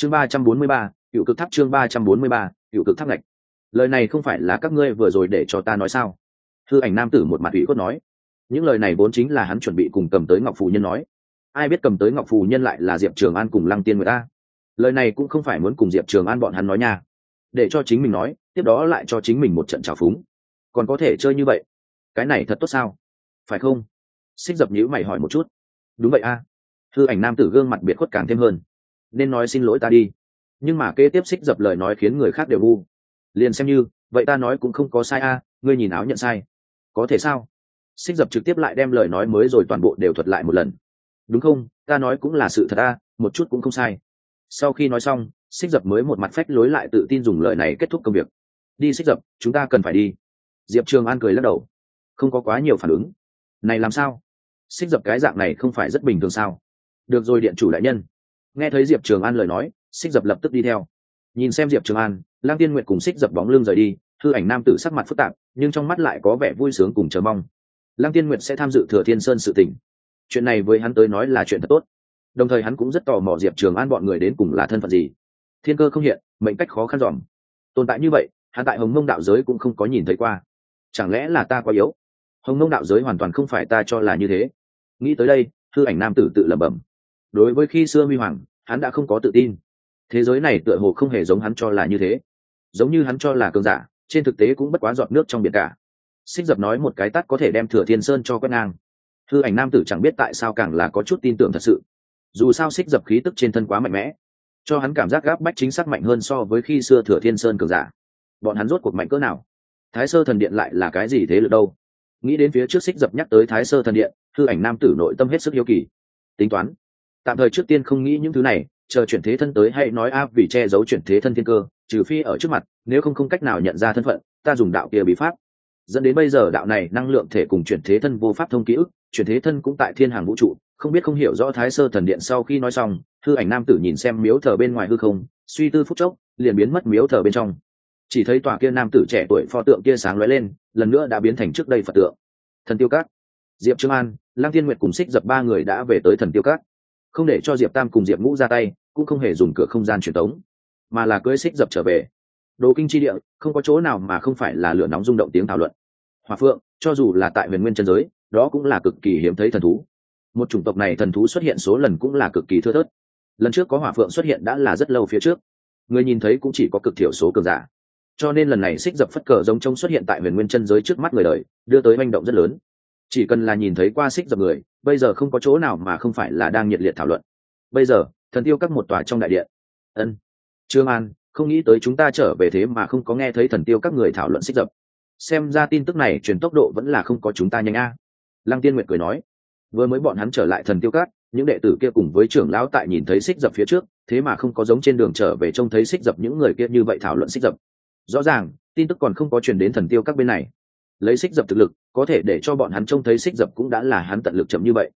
chương ba trăm bốn mươi ba, cựu cực tháp chương ba trăm bốn mươi ba, cựu cực tháp ngạch. Lời này không phải là các ngươi vừa rồi để cho ta nói sao? Thư ảnh nam tử một mặt ủy khuất nói. Những lời này vốn chính là hắn chuẩn bị cùng cầm tới ngọc phù nhân nói. Ai biết cầm tới ngọc phù nhân lại là diệp trường an cùng lăng tiên người ta lời này cũng không phải muốn cùng diệp trường an bọn hắn nói nha. Để cho chính mình nói, tiếp đó lại cho chính mình một trận trào phúng. Còn có thể chơi như vậy? Cái này thật tốt sao? Phải không? Xích dập nhữ mày hỏi một chút. Đúng vậy a. Thư ảnh nam tử gương mặt biệt khuất càng thêm hơn nên nói xin lỗi ta đi. Nhưng mà kế tiếp xích dập lời nói khiến người khác đều ngu. Liền xem như, vậy ta nói cũng không có sai a, ngươi nhìn áo nhận sai. Có thể sao? Xích dập trực tiếp lại đem lời nói mới rồi toàn bộ đều thuật lại một lần. Đúng không? Ta nói cũng là sự thật a, một chút cũng không sai. Sau khi nói xong, xích dập mới một mặt phách lối lại tự tin dùng lời này kết thúc công việc. Đi xích dập, chúng ta cần phải đi. Diệp trường an cười lắc đầu. Không có quá nhiều phản ứng. Này làm sao? Xích dập cái dạng này không phải rất bình thường sao? Được rồi, điện chủ đại nhân nghe thấy diệp trường an lời nói, xích dập lập tức đi theo. Nhìn xem diệp trường an lang tiên nguyện cùng xích dập bóng lưng rời đi, thư ảnh nam tử sắc mặt phức tạp, nhưng trong mắt lại có vẻ vui sướng cùng chờ mong. Lang tiên Nguyệt sẽ tham dự thừa thiên sơn sự tỉnh chuyện này với hắn tới nói là chuyện thật tốt. Đồng thời hắn cũng rất tò mò diệp trường an bọn người đến cùng là thân phận gì. Thiên cơ không hiện, mệnh cách khó khăn dòm. Tồn tại như vậy, hắn tại hồng mông đạo giới cũng không có nhìn thấy qua. Chẳng lẽ là ta quá yếu? Hồng mông đạo giới hoàn toàn không phải ta cho là như thế. Nghĩ tới đây, thư ảnh nam tử tự lẩm bẩm đối với khi xưa huy hoàng, hắn đã không có tự tin. Thế giới này tựa hồ không hề giống hắn cho là như thế. Giống như hắn cho là cường giả, trên thực tế cũng bất quá giọt nước trong biển cả. Xích dập nói một cái tắt có thể đem thừa thiên sơn cho quét ngang. Thư ảnh nam tử chẳng biết tại sao càng là có chút tin tưởng thật sự. Dù sao xích dập khí tức trên thân quá mạnh mẽ, cho hắn cảm giác gáp bách chính xác mạnh hơn so với khi xưa thừa thiên sơn cường giả. Bọn hắn rốt cuộc mạnh cỡ nào? Thái sơ thần điện lại là cái gì thế lực đâu? Nghĩ đến phía trước xích dập nhắc tới thái sơ thần điện, thư ảnh nam tử nội tâm hết sức hiếu kỳ. Tính toán tạm thời trước tiên không nghĩ những thứ này, chờ chuyển thế thân tới hay nói a, vì che giấu chuyển thế thân thiên cơ, trừ phi ở trước mặt, nếu không không cách nào nhận ra thân phận, ta dùng đạo kia bí pháp. Dẫn đến bây giờ đạo này năng lượng thể cùng chuyển thế thân vô pháp thông ký ức, chuyển thế thân cũng tại thiên hàng vũ trụ, không biết không hiểu rõ thái sơ thần điện sau khi nói xong thư ảnh nam tử nhìn xem miếu thờ bên ngoài hư không, suy tư phút chốc, liền biến mất miếu thờ bên trong. Chỉ thấy tòa kia nam tử trẻ tuổi pho tượng kia sáng lóe lên, lần nữa đã biến thành trước đây phật tượng. Thần tiêu cát diệp trương an lang thiên nguyệt cùng xích dập ba người đã về tới thần tiêu cát không để cho diệp tam cùng diệp ngũ ra tay, cũng không hề dùng cửa không gian truyền tống, mà là cưới xích dập trở về. Đồ kinh chi địa, không có chỗ nào mà không phải là lửa nóng rung động tiếng thảo luận. Hòa phượng, cho dù là tại huyền nguyên chân giới, đó cũng là cực kỳ hiếm thấy thần thú. Một chủng tộc này thần thú xuất hiện số lần cũng là cực kỳ thưa thớt. Lần trước có hỏa phượng xuất hiện đã là rất lâu phía trước. Người nhìn thấy cũng chỉ có cực thiểu số cường giả. Cho nên lần này xích dập phất cờ giống trông xuất hiện tại huyền nguyên chân giới trước mắt người đời, đưa tới manh động rất lớn. Chỉ cần là nhìn thấy qua xích dập người bây giờ không có chỗ nào mà không phải là đang nhiệt liệt thảo luận. Bây giờ thần tiêu các một tòa trong đại điện ân. Trương an không nghĩ tới chúng ta trở về thế mà không có nghe thấy thần tiêu các người thảo luận xích dập. Xem ra tin tức này truyền tốc độ vẫn là không có chúng ta nhanh a. Lăng tiên nguyệt cười nói. Vừa mới bọn hắn trở lại thần tiêu các, những đệ tử kia cùng với trưởng lão tại nhìn thấy xích dập phía trước thế mà không có giống trên đường trở về trông thấy xích dập những người kia như vậy thảo luận xích dập. Rõ ràng tin tức còn không có truyền đến thần tiêu các bên này. Lấy xích dập thực lực có thể để cho bọn hắn trông thấy xích dập cũng đã là hắn tận lực chậm như vậy.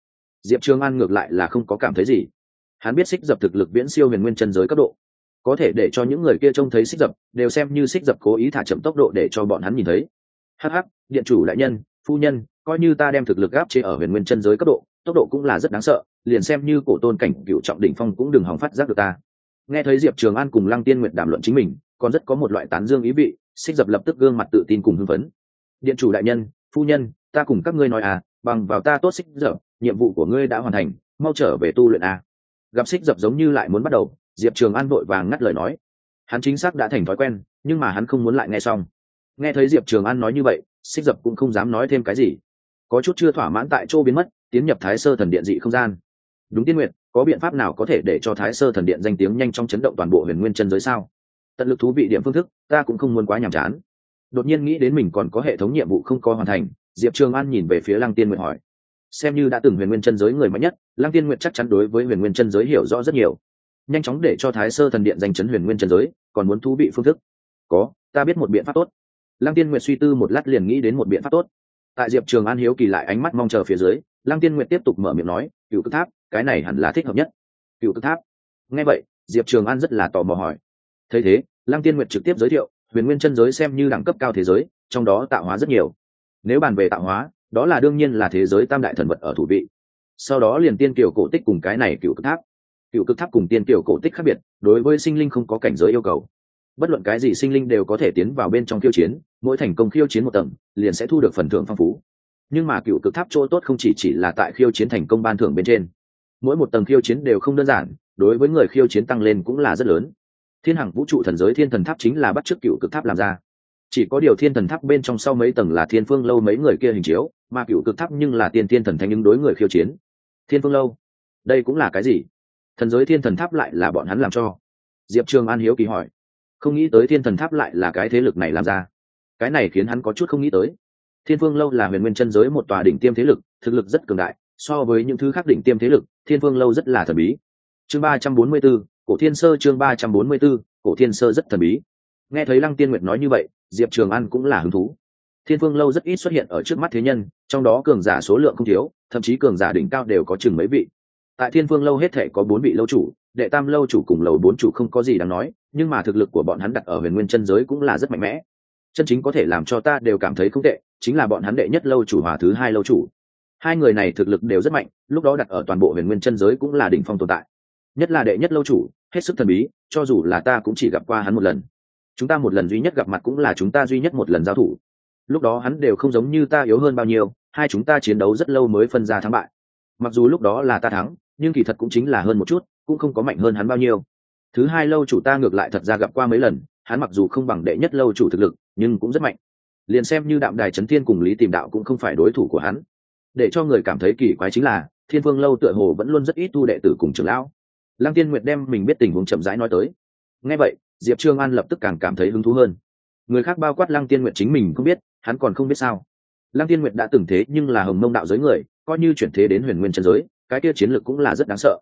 Diệp trường an ngược lại là không có cảm thấy gì. Hắn biết xích dập thực lực viễn siêu huyền nguyên chân giới cấp độ. Có thể để cho những người kia trông thấy xích dập, đều xem như xích dập cố ý thả chậm tốc độ để cho bọn hắn nhìn thấy. Hh điện chủ đại nhân, phu nhân, coi như ta đem thực lực áp chế ở huyền nguyên chân giới cấp độ, tốc độ cũng là rất đáng sợ, liền xem như cổ tôn cảnh cựu trọng đỉnh phong cũng đừng hòng phát giác được ta. Nghe thấy diệp trường an cùng lăng tiên nguyện đàm luận chính mình, còn rất có một loại tán dương ý vị, xích dập lập tức gương mặt tự tin cùng hưng phấn. Điện chủ đại nhân phu nhân, ta cùng các ngươi nói à bằng vào ta tốt xích dập nhiệm vụ của ngươi đã hoàn thành, mau trở về tu luyện à. gặp xích dập giống như lại muốn bắt đầu, diệp trường an vội vàng ngắt lời nói. Hắn chính xác đã thành thói quen, nhưng mà hắn không muốn lại nghe xong. Nghe thấy diệp trường an nói như vậy, xích dập cũng không dám nói thêm cái gì. Có chút chưa thỏa mãn tại chỗ biến mất, tiến nhập thái sơ thần điện dị không gian. Đúng tiên nguyện, có biện pháp nào có thể để cho thái sơ thần điện danh tiếng nhanh trong chấn động toàn bộ huyền nguyên chân giới sao? Tận lực thú vị điểm phương thức, ta cũng không muốn quá nhàm chán đột nhiên nghĩ đến mình còn có hệ thống nhiệm vụ không có hoàn thành, diệp trường an nhìn về phía lăng tiên nguyện hỏi. Xem như đã từng huyền nguyên chân giới người mạnh nhất, lăng tiên nguyện chắc chắn đối với huyền nguyên chân giới hiểu rõ rất nhiều. Nhanh chóng để cho thái sơ thần điện danh chấn huyền nguyên chân giới, còn muốn thú vị phương thức. Có, ta biết một biện pháp tốt. Lăng tiên nguyện suy tư một lát liền nghĩ đến một biện pháp tốt. Tại diệp trường an hiếu kỳ lại ánh mắt mong chờ phía dưới, lăng tiên nguyện tiếp tục mở miệng nói cựu cực tháp, cái này hẳn là thích hợp nhất. Cựu cực tháp? Nghe vậy, diệp trường an rất là tò mò hỏi. Thấy thế, lăng tiên nguyện trực tiếp giới thiệu huyền nguyên chân giới xem như đẳng cấp cao thế giới, trong đó tạo hóa rất nhiều. Nếu bàn về tạo hóa, đó là đương nhiên là thế giới tam đại thần vật ở thủ vị. Sau đó liền tiên kiều cổ tích cùng cái này cựu cực tháp. Cựu cực tháp cùng tiên kiểu cổ tích khác biệt, đối với sinh linh không có cảnh giới yêu cầu. Bất luận cái gì sinh linh đều có thể tiến vào bên trong khiêu chiến, mỗi thành công khiêu chiến một tầng, liền sẽ thu được phần thưởng phong phú. Nhưng mà cựu cực tháp chỗ tốt không chỉ chỉ là tại khiêu chiến thành công ban thưởng bên trên. Mỗi một tầng khiêu chiến đều không đơn giản, đối với người khiêu chiến tăng lên cũng là rất lớn thiên hằng vũ trụ thần giới thiên thần tháp chính là bắt chước cựu cực tháp làm ra. Chỉ có điều thiên thần tháp bên trong sau mấy tầng là thiên phương lâu mấy người kia hình chiếu, mà cựu cực tháp nhưng là tiên thiên thần thánh ứng đối người khiêu chiến. Thiên phương lâu? Đây cũng là cái gì? Thần giới thiên thần tháp lại là bọn hắn làm cho. Diệp trường an hiếu kỳ hỏi. Không nghĩ tới thiên thần tháp lại là cái thế lực này làm ra. Cái này khiến hắn có chút không nghĩ tới. Thiên phương lâu là huyền nguyên chân giới một tòa đỉnh tiêm thế lực, thực lực rất cường đại. So với những thứ khác đỉnh tiêm thế lực, thiên phương lâu rất là thần bí chương ba trăm bốn mươi b ố cổ thiên sơ chương ba trăm bốn mươi b ố cổ thiên sơ rất thần bí. Nghe thấy lăng tiên nguyệt nói như vậy, diệp trường an cũng là hứng thú. Thiên phương lâu rất ít xuất hiện ở trước mắt thế nhân, trong đó cường giả số lượng không thiếu, thậm chí cường giả đỉnh cao đều có chừng mấy vị. Tại thiên phương lâu hết thể có bốn vị lâu chủ, đệ tam lâu chủ cùng lầu bốn chủ không có gì đáng nói, nhưng mà thực lực của bọn hắn đặt ở huyền nguyên chân giới cũng là rất mạnh mẽ. Chân chính có thể làm cho ta đều cảm thấy không tệ, chính là bọn hắn đệ nhất lâu chủ hòa thứ hai lâu chủ. Hai người này thực lực đều rất mạnh, lúc đó đặt ở toàn bộ huyền nguyên chân giới cũng là đỉnh phong tồn tại nhất là đệ nhất lâu chủ, hết sức thần bí, cho dù là ta cũng chỉ gặp qua hắn một lần. Chúng ta một lần duy nhất gặp mặt cũng là chúng ta duy nhất một lần giao thủ. Lúc đó hắn đều không giống như ta yếu hơn bao nhiêu, hai chúng ta chiến đấu rất lâu mới phân ra thắng bại. Mặc dù lúc đó là ta thắng, nhưng kỳ thật cũng chính là hơn một chút, cũng không có mạnh hơn hắn bao nhiêu. Thứ hai lâu chủ ta ngược lại thật ra gặp qua mấy lần, hắn mặc dù không bằng đệ nhất lâu chủ thực lực, nhưng cũng rất mạnh. Liền xem như đạm đài trấn thiên cùng lý tìm đạo cũng không phải đối thủ của hắn. Để cho người cảm thấy kỳ quái chính là, thiên vương lâu tựa hồ vẫn luôn rất ít tu đệ tử cùng trưởng lão lăng tiên nguyệt đem mình biết tình huống chậm rãi nói tới. Ngay vậy, diệp trương an lập tức càng cảm thấy hứng thú hơn. Người khác bao quát lăng tiên nguyệt chính mình không biết, hắn còn không biết sao. Lăng tiên nguyệt đã từng thế nhưng là hồng mông đạo giới người, coi như chuyển thế đến huyền nguyên chân giới, cái kia chiến lược cũng là rất đáng sợ.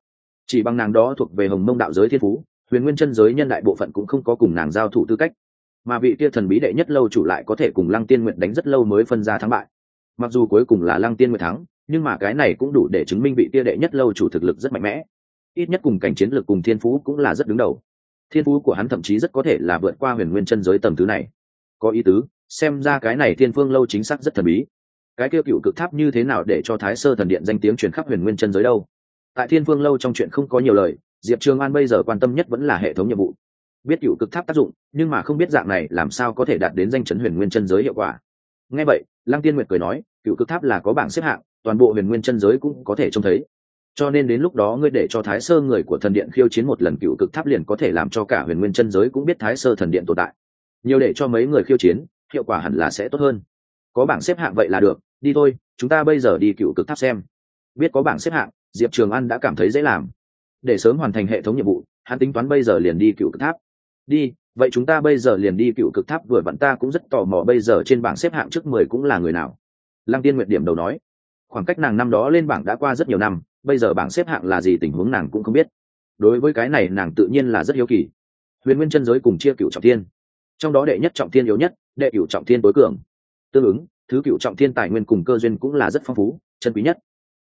Chỉ bằng nàng đó thuộc về hồng mông đạo giới thiên phú, huyền nguyên chân giới nhân đại bộ phận cũng không có cùng nàng giao thủ tư cách. Mà vị kia thần bí đệ nhất lâu chủ lại có thể cùng lăng tiên nguyện đánh rất lâu mới phân ra thắng bại. Mặc dù cuối cùng là lăng tiên nguyện thắng, nhưng mà cái này cũng đủ để chứng minh vị kia đệ nhất lâu chủ thực lực rất mạnh mẽ ít nhất cùng cảnh chiến lược cùng thiên phú cũng là rất đứng đầu. Thiên phú của hắn thậm chí rất có thể là vượt qua huyền nguyên chân giới tầm thứ này. Có ý tứ, xem ra cái này thiên phương lâu chính xác rất thần bí. Cái kia cựu cực tháp như thế nào để cho thái sơ thần điện danh tiếng truyền khắp huyền nguyên chân giới đâu? Tại thiên phương lâu trong chuyện không có nhiều lời, diệp trường an bây giờ quan tâm nhất vẫn là hệ thống nhiệm vụ. Biết cựu cực tháp tác dụng, nhưng mà không biết dạng này làm sao có thể đạt đến danh chấn huyền nguyên chân giới hiệu quả. Ngay vậy, lăng tiên nguyệt cười nói, cựu cực tháp là có bảng xếp hạng, toàn bộ huyền nguyên chân giới cũng có thể trông thấy cho nên đến lúc đó ngươi để cho thái sơ người của thần điện khiêu chiến một lần cựu cực tháp liền có thể làm cho cả huyền nguyên chân giới cũng biết thái sơ thần điện tồn tại. Nhiều để cho mấy người khiêu chiến, hiệu quả hẳn là sẽ tốt hơn. Có bảng xếp hạng vậy là được, đi thôi, chúng ta bây giờ đi cựu cực tháp xem. Biết có bảng xếp hạng, diệp trường an đã cảm thấy dễ làm. Để sớm hoàn thành hệ thống nhiệm vụ, hắn tính toán bây giờ liền đi cựu cực tháp. Đi, vậy chúng ta bây giờ liền đi cựu cực tháp, vừa vặn ta cũng rất tò mò bây giờ trên bảng xếp hạng trước mười cũng là người nào. Lăng tiên nguyện điểm đầu nói, khoảng cách nàng năm đó lên bảng đã qua rất nhiều năm bây giờ bảng xếp hạng là gì tình huống nàng cũng không biết. Đối với cái này nàng tự nhiên là rất hiếu kỳ. Huyền nguyên chân giới cùng chia cựu trọng thiên. Trong đó đệ nhất trọng thiên yếu nhất, đệ cựu trọng thiên tối cường. Tương ứng, thứ cựu trọng thiên tài nguyên cùng cơ duyên cũng là rất phong phú, chân quý nhất.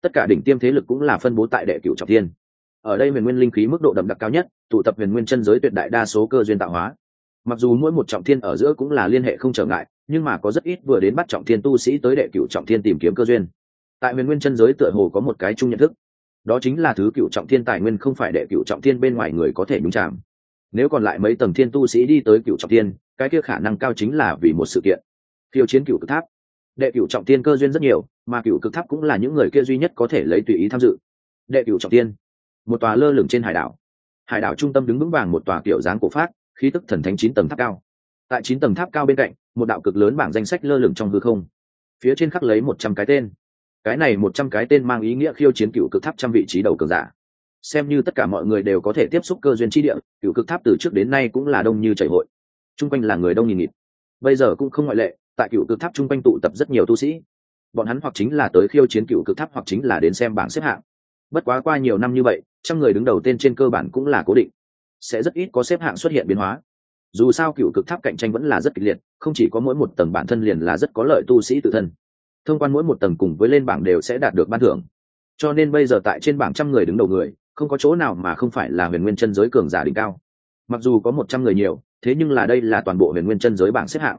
Tất cả đỉnh tiêm thế lực cũng là phân bố tại đệ cựu trọng thiên. Ở đây huyền nguyên linh khí mức độ đậm đặc cao nhất, tụ tập huyền nguyên chân giới tuyệt đại đa số cơ duyên tạo hóa. Mặc dù mỗi một trọng thiên ở giữa cũng là liên hệ không trở ngại, nhưng mà có rất ít vừa đến bắt trọng thiên tu sĩ tới đệ cựu trọng thiên tìm kiếm cơ duyên. Tại huyền nguyên chân giới tựa hồ có một cái chung nhận thức đó chính là thứ cựu trọng thiên tài nguyên không phải đệ cựu trọng thiên bên ngoài người có thể nhúng chạm nếu còn lại mấy tầng thiên tu sĩ đi tới cựu trọng thiên, cái kia khả năng cao chính là vì một sự kiện. Khiêu chiến cựu cực tháp. Đệ cựu trọng thiên cơ duyên rất nhiều, mà cựu cực tháp cũng là những người kia duy nhất có thể lấy tùy ý tham dự. Đệ cựu trọng thiên. Một tòa lơ lửng trên hải đảo. Hải đảo trung tâm đứng vững vàng một tòa kiểu dáng cổ phát khí tức thần thánh chín tầng tháp cao. Tại chín tầng tháp cao bên cạnh, một đạo cực lớn bảng danh sách lơ lửng trong hư không. Phía trên khắc lấy một trăm cái tên cái này một trăm cái tên mang ý nghĩa khiêu chiến cựu cực tháp trăm vị trí đầu cường giả. Xem như tất cả mọi người đều có thể tiếp xúc cơ duyên chi địa, cựu cực tháp từ trước đến nay cũng là đông như chảy hội. Chung quanh là người đông nghìn nghịt. Bây giờ cũng không ngoại lệ, tại cựu cực tháp chung quanh tụ tập rất nhiều tu sĩ. Bọn hắn hoặc chính là tới khiêu chiến cựu cực tháp hoặc chính là đến xem bảng xếp hạng. Bất quá qua nhiều năm như vậy, trăm người đứng đầu tên trên cơ bản cũng là cố định. Sẽ rất ít có xếp hạng xuất hiện biến hóa. Dù sao cựu cực tháp cạnh tranh vẫn là rất kịch liệt, không chỉ có mỗi một tầng bản thân liền là rất có lợi tu sĩ tự thân thông quan mỗi một tầng cùng với lên bảng đều sẽ đạt được ban thưởng. Cho nên bây giờ tại trên bảng trăm người đứng đầu người, không có chỗ nào mà không phải là huyền nguyên chân giới cường giả đỉnh cao. Mặc dù có một trăm người nhiều, thế nhưng là đây là toàn bộ huyền nguyên chân giới bảng xếp hạng.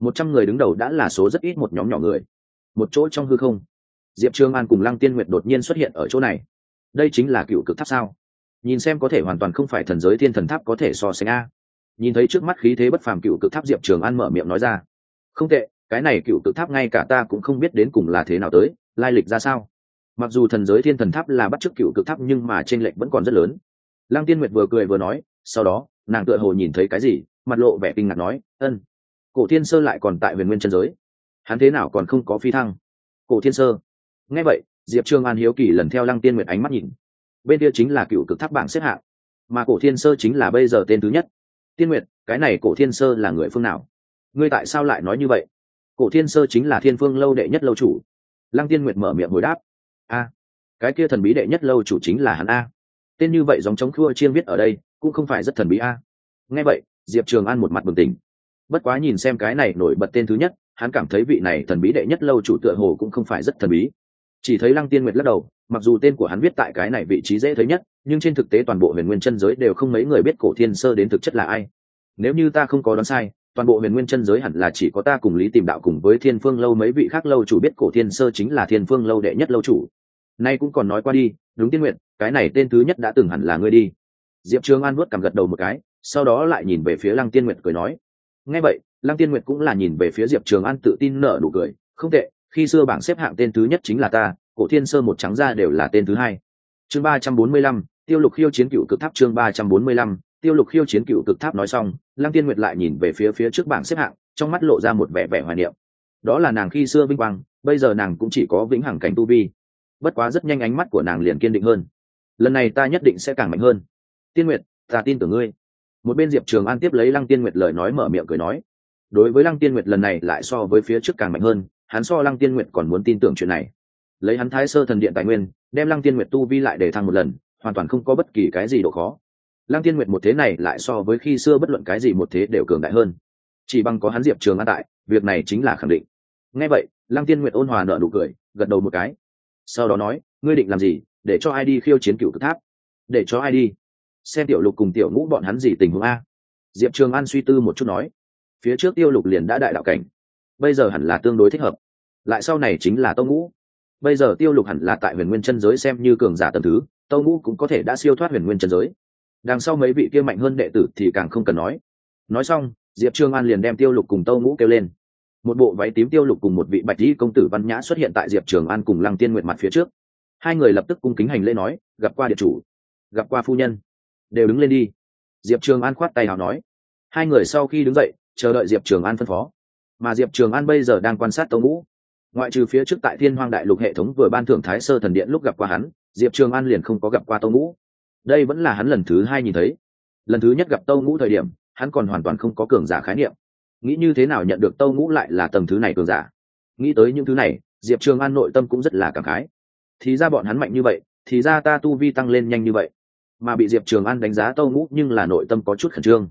Một trăm người đứng đầu đã là số rất ít một nhóm nhỏ người. Một chỗ trong hư không, diệp trương an cùng lăng tiên nguyệt đột nhiên xuất hiện ở chỗ này. Đây chính là cựu cực tháp sao? Nhìn xem có thể hoàn toàn không phải thần giới thiên thần tháp có thể so sánh a. Nhìn thấy trước mắt khí thế bất phàm cựu cực tháp diệp trường an mở miệng nói ra. Không tệ cái này cựu cực tháp ngay cả ta cũng không biết đến cùng là thế nào tới, lai lịch ra sao. Mặc dù thần giới thiên thần tháp là bắt chước cựu cực tháp nhưng mà t r ê n lệch vẫn còn rất lớn. Lăng tiên nguyệt vừa cười vừa nói, sau đó, nàng tựa hồ nhìn thấy cái gì, mặt lộ vẻ kinh ngạc nói, ân, cổ thiên sơ lại còn tại huyền nguyên chân giới. Hắn thế nào còn không có phi thăng? Cổ thiên sơ. Nghe vậy, diệp trương an hiếu kỳ lần theo lăng tiên nguyệt ánh mắt nhìn. Bên kia chính là cựu cực tháp bảng xếp hạng, mà cổ thiên sơ chính là bây giờ tên thứ nhất. Tiên nguyệt, cái này cổ thiên sơ là người phương nào? Ngươi tại sao lại nói như vậy? Cổ thiên sơ chính là thiên phương lâu đệ nhất lâu chủ. Lăng tiên nguyệt mở miệng hồi đáp, a, cái kia thần bí đệ nhất lâu chủ chính là hắn a. Tên như vậy dòng chống khua chiên viết ở đây, cũng không phải rất thần bí a. Nghe vậy, diệp trường an một mặt bừng tỉnh. Bất quá nhìn xem cái này nổi bật tên thứ nhất, hắn cảm thấy vị này thần bí đệ nhất lâu chủ tựa hồ cũng không phải rất thần bí. Chỉ thấy lăng tiên nguyệt lắc đầu, mặc dù tên của hắn viết tại cái này vị trí dễ thấy nhất, nhưng trên thực tế toàn bộ huyền nguyên chân giới đều không mấy người biết cổ thiên sơ đến thực chất là ai. Nếu như ta không có đoán sai toàn bộ huyền nguyên chân giới hẳn là chỉ có ta cùng lý tìm đạo cùng với thiên phương lâu mấy vị khác lâu chủ biết cổ thiên sơ chính là thiên phương lâu đệ nhất lâu chủ. Nay cũng còn nói qua đi, đúng tiên nguyện, cái này tên thứ nhất đã từng hẳn là ngươi đi. Diệp trường an vuốt cảm gật đầu một cái, sau đó lại nhìn về phía lăng tiên nguyệt cười nói. Nghe vậy, lăng tiên nguyệt cũng là nhìn về phía diệp trường an tự tin nở nụ cười, không tệ, khi xưa bảng xếp hạng tên thứ nhất chính là ta, cổ thiên sơ một trắng ra đều là tên thứ hai. Chương ba trăm bốn mươi lăm, tiêu lục khiêu chiến cựu cực tháp chương ba trăm bốn mươi lăm tiêu lục khiêu chiến cựu cực tháp nói xong, lăng tiên nguyệt lại nhìn về phía phía trước bảng xếp hạng, trong mắt lộ ra một vẻ vẻ hoài niệm. Đó là nàng khi xưa vinh quang, bây giờ nàng cũng chỉ có vĩnh hằng cảnh tu vi. Bất quá rất nhanh ánh mắt của nàng liền kiên định hơn. Lần này ta nhất định sẽ càng mạnh hơn. Tiên nguyệt, ta tin tưởng ngươi. Một bên diệp trường an tiếp lấy lăng tiên nguyệt lời nói mở miệng cười nói. Đối với lăng tiên nguyệt lần này lại so với phía trước càng mạnh hơn, hắn so lăng tiên nguyệt còn muốn tin tưởng chuyện này. Lấy hắn thái sơ thần điện tài nguyên, đem lăng tiên nguyệt tu vi lại để thăng một lần, hoàn toàn không có bất kỳ cái gì độ khó lăng tiên nguyệt một thế này lại so với khi xưa bất luận cái gì một thế đều cường đại hơn. Chỉ bằng có hắn diệp trường an tại, việc này chính là khẳng định. Ngay vậy, lăng tiên nguyệt ôn hòa nợ nụ cười, gật đầu một cái. Sau đó nói, ngươi định làm gì? Để cho ai đi khiêu chiến cựu cực tháp? Để cho ai đi? Xem tiểu lục cùng tiểu ngũ bọn hắn gì tình huống a? Diệp trường an suy tư một chút nói, phía trước tiêu lục liền đã đại đạo cảnh, bây giờ hẳn là tương đối thích hợp. Lại sau này chính là Tô ngũ. Bây giờ tiêu lục hẳn là tại huyền nguyên chân giới xem như cường giả tầm thứ, tâu ngũ cũng có thể đã siêu thoát huyền nguyên chân giới đằng sau mấy vị kia mạnh hơn đệ tử thì càng không cần nói. Nói xong, diệp trương an liền đem tiêu lục cùng tâu ngũ kêu lên. Một bộ váy tím tiêu lục cùng một vị bạch dĩ công tử văn nhã xuất hiện tại diệp trường an cùng lăng tiên nguyện mặt phía trước. Hai người lập tức cung kính hành lễ nói, gặp qua địa chủ, gặp qua phu nhân, đều đứng lên đi. Diệp trường an khoát tay nào nói. Hai người sau khi đứng dậy, chờ đợi diệp trường an phân phó. Mà diệp trường an bây giờ đang quan sát tâu ngũ. Ngoại trừ phía trước tại thiên hoang đại lục hệ thống vừa ban thưởng thái sơ thần điện lúc gặp qua hắn, diệp trường an liền không có gặp qua tâu ngũ đây vẫn là hắn lần thứ hai nhìn thấy. Lần thứ nhất gặp tâu ngũ thời điểm, hắn còn hoàn toàn không có cường giả khái niệm. Nghĩ như thế nào nhận được tâu ngũ lại là tầng thứ này cường giả? Nghĩ tới những thứ này, diệp trường an nội tâm cũng rất là cảm khái. Thì ra bọn hắn mạnh như vậy, thì ra ta tu vi tăng lên nhanh như vậy. Mà bị diệp trường an đánh giá tâu ngũ nhưng là nội tâm có chút khẩn trương.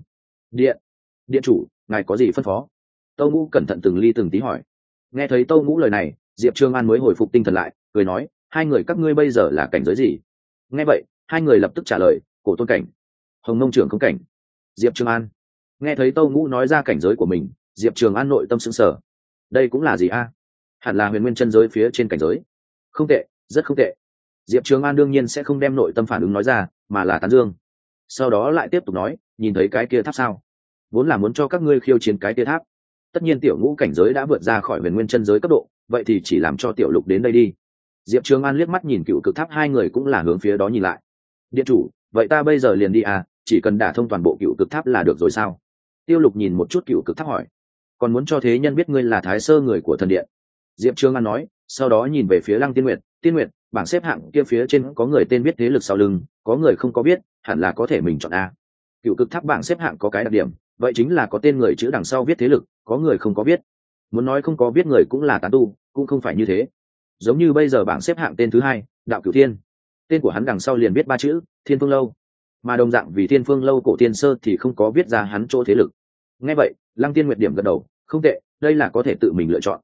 Điện điện chủ, ngài có gì phân phó? Tâu ngũ cẩn thận từng ly từng tí hỏi. Nghe thấy tâu ngũ lời này, diệp trường an mới hồi phục tinh thần lại, cười nói, hai người các ngươi bây giờ là cảnh giới gì? Nghe vậy hai người lập tức trả lời, cổ tôn cảnh. Hồng nông trưởng không cảnh. Diệp trường an. Nghe thấy tâu ngũ nói ra cảnh giới của mình, diệp trường an nội tâm s ư n g sở đây cũng là gì a? Hẳn là huyền nguyên chân giới phía trên cảnh giới. Không tệ, rất không tệ. Diệp trường an đương nhiên sẽ không đem nội tâm phản ứng nói ra, mà là tán dương. Sau đó lại tiếp tục nói, nhìn thấy cái kia tháp sao? Vốn là muốn cho các ngươi khiêu chiến cái kia tháp. Tất nhiên tiểu ngũ cảnh giới đã vượt ra khỏi huyền nguyên chân giới cấp độ, vậy thì chỉ làm cho tiểu lục đến đây đi. Diệp trường an liếc mắt nhìn cựu cực tháp, hai người cũng là hướng phía đó nhìn lại điện chủ, vậy ta bây giờ liền đi à chỉ cần đả thông toàn bộ cựu cực tháp là được rồi sao? Tiêu lục nhìn một chút cựu cực tháp hỏi. Còn muốn cho thế nhân biết ngươi là thái sơ người của thần điện. Diệp trương an nói, sau đó nhìn về phía lăng tiên nguyệt. Tiên nguyệt, bảng xếp hạng kia phía trên có người tên biết thế lực sau lưng, có người không có biết, hẳn là có thể mình chọn a. Cựu cực tháp bảng xếp hạng có cái đặc điểm, vậy chính là có tên người chữ đằng sau viết thế lực, có người không có biết. Muốn nói không có biết người cũng là tán tu, cũng không phải như thế. Giống như bây giờ bảng xếp hạng tên thứ hai, đạo cửu thiên tên của hắn đằng sau liền biết ba chữ, thiên phương lâu. Mà đồng dạng vì thiên phương lâu cổ tiên sơ thì không có viết ra hắn chỗ thế lực. Ngay vậy, lăng tiên nguyệt điểm gật đầu, không tệ, đây là có thể tự mình lựa chọn.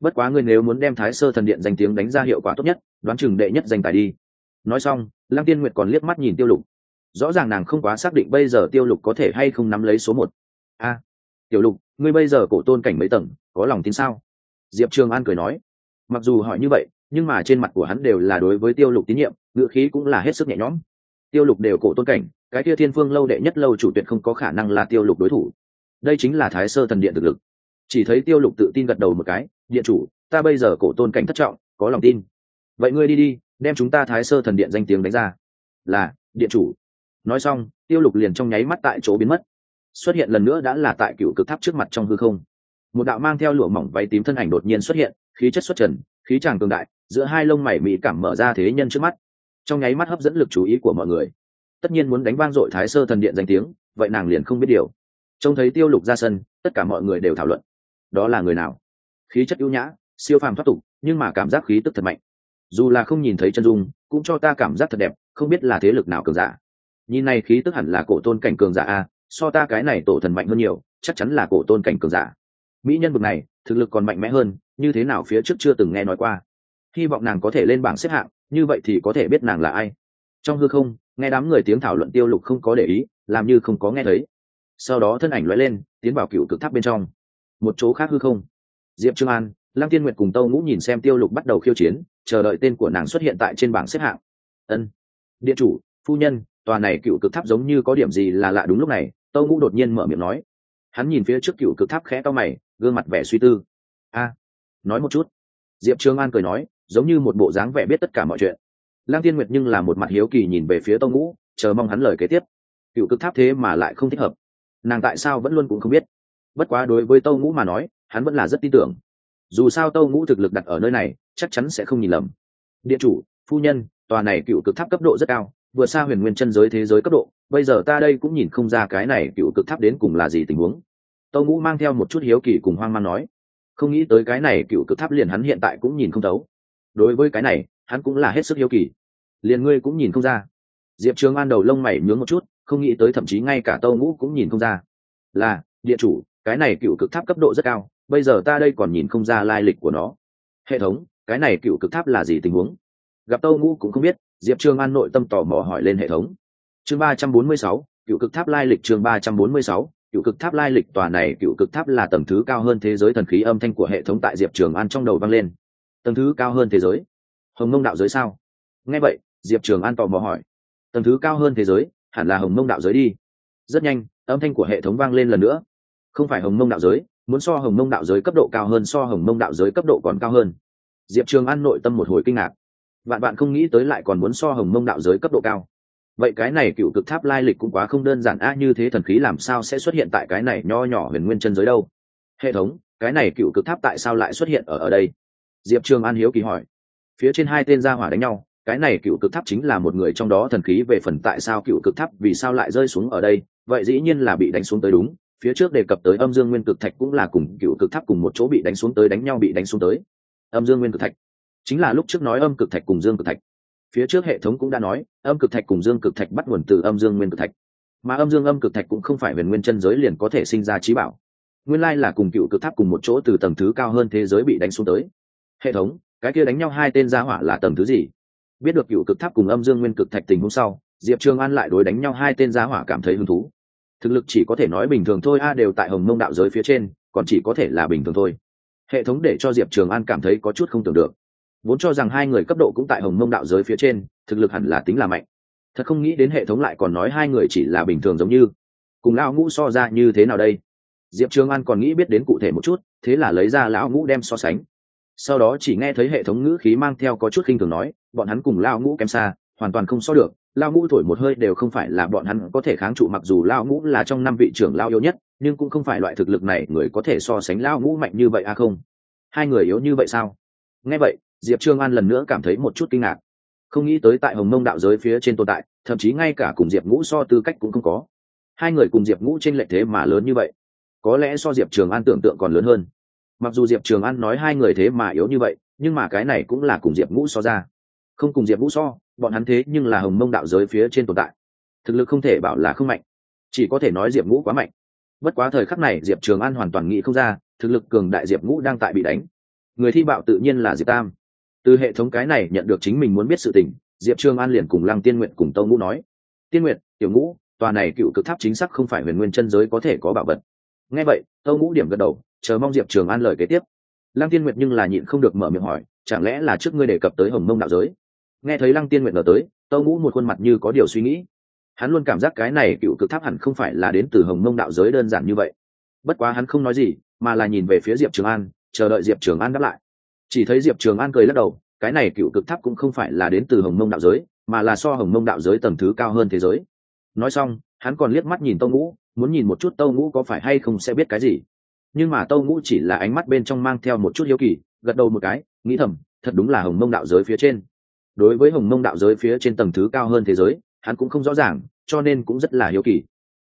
Bất quá ngươi nếu muốn đem thái sơ thần điện danh tiếng đánh ra hiệu quả tốt nhất, đoán chừng đệ nhất danh tài đi. Nói xong, lăng tiên nguyệt còn liếc mắt nhìn tiêu lục. Rõ ràng nàng không quá xác định bây giờ tiêu lục có thể hay không nắm lấy số một. A tiểu lục, ngươi bây giờ cổ tôn cảnh mấy tầng, có lòng tin sao? Diệp trường an cười nói. Mặc dù hỏi như vậy nhưng mà trên mặt của hắn đều là đối với tiêu lục tín nhiệm ngựa khí cũng là hết sức nhẹ nhõm. Tiêu lục đều cổ tôn cảnh, cái kia thiên phương lâu đệ nhất lâu chủ tuyệt không có khả năng là tiêu lục đối thủ. Đây chính là thái sơ thần điện thực lực. Chỉ thấy tiêu lục tự tin gật đầu một cái, điện chủ, ta bây giờ cổ tôn cảnh thất trọng, có lòng tin. Vậy ngươi đi đi, đem chúng ta thái sơ thần điện danh tiếng đánh ra. Là, điện chủ. Nói xong, tiêu lục liền trong nháy mắt tại chỗ biến mất. Xuất hiện lần nữa đã là tại cựu cực tháp trước mặt trong hư không. Một đạo mang theo lụa mỏng váy tím thân ảnh đột nhiên xuất hiện, khí chất xuất trần, khí tràng cường đại giữa hai lông mày mỹ cảm mở ra thế nhân trước mắt. Trong nháy mắt hấp dẫn lực chú ý của mọi người. Tất nhiên muốn đánh vang dội thái sơ thần điện danh tiếng, vậy nàng liền không biết điều. Trông thấy tiêu lục ra sân, tất cả mọi người đều thảo luận. Đó là người nào? Khí chất ưu nhã, siêu phàm thoát tục, nhưng mà cảm giác khí tức thật mạnh. Dù là không nhìn thấy chân dung, cũng cho ta cảm giác thật đẹp, không biết là thế lực nào cường giả. Nhìn này khí tức hẳn là cổ tôn cảnh cường giả a, so ta cái này tổ thần mạnh hơn nhiều, chắc chắn là cổ tôn cảnh cường giả. Mỹ nhân bực này, thực lực còn mạnh mẽ hơn, như thế nào phía trước chưa từng nghe nói qua hy vọng nàng có thể lên bảng xếp hạng, như vậy thì có thể biết nàng là ai. Trong hư không, nghe đám người tiếng thảo luận tiêu lục không có để ý, làm như không có nghe thấy. Sau đó thân ảnh loại lên, tiến vào cựu cực tháp bên trong. Một chỗ khác hư không. Diệp trương an, lăng tiên nguyệt cùng tâu ngũ nhìn xem tiêu lục bắt đầu khiêu chiến, chờ đợi tên của nàng xuất hiện tại trên bảng xếp hạng. Ân. Điện chủ, phu nhân, tòa này cựu cực tháp giống như có điểm gì là lạ đúng lúc này, tâu ngũ đột nhiên mở miệng nói. Hắn nhìn phía trước cựu cực tháp khẽ to mày, gương mặt vẻ suy tư. A, nói một chút. Diệp trương an cười nói giống như một bộ dáng vẻ biết tất cả mọi chuyện. Lang tiên nguyệt nhưng là một mặt hiếu kỳ nhìn về phía tâu ngũ, chờ mong hắn lời kế tiếp. Cựu cực tháp thế mà lại không thích hợp. Nàng tại sao vẫn luôn cũng không biết. Bất quá đối với tâu ngũ mà nói, hắn vẫn là rất tin tưởng. Dù sao tâu ngũ thực lực đặt ở nơi này, chắc chắn sẽ không nhìn lầm. Điện chủ, phu nhân, tòa này cựu cực tháp cấp độ rất cao vượt xa huyền nguyên chân giới thế giới cấp độ, bây giờ ta đây cũng nhìn không ra cái này cựu cực tháp đến cùng là gì tình huống. Tâu ngũ mang theo một chút hiếu kỳ cùng hoang mang nói. Không nghĩ tới cái này cựu cực tháp liền hắn hiện tại cũng nhìn không thấu đối với cái này, hắn cũng là hết sức hiếu kỳ. Liền ngươi cũng nhìn không ra. Diệp trường an đầu lông mày nhướng một chút, không nghĩ tới thậm chí ngay cả tâu ngũ cũng nhìn không ra. Là, địa chủ, cái này cựu cực tháp cấp độ rất cao, bây giờ ta đây còn nhìn không ra lai lịch của nó. Hệ thống, cái này cựu cực tháp là gì tình huống? Gặp tâu ngũ cũng không biết, diệp trường an nội tâm tò mò hỏi lên hệ thống. Chương ba trăm bốn mươi sáu, cựu cực tháp lai lịch chương ba trăm bốn mươi sáu, cựu cực tháp lai lịch tòa này cựu cực tháp là tầng thứ cao hơn thế giới thần khí âm thanh của hệ thống tại diệp trường an trong đầu vang lên tầng thứ cao hơn thế giới. Hồng mông đạo giới sao? Nghe vậy, diệp trường an tò mò hỏi. Tầng thứ cao hơn thế giới, hẳn là hồng mông đạo giới đi. Rất nhanh, âm thanh của hệ thống vang lên lần nữa. Không phải hồng mông đạo giới, muốn so hồng mông đạo giới cấp độ cao hơn so hồng mông đạo giới cấp độ còn cao hơn. Diệp trường an nội tâm một hồi kinh ngạc. Bạn bạn không nghĩ tới lại còn muốn so hồng mông đạo giới cấp độ cao. Vậy cái này cựu cực tháp lai lịch cũng quá không đơn giản a như thế thần khí làm sao sẽ xuất hiện tại cái này nho nhỏ huyền nguyên chân giới đâu? Hệ thống, cái này cựu cực tháp tại sao lại xuất hiện ở ở đây? Diệp trường an hiếu kỳ hỏi. Phía trên hai tên gia hỏa đánh nhau, cái này cựu cực tháp chính là một người trong đó thần khí về phần tại sao cựu cực tháp vì sao lại rơi xuống ở đây, vậy dĩ nhiên là bị đánh xuống tới đúng, phía trước đề cập tới âm dương nguyên cực thạch cũng là cùng cựu cực tháp cùng một chỗ bị đánh xuống tới đánh nhau bị đánh xuống tới. Âm dương nguyên cực thạch. Chính là lúc trước nói âm cực thạch cùng dương cực thạch. Phía trước hệ thống cũng đã nói, âm cực thạch cùng dương cực thạch bắt nguồn từ âm dương nguyên cực thạch. Mà âm dương âm cực thạch cũng không phải huyền nguyên chân giới liền có thể sinh ra trí bảo. Nguyên lai là cùng cựu cực tháp cùng một chỗ từ tầng thứ cao hơn thế giới bị đánh xuống tới hệ thống, cái kia đánh nhau hai tên gia hỏa là tầm thứ gì? Biết được cựu cực tháp cùng âm dương nguyên cực thạch tình hôm sau, diệp trường an lại đối đánh nhau hai tên gia hỏa cảm thấy hứng thú. Thực lực chỉ có thể nói bình thường thôi, a đều tại hồng mông đạo giới phía trên, còn chỉ có thể là bình thường thôi. Hệ thống để cho diệp trường an cảm thấy có chút không tưởng được. Vốn cho rằng hai người cấp độ cũng tại hồng mông đạo giới phía trên, thực lực hẳn là tính là mạnh. Thật không nghĩ đến hệ thống lại còn nói hai người chỉ là bình thường giống như. Cùng lão ngũ so ra như thế nào đây? Diệp trường an còn nghĩ biết đến cụ thể một chút, thế là lấy ra lão ngũ đem so sánh sau đó chỉ nghe thấy hệ thống ngữ khí mang theo có chút khinh thường nói, bọn hắn cùng lao ngũ kém xa, hoàn toàn không so được. Lao ngũ thổi một hơi đều không phải là bọn hắn có thể kháng trụ, mặc dù lao ngũ là trong năm vị trưởng lao yếu nhất, nhưng cũng không phải loại thực lực này người có thể so sánh lao ngũ mạnh như vậy à không? Hai người yếu như vậy sao? Nghe vậy, diệp trương an lần nữa cảm thấy một chút kinh ngạc. Không nghĩ tới tại hồng mông đạo giới phía trên tồn tại, thậm chí ngay cả cùng diệp ngũ so tư cách cũng không có. Hai người cùng diệp ngũ t r ê n lệch thế mà lớn như vậy. Có lẽ so diệp trường an tưởng tượng còn lớn hơn mặc dù diệp trường an nói hai người thế mà yếu như vậy, nhưng mà cái này cũng là cùng diệp ngũ so ra. Không cùng diệp ngũ so, bọn hắn thế nhưng là hồng mông đạo giới phía trên tồn tại. Thực lực không thể bảo là không mạnh, chỉ có thể nói diệp ngũ quá mạnh. Bất quá thời khắc này diệp trường an hoàn toàn nghĩ không ra, thực lực cường đại diệp ngũ đang tại bị đánh. Người thi bạo tự nhiên là diệp tam. Từ hệ thống cái này nhận được chính mình muốn biết sự tình, diệp Trường an liền cùng lăng tiên nguyện cùng tâu ngũ nói. Tiên nguyện tiểu ngũ, tòa này cựu cực tháp chính xác không phải huyền nguyên chân giới có thể có bảo vật. Nghe vậy, tâu ngũ điểm gật đầu chờ mong diệp trường an lời kế tiếp. Lăng tiên nguyệt nhưng là nhịn không được mở miệng hỏi, chẳng lẽ là trước ngươi đề cập tới hồng mông đạo giới? Nghe thấy lăng tiên nguyệt ngờ tới, tâu ngũ một khuôn mặt như có điều suy nghĩ. Hắn luôn cảm giác cái này cựu cực tháp hẳn không phải là đến từ hồng mông đạo giới đơn giản như vậy. Bất quá hắn không nói gì, mà là nhìn về phía diệp trường an, chờ đợi diệp trường an đáp lại. Chỉ thấy diệp trường an cười lắc đầu, cái này cựu cực tháp cũng không phải là đến từ hồng mông đạo giới, mà là so hồng mông đạo giới tầng thứ cao hơn thế giới. Nói xong, hắn còn liếc mắt nhìn tâu ngũ, muốn nhìn một chút tâu ngũ có phải hay không sẽ biết cái gì nhưng mà tâu ngũ chỉ là ánh mắt bên trong mang theo một chút hiếu kỳ, gật đầu một cái, nghĩ thầm, thật đúng là hồng mông đạo giới phía trên. Đối với hồng mông đạo giới phía trên tầng thứ cao hơn thế giới, hắn cũng không rõ ràng, cho nên cũng rất là hiếu kỳ.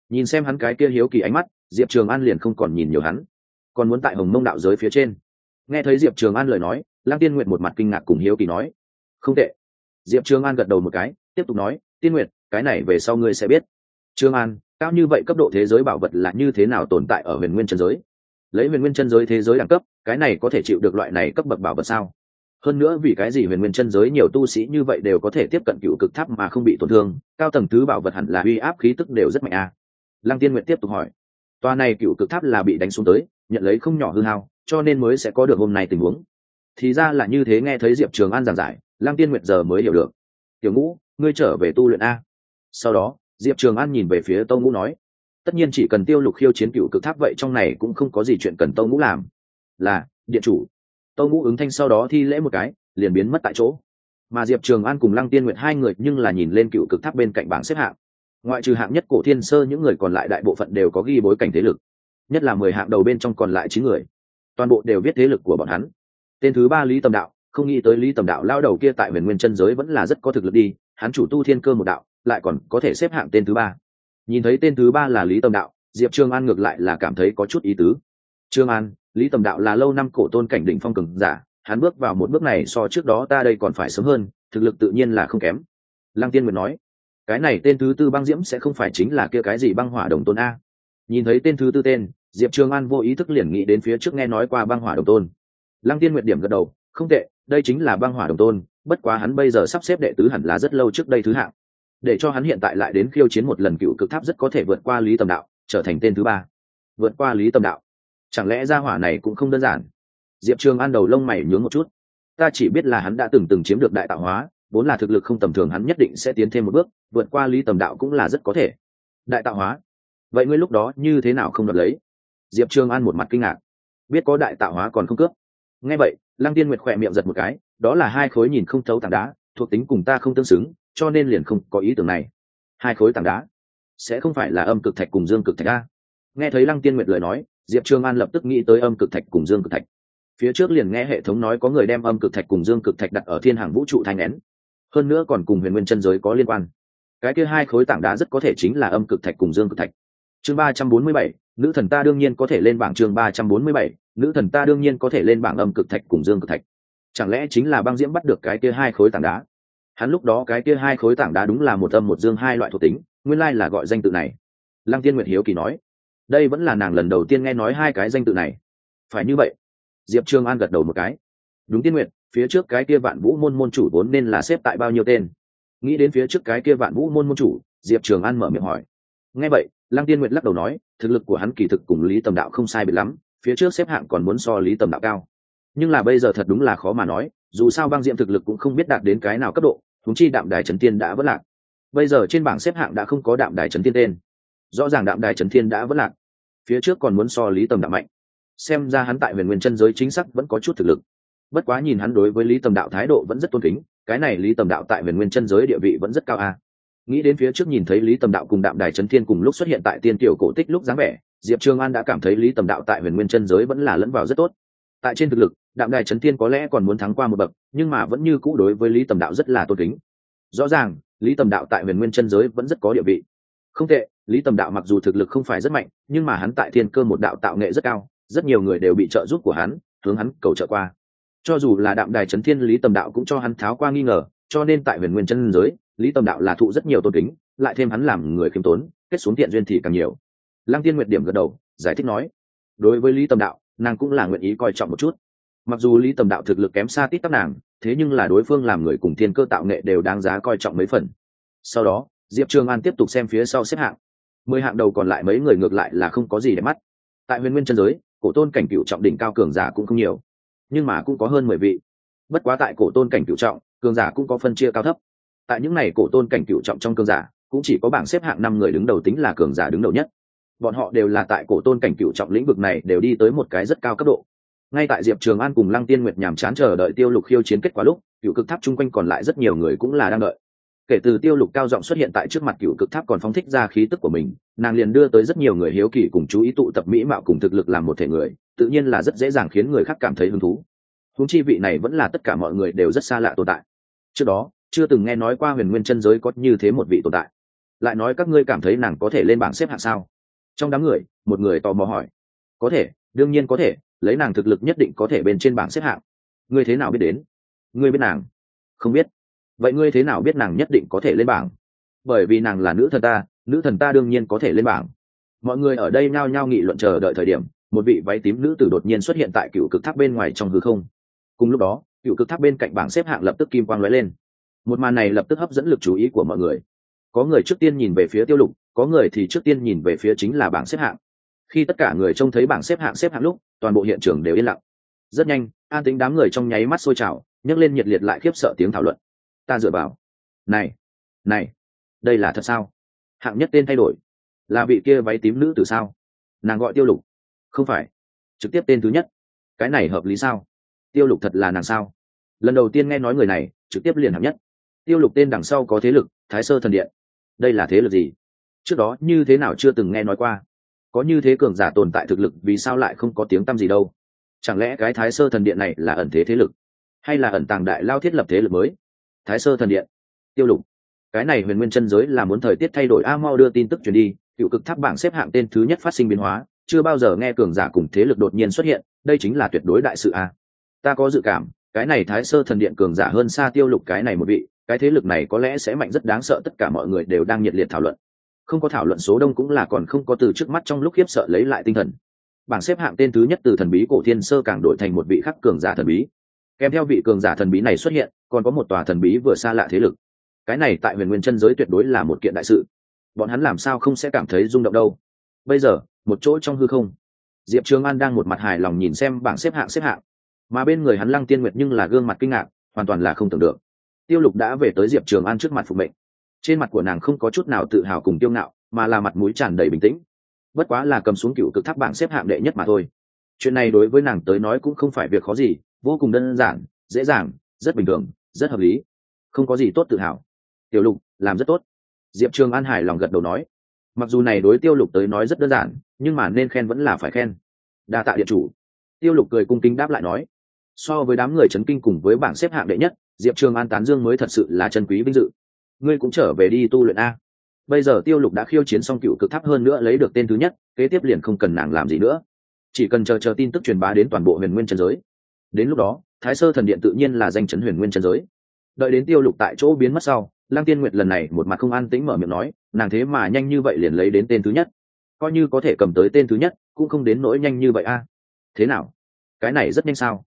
Nhìn xem hắn cái kia hiếu kỳ ánh mắt, diệp trường an liền không còn nhìn nhiều hắn. Còn muốn tại hồng mông đạo giới phía trên. Nghe thấy diệp trường an lời nói, lăng tiên nguyện một mặt kinh ngạc cùng hiếu kỳ nói, không tệ. Diệp trường an gật đầu một cái, tiếp tục nói, tiên nguyện cái này về sau ngươi sẽ biết. Trương an, cao như vậy cấp độ thế giới bảo vật là như thế nào tồn tại ở huyền nguyên trần giới? Lấy huyền nguyên chân giới thế giới đẳng cấp, cái này có thể chịu được loại này cấp bậc bảo vật sao? Hơn nữa vì cái gì huyền nguyên chân giới nhiều tu sĩ như vậy đều có thể tiếp cận cựu cực tháp mà không bị tổn thương, cao tầng thứ bảo vật hẳn là uy áp khí tức đều rất mạnh a à. lăng tiên nguyện tiếp tục hỏi. Toa này cựu cực tháp là bị đánh xuống tới, nhận lấy không nhỏ hư hao, cho nên mới sẽ có được hôm nay tình huống. Thì ra là như thế nghe thấy diệp trường an giảng giải, lăng tiên nguyện giờ mới hiểu được. Tiểu ngũ, ngươi trở về tu luyện a. Sau đó, diệp trường an nhìn về phía tâu ngũ nói tất nhiên chỉ cần tiêu lục khiêu chiến cựu cực tháp vậy trong này cũng không có gì chuyện cần tâu ngũ làm. Là, điện chủ. Tâu ngũ ứng thanh sau đó thi lễ một cái, liền biến mất tại chỗ. Mà diệp trường an cùng lăng tiên nguyện hai người nhưng là nhìn lên cựu cực tháp bên cạnh bảng xếp hạng. Ngoại trừ hạng nhất cổ thiên sơ, những người còn lại đại bộ phận đều có ghi bối cảnh thế lực. Nhất là mười hạng đầu bên trong còn lại chín người. Toàn bộ đều viết thế lực của bọn hắn. Tên thứ ba lý tầm đạo, không nghĩ tới lý tầm đạo lao đầu kia tại huyền nguyên chân giới vẫn là rất có thực lực đi, hắn chủ tu thiên cơ một đạo, lại còn có thể xếp hạng tên thứ ba nhìn thấy tên thứ ba là lý tầm đạo, diệp trương an ngược lại là cảm thấy có chút ý tứ. Trương an, lý tầm đạo là lâu năm cổ tôn cảnh đỉnh phong cường giả, hắn bước vào một bước này so trước đó ta đây còn phải sớm hơn, thực lực tự nhiên là không kém. Lăng tiên nguyệt nói, cái này tên thứ tư băng diễm sẽ không phải chính là kia cái gì băng hỏa đồng tôn a. Nhìn thấy tên thứ tư tên, diệp trường an vô ý thức liền nghĩ đến phía trước nghe nói qua băng hỏa đồng tôn. Lăng tiên nguyệt điểm gật đầu, không tệ, đây chính là băng hỏa đồng tôn, bất quá hắn bây giờ sắp xếp đệ tứ hẳn là rất lâu trước đây thứ hạng để cho hắn hiện tại lại đến khiêu chiến một lần cựu cực tháp rất có thể vượt qua lý tầm đạo, trở thành tên thứ ba. Vượt qua lý tầm đạo. Chẳng lẽ gia hỏa này cũng không đơn giản? Diệp trường an đầu lông mày nhướng một chút. Ta chỉ biết là hắn đã từng từng chiếm được đại tạo hóa, vốn là thực lực không tầm thường hắn nhất định sẽ tiến thêm một bước, vượt qua lý tầm đạo cũng là rất có thể. Đại tạo hóa? Vậy ngươi lúc đó như thế nào không đoạt lấy? Diệp trường an một mặt kinh ngạc. Biết có đại tạo hóa còn không cướp. Nghe vậy, lăng tiên nguyệt khỏe miệng giật một cái, đó là hai khối nhìn không thấu tảng đá thuộc tính cùng ta không tương xứng, cho nên liền không có ý tưởng này. Hai khối tảng đá, sẽ không phải là âm cực thạch cùng dương cực thạch a? Nghe thấy lăng tiên nguyệt lời nói, diệp Trương an lập tức nghĩ tới âm cực thạch cùng dương cực thạch. Phía trước liền nghe hệ thống nói có người đem âm cực thạch cùng dương cực thạch đặt ở thiên hàng vũ trụ thanh nén hơn nữa còn cùng huyền nguyên chân giới có liên quan. Cái kia hai khối tảng đá rất có thể chính là âm cực thạch cùng dương cực thạch. Chương ba trăm bốn mươi bảy, nữ thần ta đương nhiên có thể lên bảng chương ba trăm bốn mươi bảy, nữ thần ta đương nhiên có thể lên bảng âm cực thạch cùng dương cực thạch chẳng lẽ chính là băng diễm bắt được cái kia hai khối tảng đá? Hắn lúc đó cái kia hai khối tảng đá đúng là một âm một dương hai loại thuộc tính, nguyên lai là gọi danh tự này. Lăng tiên nguyệt hiếu kỳ nói, đây vẫn là nàng lần đầu tiên nghe nói hai cái danh tự này. Phải như vậy. Diệp trương an gật đầu một cái. Đúng tiên nguyệt, phía trước cái kia vạn vũ môn môn chủ vốn nên là xếp tại bao nhiêu tên? Nghĩ đến phía trước cái kia vạn vũ môn môn chủ, diệp trường an mở miệng hỏi. Nghe vậy, lăng tiên nguyệt lắc đầu nói, thực lực của hắn kỳ thực cùng lý tầm đạo không sai biệt lắm, phía trước xếp hạng còn muốn so lý tầm đạo cao nhưng là bây giờ thật đúng là khó mà nói, dù sao băng diệm thực lực cũng không biết đạt đến cái nào cấp độ thúng chi đạm đài trấn tiên đã vất lạc. Bây giờ trên bảng xếp hạng đã không có đạm đài trấn tiên tên. Rõ ràng đạm đài trấn tiên đã vất lạc. Phía trước còn muốn so lý tầm đạo mạnh. Xem ra hắn tại huyền nguyên chân giới chính xác vẫn có chút thực lực. Bất quá nhìn hắn đối với lý tầm đạo thái độ vẫn rất tôn kính, cái này lý tầm đạo tại huyền nguyên chân giới địa vị vẫn rất cao a. Nghĩ đến phía trước nhìn thấy lý tầm đạo cùng đạm đài trấn thiên cùng lúc xuất hiện tại tiên tiểu cổ tích lúc dáng vẻ, diệp trương an đã cảm thấy lý tầm đạo tại huyền nguyên chân giới vẫn là lẫn vào rất tốt tại trên thực lực, đạm đài trấn thiên có lẽ còn muốn thắng qua một bậc, nhưng mà vẫn như cũ đối với lý tầm đạo rất là tôn kính. Rõ ràng, lý tầm đạo tại huyền nguyên chân giới vẫn rất có địa vị. Không tệ, lý tầm đạo mặc dù thực lực không phải rất mạnh, nhưng mà hắn tại thiên cơ một đạo tạo nghệ rất cao, rất nhiều người đều bị trợ giúp của hắn, hướng hắn cầu trợ qua. Cho dù là đạm đài trấn thiên, lý tầm đạo cũng cho hắn tháo qua nghi ngờ, cho nên tại huyền nguyên chân giới, lý tầm đạo là thụ rất nhiều tôn kính, lại thêm hắn làm người khiêm tốn, kết xuống tiện duyên thì càng nhiều. Lăng tiên nguyệt điểm gật đầu, giải thích nói, đối với lý tầm đạo nàng cũng là nguyện ý coi trọng một chút. Mặc dù lý tầm đạo thực lực kém xa tít tắc nàng, thế nhưng là đối phương làm người cùng thiên cơ tạo nghệ đều đáng giá coi trọng mấy phần. Sau đó, diệp trường an tiếp tục xem phía sau xếp hạng. Mười hạng đầu còn lại mấy người ngược lại là không có gì để mắt. Tại huyền nguyên chân giới, cổ tôn cảnh cựu trọng đỉnh cao cường giả cũng không nhiều, nhưng mà cũng có hơn mười vị. Bất quá tại cổ tôn cảnh cựu trọng, cường giả cũng có phân chia cao thấp. Tại những này cổ tôn cảnh cựu trọng trong cường giả, cũng chỉ có bảng xếp hạng năm người đứng đầu tính là cường giả đứng đầu nhất bọn họ đều là tại cổ tôn cảnh cựu trọng lĩnh vực này đều đi tới một cái rất cao cấp độ. Ngay tại diệp trường an cùng lăng tiên nguyệt nhàm chán chờ đợi tiêu lục khiêu chiến kết quả lúc, cựu cực tháp chung quanh còn lại rất nhiều người cũng là đang đợi. Kể từ tiêu lục cao giọng xuất hiện tại trước mặt cựu cực tháp còn phóng thích ra khí tức của mình, nàng liền đưa tới rất nhiều người hiếu kỳ cùng chú ý tụ tập mỹ mạo cùng thực lực làm một thể người, tự nhiên là rất dễ dàng khiến người khác cảm thấy hứng thú. Húng chi vị này vẫn là tất cả mọi người đều rất xa lạ tồn tại. Trước đó, chưa từng nghe nói qua huyền nguyên chân giới có như thế một vị tồn tại. Lại nói các ngươi cảm thấy nàng có thể lên bảng xếp hạng sao? Trong đám người, một người tò mò hỏi. Có thể, đương nhiên có thể, lấy nàng thực lực nhất định có thể bên trên bảng xếp hạng. Ngươi thế nào biết đến? Ngươi biết nàng? Không biết. Vậy ngươi thế nào biết nàng nhất định có thể lên bảng? Bởi vì nàng là nữ thần ta, nữ thần ta đương nhiên có thể lên bảng. Mọi người ở đây nhao nhao nghị luận chờ đợi thời điểm, một vị váy tím nữ tử đột nhiên xuất hiện tại cựu cực tháp bên ngoài trong hư không. Cùng lúc đó, cựu cực tháp bên cạnh bảng xếp hạng lập tức kim quang lóe lên. Một màn này lập tức hấp dẫn lực chú ý của mọi người. Có người trước tiên nhìn về phía tiêu lục có người thì trước tiên nhìn về phía chính là bảng xếp hạng. Khi tất cả người trông thấy bảng xếp hạng xếp hạng lúc, toàn bộ hiện trường đều yên lặng. Rất nhanh, an tính đám người trong nháy mắt sôi trào, nhấc lên nhiệt liệt lại khiếp sợ tiếng thảo luận. Ta dựa vào. Này này, đây là thật sao? Hạng nhất tên thay đổi. Là vị kia váy tím nữ từ sao? Nàng gọi tiêu lục. Không phải. Trực tiếp tên thứ nhất. Cái này hợp lý sao? Tiêu lục thật là nàng sao? Lần đầu tiên nghe nói người này, trực tiếp liền hạng nhất. Tiêu lục tên đằng sau có thế lực, thái sơ thần điện. Đây là thế lực gì? Trước đó như thế nào chưa từng nghe nói qua. Có như thế cường giả tồn tại thực lực, vì sao lại không có tiếng tăm gì đâu? Chẳng lẽ cái thái sơ thần điện này là ẩn thế thế lực? Hay là ẩn tàng đại lao thiết lập thế lực mới? Thái sơ thần điện. Tiêu lục. Cái này huyền nguyên chân giới là muốn thời tiết thay đổi, a mau đưa tin tức truyền đi, cựu cực tháp bảng xếp hạng tên thứ nhất phát sinh biến hóa, chưa bao giờ nghe cường giả cùng thế lực đột nhiên xuất hiện, đây chính là tuyệt đối đại sự a. Ta có dự cảm, cái này thái sơ thần điện cường giả hơn xa tiêu lục cái này một vị, cái thế lực này có lẽ sẽ mạnh rất đáng sợ, tất cả mọi người đều đang nhiệt liệt thảo luận không có thảo luận số đông cũng là còn không có từ trước mắt trong lúc khiếp sợ lấy lại tinh thần. Bảng xếp hạng tên thứ nhất từ thần bí cổ thiên sơ càng đổi thành một vị khắc cường giả thần bí. Kèm theo vị cường giả thần bí này xuất hiện, còn có một tòa thần bí vừa xa lạ thế lực. Cái này tại huyền nguyên chân giới tuyệt đối là một kiện đại sự. Bọn hắn làm sao không sẽ cảm thấy rung động đâu? Bây giờ, một chỗ trong hư không, diệp trường an đang một mặt hài lòng nhìn xem bảng xếp hạng xếp hạng. Mà bên người hắn lăng tiên nguyệt nhưng là gương mặt kinh ngạc, hoàn toàn là không tưởng được. Tiêu lục đã về tới diệp trường an trước mặt phụ mệnh trên mặt của nàng không có chút nào tự hào cùng tiêu ngạo, mà là mặt mũi tràn đầy bình tĩnh. Bất quá là cầm xuống cựu cực tháp bảng xếp hạng đệ nhất mà thôi. Chuyện này đối với nàng tới nói cũng không phải việc khó gì, vô cùng đơn giản, dễ dàng, rất bình thường, rất hợp lý. Không có gì tốt tự hào. Tiểu lục, làm rất tốt. Diệp trường an hải lòng gật đầu nói. Mặc dù này đối tiêu lục tới nói rất đơn giản, nhưng mà nên khen vẫn là phải khen. Đa tạ điện chủ. Tiêu lục cười cung kính đáp lại nói. So với đám người c kinh cùng với bảng xếp hạng đệ nhất, diệp trường an tán dương mới thật sự là chân quý vinh dự ngươi cũng trở về đi tu luyện a. Bây giờ tiêu lục đã khiêu chiến xong cựu cực tháp hơn nữa lấy được tên thứ nhất, kế tiếp liền không cần nàng làm gì nữa. Chỉ cần chờ chờ tin tức truyền bá đến toàn bộ huyền nguyên trần giới. Đến lúc đó, thái sơ thần điện tự nhiên là danh chấn huyền nguyên trần giới. Đợi đến tiêu lục tại chỗ biến mất sau, lăng tiên nguyệt lần này một mặt không an tĩnh mở miệng nói, nàng thế mà nhanh như vậy liền lấy đến tên thứ nhất. Coi như có thể cầm tới tên thứ nhất, cũng không đến nỗi nhanh như vậy a. Thế nào? Cái này rất nhanh sao?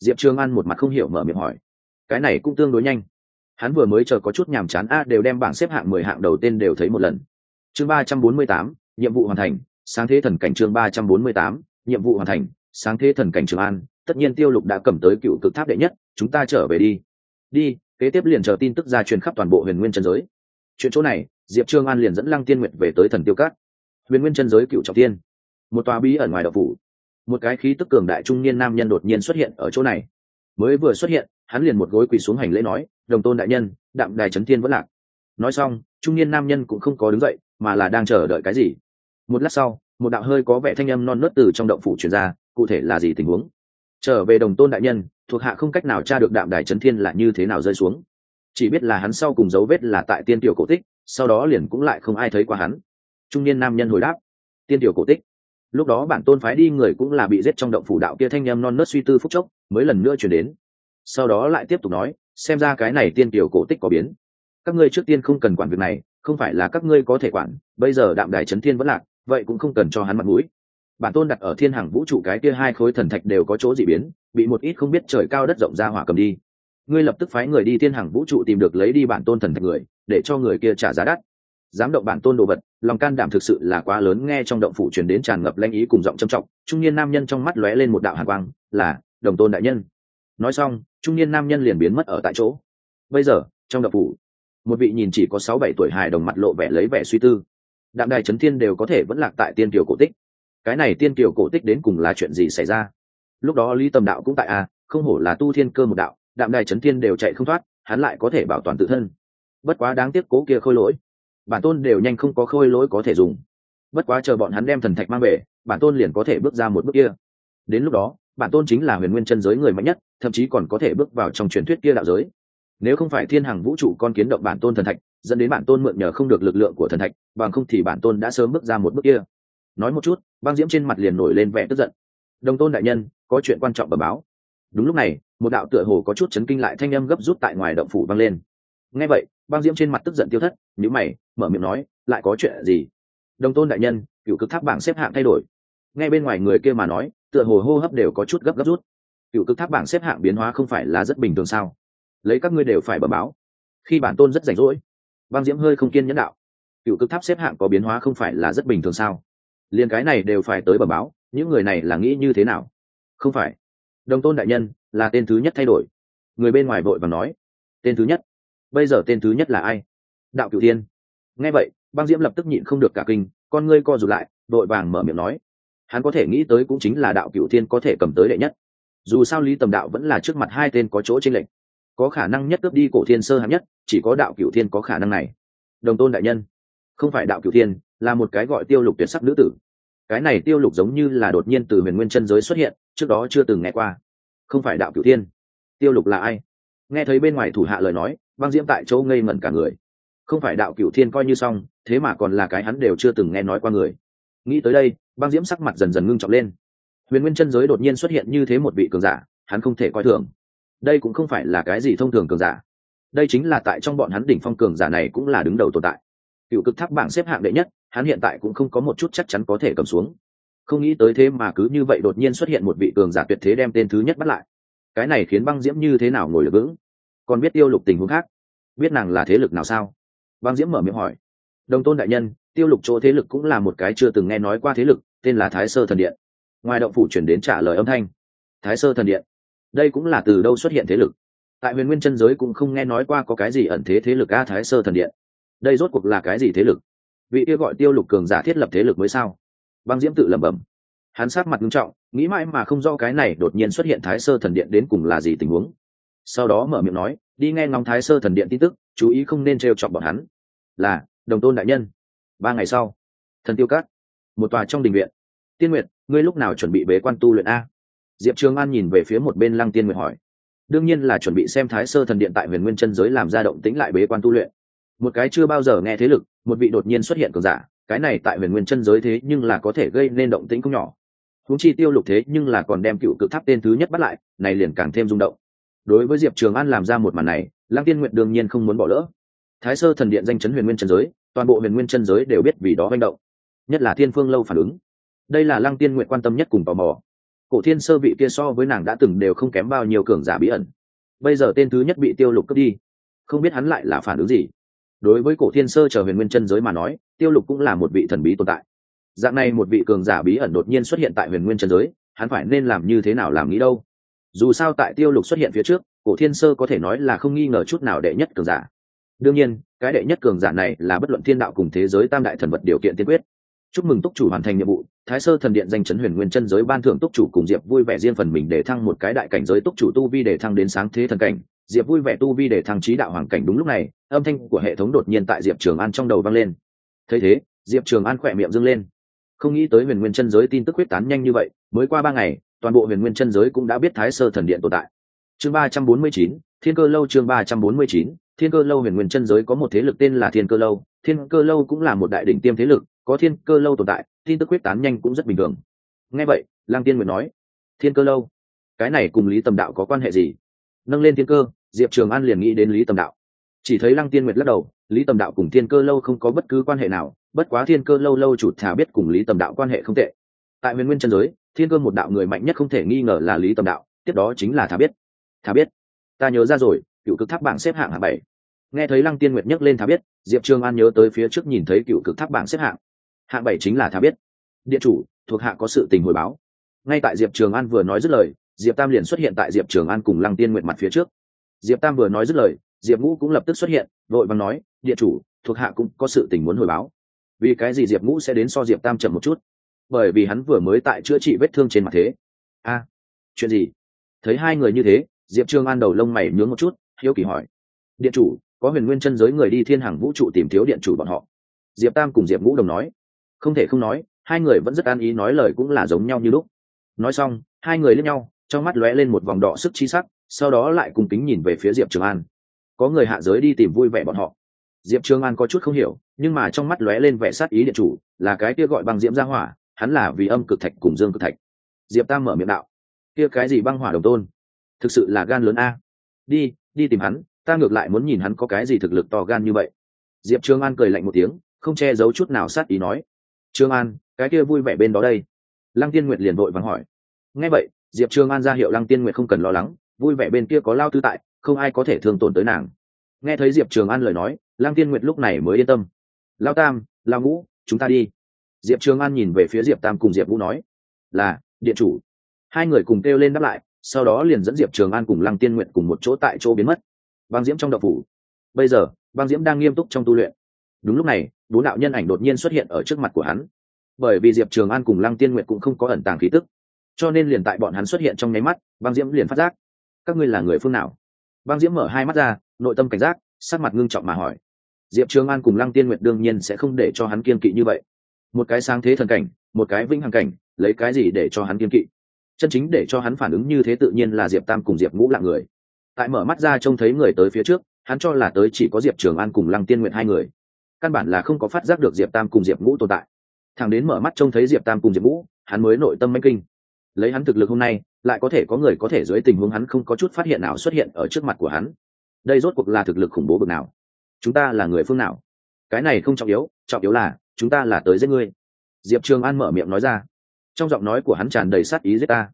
Diệp trương an một mặt không hiểu mở miệng hỏi. Cái này cũng tương đối nhanh hắn vừa mới chờ có chút nhàm chán, a, đều đem bảng xếp hạng mười hạng đầu tên đều thấy một lần. Chương ba trăm bốn mươi tám, nhiệm vụ hoàn thành, sáng thế thần cảnh chương ba trăm bốn mươi tám, nhiệm vụ hoàn thành, sáng thế thần cảnh trường an, tất nhiên tiêu lục đã cầm tới cựu cực tháp đệ nhất, chúng ta trở về đi. Đi, kế tiếp liền chờ tin tức ra truyền khắp toàn bộ huyền nguyên chân giới. Chuyện chỗ này, diệp trương an liền dẫn lăng tiên nguyện về tới thần tiêu cát huyền nguyên chân giới cựu trọng tiên. Một tòa bí ở ngoài đậu phủ. Một cái khí tức cường đại trung niên nam nhân đột nhiên xuất hiện ở chỗ này. Mới vừa xuất hiện hắn liền một gối quỳ xuống hành lễ nói, đồng tôn đại nhân, đạm đài trấn thiên vẫn lạc. Nói xong, trung niên nam nhân cũng không có đứng dậy, mà là đang chờ đợi cái gì. Một lát sau, một đạo hơi có vẻ thanh âm non nớt từ trong động phủ truyền ra, cụ thể là gì tình huống? Trở về đồng tôn đại nhân, thuộc hạ không cách nào tra được đạm đài trấn thiên là như thế nào rơi xuống. Chỉ biết là hắn sau cùng dấu vết là tại tiên tiểu cổ tích, sau đó liền cũng lại không ai thấy qua hắn. Trung niên nam nhân hồi đáp, tiên tiểu cổ tích. Lúc đó bản tôn phái đi người cũng là bị giết trong động phủ đạo kia thanh â non nớt suy tư phúc chốc, mới lần nữa chuyển đến sau đó lại tiếp tục nói, xem ra cái này tiên tiểu cổ tích có biến. Các ngươi trước tiên không cần quản việc này, không phải là các ngươi có thể quản, bây giờ đạm đài trấn thiên vẫn lạc, vậy cũng không cần cho hắn mặt mũi. Bản tôn đặt ở thiên hàng vũ trụ cái kia hai khối thần thạch đều có chỗ dị biến, bị một ít không biết trời cao đất rộng ra hỏa cầm đi. Ngươi lập tức phái người đi thiên hàng vũ trụ tìm được lấy đi bản tôn thần thạch người, để cho người kia trả giá đắt. Dám động bản tôn đồ vật, lòng can đảm thực sự là quá lớn, nghe trong động phủ truyền đến tràn ngập lanh ý cùng giọng trầm trọng, trung niên nam nhân trong mắt lóe lên một đạo hàn quang, là, đồng tôn đại nhân nói xong trung niên nam nhân liền biến mất ở tại chỗ. Bây giờ trong đập phủ một vị nhìn chỉ có sáu bảy tuổi hài đồng mặt lộ vẻ lấy vẻ suy tư. Đạm đài trấn thiên đều có thể vẫn lạc tại tiên kiều cổ tích. Cái này tiên kiều cổ tích đến cùng là chuyện gì xảy ra? Lúc đó lý tầm đạo cũng tại a à, không hổ là tu thiên cơ một đạo đạm đài trấn thiên đều chạy không thoát hắn lại có thể bảo toàn tự thân. Bất quá đáng tiếc cố kia khôi lỗi. Bản tôn đều nhanh không có khôi lỗi có thể dùng. Bất quá chờ bọn hắn đem thần thạch mang về bản tôn liền có thể bước ra một bước kia. Đến lúc đó bản tôn chính là huyền nguyên chân giới người mạnh nhất thậm chí còn có thể bước vào trong truyền thuyết kia đạo giới. Nếu không phải thiên hằng vũ trụ con kiến động bản tôn thần thạch, dẫn đến bản tôn mượn nhờ không được lực lượng của thần thạch, bằng không thì bản tôn đã sớm bước ra một bước kia. Nói một chút, băng diễm trên mặt liền nổi lên vẻ tức giận. Đồng tôn đại nhân, có chuyện quan trọng bẩm báo. Đúng lúc này, một đạo tựa hồ có chút chấn kinh lại thanh âm gấp rút tại ngoài động phủ vang lên. Nghe vậy, băng diễm trên mặt tức giận tiêu thất nhữ mày, mở miệng nói, lại có chuyện gì? Đồng tôn đại nhân, cựu cực tháp bảng xếp hạng thay đổi. Ngay bên ngoài người kia mà nói, tựa hồ hô hấp đều có chút gấp gấp rút cựu cực tháp bảng xếp hạng biến hóa không phải là rất bình thường sao? Lấy các ngươi đều phải bẩm báo. Khi bản tôn rất rảnh rỗi, băng diễm hơi không kiên nhẫn đạo. Cựu cực tháp xếp hạng có biến hóa không phải là rất bình thường sao? Liền cái này đều phải tới bẩm báo, những người này là nghĩ như thế nào? Không phải. Đồng tôn đại nhân, là tên thứ nhất thay đổi. Người bên ngoài vội và nói, tên thứ nhất. Bây giờ tên thứ nhất là ai? Đạo cựu thiên. Nghe vậy, băng diễm lập tức nhịn không được cả kinh, con ngươi co rụt lại Đội vàng mở miệng nói. Hắn có thể nghĩ tới cũng chính là đạo cựu thiên có thể cầm tới đệ nhất dù sao lý tầm đạo vẫn là trước mặt hai tên có chỗ tranh lệch, có khả năng nhất cướp đi cổ thiên sơ hạng nhất, chỉ có đạo cửu thiên có khả năng này. Đồng tôn đại nhân, không phải đạo cửu thiên, là một cái gọi tiêu lục tuyệt sắc nữ tử. Cái này tiêu lục giống như là đột nhiên từ huyền nguyên chân giới xuất hiện, trước đó chưa từng nghe qua. Không phải đạo cửu thiên. Tiêu lục là ai? Nghe thấy bên ngoài thủ hạ lời nói, băng diễm tại chỗ ngây ngẩn cả người. Không phải đạo cửu thiên coi như xong, thế mà còn là cái hắn đều chưa từng nghe nói qua người. Nghĩ tới đây, băng diễm sắc mặt dần dần ngưng trọng lên huyền nguyên chân giới đột nhiên xuất hiện như thế một vị cường giả, hắn không thể coi thường. Đây cũng không phải là cái gì thông thường cường giả. Đây chính là tại trong bọn hắn đỉnh phong cường giả này cũng là đứng đầu tồn tại. Cựu cực tháp bảng xếp hạng đệ nhất, hắn hiện tại cũng không có một chút chắc chắn có thể cầm xuống. Không nghĩ tới thế mà cứ như vậy đột nhiên xuất hiện một vị cường giả tuyệt thế đem tên thứ nhất bắt lại. Cái này khiến băng diễm như thế nào ngồi được vững? Còn biết tiêu lục tình huống khác? Biết nàng là thế lực nào sao? Băng diễm mở miệng hỏi. Đồng tôn đại nhân, tiêu lục chỗ thế lực cũng là một cái chưa từng nghe nói qua thế lực, tên là thái sơ thần điện ngoài động phủ chuyển đến trả lời âm thanh. Thái sơ thần điện. Đây cũng là từ đâu xuất hiện thế lực? Tại huyền nguyên chân giới cũng không nghe nói qua có cái gì ẩn thế thế lực a thái sơ thần điện. Đây rốt cuộc là cái gì thế lực? Vị kia gọi tiêu lục cường giả thiết lập thế lực mới sao? Băng diễm tự lẩm bẩm. Hắn sát mặt nghiêm trọng, nghĩ mãi mà không rõ cái này đột nhiên xuất hiện thái sơ thần điện đến cùng là gì tình huống. Sau đó mở miệng nói, đi nghe ngóng thái sơ thần điện tin tức, chú ý không nên t chọc bọn hắn. Là, đồng tôn đại nhân. Ba ngày sau, thần tiêu cát, một tòa trong đình viện. Tiên nguyệt ngươi lúc nào chuẩn bị bế quan tu luyện a? Diệp trường an nhìn về phía một bên lăng tiên nguyệt hỏi. Đương nhiên là chuẩn bị xem thái sơ thần điện tại huyền nguyên chân giới làm ra động tĩnh lại bế quan tu luyện. Một cái chưa bao giờ nghe thế lực, một vị đột nhiên xuất hiện cường giả, cái này tại huyền nguyên chân giới thế nhưng là có thể gây nên động tĩnh không nhỏ. Húng chi tiêu lục thế nhưng là còn đem cựu cự tháp tên thứ nhất bắt lại, này liền càng thêm rung động. Đối với diệp trường an làm ra một màn này, lăng tiên nguyện đương nhiên không muốn bỏ lỡ. Thái sơ thần điện danh chấn huyền nguyên chân giới, toàn bộ huyền nguyên chân giới đều biết vì đó manh động. Nhất là thiên phương lâu phản ứng đây là lăng tiên nguyện quan tâm nhất cùng tò mò. Cổ thiên sơ vị kia so với nàng đã từng đều không kém bao nhiêu cường giả bí ẩn. Bây giờ tên thứ nhất bị tiêu lục cướp đi. Không biết hắn lại là phản ứng gì. Đối với cổ thiên sơ chờ huyền nguyên chân giới mà nói, tiêu lục cũng là một vị thần bí tồn tại. Dạng này một vị cường giả bí ẩn đột nhiên xuất hiện tại huyền nguyên chân giới, hắn phải nên làm như thế nào làm nghĩ đâu? Dù sao tại tiêu lục xuất hiện phía trước, cổ thiên sơ có thể nói là không nghi ngờ chút nào đệ nhất cường giả. Đương nhiên, cái đệ nhất cường giả này là bất luận thiên đạo cùng thế giới tam đại thần vật điều kiện tiên quyết chúc mừng túc chủ hoàn thành nhiệm vụ, thái sơ thần điện danh chấn huyền nguyên chân giới ban thưởng túc chủ cùng diệp vui vẻ riêng phần mình để thăng một cái đại cảnh giới túc chủ tu vi để thăng đến sáng thế thần cảnh. Diệp vui vẻ tu vi để thăng trí đạo hoàng cảnh đúng lúc này, âm thanh của hệ thống đột nhiên tại diệp trường an trong đầu vang lên. Thấy thế, diệp trường an khỏe miệng dâng lên. Không nghĩ tới huyền nguyên chân giới tin tức quyết tán nhanh như vậy, mới qua ba ngày, toàn bộ huyền nguyên chân giới cũng đã biết thái sơ thần điện tồn tại. Chương ba trăm bốn mươi chín, thiên cơ lâu chương ba trăm bốn mươi chín, thiên cơ lâu huyền nguyên chân giới có một thế lực tên là thiên cơ lâu. Thiên cơ lâu cũng là một đại đỉnh tiêm thế lực có thiên cơ lâu tồn tại, tin tức quyết tán nhanh cũng rất bình thường. Ngay vậy, lang tiên nguyện nói, thiên cơ lâu? Cái này cùng lý tầm đạo có quan hệ gì? Nâng lên thiên cơ, diệp trường an liền nghĩ đến lý tầm đạo. Chỉ thấy lăng tiên nguyệt lắc đầu, lý tầm đạo cùng thiên cơ lâu không có bất cứ quan hệ nào, bất quá thiên cơ lâu lâu chủ thả biết cùng lý tầm đạo quan hệ không tệ. Tại huyền nguyên chân giới, thiên cơ một đạo người mạnh nhất không thể nghi ngờ là lý tầm đạo, tiếp đó chính là thả biết. Thả biết. Ta nhớ ra rồi, cựu cực tháp bảng xếp hạng hạng bảy. Nghe thấy lăng tiên nguyệt nhắc lên thả biết, diệp trường an nhớ tới phía trước nhìn thấy cựu cực tháp bảng xếp hạng hạng bảy chính là thả biết. Điện chủ, thuộc hạ có sự tình hồi báo. Ngay tại diệp trường an vừa nói dứt lời, diệp tam liền xuất hiện tại diệp trường an cùng lăng tiên nguyện mặt phía trước. Diệp tam vừa nói dứt lời, diệp ngũ cũng lập tức xuất hiện vội vàng nói địa chủ, thuộc hạ cũng có sự tình muốn hồi báo. Vì cái gì diệp ngũ sẽ đến so diệp tam chậm một chút? Bởi vì hắn vừa mới tại chữa trị vết thương trên mặt thế. A, chuyện gì? Thấy hai người như thế, diệp trương an đầu lông mày nhướng một chút, hiếu kỳ hỏi, điện chủ, có huyền nguyên chân giới người đi thiên hàng vũ trụ tìm thiếu điện chủ bọn họ? Diệp tam cùng diệp ngũ đồng nói không thể không nói, hai người vẫn rất an ý nói lời cũng là giống nhau như lúc. Nói xong, hai người lên nhau, trong mắt lóe lên một vòng đỏ sức chi sắc, sau đó lại cùng kính nhìn về phía diệp trường an. Có người hạ giới đi tìm vui vẻ bọn họ. Diệp trường an có chút không hiểu, nhưng mà trong mắt lóe lên vẻ sát ý điện chủ, là cái kia gọi bằng diễm gia hỏa, hắn là vì âm cực thạch cùng dương cực thạch. Diệp tam mở miệng đạo, kia cái gì băng hỏa đồng tôn? Thực sự là gan lớn a. Đi đi tìm hắn, ta ngược lại muốn nhìn hắn có cái gì thực lực to gan như vậy. Diệp trường an cười lạnh một tiếng, không che giấu chút nào sát ý nói trương an, cái kia vui vẻ bên đó đây. Lăng tiên nguyệt liền vội vắng hỏi. Nghe vậy, diệp trường an ra hiệu lăng tiên nguyệt không cần lo lắng, vui vẻ bên kia có lao tư tại, không ai có thể thương tổn tới nàng. Nghe thấy diệp trường an lời nói, lăng tiên nguyệt lúc này mới yên tâm. Lao tam, lao ngũ, chúng ta đi. Diệp trường an nhìn về phía diệp tam cùng diệp vũ nói, là, điện chủ. Hai người cùng kêu lên đáp lại, sau đó liền dẫn diệp trường an cùng lăng tiên nguyện cùng một chỗ tại chỗ biến mất. Băng diễm trong đậu phủ. Bây giờ, băng diễm đang nghiêm túc trong tu luyện đúng lúc này bốn đạo nhân ảnh đột nhiên xuất hiện ở trước mặt của hắn. Bởi vì diệp trường an cùng lăng tiên nguyện cũng không có ẩn tàng khí tức, cho nên liền tại bọn hắn xuất hiện trong nháy mắt, băng diễm liền phát giác, các ngươi là người phương nào? Băng diễm mở hai mắt ra, nội tâm cảnh giác, sắc mặt ngưng trọng mà hỏi. Diệp trường an cùng lăng tiên nguyệt đương nhiên sẽ không để cho hắn kiên kỵ như vậy. Một cái sáng thế thần cảnh, một cái vĩnh hằng cảnh, lấy cái gì để cho hắn kiên kỵ? Chân chính để cho hắn phản ứng như thế tự nhiên là diệp tam cùng diệp ngũ lạng người. Tại mở mắt ra trông thấy người tới phía trước, hắn cho là tới chỉ có diệp trường an cùng lăng tiên nguyện hai người căn bản là không có phát giác được diệp tam cùng diệp ngũ tồn tại. Thằng đến mở mắt trông thấy diệp tam cùng diệp ngũ, hắn mới nội tâm manh kinh. Lấy hắn thực lực hôm nay, lại có thể có người có thể dưới tình huống hắn không có chút phát hiện nào xuất hiện ở trước mặt của hắn. Đây rốt cuộc là thực lực khủng bố bực nào? Chúng ta là người phương nào? Cái này không trọng yếu trọng yếu là, chúng ta là tới giết ngươi. Diệp trường an mở miệng nói ra. Trong giọng nói của hắn tràn đầy sát ý giết ta.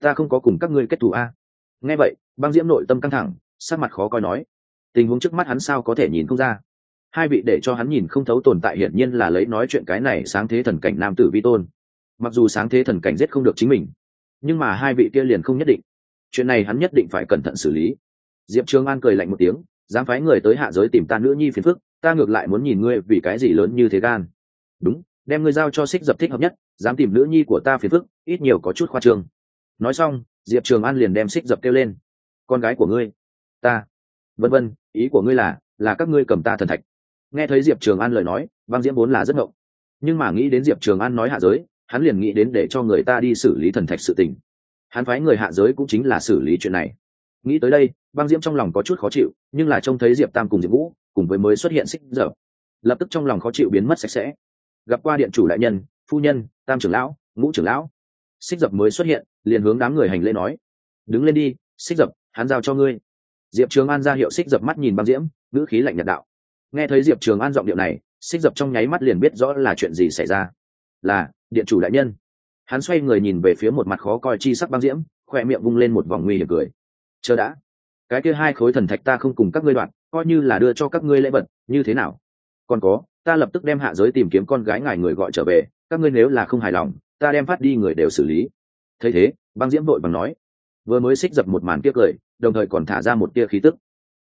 Ta không có cùng các ngươi kết thù a. Nghe vậy, băng diễm nội tâm căng thẳng, sắc mặt khó coi nói. Tình huống trước mắt hắn sao có thể nhìn không ra? Hai vị để cho hắn nhìn không thấu tồn tại hiển nhiên là lấy nói chuyện cái này sáng thế thần cảnh nam tử vi tôn. Mặc dù sáng thế thần cảnh giết không được chính mình, nhưng mà hai vị kia liền không nhất định. Chuyện này hắn nhất định phải cẩn thận xử lý. Diệp trường an cười lạnh một tiếng, dám phái người tới hạ giới tìm ta nữ nhi phiền phức, ta ngược lại muốn nhìn ngươi vì cái gì lớn như thế gan. Đúng, đem ngươi giao cho xích dập thích hợp nhất, dám tìm nữ nhi của ta phiền phức, ít nhiều có chút khoa trương. Nói xong, diệp trường an liền đem xích dập kêu lên. Con gái của ngươi, ta. Vân vân, ý của ngươi là là các ngươi cầm ta thần thạch nghe thấy diệp trường an lời nói băng diễm vốn là rất ngộng. Nhưng mà nghĩ đến diệp trường an nói hạ giới, hắn liền nghĩ đến để cho người ta đi xử lý thần thạch sự tình. Hắn phái người hạ giới cũng chính là xử lý chuyện này. Nghĩ tới đây băng diễm trong lòng có chút khó chịu, nhưng là trông thấy diệp tam cùng diệp vũ, cùng với mới xuất hiện xích dở, lập tức trong lòng khó chịu biến mất sạch sẽ. Gặp qua điện chủ đại nhân, phu nhân, tam trưởng lão, ngũ trưởng lão, xích dập mới xuất hiện, liền hướng đám người hành lễ nói. Đứng lên đi, xích dập, hắn giao cho ngươi. Diệp trường an ra hiệu xích dập mắt nhìn băng diễm, ngữ khí lạnh nhạt đạo nghe thấy diệp trường an giọng điệu này, xích dập trong nháy mắt liền biết rõ là chuyện gì xảy ra. Là, điện chủ đại nhân. Hắn xoay người nhìn về phía một mặt khó coi chi sắc băng diễm khoe miệng vung lên một vòng nguy hiểm cười. Chờ đã. Cái kia hai khối thần thạch ta không cùng các ngươi đoạn, coi như là đưa cho các ngươi lễ vật, như thế nào? Còn có, ta lập tức đem hạ giới tìm kiếm con gái ngài người gọi trở về, các ngươi nếu là không hài lòng, ta đem phát đi người đều xử lý. Thấy thế, băng diễm vội bằng nói. Vừa mới xích dập một màn kia cười, đồng thời còn thả ra một tia khí tức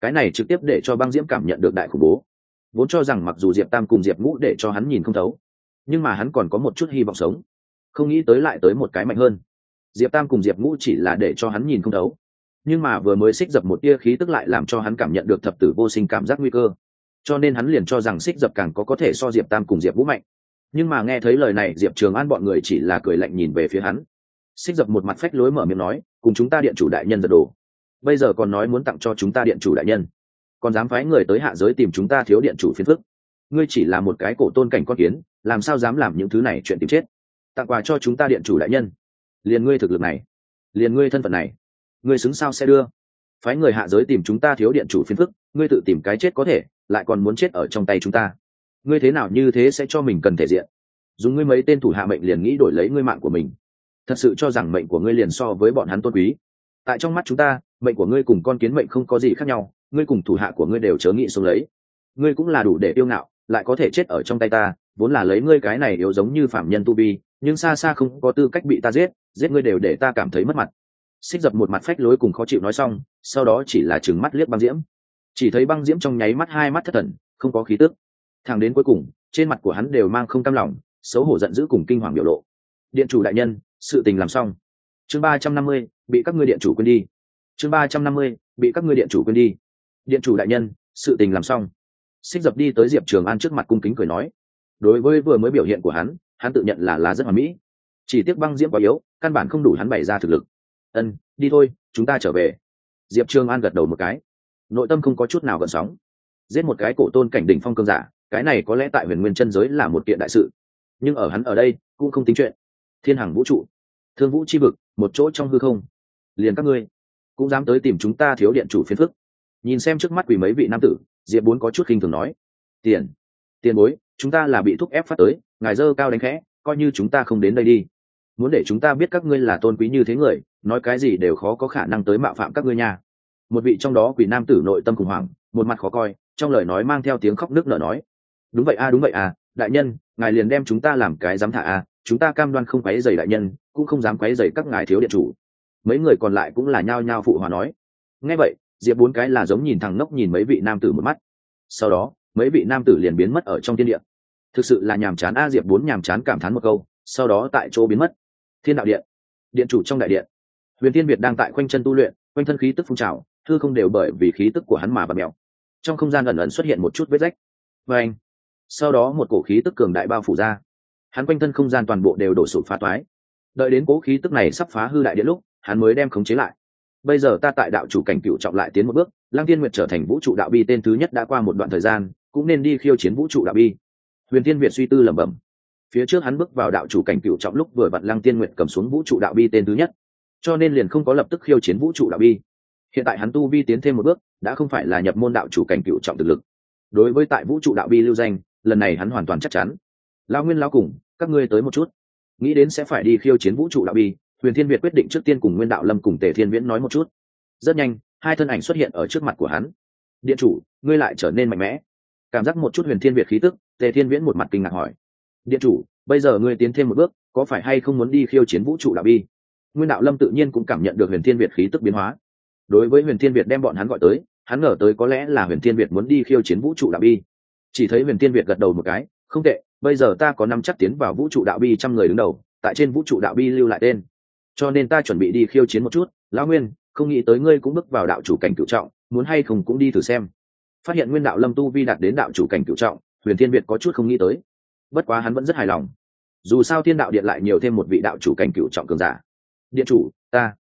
cái này trực tiếp để cho băng diễm cảm nhận được đại khủng bố. Vốn cho rằng mặc dù diệp tam cùng diệp ngũ để cho hắn nhìn không thấu, nhưng mà hắn còn có một chút hy vọng sống. Không nghĩ tới lại tới một cái mạnh hơn. Diệp tam cùng diệp ngũ chỉ là để cho hắn nhìn không thấu, nhưng mà vừa mới xích dập một tia khí tức lại làm cho hắn cảm nhận được thập tử vô sinh cảm giác nguy cơ. Cho nên hắn liền cho rằng xích dập càng có có thể so diệp tam cùng diệp vũ mạnh. Nhưng mà nghe thấy lời này, diệp trường an bọn người chỉ là cười lạnh nhìn về phía hắn. Xích dập một mặt phách lối mở miệng nói, cùng chúng ta điện chủ đại nhân giật đồ bây giờ còn nói muốn tặng cho chúng ta điện chủ đại nhân. Còn dám phái người tới hạ giới tìm chúng ta thiếu điện chủ phiền phức. Ngươi chỉ là một cái cổ tôn cảnh con kiến, làm sao dám làm những thứ này chuyện tìm chết? Tặng quà cho chúng ta điện chủ đại nhân. Liền ngươi thực lực này, liền ngươi thân phận này, ngươi xứng sao sẽ đưa? Phái người hạ giới tìm chúng ta thiếu điện chủ phiền phức, ngươi tự tìm cái chết có thể, lại còn muốn chết ở trong tay chúng ta. Ngươi thế nào như thế sẽ cho mình cần thể diện? Dùng ngươi mấy tên thủ hạ mệnh liền nghĩ đổi lấy ngươi mạng của mình. Thật sự cho rằng mệnh của ngươi liền so với bọn hắn tôn quý. Tại trong mắt chúng ta mệnh của ngươi cùng con kiến mệnh không có gì khác nhau, ngươi cùng thủ hạ của ngươi đều chớ nghĩ xuống lấy. Ngươi cũng là đủ để tiêu ngạo, lại có thể chết ở trong tay ta, vốn là lấy ngươi cái này yếu giống như phạm nhân tu bi nhưng xa xa không có tư cách bị ta giết giết ngươi đều để ta cảm thấy mất mặt. Xích dập một mặt phách lối cùng khó chịu nói xong, sau đó chỉ là chừng mắt liếc băng diễm. Chỉ thấy băng diễm trong nháy mắt hai mắt thất thần, không có khí tức. Thằng đến cuối cùng, trên mặt của hắn đều mang không cam lòng, xấu hổ giận dữ cùng kinh hoàng biểu lộ. Điện chủ đại nhân, sự tình làm xong. Chương ba trăm năm mươi, bị các ngươi điện chủ quên đi chương ba trăm năm mươi, bị các ngươi điện chủ quên đi. Điện chủ đại nhân, sự tình làm xong. Xích dập đi tới diệp trường an trước mặt cung kính cười nói. Đối với vừa mới biểu hiện của hắn hắn tự nhận là là rất hoàn mỹ. Chỉ tiếc băng diễm quá yếu, căn bản không đủ hắn bày ra thực lực. Ân, đi thôi, chúng ta trở về. Diệp trường an gật đầu một cái. Nội tâm không có chút nào gần sóng. Giết một cái cổ tôn cảnh đỉnh phong cương giả, cái này có lẽ tại huyền nguyên chân giới là một kiện đại sự. Nhưng ở hắn ở đây, cũng không tính chuyện. Thiên hằng vũ trụ, thương vũ chi vực, một chỗ trong hư không. Liền các ngươi cũng dám tới tìm chúng ta thiếu điện chủ phiến phức. Nhìn xem trước mắt quỷ mấy vị nam tử, diệp bốn có chút khinh thường nói. Tiền tiền bối, chúng ta là bị thúc ép phát tới, ngài dơ cao đánh khẽ, coi như chúng ta không đến đây đi. Muốn để chúng ta biết các ngươi là tôn quý như thế người, nói cái gì đều khó có khả năng tới mạo phạm các ngươi nha. Một vị trong đó quỷ nam tử nội tâm khủng hoảng, một mặt khó coi, trong lời nói mang theo tiếng khóc nước nở nói. Đúng vậy a, đúng vậy à đại nhân, ngài liền đem chúng ta làm cái dám thả a, chúng ta cam đoan không quấy dày đại nhân, cũng không dám quấy dày các ngài thiếu điện chủ mấy người còn lại cũng là nhao nhao phụ hòa nói. Nghe vậy, diệp bốn cái là giống nhìn thằng ngốc nhìn mấy vị nam tử một mắt. Sau đó, mấy vị nam tử liền biến mất ở trong thiên địa. Thực sự là nhàm chán a, diệp bốn nhàm chán cảm thán một câu, sau đó tại chỗ biến mất. Thiên đạo điện điện chủ trong đại điện. Huyền tiên việt đang tại quanh chân tu luyện, quanh thân khí tức phun trào thư không đều bởi vì khí tức của hắn mà bật mèo. Trong không gian ẩn ẩn xuất hiện một chút vết rách. Và anh sau đó một cổ khí tức cường đại bao phủ ra. Hắn quanh thân không gian toàn bộ đều đổ sụp phá toái. Đợi đến cố khí tức này sắp phá hư đại điện lúc hắn mới đem khống chế lại. Bây giờ ta tại đạo chủ cảnh cựu trọng lại tiến một bước, lăng tiên nguyệt trở thành vũ trụ đạo bi tên thứ nhất đã qua một đoạn thời gian, cũng nên đi khiêu chiến vũ trụ đạo bi. Huyền tiên việt suy tư lẩm bẩm. Phía trước hắn bước vào đạo chủ cảnh cựu trọng lúc vừa vặn lăng tiên nguyệt cầm xuống vũ trụ đạo bi tên thứ nhất, cho nên liền không có lập tức khiêu chiến vũ trụ đạo bi. Hiện tại hắn tu vi tiến thêm một bước, đã không phải là nhập môn đạo chủ cảnh cựu trọng thực lực. Đối với tại vũ trụ đạo bi lưu danh, lần này hắn hoàn toàn chắc chắn. Lao nguyên lao cùng, các ngươi tới một chút. Nghĩ đến sẽ phải đi khiêu chiến vũ trụ đạo bi huyền thiên việt quyết định trước tiên cùng nguyên đạo lâm cùng tề thiên viễn nói một chút. Rất nhanh, hai thân ảnh xuất hiện ở trước mặt của hắn. Điện chủ, ngươi lại trở nên mạnh mẽ. Cảm giác một chút huyền thiên việt khí tức, tề thiên viễn một mặt kinh ngạc hỏi. Điện chủ, bây giờ ngươi tiến thêm một bước, có phải hay không muốn đi khiêu chiến vũ trụ đạo bi? Nguyên đạo lâm tự nhiên cũng cảm nhận được huyền thiên việt khí tức biến hóa. Đối với huyền thiên việt đem bọn hắn gọi tới, hắn ngờ tới có lẽ là huyền thiên việt muốn đi khiêu chiến vũ trụ đạo bi. Chỉ thấy huyền thiên việt gật đầu một cái, không tệ, bây giờ ta có năm chắc tiến vào vũ trụ đạo bi trăm người đứng đầu, tại trên vũ trụ đạo bi lưu lại tên cho nên ta chuẩn bị đi khiêu chiến một chút. Lão nguyên, không nghĩ tới ngươi cũng bước vào đạo chủ cảnh cựu trọng, muốn hay không cũng đi thử xem. Phát hiện nguyên đạo lâm tu vi đạt đến đạo chủ cảnh cựu trọng, huyền thiên việt có chút không nghĩ tới. Bất quá hắn vẫn rất hài lòng. Dù sao thiên đạo điện lại nhiều thêm một vị đạo chủ cảnh cựu trọng cường giả. Điện chủ, ta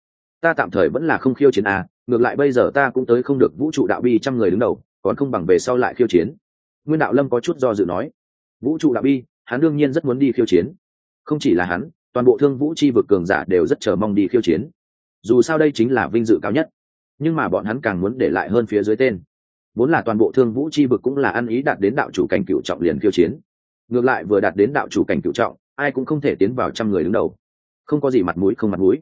ta tạm thời vẫn là không khiêu chiến à ngược lại bây giờ ta cũng tới không được vũ trụ đạo bi trăm người đứng đầu, còn không bằng về sau lại khiêu chiến. Nguyên đạo lâm có chút do dự nói. Vũ trụ đạo bi, hắn đương nhiên rất muốn đi khiêu chiến. Không chỉ là hắn toàn bộ thương vũ chi vực cường giả đều rất chờ mong đi khiêu chiến. Dù sao đây chính là vinh dự cao nhất. Nhưng mà bọn hắn càng muốn để lại hơn phía dưới tên. Vốn là toàn bộ thương vũ chi vực cũng là ăn ý đạt đến đạo chủ cảnh cựu trọng liền khiêu chiến. Ngược lại vừa đạt đến đạo chủ cảnh cựu trọng, ai cũng không thể tiến vào trăm người đứng đầu. Không có gì mặt mũi, không mặt mũi.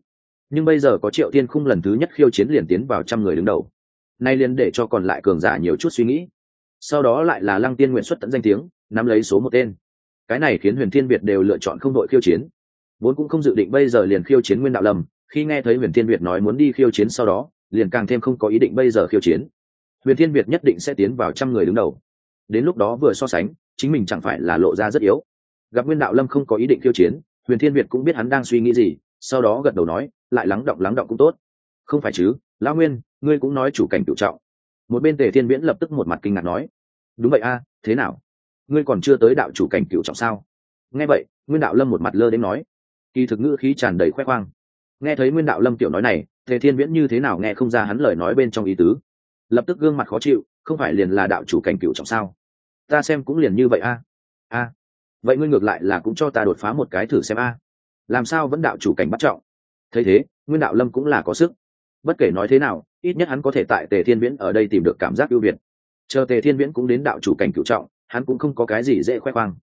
Nhưng bây giờ có triệu tiên khung lần thứ nhất khiêu chiến liền tiến vào trăm người đứng đầu. Nay liền để cho còn lại cường giả nhiều chút suy nghĩ. Sau đó lại là lăng tiên nguyện xuất tận danh tiếng, nắm lấy số một tên. Cái này khiến huyền thiên việt đều lựa chọn không đội khiêu chiến vốn cũng không dự định bây giờ liền khiêu chiến nguyên đạo lâm, khi nghe thấy huyền thiên việt nói muốn đi khiêu chiến sau đó, liền càng thêm không có ý định bây giờ khiêu chiến. Huyền thiên việt nhất định sẽ tiến vào trăm người đứng đầu. Đến lúc đó vừa so sánh, chính mình chẳng phải là lộ ra rất yếu. Gặp nguyên đạo lâm không có ý định khiêu chiến, huyền thiên việt cũng biết hắn đang suy nghĩ gì, sau đó gật đầu nói, lại lắng động lắng động cũng tốt. Không phải chứ, lão nguyên, ngươi cũng nói chủ cảnh tự trọng. Một bên tề thiên viễn lập tức một mặt kinh ngạc nói, đúng vậy a, thế nào? Ngươi còn chưa tới đạo chủ cảnh cựu trọng sao? Nghe vậy, nguyên đạo lâm một mặt lơ đến nói kỳ thực ngữ khí tràn đầy khoe khoang. Nghe thấy nguyên đạo lâm tiểu nói này, tề thiên viễn như thế nào nghe không ra hắn lời nói bên trong ý tứ. Lập tức gương mặt khó chịu, không phải liền là đạo chủ cảnh cựu trọng sao? Ta xem cũng liền như vậy a. A. Vậy ngươi ngược lại là cũng cho ta đột phá một cái thử xem a. Làm sao vẫn đạo chủ cảnh bắt trọng? Thấy thế, nguyên đạo lâm cũng là có sức. Bất kể nói thế nào, ít nhất hắn có thể tại tề thiên viễn ở đây tìm được cảm giác ưu việt. Chờ tề thiên viễn cũng đến đạo chủ cảnh cựu trọng, hắn cũng không có cái gì dễ khoe khoang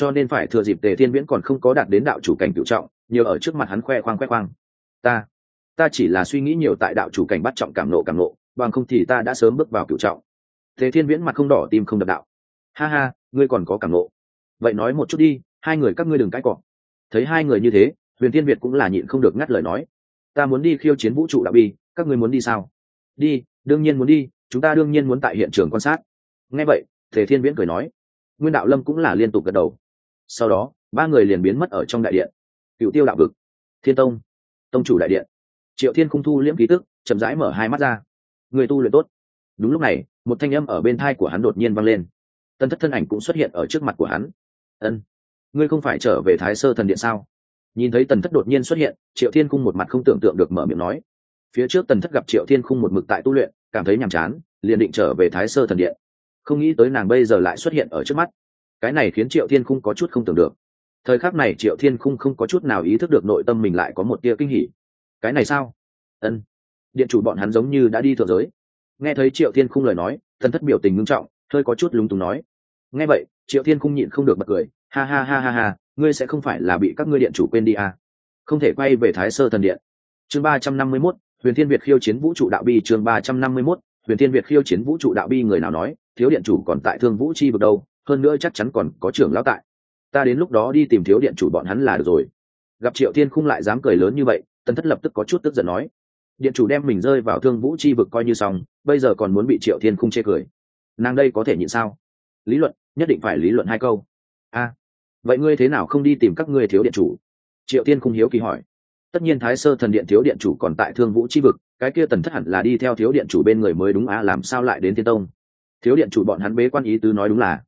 cho nên phải thừa dịp tề thiên viễn còn không có đạt đến đạo chủ cảnh cựu trọng nhiều ở trước mặt hắn khoe khoang khoe khoang. Ta ta chỉ là suy nghĩ nhiều tại đạo chủ cảnh bắt trọng cảm nộ cảm nộ, bằng không thì ta đã sớm bước vào cựu trọng. Tề thiên viễn mặt không đỏ tim không đập đạo. Ha ha, ngươi còn có cảm nộ. Vậy nói một chút đi, hai người các ngươi đừng cãi cọ. Thấy hai người như thế, huyền thiên việt cũng là nhịn không được ngắt lời nói. Ta muốn đi khiêu chiến vũ trụ đạo bi, các ngươi muốn đi sao? Đi, đương nhiên muốn đi, chúng ta đương nhiên muốn tại hiện trường quan sát. Nghe vậy thể thiên viễn cười nói. Nguyên đạo lâm cũng là liên tục gật đầu sau đó, ba người liền biến mất ở trong đại điện. Cựu tiêu đạo vực, thiên tông tông chủ đại điện. Triệu thiên không thu liễm ký tức, chậm rãi mở hai mắt ra. Người tu luyện tốt. Đúng lúc này, một thanh âm ở bên thai của hắn đột nhiên vang lên. Tân thất thân ảnh cũng xuất hiện ở trước mặt của hắn. Ân, ngươi không phải trở về thái sơ thần điện sao? Nhìn thấy tần thất đột nhiên xuất hiện, triệu thiên khung một mặt không tưởng tượng được mở miệng nói. Phía trước tần thất gặp triệu thiên khung một mực tại tu luyện, cảm thấy nhàm chán, liền định trở về thái sơ thần điện. Không nghĩ tới nàng bây giờ lại xuất hiện ở trước mắt cái này khiến triệu thiên khung có chút không tưởng được. Thời khắc này triệu thiên khung không có chút nào ý thức được nội tâm mình lại có một tia kinh hỉ. Cái này sao? Ân. Điện chủ bọn hắn giống như đã đi thượng giới. Nghe thấy triệu thiên khung lời nói, thần thất biểu tình ngưng trọng, hơi có chút lúng túng nói. Nghe vậy, triệu thiên khung nhịn không được bật cười. Ha ha ha ha ha, ngươi sẽ không phải là bị các ngươi điện chủ quên đi à. không thể quay về thái sơ thần điện. Chương ba trăm năm mươi mốt, huyền thiên việt khiêu chiến vũ trụ đạo bi, chương ba trăm năm mươi mốt, huyền thiên việt khiêu chiến vũ trụ đạo bi, người nào nói, thiếu điện chủ còn tại thương vũ chi vực đâu? Hơn nữa chắc chắn còn có trưởng lão tại. Ta đến lúc đó đi tìm thiếu điện chủ bọn hắn là được rồi. Gặp triệu thiên khung lại dám cười lớn như vậy, tần thất lập tức có chút tức giận nói. Điện chủ đem mình rơi vào thương vũ chi vực coi như xong, bây giờ còn muốn bị triệu thiên khung chê cười. Nàng đây có thể nhịn sao? Lý luận, nhất định phải lý luận hai câu. A, vậy ngươi thế nào không đi tìm các ngươi thiếu điện chủ? Triệu thiên khung hiếu kỳ hỏi. Tất nhiên thái sơ thần điện thiếu điện chủ còn tại thương vũ chi vực, cái kia tần thất hẳn là đi theo thiếu điện chủ bên người mới đúng à làm sao lại đến thiên tông? Thiếu điện chủ bọn hắn bế quan ý tứ nói đúng là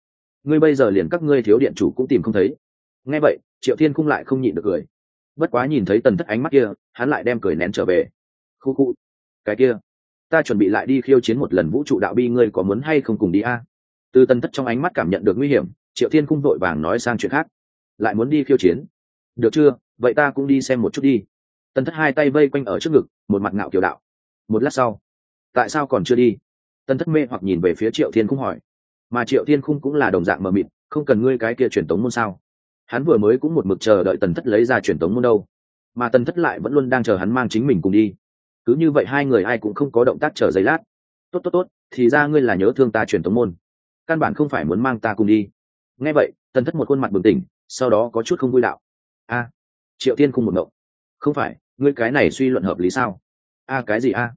ngươi bây giờ liền các ngươi thiếu điện chủ cũng tìm không thấy. Nghe vậy, triệu thiên cung lại không nhịn được cười. Bất quá nhìn thấy tần thất ánh mắt kia, hắn lại đem cười nén trở về. Khu khu, cái kia, ta chuẩn bị lại đi khiêu chiến một lần vũ trụ đạo bi, ngươi có muốn hay không cùng đi a? Từ tần thất trong ánh mắt cảm nhận được nguy hiểm, triệu thiên cung vội vàng nói sang chuyện khác. Lại muốn đi khiêu chiến. Được chưa? Vậy ta cũng đi xem một chút đi. Tần thất hai tay vây quanh ở trước ngực, một mặt ngạo kiểu đạo. Một lát sau, tại sao còn chưa đi? Tần thất mê hoặc nhìn về phía triệu thiên cung hỏi mà triệu thiên khung cũng là đồng dạng mờ mịt, không cần ngươi cái kia truyền tống môn sao? Hắn vừa mới cũng một mực chờ đợi tần thất lấy ra truyền tống môn đâu, mà tần thất lại vẫn luôn đang chờ hắn mang chính mình cùng đi. Cứ như vậy hai người ai cũng không có động tác chờ giấy lát. Tốt tốt tốt, thì ra ngươi là nhớ thương ta truyền tống môn. Căn bản không phải muốn mang ta cùng đi. Nghe vậy, tần thất một khuôn mặt bừng tỉnh, sau đó có chút không vui đạo. A, triệu tiên khung một ngộng. Không phải, ngươi cái này suy luận hợp lý sao? A, cái gì a?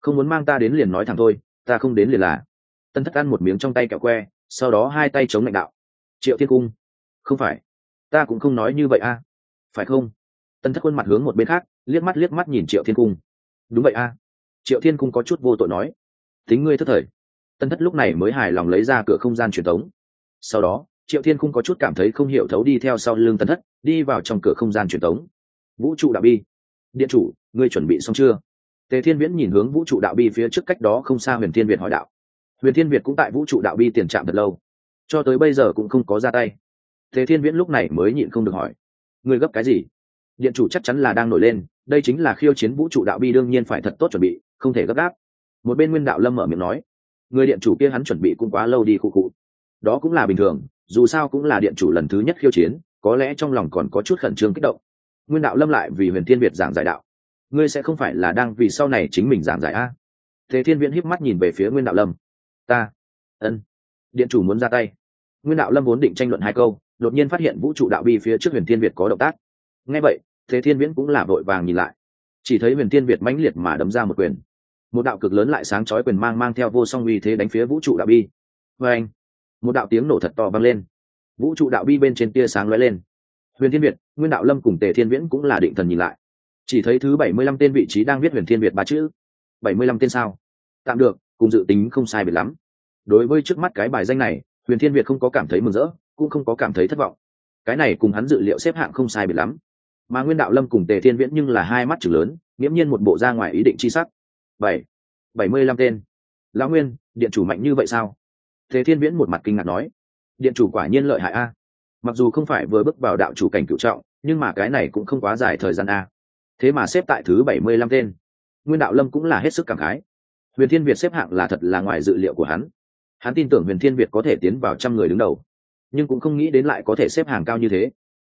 Không muốn mang ta đến liền nói thẳng thôi, ta không đến liền là tân thất ăn một miếng trong tay kẹo que, sau đó hai tay chống lãnh đạo. Triệu thiên cung, không phải, ta cũng không nói như vậy a. Phải không? Tân thất khuôn mặt hướng một bên khác, liếc mắt liếc mắt nhìn triệu thiên cung. Đúng vậy a. Triệu thiên cung có chút vô tội nói. Tính ngươi thất thời. Tân thất lúc này mới hài lòng lấy ra cửa không gian truyền thống sau đó, triệu thiên cung có chút cảm thấy không hiểu thấu đi theo sau lưng tân thất, đi vào trong cửa không gian truyền thống vũ trụ đạo bi. Điện chủ, ngươi chuẩn bị xong chưa? Tề thiên viễn nhìn hướng vũ trụ đạo bi phía trước cách đó không xa huyền thiên việt hỏi đạo huyền thiên việt cũng tại vũ trụ đạo bi tiền trạm thật lâu, cho tới bây giờ cũng không có ra tay. Thế thiên viễn lúc này mới nhịn không được hỏi người gấp cái gì? Điện chủ chắc chắn là đang nổi lên, đây chính là khiêu chiến vũ trụ đạo bi đương nhiên phải thật tốt chuẩn bị, không thể gấp gáp. Một bên nguyên đạo lâm mở miệng nói, người điện chủ kia hắn chuẩn bị cũng quá lâu đi khu cụ đó cũng là bình thường, dù sao cũng là điện chủ lần thứ nhất khiêu chiến, có lẽ trong lòng còn có chút khẩn trương kích động. Nguyên đạo lâm lại vì huyền thiên việt giảng giải đạo, ngươi sẽ không phải là đang vì sau này chính mình giảng giải a? Thế thiên viễn híp mắt nhìn về phía nguyên đạo lâm ta. Ân. Điện chủ muốn ra tay. Nguyên đạo lâm vốn định tranh luận hai câu, đột nhiên phát hiện vũ trụ đạo bi phía trước huyền thiên việt có động tác. Ngay vậy, thế thiên viễn cũng là vội vàng nhìn lại. Chỉ thấy huyền thiên việt mãnh liệt mà đấm ra một quyền. Một đạo cực lớn lại sáng chói quyền mang mang theo vô song uy thế đánh phía vũ trụ đạo bi. Vê anh một đạo tiếng nổ thật to vang lên. Vũ trụ đạo bi bên trên tia sáng lóe lên. Huyền thiên việt, nguyên đạo lâm cùng tề thiên viễn cũng là định thần nhìn lại. Chỉ thấy thứ bảy mươi lăm tên vị trí đang viết huyền thiên việt ba chữ. Bảy mươi lăm tên sao? Tạm được cùng dự tính không sai biệt lắm. Đối với trước mắt cái bài danh này, huyền thiên việt không có cảm thấy mừng rỡ, cũng không có cảm thấy thất vọng. Cái này cùng hắn dự liệu xếp hạng không sai biệt lắm. Mà nguyên đạo lâm cùng tề thiên viễn nhưng là hai mắt chừng lớn, nghiễm nhiên một bộ ra ngoài ý định chi sắc. Bảy bảy mươi lăm tên. Lão nguyên, điện chủ mạnh như vậy sao? Tề thiên viễn một mặt kinh ngạc nói. Điện chủ quả nhiên lợi hại a. Mặc dù không phải vừa bước vào đạo chủ cảnh cựu trọng, nhưng mà cái này cũng không quá dài thời gian a. Thế mà xếp tại thứ bảy mươi lăm tên. Nguyên đạo lâm cũng là hết sức cảm khái huyền thiên việt xếp hạng là thật là ngoài dự liệu của hắn. Hắn tin tưởng huyền thiên việt có thể tiến vào trăm người đứng đầu, nhưng cũng không nghĩ đến lại có thể xếp hàng cao như thế.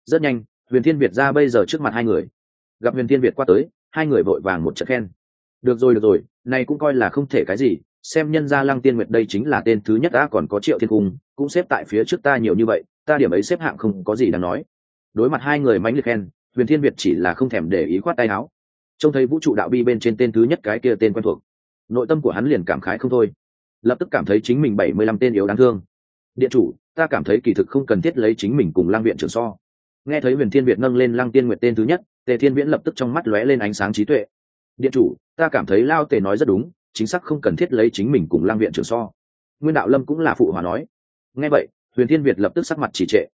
Rất nhanh, huyền thiên việt ra bây giờ trước mặt hai người. Gặp huyền thiên việt qua tới, hai người vội vàng một trận khen. Được rồi được rồi, này cũng coi là không thể cái gì, xem nhân gia lăng tiên nguyệt đây chính là tên thứ nhất đã còn có triệu thiên cung, cũng xếp tại phía trước ta nhiều như vậy, ta điểm ấy xếp hạng không có gì đáng nói. Đối mặt hai người mãnh liệt khen, huyền thiên việt chỉ là không thèm để ý khoát tay áo. Trông thấy vũ trụ đạo bi bên trên tên thứ nhất cái kia tên quen thuộc nội tâm của hắn liền cảm khái không thôi. Lập tức cảm thấy chính mình bảy mươi lăm tên yếu đáng thương. Điện chủ, ta cảm thấy kỳ thực không cần thiết lấy chính mình cùng lang viện trưởng so. Nghe thấy huyền thiên việt nâng lên lăng tiên nguyệt tên thứ nhất, tề thiên viễn lập tức trong mắt lóe lên ánh sáng trí tuệ. Điện chủ, ta cảm thấy lao tề nói rất đúng, chính xác không cần thiết lấy chính mình cùng lang viện trưởng so. Nguyên đạo lâm cũng là phụ hòa nói. Nghe vậy, huyền thiên việt lập tức sắc mặt trì trệ.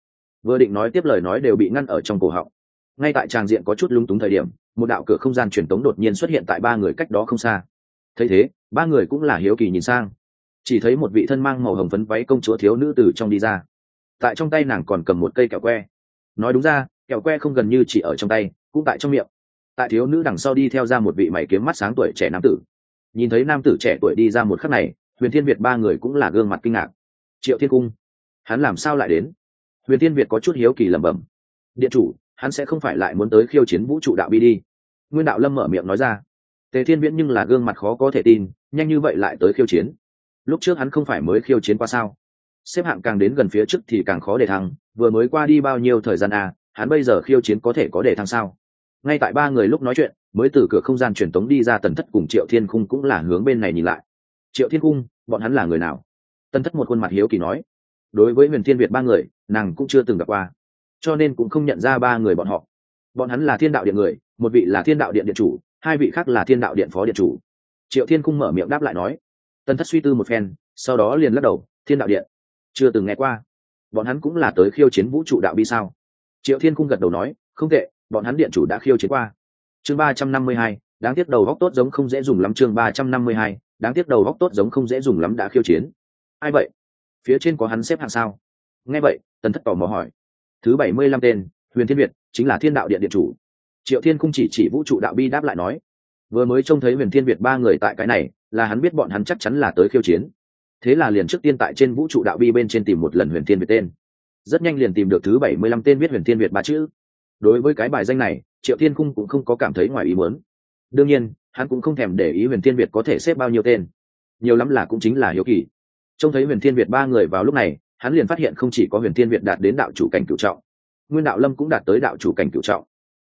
Vừa định nói tiếp lời nói đều bị ngăn ở trong cổ họng. Ngay tại tràng diện có chút lung túng thời điểm, một đạo cửa không gian truyền tống đột nhiên xuất hiện tại ba người cách đó không xa thấy thế, ba người cũng là hiếu kỳ nhìn sang. Chỉ thấy một vị thân mang màu hồng phấn váy công chúa thiếu nữ từ trong đi ra. Tại trong tay nàng còn cầm một cây kẹo que. Nói đúng ra, kẹo que không gần như chỉ ở trong tay, cũng tại trong miệng. Tại thiếu nữ đằng sau đi theo ra một vị mày kiếm mắt sáng tuổi trẻ nam tử. Nhìn thấy nam tử trẻ tuổi đi ra một khắc này, huyền thiên việt ba người cũng là gương mặt kinh ngạc. Triệu thiên cung, hắn làm sao lại đến? Huyền thiên việt có chút hiếu kỳ lẩm bẩm. Điện chủ, hắn sẽ không phải lại muốn tới khiêu chiến vũ trụ đạo bi đi. Nguyên đạo lâm mở miệng nói ra tề thiên viễn nhưng là gương mặt khó có thể tin, nhanh như vậy lại tới khiêu chiến. Lúc trước hắn không phải mới khiêu chiến qua sao? Xếp hạng càng đến gần phía trước thì càng khó để thăng vừa mới qua đi bao nhiêu thời gian à hắn bây giờ khiêu chiến có thể có để thăng sao? Ngay tại ba người lúc nói chuyện, mới từ cửa không gian truyền tống đi ra tần thất cùng triệu thiên khung cũng là hướng bên này nhìn lại. Triệu thiên khung, bọn hắn là người nào? Tần thất một khuôn mặt hiếu kỳ nói. Đối với huyền thiên việt ba người, nàng cũng chưa từng gặp qua, cho nên cũng không nhận ra ba người bọn họ. Bọn hắn là thiên đạo điện người, một vị là thiên đạo điện điện chủ hai vị khác là thiên đạo điện phó điện chủ. Triệu thiên cung mở miệng đáp lại nói. Tần thất suy tư một phen, sau đó liền lắc đầu, thiên đạo điện, chưa từng nghe qua. Bọn hắn cũng là tới khiêu chiến vũ trụ đạo bi sao? Triệu thiên cung gật đầu nói, không tệ, bọn hắn điện chủ đã khiêu chiến qua. Chương ba trăm năm mươi hai, đáng tiếc đầu góc tốt giống không dễ dùng lắm. Chương ba trăm năm mươi hai, đáng tiếc đầu góc tốt giống không dễ dùng lắm đã khiêu chiến. Ai vậy? Phía trên có hắn xếp hạng sao? Nghe vậy, tần thất tò mò hỏi. Thứ bảy mươi lăm tên, huyền thiên việt, chính là thiên đạo điện điện chủ triệu thiên cung chỉ chỉ vũ trụ đạo bi đáp lại nói, vừa mới trông thấy huyền thiên việt ba người tại cái này, là hắn biết bọn hắn chắc chắn là tới khiêu chiến. Thế là liền trước tiên tại trên vũ trụ đạo bi bên trên tìm một lần huyền thiên việt tên. Rất nhanh liền tìm được thứ bảy mươi lăm tên viết huyền thiên việt ba chữ. Đối với cái bài danh này, triệu thiên cung cũng không có cảm thấy ngoài ý muốn. Đương nhiên, hắn cũng không thèm để ý huyền thiên việt có thể xếp bao nhiêu tên. Nhiều lắm là cũng chính là hiếu kỳ. Trông thấy huyền thiên việt ba người vào lúc này, hắn liền phát hiện không chỉ có huyền thiên việt đạt đến đạo chủ cảnh cựu trọng, nguyên đạo lâm cũng đạt tới đạo chủ cảnh cựu trọng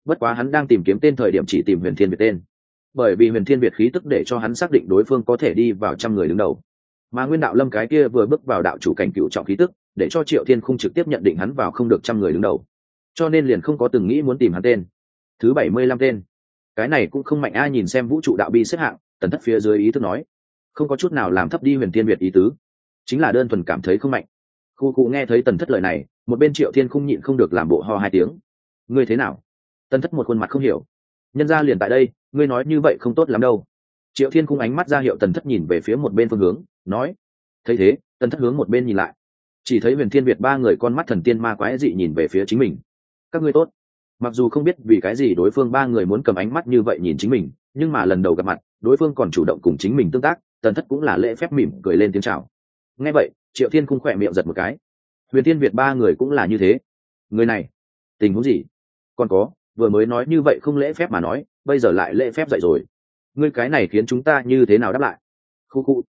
bất quá hắn đang tìm kiếm tên thời điểm chỉ tìm huyền thiên việt tên. Bởi vì huyền thiên việt khí tức để cho hắn xác định đối phương có thể đi vào trăm người đứng đầu. Mà nguyên đạo lâm cái kia vừa bước vào đạo chủ cảnh cựu trọng khí tức, để cho triệu thiên không trực tiếp nhận định hắn vào không được trăm người đứng đầu. Cho nên liền không có từng nghĩ muốn tìm hắn tên. Thứ bảy mươi lăm tên. Cái này cũng không mạnh ai nhìn xem vũ trụ đạo bi xếp hạng, tần thất phía dưới ý thức nói. Không có chút nào làm thấp đi huyền thiên việt ý tứ. Chính là đơn thuần cảm thấy không mạnh. Khu cụ nghe thấy tần thất lời này, một bên triệu thiên không nhịn không được làm bộ ho hai tiếng. Ngươi thế nào? Tân thất một khuôn mặt không hiểu. Nhân ra liền tại đây, ngươi nói như vậy không tốt lắm đâu. Triệu thiên Cung ánh mắt ra hiệu tần thất nhìn về phía một bên phương hướng, nói, thấy thế, tần thất hướng một bên nhìn lại. Chỉ thấy huyền thiên việt ba người con mắt thần tiên ma quái dị nhìn về phía chính mình. Các ngươi tốt. Mặc dù không biết vì cái gì đối phương ba người muốn cầm ánh mắt như vậy nhìn chính mình, nhưng mà lần đầu gặp mặt, đối phương còn chủ động cùng chính mình tương tác, tần thất cũng là lễ phép mỉm cười lên tiếng chào. Nghe vậy, triệu thiên Cung khỏe miệng giật một cái. Huyền thiên việt ba người cũng là như thế. Người này, tình huống gì? Còn có vừa mới nói như vậy không lễ phép mà nói, bây giờ lại lễ phép dậy rồi. Ngươi cái này khiến chúng ta như thế nào đáp lại? Khu khu.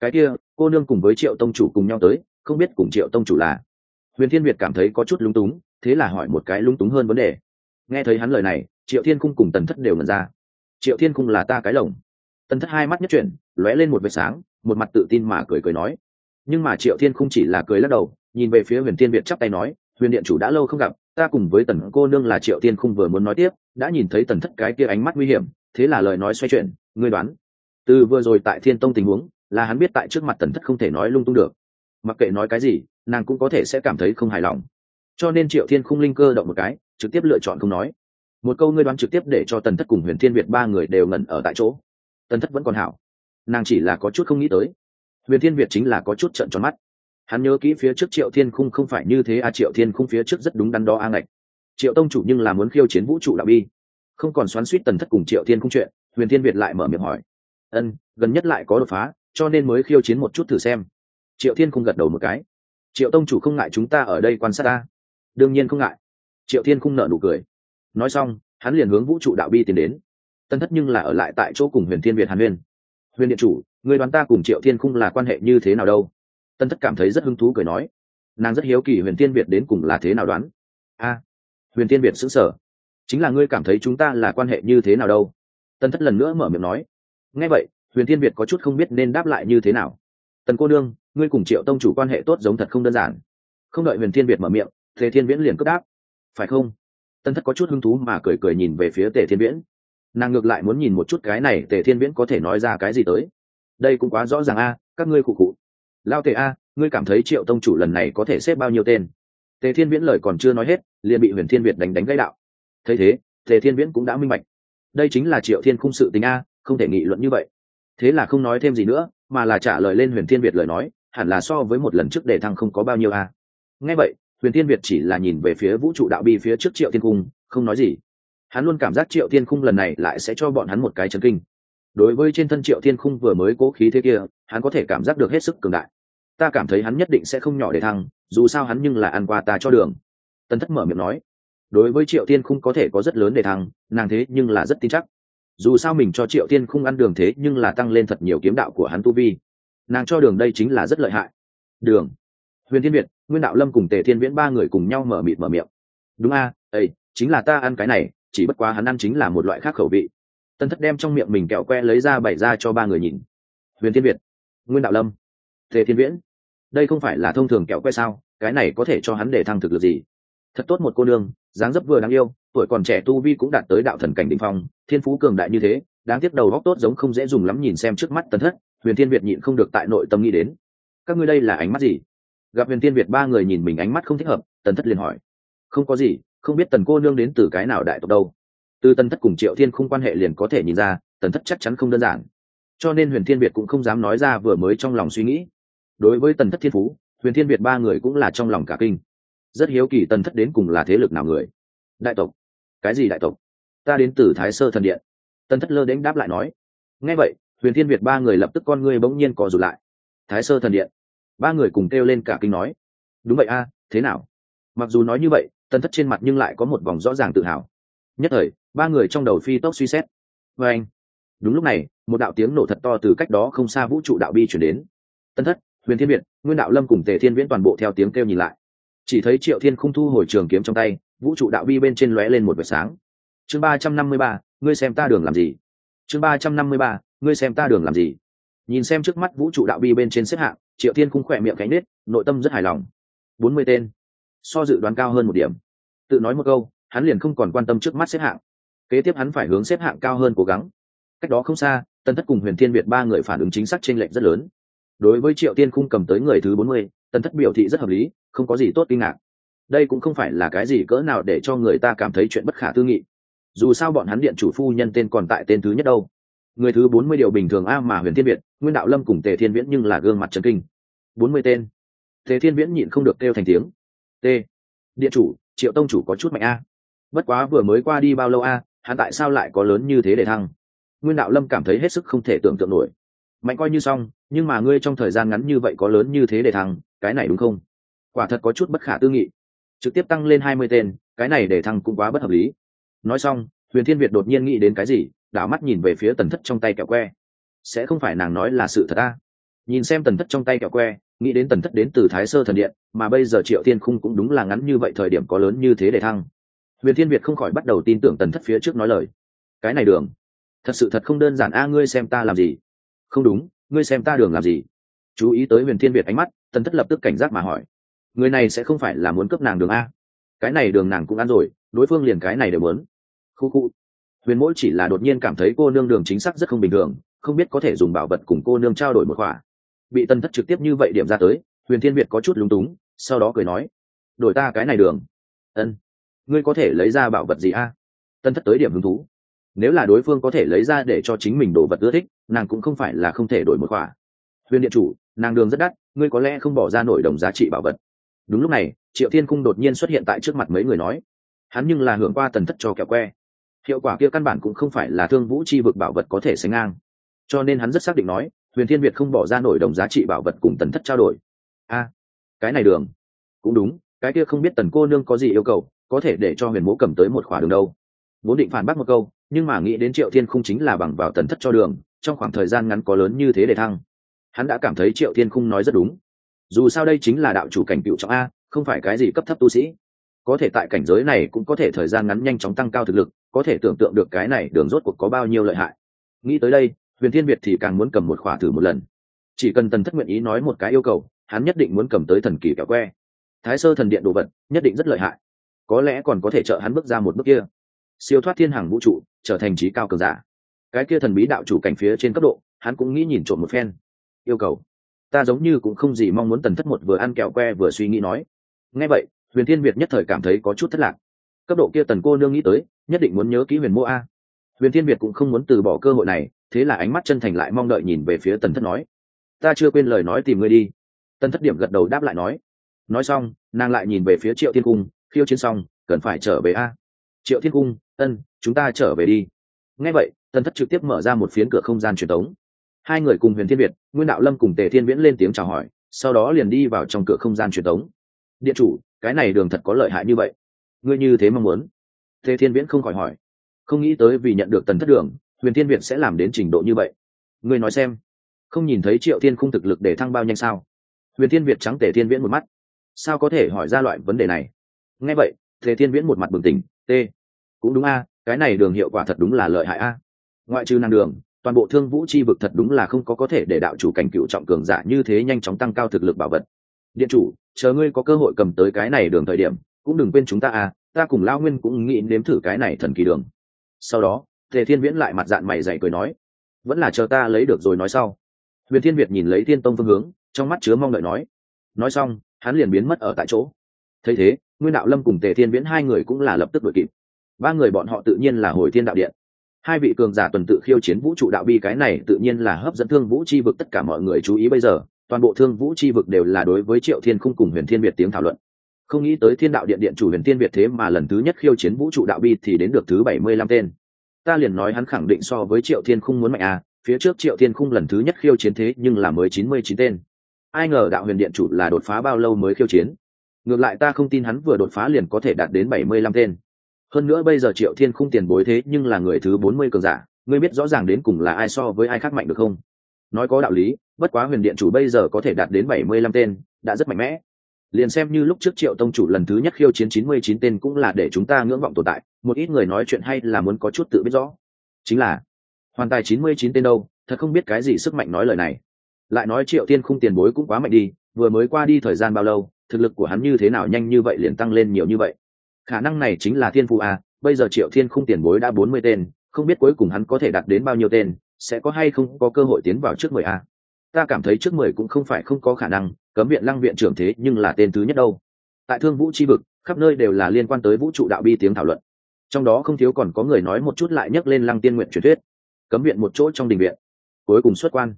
Cái kia, cô nương cùng với triệu tông chủ cùng nhau tới, không biết cùng triệu tông chủ là? Huyền thiên việt cảm thấy có chút lúng túng, thế là hỏi một cái lúng túng hơn vấn đề. Nghe thấy hắn lời này, triệu thiên cung cùng tần thất đều ngần ra. Triệu thiên cung là ta cái lồng. Tần thất hai mắt nhất chuyển, lóe lên một vệt sáng, một mặt tự tin mà cười cười nói. Nhưng mà triệu thiên không chỉ là cười lắc đầu, nhìn về phía huyền thiên việt chắp tay nói, huyền điện chủ đã lâu không gặp ta cùng với tần cô nương là triệu thiên khung vừa muốn nói tiếp, đã nhìn thấy tần thất cái kia ánh mắt nguy hiểm, thế là lời nói xoay chuyển, ngươi đoán. Từ vừa rồi tại thiên tông tình huống, là hắn biết tại trước mặt tần thất không thể nói lung tung được. Mặc kệ nói cái gì, nàng cũng có thể sẽ cảm thấy không hài lòng. Cho nên triệu thiên khung linh cơ động một cái, trực tiếp lựa chọn không nói. Một câu ngươi đoán trực tiếp để cho tần thất cùng huyền thiên việt ba người đều ngẩn ở tại chỗ. Tần thất vẫn còn hảo. Nàng chỉ là có chút không nghĩ tới. Huyền thiên việt chính là có chút trận tròn mắt hắn nhớ kỹ phía trước triệu thiên khung không phải như thế à triệu thiên khung phía trước rất đúng đắn đó a ngạch. Triệu tông chủ nhưng là muốn khiêu chiến vũ trụ đạo bi. Không còn xoắn suýt tần thất cùng triệu thiên khung chuyện, huyền thiên việt lại mở miệng hỏi. Ân, gần nhất lại có đột phá, cho nên mới khiêu chiến một chút thử xem. Triệu thiên khung gật đầu một cái. Triệu tông chủ không ngại chúng ta ở đây quan sát ta. Đương nhiên không ngại. Triệu thiên khung nợ nụ cười. Nói xong, hắn liền hướng vũ trụ đạo bi tiến đến. Tân thất nhưng là ở lại tại chỗ cùng huyền thiên việt hàn huyên. Huyền điện chủ, người đoán ta cùng triệu thiên khung là quan hệ như thế nào đâu? Tân thất cảm thấy rất hứng thú cười nói, nàng rất hiếu kỳ huyền thiên việt đến cùng là thế nào đoán? A, huyền thiên việt xứng sở. Chính là ngươi cảm thấy chúng ta là quan hệ như thế nào đâu? Tân thất lần nữa mở miệng nói, nghe vậy, huyền thiên việt có chút không biết nên đáp lại như thế nào. Tần cô đương ngươi cùng triệu tông chủ quan hệ tốt giống thật không đơn giản. Không đợi huyền thiên việt mở miệng, tề thiên viễn liền cất đáp, phải không? Tân thất có chút hứng thú mà cười cười nhìn về phía tề thiên viễn. Nàng ngược lại muốn nhìn một chút cái này, tề thiên viễn có thể nói ra cái gì tới. Đây cũng quá rõ ràng a, các ngươi cụ cụ lao tề a, ngươi cảm thấy triệu tông chủ lần này có thể xếp bao nhiêu tên? Tề thiên viễn lời còn chưa nói hết, liền bị huyền thiên việt đánh đánh gãy đạo. Thấy thế, tề thiên viễn cũng đã minh bạch. Đây chính là triệu thiên khung sự tình a, không thể nghị luận như vậy. Thế là không nói thêm gì nữa, mà là trả lời lên huyền thiên việt lời nói, hẳn là so với một lần trước đề thăng không có bao nhiêu a. Ngay vậy, huyền thiên việt chỉ là nhìn về phía vũ trụ đạo bi phía trước triệu thiên cung không nói gì. Hắn luôn cảm giác triệu thiên khung lần này lại sẽ cho bọn hắn một cái chấn kinh đối với trên thân triệu thiên khung vừa mới cố khí thế kia hắn có thể cảm giác được hết sức cường đại. Ta cảm thấy hắn nhất định sẽ không nhỏ để thăng dù sao hắn nhưng là ăn qua ta cho đường. Tân thất mở miệng nói. Đối với triệu thiên khung có thể có rất lớn để thăng nàng thế nhưng là rất tin chắc. Dù sao mình cho triệu thiên khung ăn đường thế nhưng là tăng lên thật nhiều kiếm đạo của hắn tu vi. Nàng cho đường đây chính là rất lợi hại. Đường. Huyền thiên việt nguyên đạo lâm cùng tề thiên viễn ba người cùng nhau mở mịt mở miệng. Đúng a à, ây chính là ta ăn cái này chỉ bất quá hắn ăn chính là một loại khác khẩu vị tân thất đem trong miệng mình kẹo que lấy ra bày ra cho ba người nhìn. Huyền thiên việt, nguyên đạo lâm, tề thiên viễn. Đây không phải là thông thường kẹo que sao? Cái này có thể cho hắn để thăng thực lực gì? Thật tốt một cô nương, dáng dấp vừa đáng yêu, tuổi còn trẻ tu vi cũng đạt tới đạo thần cảnh đ ỉ n h phong, thiên phú cường đại như thế, đáng tiếc đầu góc tốt giống không dễ dùng lắm nhìn xem trước mắt tần thất, huyền thiên việt nhịn không được tại nội tâm nghĩ đến. Các ngươi đây là ánh mắt gì? Gặp huyền thiên việt ba người nhìn mình ánh mắt không thích hợp, tần thất liền hỏi. Không có gì, không biết tần cô nương đến từ cái nào đại tộc đâu từ tần thất cùng triệu thiên không quan hệ liền có thể nhìn ra, tần thất chắc chắn không đơn giản. Cho nên huyền thiên việt cũng không dám nói ra vừa mới trong lòng suy nghĩ. Đối với tần thất thiên phú, huyền thiên việt ba người cũng là trong lòng cả kinh. Rất hiếu kỳ tần thất đến cùng là thế lực nào người. Đại tộc. Cái gì đại tộc? Ta đến từ thái sơ thần điện. Tần thất lơ đến đáp lại nói. Ngay vậy, huyền thiên việt ba người lập tức con ngươi bỗng nhiên cò rụt lại. Thái sơ thần điện. Ba người cùng kêu lên cả kinh nói. Đúng vậy a, thế nào? Mặc dù nói như vậy, tần thất trên mặt nhưng lại có một vòng rõ ràng tự hào. Nhất thời ba người trong đầu phi tốc suy xét. Vê anh, đúng lúc này, một đạo tiếng nổ thật to từ cách đó không xa vũ trụ đạo bi chuyển đến. Tân thất, huyền thiên việt nguyên đạo lâm cùng tề thiên viễn toàn bộ theo tiếng kêu nhìn lại. Chỉ thấy triệu thiên không thu hồi trường kiếm trong tay, vũ trụ đạo bi bên trên lóe lên một vệt sáng. Chương ba trăm năm mươi ba, ngươi xem ta đường làm gì? Chương ba trăm năm mươi ba, ngươi xem ta đường làm gì? Nhìn xem trước mắt vũ trụ đạo bi bên trên xếp hạng, triệu thiên không khỏe miệng cánh nết, nội tâm rất hài lòng. Bốn mươi tên. So dự đoán cao hơn một điểm. Tự nói một câu, hắn liền không còn quan tâm trước mắt xếp hạng kế tiếp hắn phải hướng xếp hạng cao hơn cố gắng. Cách đó không xa tân thất cùng huyền thiên việt ba người phản ứng chính xác t r ê n lệch rất lớn. Đối với triệu tiên khung cầm tới người thứ bốn mươi, tần thất biểu thị rất hợp lý, không có gì tốt kinh ngạc. Đây cũng không phải là cái gì cỡ nào để cho người ta cảm thấy chuyện bất khả tư nghị. Dù sao bọn hắn điện chủ phu nhân tên còn tại tên thứ nhất đâu. Người thứ bốn mươi điều bình thường a mà huyền thiên việt, nguyên đạo lâm cùng tề thiên viễn nhưng là gương mặt trần kinh. Bốn mươi tên. Tề thiên viễn nhịn không được kêu thành tiếng. T. Điện chủ, triệu tông chủ có chút mạnh a. Bất quá vừa mới qua đi bao lâu a hắn tại sao lại có lớn như thế để thăng? Nguyên đạo lâm cảm thấy hết sức không thể tưởng tượng nổi. Mạnh coi như xong, nhưng mà ngươi trong thời gian ngắn như vậy có lớn như thế để thăng, cái này đúng không? Quả thật có chút bất khả tư nghị. Trực tiếp tăng lên hai mươi tên, cái này để thăng cũng quá bất hợp lý. Nói xong, huyền thiên việt đột nhiên nghĩ đến cái gì, đảo mắt nhìn về phía tần thất trong tay kẹo que. Sẽ không phải nàng nói là sự thật ta. Nhìn xem tần thất trong tay kẹo que, nghĩ đến tần thất đến từ thái sơ thần điện, mà bây giờ triệu thiên khung cũng đúng là ngắn như vậy thời điểm có lớn như thế để thăng huyền thiên việt không khỏi bắt đầu tin tưởng tần thất phía trước nói lời. Cái này đường. Thật sự thật không đơn giản. A, ngươi xem ta làm gì? Không đúng, ngươi xem ta đường làm gì? Chú ý tới huyền thiên việt ánh mắt, tần thất lập tức cảnh giác mà hỏi. Người này sẽ không phải là muốn cướp nàng đường a? Cái này đường nàng cũng ăn rồi, đối phương liền cái này đều muốn. Khu khu. Huyền mỗi chỉ là đột nhiên cảm thấy cô nương đường chính xác rất không bình thường, không biết có thể dùng bảo vật cùng cô nương trao đổi một khỏa bị tần thất trực tiếp như vậy điểm ra tới, huyền thiên việt có chút lúng túng, sau đó cười nói. Đổi ta cái này đường. Ân ngươi có thể lấy ra bảo vật gì a? Tân thất tới điểm hứng thú. Nếu là đối phương có thể lấy ra để cho chính mình đồ vật ưa thích, nàng cũng không phải là không thể đổi một khỏa huyền điện chủ, nàng đường rất đắt, ngươi có lẽ không bỏ ra nổi đồng giá trị bảo vật. Đúng lúc này, triệu thiên cung đột nhiên xuất hiện tại trước mặt mấy người nói, hắn nhưng là hưởng qua tần thất cho kẹo que. Hiệu quả kia căn bản cũng không phải là thương vũ chi vực bảo vật có thể sánh ngang. Cho nên hắn rất xác định nói, huyền thiên việt không bỏ ra nổi đồng giá trị bảo vật cùng tần thất trao đổi. A, cái này đường. Cũng đúng, cái kia không biết tần cô nương có gì yêu cầu có thể để cho huyền mỗ cầm tới một khỏa đường đâu. Vốn định phản bác một câu, nhưng mà nghĩ đến triệu thiên khung chính là bằng vào tần thất cho đường, trong khoảng thời gian ngắn có lớn như thế để thăng. Hắn đã cảm thấy triệu thiên khung nói rất đúng. Dù sao đây chính là đạo chủ cảnh cựu trọng a, không phải cái gì cấp thấp tu sĩ. Có thể tại cảnh giới này cũng có thể thời gian ngắn nhanh chóng tăng cao thực lực, có thể tưởng tượng được cái này đường rốt cuộc có bao nhiêu lợi hại. Nghĩ tới đây, huyền thiên việt thì càng muốn cầm một khỏa thử một lần. Chỉ cần tần thất nguyện ý nói một cái yêu cầu, hắn nhất định muốn cầm tới thần kỳ kẹo que. Thái sơ thần điện đồ vật, nhất định rất lợi hại có lẽ còn có thể trợ hắn bước ra một bước kia. Siêu thoát thiên hàng vũ trụ, trở thành trí cao cường giả. Cái kia thần bí đạo chủ cảnh phía trên cấp độ, hắn cũng nghĩ nhìn trộm một phen. Yêu cầu, ta giống như cũng không gì mong muốn tần thất một vừa ăn kẹo que vừa suy nghĩ nói. Nghe vậy, huyền thiên việt nhất thời cảm thấy có chút thất lạc. Cấp độ kia tần cô nương nghĩ tới, nhất định muốn nhớ kỹ huyền mô a. Huyền thiên việt cũng không muốn từ bỏ cơ hội này, thế là ánh mắt chân thành lại mong đợi nhìn về phía tần thất nói. Ta chưa quên lời nói tìm ngươi đi. Tần thất điểm gật đầu đáp lại nói. Nói xong, nàng lại nhìn về phía triệu thiên cung khiêu chiến xong, cần phải trở về a. Triệu thiên cung, ân, chúng ta trở về đi. Ngay vậy, tần thất trực tiếp mở ra một phiến cửa không gian truyền thống hai người cùng huyền thiên việt, nguyên đạo lâm cùng tề thiên viễn lên tiếng chào hỏi, sau đó liền đi vào trong cửa không gian truyền thống điện chủ, cái này đường thật có lợi hại như vậy. Ngươi như thế mong muốn? Tề thiên viễn không khỏi hỏi. Không nghĩ tới vì nhận được tần thất đường, huyền thiên việt sẽ làm đến trình độ như vậy. Ngươi nói xem, không nhìn thấy triệu thiên khung thực lực để thăng bao nhanh sao? Huyền thiên việt trắng tề thiên viễn một mắt. Sao có thể hỏi ra loại vấn đề này? Nghe vậy thế thiên viễn một mặt bừng tỉnh, t, cũng đúng a, cái này đường hiệu quả thật đúng là lợi hại a. Ngoại trừ năng đường, toàn bộ thương vũ chi vực thật đúng là không có có thể để đạo chủ cảnh cựu trọng cường giả như thế nhanh chóng tăng cao thực lực bảo vật. Điện chủ, chờ ngươi có cơ hội cầm tới cái này đường thời điểm, cũng đừng quên chúng ta à ta cùng lao nguyên cũng nghĩ nếm thử cái này thần kỳ đường. Sau đó, tề thiên viễn lại mặt dạng mày dày cười nói, vẫn là chờ ta lấy được rồi nói sau. Huyền thiên việt nhìn lấy thiên tông phương hướng, trong mắt chứa mong đợi nói nói xong, hắn liền biến mất ở tại chỗ. Thấy thế nguyên đạo lâm cùng tề thiên viễn hai người cũng là lập tức đội kịp. Ba người bọn họ tự nhiên là hồi thiên đạo điện. Hai vị cường giả tuần tự khiêu chiến vũ trụ đạo bi cái này tự nhiên là hấp dẫn thương vũ chi vực tất cả mọi người chú ý bây giờ, toàn bộ thương vũ chi vực đều là đối với triệu thiên không cùng huyền thiên việt tiếng thảo luận. Không nghĩ tới thiên đạo điện điện chủ huyền thiên việt thế mà lần thứ nhất khiêu chiến vũ trụ đạo bi thì đến được thứ bảy mươi lăm tên. Ta liền nói hắn khẳng định so với triệu thiên không muốn mạnh à phía trước triệu thiên khung lần thứ nhất khiêu chiến thế nhưng là mới chín mươi chín tên. Ai ngờ đạo huyền điện chủ là đột phá bao lâu mới khiêu chiến? Ngược lại ta không tin hắn vừa đột phá liền có thể đạt đến bảy mươi lăm tên. Hơn nữa bây giờ triệu thiên khung tiền bối thế nhưng là người thứ bốn mươi cường giả, ngươi biết rõ ràng đến cùng là ai so với ai khác mạnh được không? Nói có đạo lý, bất quá huyền điện chủ bây giờ có thể đạt đến bảy mươi lăm tên, đã rất mạnh mẽ. Liền xem như lúc trước triệu tông chủ lần thứ nhất khiêu chiến chín mươi chín tên cũng là để chúng ta ngưỡng vọng tồn tại, một ít người nói chuyện hay là muốn có chút tự biết rõ. Chính là, hoàn tài chín mươi chín tên đâu, thật không biết cái gì sức mạnh nói lời này. Lại nói triệu thiên khung tiền bối cũng quá mạnh đi, vừa mới qua đi thời gian bao lâu thực lực của hắn như thế nào nhanh như vậy liền tăng lên nhiều như vậy. Khả năng này chính là thiên phụ a à, bây giờ triệu thiên không tiền bối đã bốn mươi tên, không biết cuối cùng hắn có thể đạt đến bao nhiêu tên, sẽ có hay không có cơ hội tiến vào trước mười a ta cảm thấy trước mười cũng không phải không có khả năng, cấm viện lăng viện trưởng thế nhưng là tên thứ nhất đâu. Tại thương vũ tri vực, khắp nơi đều là liên quan tới vũ trụ đạo bi tiếng thảo luận. Trong đó không thiếu còn có người nói một chút lại nhắc lên lăng tiên nguyện truyền thuyết. Cấm viện một chỗ trong đình viện. Cuối cùng xuất quan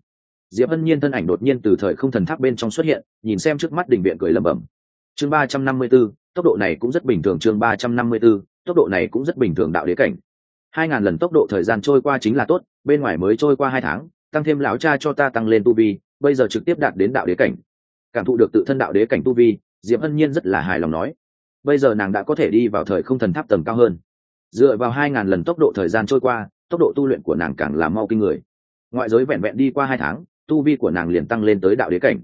diệp hân nhiên thân ảnh đột nhiên từ thời không thần tháp bên trong xuất hiện, nhìn xem trước mắt đình viện cười lẩm bẩm. Chương ba trăm năm mươi b ố tốc độ này cũng rất bình thường, chương ba trăm năm mươi b ố tốc độ này cũng rất bình thường đạo đế cảnh. Hai ngàn lần tốc độ thời gian trôi qua chính là tốt, bên ngoài mới trôi qua hai tháng, tăng thêm lão cha cho ta tăng lên tu vi, bây giờ trực tiếp đạt đến đạo đế cảnh. Cảm thụ được tự thân đạo đế cảnh tu vi, diệp hân nhiên rất là hài lòng nói. Bây giờ nàng đã có thể đi vào thời không thần tháp tầm cao hơn. Dựa vào hai ngàn lần tốc độ thời gian trôi qua, tốc độ tu luyện của nàng càng là mau kinh người. Ngoại giới vẹn vẹn đi qua hai tháng tu vi của nàng liền tăng lên tới đạo đế cảnh.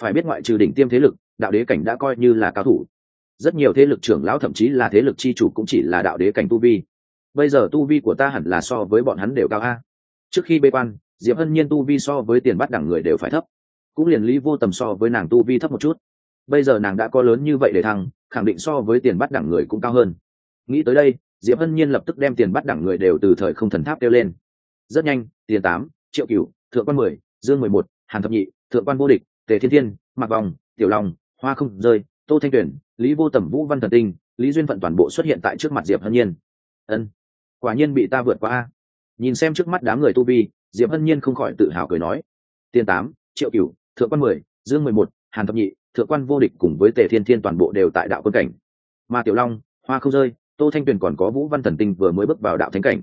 Phải biết ngoại trừ đỉnh tiêm thế lực, đạo đế cảnh đã coi như là cao thủ. Rất nhiều thế lực trưởng lão thậm chí là thế lực chi chủ cũng chỉ là đạo đế cảnh tu vi. Bây giờ tu vi của ta hẳn là so với bọn hắn đều cao a. Trước khi bê quan, diệp hân nhiên tu vi so với tiền bắt đẳng người đều phải thấp. Cũng liền lý vô tầm so với nàng tu vi thấp một chút. Bây giờ nàng đã có lớn như vậy để thăng, khẳng định so với tiền bắt đẳng người cũng cao hơn. Nghĩ tới đây, diệp hân nhiên lập tức đem tiền bắt đẳng người đều từ thời không thần tháp kêu lên. Rất nhanh, tiền tám, triệu cửu, thượng quan mười dương mười một, hàn thập nhị, thượng quan vô địch, tề thiên thiên mặc vòng, tiểu long, hoa không rơi, tô thanh tuyển, lý vô tầm vũ văn thần tinh, lý duyên phận toàn bộ xuất hiện tại trước mặt diệp hân nhiên. Ân, quả nhiên bị ta vượt qua a. Nhìn xem trước mắt đám người tu vi, diệp hân nhiên không khỏi tự hào cười nói. Tiên tám, triệu cửu, thượng quan mười, dương mười một, hàn thập nhị, thượng quan vô địch cùng với tề thiên thiên toàn bộ đều tại đạo quân cảnh. Mà tiểu long, hoa không rơi, tô thanh tuyền còn có vũ văn thần tinh vừa mới bước vào đạo thánh cảnh.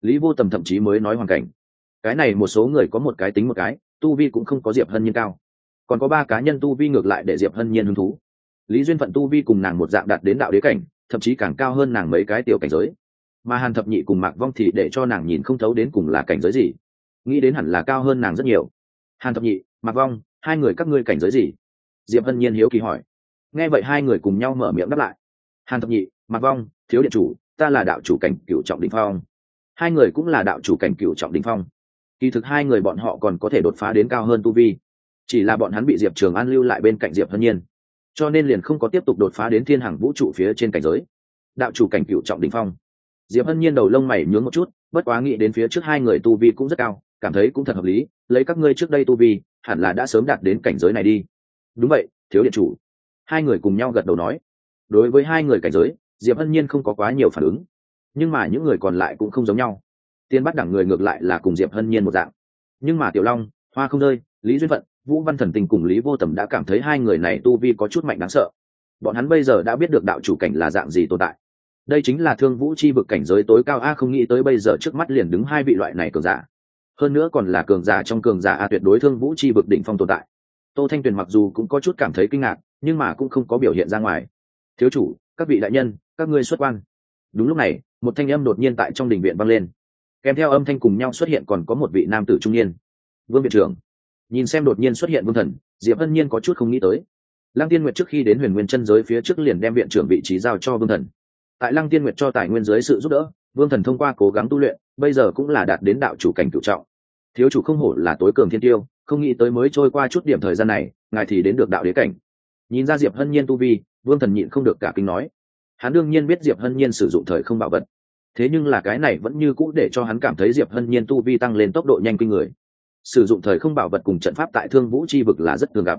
Lý vô tầm thậm chí mới nói hoàn cảnh cái này một số người có một cái tính một cái, tu vi cũng không có diệp hân nhiên cao. Còn có ba cá nhân tu vi ngược lại để diệp hân nhiên hứng thú. Lý duyên phận tu vi cùng nàng một dạng đạt đến đạo đế cảnh, thậm chí càng cao hơn nàng mấy cái tiểu cảnh giới. Mà hàn thập nhị cùng mạc vong thì để cho nàng nhìn không thấu đến cùng là cảnh giới gì. Nghĩ đến hẳn là cao hơn nàng rất nhiều. Hàn thập nhị, mạc vong, hai người các ngươi cảnh giới gì? Diệp hân nhiên hiếu kỳ hỏi. Nghe vậy hai người cùng nhau mở miệng đáp lại. Hàn thập nhị, mạc vong, thiếu điện chủ, ta là đạo chủ cảnh cựu trọng đình phong. Hai người cũng là đạo chủ cảnh cựu trọng đình phong kỳ thực hai người bọn họ còn có thể đột phá đến cao hơn tu vi, chỉ là bọn hắn bị diệp trường an lưu lại bên cạnh diệp hân nhiên, cho nên liền không có tiếp tục đột phá đến thiên hàng vũ trụ phía trên cảnh giới. Đạo chủ cảnh cựu trọng đình phong. Diệp hân nhiên đầu lông mày nhướng một chút, bất quá nghĩ đến phía trước hai người tu vi cũng rất cao, cảm thấy cũng thật hợp lý, lấy các ngươi trước đây tu vi, hẳn là đã sớm đạt đến cảnh giới này đi. Đúng vậy, thiếu điện chủ. Hai người cùng nhau gật đầu nói. Đối với hai người cảnh giới, diệp hân nhiên không có quá nhiều phản ứng, nhưng mà những người còn lại cũng không giống nhau tiên bắt đẳng người ngược lại là cùng diệp hân nhiên một dạng. Nhưng mà tiểu long, hoa không rơi, lý duyên vận vũ văn thần tình cùng lý vô tầm đã cảm thấy hai người này tu vi có chút mạnh đáng sợ. Bọn hắn bây giờ đã biết được đạo chủ cảnh là dạng gì tồn tại. Đây chính là thương vũ chi vực cảnh giới tối cao a, không nghĩ tới bây giờ trước mắt liền đứng hai vị loại này cường giả. Hơn nữa còn là cường giả trong cường giả a, tuyệt đối thương vũ chi vực đỉnh phong tồn tại. Tô thanh tuyền mặc dù cũng có chút cảm thấy kinh ngạc, nhưng mà cũng không có biểu hiện ra ngoài. Thiếu chủ, các vị đại nhân, các ngươi xuất quan. Đúng lúc này, một thanh âm đột nhiên tại trong đình viện vang lên kèm theo âm thanh cùng nhau xuất hiện còn có một vị nam tử trung niên. Vương viện trưởng, nhìn xem đột nhiên xuất hiện vương thần, diệp hân nhiên có chút không nghĩ tới. Lăng tiên nguyệt trước khi đến huyền nguyên chân giới phía trước liền đem viện trưởng vị trí giao cho vương thần. Tại lăng tiên nguyệt cho tài nguyên giới sự giúp đỡ, vương thần thông qua cố gắng tu luyện, bây giờ cũng là đạt đến đạo chủ cảnh cựu trọng. Thiếu chủ không hổ là tối cường thiên tiêu, không nghĩ tới mới trôi qua chút điểm thời gian này, ngài thì đến được đạo đế cảnh. Nhìn ra diệp hân nhiên tu vi, vương thần nhịn không được cả kinh nói. Hắn đương nhiên biết diệp hân nhiên sử dụng thời không bảo vật thế nhưng là cái này vẫn như cũ để cho hắn cảm thấy diệp hân nhiên tu vi tăng lên tốc độ nhanh kinh người. Sử dụng thời không bảo vật cùng trận pháp tại thương vũ c h i vực là rất thường gặp,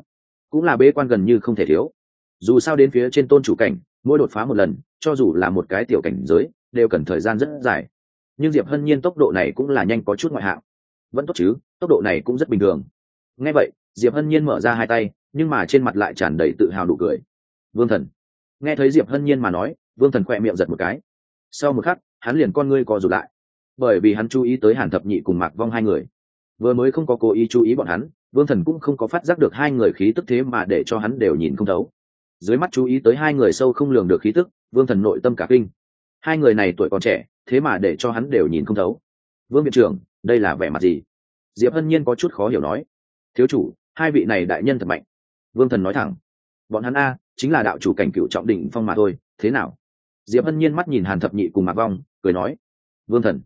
cũng là bế quan gần như không thể thiếu. Dù sao đến phía trên tôn chủ cảnh, mỗi đột phá một lần, cho dù là một cái tiểu cảnh giới, đều cần thời gian rất dài. Nhưng diệp hân nhiên tốc độ này cũng là nhanh có chút ngoại hạng. Vẫn tốt chứ, tốc độ này cũng rất bình thường. Ngay vậy, diệp hân nhiên mở ra hai tay, nhưng mà trên mặt lại tràn đầy tự hào đủ cười. Vương thần. Nghe thấy diệp hân nhiên mà nói, vương thần khỏe miệng giật một cái. Sau một khắc hắn liền con ngươi co rụt lại. Bởi vì hắn chú ý tới hàn thập nhị cùng mạc vong hai người. Vừa mới không có cố ý chú ý bọn hắn, vương thần cũng không có phát giác được hai người khí tức thế mà để cho hắn đều nhìn không thấu. Dưới mắt chú ý tới hai người sâu không lường được khí tức, vương thần nội tâm cả kinh. Hai người này tuổi còn trẻ, thế mà để cho hắn đều nhìn không thấu. Vương viện trưởng, đây là vẻ mặt gì? Diệp hân nhiên có chút khó hiểu nói. Thiếu chủ, hai vị này đại nhân thật mạnh. Vương thần nói thẳng. Bọn hắn a, chính là đạo chủ cảnh cựu trọng đỉnh phong mà thôi, thế nào? Diệp hân nhiên mắt nhìn hàn thập nhị cùng mạc vong cười nói, vương thần,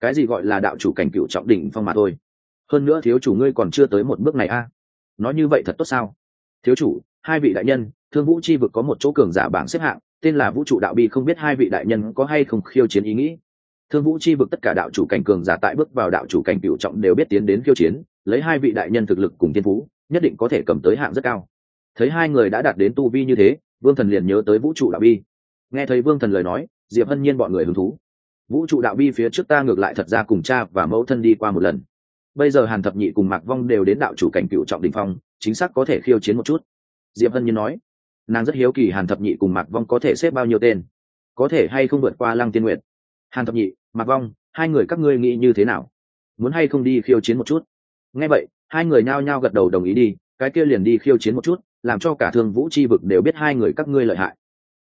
cái gì gọi là đạo chủ cảnh cựu trọng đỉnh phong mà thôi? Hơn nữa thiếu chủ ngươi còn chưa tới một bước này a. Nói như vậy thật tốt sao? Thiếu chủ, hai vị đại nhân, thương vũ chi vực có một chỗ cường giả bảng xếp hạng, tên là vũ trụ đạo bi không biết hai vị đại nhân có hay không khiêu chiến ý nghĩ? Thương vũ chi vực tất cả đạo chủ cảnh cường giả tại bước vào đạo chủ cảnh cựu trọng đều biết tiến đến khiêu chiến, lấy hai vị đại nhân thực lực cùng thiên phú, nhất định có thể cầm tới hạng rất cao. Thấy hai người đã đạt đến tu vi như thế, vương thần liền nhớ tới vũ trụ đạo bi. Nghe thấy vương thần lời nói, diệp hân nhiên bọn người hứng thú vũ trụ đạo bi phía trước ta ngược lại thật ra cùng cha và mẫu thân đi qua một lần. Bây giờ hàn thập nhị cùng mạc vong đều đến đạo chủ cảnh cựu trọng đình phong, chính xác có thể khiêu chiến một chút. Diệp hân nhiên nói, nàng rất hiếu kỳ hàn thập nhị cùng mạc vong có thể xếp bao nhiêu tên, có thể hay không vượt qua lăng tiên nguyệt. Hàn thập nhị, mạc vong, hai người các ngươi nghĩ như thế nào? Muốn hay không đi khiêu chiến một chút? Nghe vậy, hai người nhao nhao gật đầu đồng ý đi, cái kia liền đi khiêu chiến một chút, làm cho cả thương vũ c h i vực đều biết hai người các ngươi lợi hại.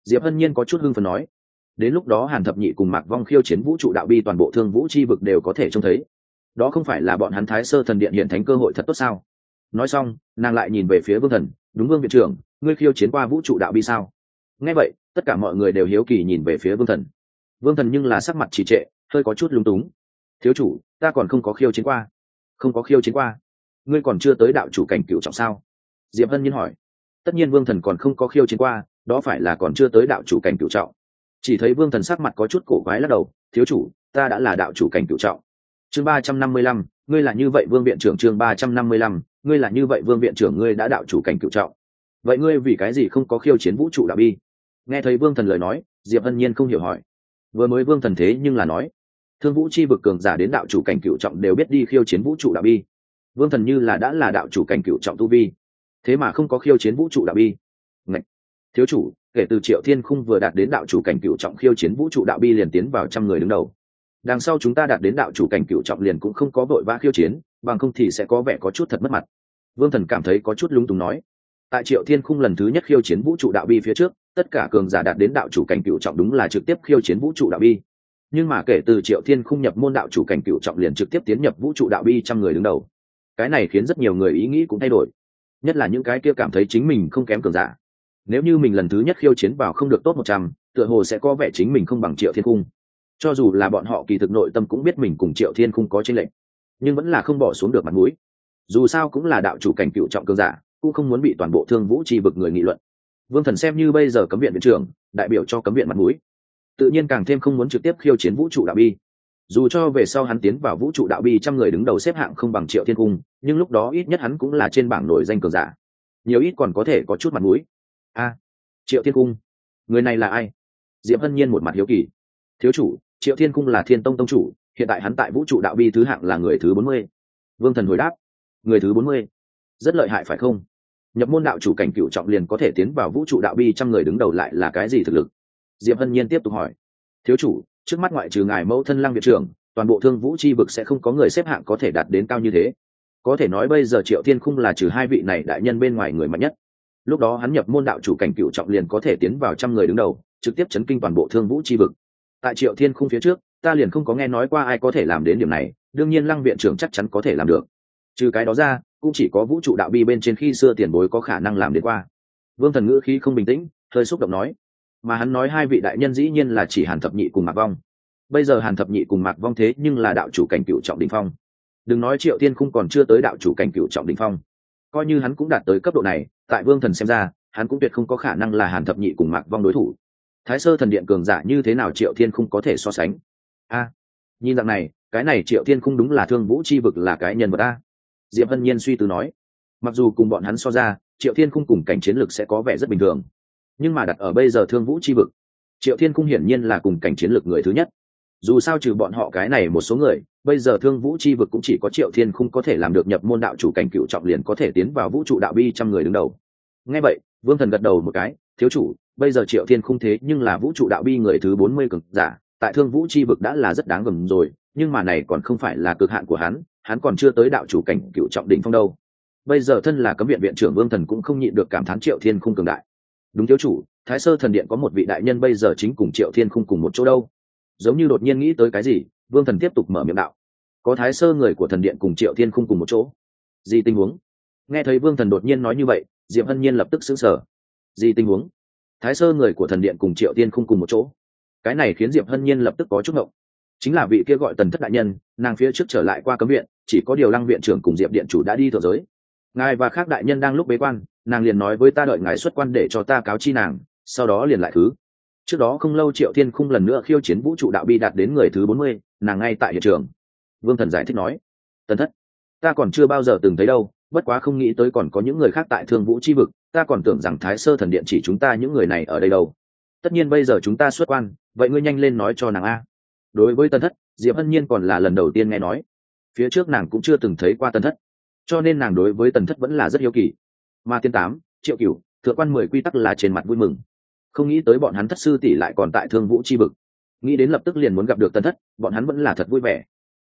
Diệp hân nhiên có chút hưng phần nói đến lúc đó hàn thập nhị cùng mạc vong khiêu chiến vũ trụ đạo bi toàn bộ thương vũ c h i vực đều có thể trông thấy. Đó không phải là bọn hắn thái sơ thần điện hiện thánh cơ hội thật tốt sao? Nói xong, nàng lại nhìn về phía vương thần, đúng vương viện trưởng, ngươi khiêu chiến qua vũ trụ đạo bi sao? Nghe vậy, tất cả mọi người đều hiếu kỳ nhìn về phía vương thần. Vương thần nhưng là sắc mặt trì trệ, hơi có chút lung túng. Thiếu chủ, ta còn không có khiêu chiến qua. Không có khiêu chiến qua? Ngươi còn chưa tới đạo chủ cảnh cựu trọng sao? Diệp hân nhiên hỏi. Tất nhiên vương thần còn không có khiêu chiến qua, đó phải là còn chưa tới đạo chủ cảnh cựu trọng chỉ thấy vương thần sắc mặt có chút cổ quái lắc đầu, thiếu chủ, ta đã là đạo chủ cảnh cựu trọng. Chương ba trăm năm mươi lăm, ngươi là như vậy vương viện trưởng chương ba trăm năm mươi lăm, ngươi là như vậy vương viện trưởng ngươi đã đạo chủ cảnh cựu trọng. Vậy ngươi vì cái gì không có khiêu chiến vũ trụ đạo bi? Nghe thấy vương thần lời nói, diệp hân nhiên không hiểu hỏi. Vừa mới vương thần thế nhưng là nói, thương vũ chi vực cường giả đến đạo chủ cảnh cựu trọng đều biết đi khiêu chiến vũ trụ đạo bi. Vương thần như là đã là đạo chủ cảnh cựu trọng tu vi, thế mà không có khiêu chiến vũ trụ đạo bi. Ngạch! thiếu chủ kể từ triệu thiên khung vừa đạt đến đạo chủ cảnh cựu trọng khiêu chiến vũ trụ đạo bi liền tiến vào trăm người đứng đầu. Đằng sau chúng ta đạt đến đạo chủ cảnh cựu trọng liền cũng không có vội vã khiêu chiến, bằng không thì sẽ có vẻ có chút thật mất mặt. Vương thần cảm thấy có chút lung túng nói. Tại triệu thiên khung lần thứ nhất khiêu chiến vũ trụ đạo bi phía trước, tất cả cường giả đạt đến đạo chủ cảnh cựu trọng đúng là trực tiếp khiêu chiến vũ trụ đạo bi. Nhưng mà kể từ triệu thiên khung nhập môn đạo chủ cảnh cựu trọng liền trực tiếp tiến nhập vũ trụ đạo bi trăm người đứng đầu. Cái này khiến rất nhiều người ý nghĩ cũng thay đổi. Nhất là những cái kia cảm thấy chính mình không kém cường giả nếu như mình lần thứ nhất khiêu chiến vào không được tốt một trăm, tựa hồ sẽ có vẻ chính mình không bằng triệu thiên cung cho dù là bọn họ kỳ thực nội tâm cũng biết mình cùng triệu thiên cung có tranh lệch, nhưng vẫn là không bỏ xuống được mặt mũi. Dù sao cũng là đạo chủ cảnh cựu trọng cường giả, cũng không muốn bị toàn bộ thương vũ chi vực người nghị luận. Vương thần xem như bây giờ cấm viện viện trưởng, đại biểu cho cấm viện mặt mũi. Tự nhiên càng thêm không muốn trực tiếp khiêu chiến vũ trụ đạo bi. Dù cho về sau hắn tiến vào vũ trụ đạo bi trăm người đứng đầu xếp hạng không bằng triệu thiên cung nhưng lúc đó ít nhất hắn cũng là trên bảng nổi danh cường giả. Nhiều ít còn có thể có chút mặt mũi a, triệu thiên cung, người này là ai? Diệp hân nhiên một mặt hiếu kỳ. Thiếu chủ, triệu thiên cung là thiên tông tông chủ, hiện tại hắn tại vũ trụ đạo bi thứ hạng là người thứ bốn mươi. Vương thần hồi đáp, người thứ bốn mươi. Rất lợi hại phải không? Nhập môn đạo chủ cảnh cựu trọng liền có thể tiến vào vũ trụ đạo bi trăm người đứng đầu lại là cái gì thực lực? Diệp hân nhiên tiếp tục hỏi. Thiếu chủ, trước mắt ngoại trừ ngài mẫu thân lăng viện trưởng, toàn bộ thương vũ chi vực sẽ không có người xếp hạng có thể đạt đến cao như thế. Có thể nói bây giờ triệu thiên khung là trừ hai vị này đại nhân bên ngoài người mạnh nhất lúc đó hắn nhập môn đạo chủ cảnh cựu trọng liền có thể tiến vào trăm người đứng đầu, trực tiếp chấn kinh toàn bộ thương vũ chi vực. Tại triệu thiên khung phía trước, ta liền không có nghe nói qua ai có thể làm đến điểm này, đương nhiên lăng viện trưởng chắc chắn có thể làm được. Trừ cái đó ra, cũng chỉ có vũ trụ đạo bi bên trên khi xưa tiền bối có khả năng làm đến qua. Vương thần ngữ khí không bình tĩnh, hơi xúc động nói. Mà hắn nói hai vị đại nhân dĩ nhiên là chỉ hàn thập nhị cùng mạc vong. Bây giờ hàn thập nhị cùng mạc vong thế nhưng là đạo chủ cảnh cựu trọng đình phong. Đừng nói triệu tiên khung còn chưa tới đạo chủ cảnh cựu trọng đình phong coi như hắn cũng đạt tới cấp độ này, tại vương thần xem ra, hắn cũng tuyệt không có khả năng là hàn thập nhị cùng mạc vong đối thủ. Thái sơ thần điện cường giả như thế nào triệu thiên không có thể so sánh? A, nhìn dạng này, cái này triệu thiên không đúng là thương vũ chi vực là cái nhân vật a. Diệp hân nhiên suy tư nói. Mặc dù cùng bọn hắn so ra, triệu thiên không cùng cảnh chiến lược sẽ có vẻ rất bình thường. Nhưng mà đặt ở bây giờ thương vũ chi vực, triệu thiên không hiển nhiên là cùng cảnh chiến lược người thứ nhất dù sao trừ bọn họ cái này một số người, bây giờ thương vũ chi vực cũng chỉ có triệu thiên khung có thể làm được nhập môn đạo chủ cảnh cựu trọng liền có thể tiến vào vũ trụ đạo bi trăm người đứng đầu. Ngay vậy, vương thần gật đầu một cái, thiếu chủ, bây giờ triệu thiên khung thế nhưng là vũ trụ đạo bi người thứ bốn mươi cực giả, tại thương vũ chi vực đã là rất đáng gầm rồi, nhưng mà này còn không phải là cực hạn của hắn hắn còn chưa tới đạo chủ cảnh cựu trọng đỉnh phong đâu. Bây giờ thân là cấm viện viện trưởng vương thần cũng không nhịn được cảm thán triệu thiên khung cường đại. Đúng, thiếu chủ, thái sơ thần điện có một vị đại nhân bây giờ chính cùng triệu thiên khung cùng một chỗ đâu? Giống như đột nhiên nghĩ tới cái gì, vương thần tiếp tục mở miệng đạo. Có thái sơ người của thần điện cùng triệu thiên khung cùng một chỗ. Gì tình huống? Nghe thấy vương thần đột nhiên nói như vậy, diệp hân nhiên lập tức xứng sở gì tình huống? Thái sơ người của thần điện cùng triệu tiên khung cùng một chỗ. Cái này khiến diệp hân nhiên lập tức có chút ngộng. Chính là vị kia gọi tần thất đại nhân, nàng phía trước trở lại qua cấm viện, chỉ có điều lăng viện trưởng cùng diệp điện chủ đã đi thượng giới. Ngài và khác đại nhân đang lúc bế quan, nàng liền nói với ta đợi ngài xuất quan để cho ta cáo chi nàng, sau đó liền lại thứ trước đó không lâu triệu thiên khung lần nữa khiêu chiến vũ trụ đạo bi đạt đến người thứ bốn mươi, nàng ngay tại hiện trường. Vương thần giải thích nói, tần thất, ta còn chưa bao giờ từng thấy đâu, bất quá không nghĩ tới còn có những người khác tại thương vũ chi vực, ta còn tưởng rằng thái sơ thần điện chỉ chúng ta những người này ở đây đâu. Tất nhiên bây giờ chúng ta xuất quan, vậy ngươi nhanh lên nói cho nàng a. Đối với tân thất, diệp hân nhiên còn là lần đầu tiên nghe nói. Phía trước nàng cũng chưa từng thấy qua tân thất, cho nên nàng đối với tần thất vẫn là rất hiếu kỳ. Mà tiên tám, triệu cửu, thượng quan mười quy tắc là trên mặt vui mừng không nghĩ tới bọn hắn thất sư tỷ lại còn tại thương vũ chi vực. Nghĩ đến lập tức liền muốn gặp được tân thất, bọn hắn vẫn là thật vui vẻ.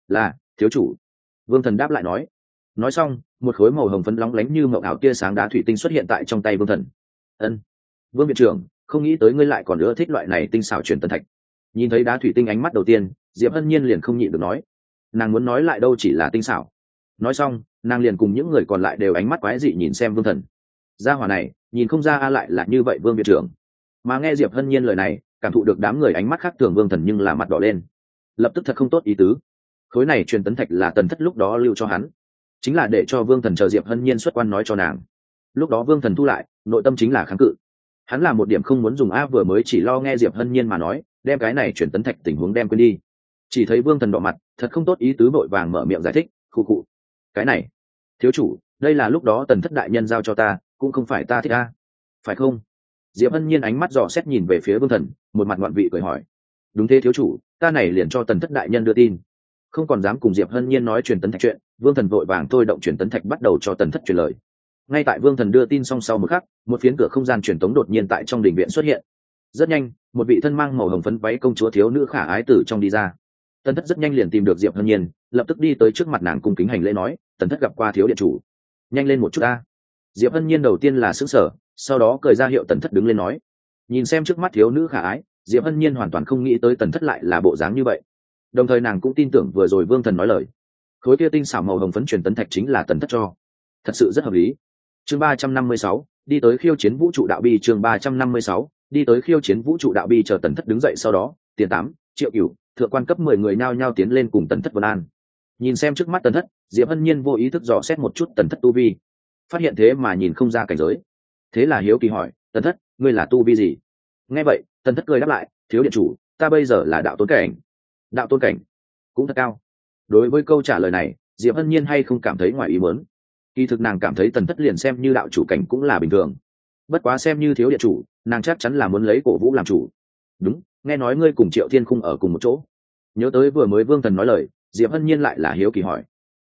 Là, thiếu chủ. Vương thần đáp lại nói. Nói xong, một khối màu hồng phấn lóng lánh như mậu ảo tia sáng đá thủy tinh xuất hiện tại trong tay vương thần. Ân, vương viện trưởng, không nghĩ tới ngươi lại còn ưa thích loại này tinh xảo truyền tân thạch. Nhìn thấy đá thủy tinh ánh mắt đầu tiên, diệp hân nhiên liền không nhịn được nói. Nàng muốn nói lại đâu chỉ là tinh xảo. Nói xong, nàng liền cùng những người còn lại đều ánh mắt quái dị nhìn xem vương thần. Gia hỏa này, nhìn không ra a lại là như vậy vương viện trưởng mà nghe diệp hân nhiên lời này cảm thụ được đám người ánh mắt khác thường vương thần nhưng là mặt đỏ lên. Lập tức thật không tốt ý tứ. Khối này truyền tấn thạch là tần thất lúc đó lưu cho hắn. Chính là để cho vương thần chờ diệp hân nhiên xuất quan nói cho nàng. Lúc đó vương thần thu lại nội tâm chính là kháng cự. Hắn là một điểm không muốn dùng a vừa mới chỉ lo nghe diệp hân nhiên mà nói đem cái này chuyển tấn thạch tình huống đem quên đi. Chỉ thấy vương thần đỏ mặt thật không tốt ý tứ vội vàng mở miệng giải thích khu cụ cái này thiếu chủ đây là lúc đó tần thất đại nhân giao cho ta cũng không phải ta thích a, phải không? Diệp hân nhiên ánh mắt dò xét nhìn về phía vương thần, một mặt ngoạn vị cười hỏi. Đúng thế thiếu chủ, ta này liền cho tần thất đại nhân đưa tin. Không còn dám cùng diệp hân nhiên nói truyền tấn thạch chuyện, vương thần vội vàng thôi động truyền tấn thạch bắt đầu cho tần thất truyền lời. Ngay tại vương thần đưa tin xong sau một khắc, một phiến cửa không gian truyền tống đột nhiên tại trong đình viện xuất hiện. Rất nhanh, một vị thân mang màu hồng phấn váy công chúa thiếu nữ khả ái tử trong đi ra. Tần thất rất nhanh liền tìm được diệp hân nhiên, lập tức đi tới trước mặt nàng cung kính hành lễ nói, tần thất gặp qua thiếu điện chủ. Nhanh lên một chút ta. Diệp hân nhiên đầu tiên là xứng sở sau đó cười ra hiệu tần thất đứng lên nói, nhìn xem trước mắt thiếu nữ khả ái, diệp hân nhiên hoàn toàn không nghĩ tới tần thất lại là bộ dáng như vậy. Đồng thời nàng cũng tin tưởng vừa rồi vương thần nói lời, khối kia tinh xảo màu hồng phấn truyền tấn thạch chính là tần thất cho. Thật sự rất hợp lý. Chương ba trăm năm mươi sáu, đi tới khiêu chiến vũ trụ đạo bi, chương ba trăm năm mươi sáu, đi tới khiêu chiến vũ trụ đạo bi, chờ tần thất đứng dậy sau đó, tiền tám, triệu cửu, thượng quan cấp mười người nao nhao tiến lên cùng tần thất vân an. Nhìn xem trước mắt tần thất, diệp hân nhiên vô ý thức dò xét một chút tần thất tu vi. Phát hiện thế mà nhìn không ra cảnh giới thế là hiếu kỳ hỏi, tần thất, ngươi là tu vi gì? Nghe vậy, tần thất cười đáp lại, thiếu điện chủ, ta bây giờ là đạo tôn cảnh. Đạo tôn cảnh? Cũng thật cao. Đối với câu trả lời này, diệp hân nhiên hay không cảm thấy ngoài ý muốn. Kỳ thực nàng cảm thấy tần thất liền xem như đạo chủ cảnh cũng là bình thường. Bất quá xem như thiếu điện chủ, nàng chắc chắn là muốn lấy cổ vũ làm chủ. Đúng, nghe nói ngươi cùng triệu thiên khung ở cùng một chỗ. Nhớ tới vừa mới vương thần nói lời, diệp hân nhiên lại là hiếu kỳ hỏi.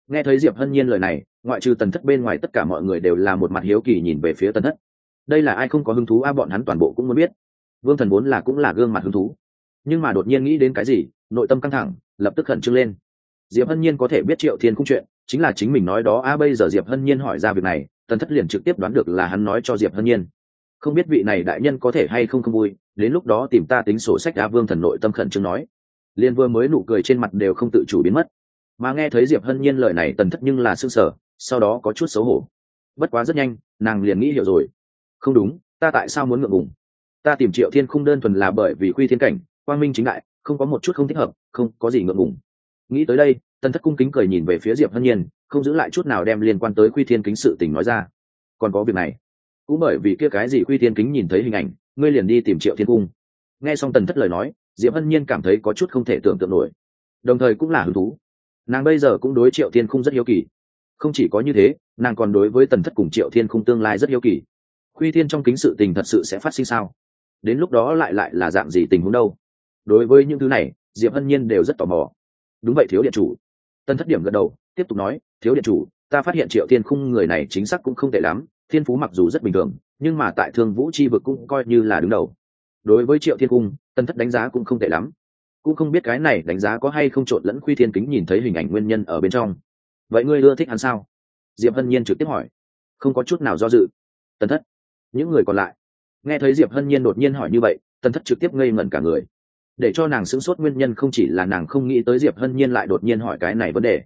Nghe thấy diệp hân nhiên lời này, ngoại trừ tần thất bên ngoài tất cả mọi người đều là một mặt hiếu kỳ nhìn về phía tần thất đây là ai không có hứng thú, a, bọn hắn toàn bộ cũng muốn biết. Vương thần vốn là cũng là gương mặt hứng thú. Nhưng mà đột nhiên nghĩ đến cái gì, nội tâm căng thẳng, lập tức khẩn trương lên. Diệp hân nhiên có thể biết triệu thiên không chuyện, chính là chính mình nói đó, a, bây giờ diệp hân nhiên hỏi ra việc này, tần thất liền trực tiếp đoán được là hắn nói cho diệp hân nhiên. Không biết vị này đại nhân có thể hay không không vui, đến lúc đó tìm ta tính sổ sách, a, vương thần nội tâm khẩn trương nói. Liền vừa mới nụ cười trên mặt đều không tự chủ biến mất. Mà nghe thấy diệp hân nhiên lời này, tần thất nhưng là s ư ơ n g sở sau đó có chút xấu hổ. Bất quá rất nhanh, nàng liền nghĩ hiểu rồi không đúng, ta tại sao muốn ngượng ngùng? Ta tìm triệu thiên không đơn thuần là bởi vì quy thiên cảnh, quang minh chính đại, không có một chút không thích hợp, không có gì ngượng ngùng. Nghĩ tới đây, tần thất cung kính cười nhìn về phía diệp hân nhiên, không giữ lại chút nào đem liên quan tới quy thiên kính sự tình nói ra. Còn có việc này. Cũng bởi vì kia cái gì quy thiên kính nhìn thấy hình ảnh, ngươi liền đi tìm triệu thiên cung. Nghe xong tần thất lời nói, diệp hân nhiên cảm thấy có chút không thể tưởng tượng nổi. Đồng thời cũng là hứng thú. Nàng bây giờ cũng đối triệu thiên khung rất hiếu kỳ. Không chỉ có như thế, nàng còn đối với tần thất cùng triệu thiên khung tương lai rất hiếu kỳ quy thiên trong kính sự tình thật sự sẽ phát sinh sao? Đến lúc đó lại lại là dạng gì tình huống đâu? Đối với những thứ này, diệp hân nhiên đều rất tò mò. Đúng vậy, thiếu điện chủ. Tân thất điểm gật đầu, tiếp tục nói, thiếu điện chủ, ta phát hiện triệu thiên khung người này chính xác cũng không tệ lắm, thiên phú mặc dù rất bình thường, nhưng mà tại thương vũ c h i vực cũng coi như là đứng đầu. Đối với triệu thiên cung tân thất đánh giá cũng không tệ lắm. Cũng không biết cái này đánh giá có hay không trộn lẫn khuy thiên kính nhìn thấy hình ảnh nguyên nhân ở bên trong. Vậy ngươi ưa thích hắn sao? Diệp hân nhiên trực tiếp hỏi. Không có chút nào do dự. Tân thất những người còn lại. Nghe thấy diệp hân nhiên đột nhiên hỏi như vậy, Tần thất trực tiếp ngây ngẩn cả người. Để cho nàng sửng sốt nguyên nhân không chỉ là nàng không nghĩ tới diệp hân nhiên lại đột nhiên hỏi cái này vấn đề.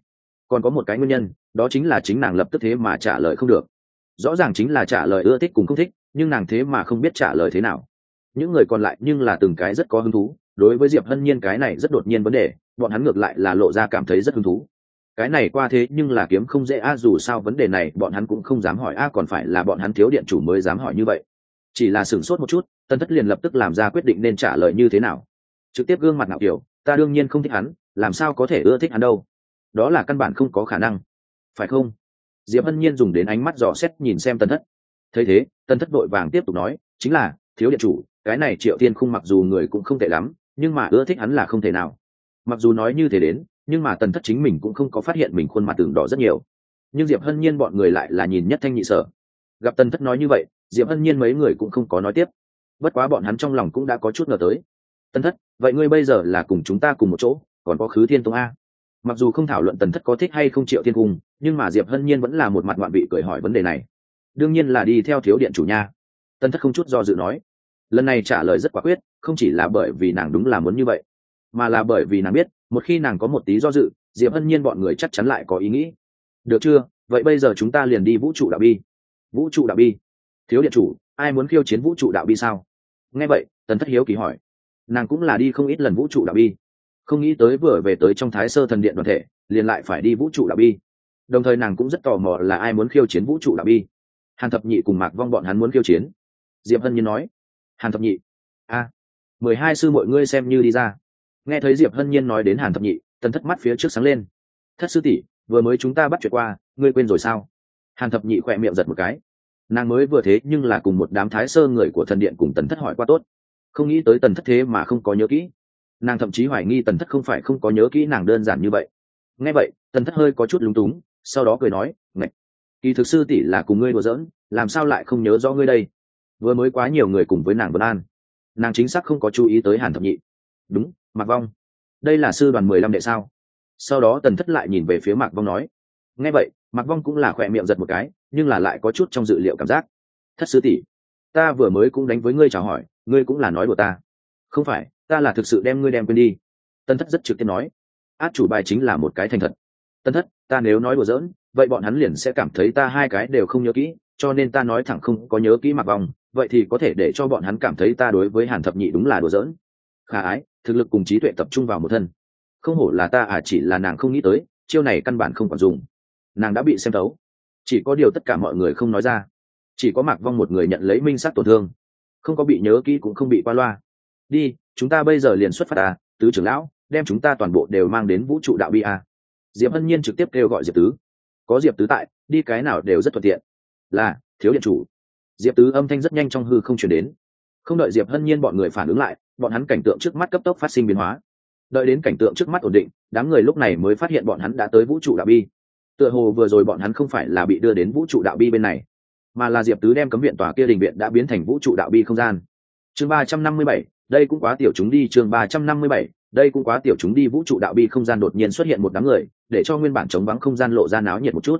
Còn có một cái nguyên nhân, đó chính là chính nàng lập tức thế mà trả lời không được. Rõ ràng chính là trả lời ưa thích cùng không thích, nhưng nàng thế mà không biết trả lời thế nào. Những người còn lại nhưng là từng cái rất có hứng thú, đối với diệp hân nhiên cái này rất đột nhiên vấn đề, bọn hắn ngược lại là lộ ra cảm thấy rất hứng thú cái này qua thế nhưng là kiếm không dễ a, dù sao vấn đề này bọn hắn cũng không dám hỏi a, còn phải là bọn hắn thiếu điện chủ mới dám hỏi như vậy. Chỉ là sửng sốt một chút, tân thất liền lập tức làm ra quyết định nên trả lời như thế nào. Trực tiếp gương mặt nào kiểu, ta đương nhiên không thích hắn, làm sao có thể ưa thích hắn đâu. Đó là căn bản không có khả năng. Phải không? Diệp hân nhiên dùng đến ánh mắt dò xét nhìn xem tân thất. Thấy thế, tân thất vội vàng tiếp tục nói, chính là, thiếu điện chủ, cái này triệu thiên khung mặc dù người cũng không tệ lắm, nhưng mà ưa thích hắn là không thể nào. Mặc dù nói như thế đến nhưng mà tần thất chính mình cũng không có phát hiện mình khuôn mặt tường đỏ rất nhiều. Nhưng diệp hân nhiên bọn người lại là nhìn nhất thanh nhị sở. Gặp tần thất nói như vậy, diệp hân nhiên mấy người cũng không có nói tiếp. Bất quá bọn hắn trong lòng cũng đã có chút ngờ tới. Tần thất, vậy ngươi bây giờ là cùng chúng ta cùng một chỗ, còn có khứ thiên tông a. Mặc dù không thảo luận tần thất có thích hay không triệu thiên cung, nhưng mà diệp hân nhiên vẫn là một mặt ngoạn vị cười hỏi vấn đề này. Đương nhiên là đi theo thiếu điện chủ nha. Tần thất không chút do dự nói. Lần này trả lời rất quả quyết, không chỉ là bởi vì nàng đúng là muốn như vậy, mà là bởi vì nàng biết một khi nàng có một tí do dự, diệp hân nhiên bọn người chắc chắn lại có ý nghĩ. Được chưa? Vậy bây giờ chúng ta liền đi vũ trụ đạo bi. Vũ trụ đạo bi. Thiếu điện chủ, ai muốn khiêu chiến vũ trụ đạo bi sao? Nghe vậy, tần thất hiếu kỳ hỏi. Nàng cũng là đi không ít lần vũ trụ đạo bi. Không nghĩ tới vừa về tới trong thái sơ thần điện đoàn thể, liền lại phải đi vũ trụ đạo bi. Đồng thời nàng cũng rất tò mò là ai muốn khiêu chiến vũ trụ đạo bi. Hàn thập nhị cùng mạc vong bọn hắn muốn khiêu chiến. Diệp hân nhiên nói. Hàn thập nhị. A. Mười hai sư mọi ngươi xem như đi ra nghe thấy diệp hân nhiên nói đến hàn thập nhị, tần thất mắt phía trước sáng lên. Thất sư tỷ, vừa mới chúng ta bắt chuyện qua, ngươi quên rồi sao? Hàn thập nhị khỏe miệng giật một cái. Nàng mới vừa thế nhưng là cùng một đám thái sơ người của thần điện cùng tần thất hỏi qua tốt. Không nghĩ tới tần thất thế mà không có nhớ kỹ. Nàng thậm chí hoài nghi tần thất không phải không có nhớ kỹ nàng đơn giản như vậy. Nghe vậy, tần thất hơi có chút lúng túng, sau đó cười nói, ngạch, kỳ thực sư tỷ là cùng ngươi đùa giỡn, làm sao lại không nhớ rõ ngươi đây? Vừa mới quá nhiều người cùng với nàng vân an. Nàng chính xác không có chú ý tới hàn thập nhị. Đúng mạc vong. Đây là sư đoàn mười lăm đệ sao? Sau đó tần thất lại nhìn về phía mạc vong nói. Nghe vậy, mạc vong cũng là khỏe miệng giật một cái, nhưng là lại có chút trong dự liệu cảm giác. Thất sứ tỷ, ta vừa mới cũng đánh với ngươi chào hỏi, ngươi cũng là nói của ta. Không phải, ta là thực sự đem ngươi đem quên đi. Tân thất rất trực tiếp nói. Át chủ bài chính là một cái thành thật. Tân thất, ta nếu nói đùa giỡn, vậy bọn hắn liền sẽ cảm thấy ta hai cái đều không nhớ kỹ, cho nên ta nói thẳng không có nhớ kỹ mặc vòng vậy thì có thể để cho bọn hắn cảm thấy ta đối với hàn thập nhị đúng là đùa giỡn. Khả ái thực lực cùng trí tuệ tập trung vào một thân. Không hổ là ta à chỉ là nàng không nghĩ tới, chiêu này căn bản không còn dùng. Nàng đã bị xem thấu. Chỉ có điều tất cả mọi người không nói ra. Chỉ có mạc vong một người nhận lấy minh sát tổn thương. Không có bị nhớ kỹ cũng không bị qua loa. Đi, chúng ta bây giờ liền xuất phát à tứ trưởng lão, đem chúng ta toàn bộ đều mang đến vũ trụ đạo bi à. diệp hân nhiên trực tiếp kêu gọi diệp tứ. Có diệp tứ tại, đi cái nào đều rất thuận tiện. Là, thiếu điện chủ. Diệp tứ âm thanh rất nhanh trong hư không chuyển đến. Không đợi diệp hân nhiên bọn người phản ứng lại bọn hắn cảnh tượng trước mắt cấp tốc phát sinh biến hóa. Đợi đến cảnh tượng trước mắt ổn định, đám người lúc này mới phát hiện bọn hắn đã tới vũ trụ đạo bi. Tựa hồ vừa rồi bọn hắn không phải là bị đưa đến vũ trụ đạo bi bên này, mà là diệp tứ đem cấm viện tòa kia đình viện đã biến thành vũ trụ đạo bi không gian. Chương ba trăm năm mươi bảy, đây cũng quá tiểu chúng đi, chương ba trăm năm mươi bảy, đây cũng quá tiểu chúng đi, vũ trụ đạo bi không gian đột nhiên xuất hiện một đám người, để cho nguyên bản chống vắng không gian lộ ra náo nhiệt một chút.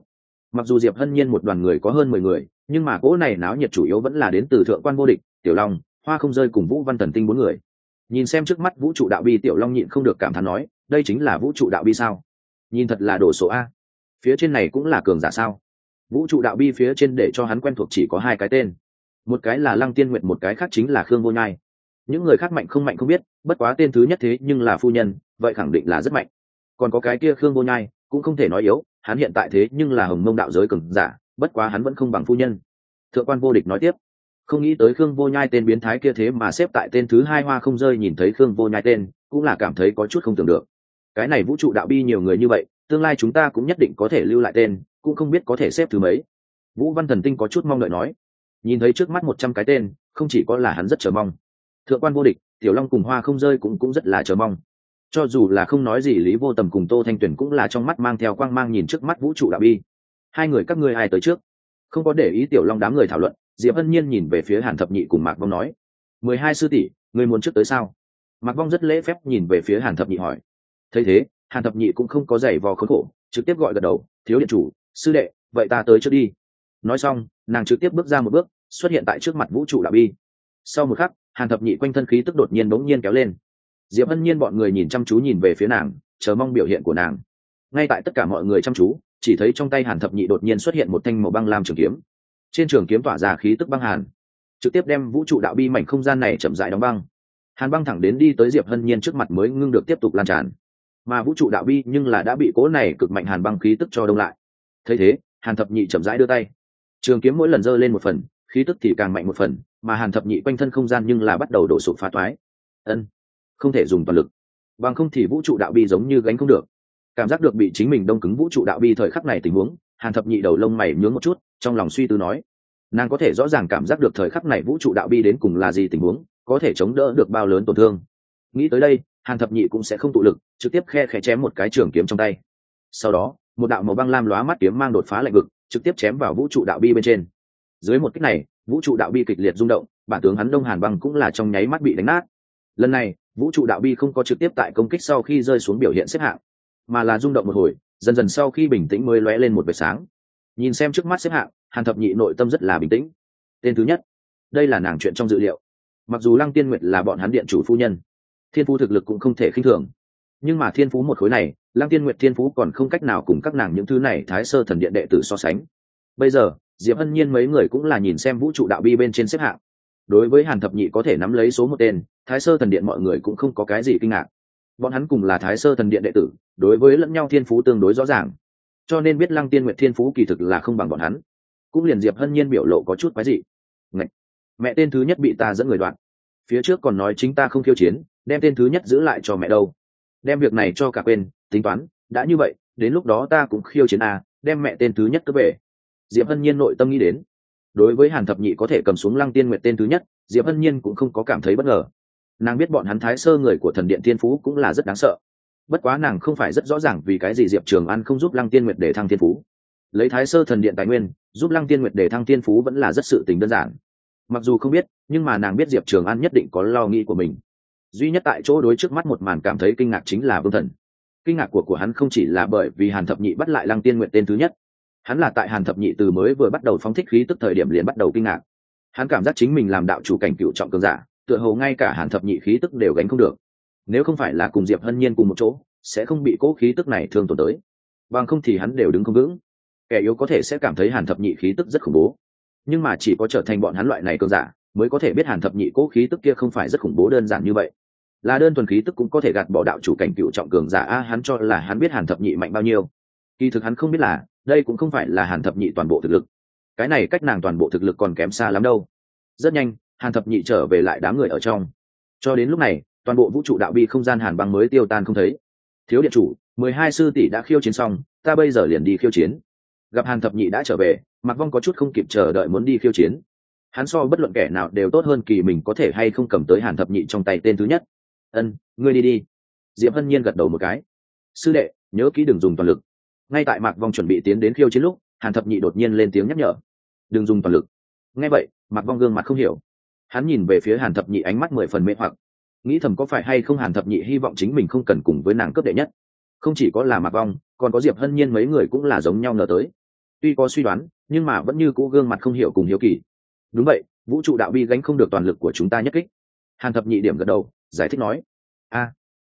Mặc dù diệp hân nhiên một đoàn người có hơn mười người, nhưng mà cỗ này náo nhiệt chủ yếu vẫn là đến từ thượng quan vô địch, tiểu long hoa không rơi cùng vũ văn thần tinh bốn người. Nhìn xem trước mắt vũ trụ đạo bi tiểu long nhịn không được cảm thán nói, đây chính là vũ trụ đạo bi sao? Nhìn thật là đồ số a. Phía trên này cũng là cường giả sao? Vũ trụ đạo bi phía trên để cho hắn quen thuộc chỉ có hai cái tên. Một cái là lăng tiên nguyện một cái khác chính là khương vô nhai. Những người khác mạnh không mạnh không biết, bất quá tên thứ nhất thế nhưng là phu nhân, vậy khẳng định là rất mạnh. Còn có cái kia khương vô nhai, cũng không thể nói yếu, hắn hiện tại thế nhưng là hồng mông đạo giới cường giả, bất quá hắn vẫn không bằng phu nhân. Thượng quan vô địch nói tiếp không nghĩ tới khương vô nhai tên biến thái kia thế mà xếp tại tên thứ hai hoa không rơi nhìn thấy khương vô nhai tên, cũng là cảm thấy có chút không tưởng được. Cái này vũ trụ đạo bi nhiều người như vậy, tương lai chúng ta cũng nhất định có thể lưu lại tên, cũng không biết có thể xếp thứ mấy. Vũ văn thần tinh có chút mong đợi nói. Nhìn thấy trước mắt một trăm cái tên, không chỉ có là hắn rất chờ mong. Thượng quan vô địch, tiểu long cùng hoa không rơi cũng cũng rất là chờ mong. Cho dù là không nói gì lý vô tầm cùng tô thanh tuyển cũng là trong mắt mang theo quang mang nhìn trước mắt vũ trụ đạo bi. Hai người các ngươi ai tới trước? Không có để ý tiểu long đám người thảo luận diệp hân nhiên nhìn về phía hàn thập nhị cùng mạc vong nói, mười hai sư tỷ người muốn trước tới sao? Mạc vong rất lễ phép nhìn về phía hàn thập nhị hỏi, thấy thế, hàn thập nhị cũng không có giày vò khốn khổ, trực tiếp gọi gật đầu, thiếu điện chủ, sư đệ, vậy ta tới trước đi. Nói xong, nàng trực tiếp bước ra một bước, xuất hiện tại trước mặt vũ trụ đạo bi. Sau một khắc, hàn thập nhị quanh thân khí tức đột nhiên bỗng nhiên kéo lên. Diệp hân nhiên bọn người nhìn chăm chú nhìn về phía nàng, chờ mong biểu hiện của nàng. Ngay tại tất cả mọi người chăm chú, chỉ thấy trong tay hàn thập nhị đột nhiên xuất hiện một thanh màu băng lam trường kiếm trên trường kiếm tỏa ra khí tức băng hàn, trực tiếp đem vũ trụ đạo bi mảnh không gian này chậm dại đóng băng. Hàn băng thẳng đến đi tới diệp hân nhiên trước mặt mới ngưng được tiếp tục lan tràn. Mà vũ trụ đạo bi nhưng là đã bị cố này cực mạnh hàn băng khí tức cho đông lại. Thấy thế, hàn thập nhị chậm rãi đưa tay. Trường kiếm mỗi lần giơ lên một phần, khí tức thì càng mạnh một phần, mà hàn thập nhị quanh thân không gian nhưng là bắt đầu đổ sụp phá toái. Ân, không thể dùng toàn lực. Bằng không thì vũ trụ đạo bi giống như gánh không được. Cảm giác được bị chính mình đông cứng vũ trụ đạo bi thời khắc này tình huống, hàn thập nhị đầu lông mày nhướng một chút trong lòng suy tư nói, nàng có thể rõ ràng cảm giác được thời khắc này vũ trụ đạo bi đến cùng là gì tình huống, có thể chống đỡ được bao lớn tổn thương. Nghĩ tới đây, hàn thập nhị cũng sẽ không tụ lực, trực tiếp khe khẽ chém một cái trường kiếm trong tay. Sau đó, một đạo màu băng lam lóa mắt kiếm mang đột phá lạnh vực, trực tiếp chém vào vũ trụ đạo bi bên trên. Dưới một cách này, vũ trụ đạo bi kịch liệt rung động, bản tướng hắn đông hàn băng cũng là trong nháy mắt bị đánh nát. Lần này, vũ trụ đạo bi không có trực tiếp tại công kích sau khi rơi xuống biểu hiện xếp hạng, mà là rung động một hồi, dần dần sau khi bình tĩnh mới lóe lên một vệt sáng nhìn xem trước mắt xếp hạng, hàn thập nhị nội tâm rất là bình tĩnh. Tên thứ nhất, đây là nàng chuyện trong dự liệu. Mặc dù lăng tiên nguyệt là bọn hắn điện chủ phu nhân, thiên phú thực lực cũng không thể khinh thường. Nhưng mà thiên phú một khối này, lăng tiên nguyệt thiên phú còn không cách nào cùng các nàng những thứ này thái sơ thần điện đệ tử so sánh. Bây giờ, diệp hân nhiên mấy người cũng là nhìn xem vũ trụ đạo bi bên trên xếp hạng. Đối với hàn thập nhị có thể nắm lấy số một tên, thái sơ thần điện mọi người cũng không có cái gì kinh ngạc. Bọn hắn cùng là thái sơ thần điện đệ tử, đối với lẫn nhau thiên phú tương đối rõ ràng cho nên biết lăng tiên nguyệt thiên phú kỳ thực là không bằng bọn hắn. Cũng liền diệp hân nhiên biểu lộ có chút quái dị. Ngậy! mẹ tên thứ nhất bị ta dẫn người đoạn. Phía trước còn nói chính ta không khiêu chiến, đem tên thứ nhất giữ lại cho mẹ đâu. Đem việc này cho cả quên, tính toán, đã như vậy, đến lúc đó ta cũng khiêu chiến a đem mẹ tên thứ nhất cứ về. Diệp hân nhiên nội tâm nghĩ đến. Đối với hàn thập nhị có thể cầm xuống lăng tiên nguyệt tên thứ nhất, diệp hân nhiên cũng không có cảm thấy bất ngờ. Nàng biết bọn hắn thái sơ người của thần điện Thiên phú cũng là rất đáng sợ bất quá nàng không phải rất rõ ràng vì cái gì diệp trường an không giúp lăng tiên nguyệt để thăng thiên phú. Lấy thái sơ thần điện tài nguyên, giúp lăng tiên nguyệt để thăng thiên phú vẫn là rất sự tình đơn giản. Mặc dù không biết, nhưng mà nàng biết diệp trường an nhất định có lo nghĩ của mình. Duy nhất tại chỗ đối trước mắt một màn cảm thấy kinh ngạc chính là vương thần. Kinh ngạc của của hắn không chỉ là bởi vì hàn thập nhị bắt lại lăng tiên nguyện tên thứ nhất. Hắn là tại hàn thập nhị từ mới vừa bắt đầu phóng thích khí tức thời điểm liền bắt đầu kinh ngạc. Hắn cảm giác chính mình làm đạo chủ cảnh cựu trọng cường giả, tựa hồ ngay cả hàn thập nhị khí tức đều gánh không được nếu không phải là cùng diệp hân nhiên cùng một chỗ, sẽ không bị cố khí tức này thương tổn tới. Bằng không thì hắn đều đứng không vững. Kẻ yếu có thể sẽ cảm thấy hàn thập nhị khí tức rất khủng bố. Nhưng mà chỉ có trở thành bọn hắn loại này cường giả, mới có thể biết hàn thập nhị cố khí tức kia không phải rất khủng bố đơn giản như vậy. Là đơn thuần khí tức cũng có thể gạt bỏ đạo chủ cảnh cựu trọng cường giả a, hắn cho là hắn biết hàn thập nhị mạnh bao nhiêu. Kỳ thực hắn không biết là, đây cũng không phải là hàn thập nhị toàn bộ thực lực. Cái này cách nàng toàn bộ thực lực còn kém xa lắm đâu. Rất nhanh, hàn thập nhị trở về lại đám người ở trong. Cho đến lúc này toàn bộ vũ trụ đạo bi không gian hàn băng mới tiêu tan không thấy. Thiếu điện chủ, mười hai sư tỷ đã khiêu chiến xong, ta bây giờ liền đi khiêu chiến. Gặp hàn thập nhị đã trở về mặc vong có chút không kịp chờ đợi muốn đi khiêu chiến. Hắn so bất luận kẻ nào đều tốt hơn kỳ mình có thể hay không cầm tới hàn thập nhị trong tay tên thứ nhất. Ân, ngươi đi đi. Diệp hân nhiên gật đầu một cái. Sư đệ, nhớ kỹ đừng dùng toàn lực. Ngay tại mạc vong chuẩn bị tiến đến khiêu chiến lúc, hàn thập nhị đột nhiên lên tiếng nhắc nhở. Đừng dùng toàn lực. Ngay vậy, mạc vong gương mặt không hiểu. Hắn nhìn về phía hàn thập nhị ánh mắt mười phần mê hoặc nghĩ thầm có phải hay không hàn thập nhị hy vọng chính mình không cần cùng với nàng cấp đệ nhất. Không chỉ có là mạc vong, còn có diệp hân nhiên mấy người cũng là giống nhau ngờ tới. Tuy có suy đoán, nhưng mà vẫn như cũ gương mặt không hiểu cùng hiếu kỳ. Đúng vậy, vũ trụ đạo bi gánh không được toàn lực của chúng ta nhất kích. Hàn thập nhị điểm gật đầu, giải thích nói, a,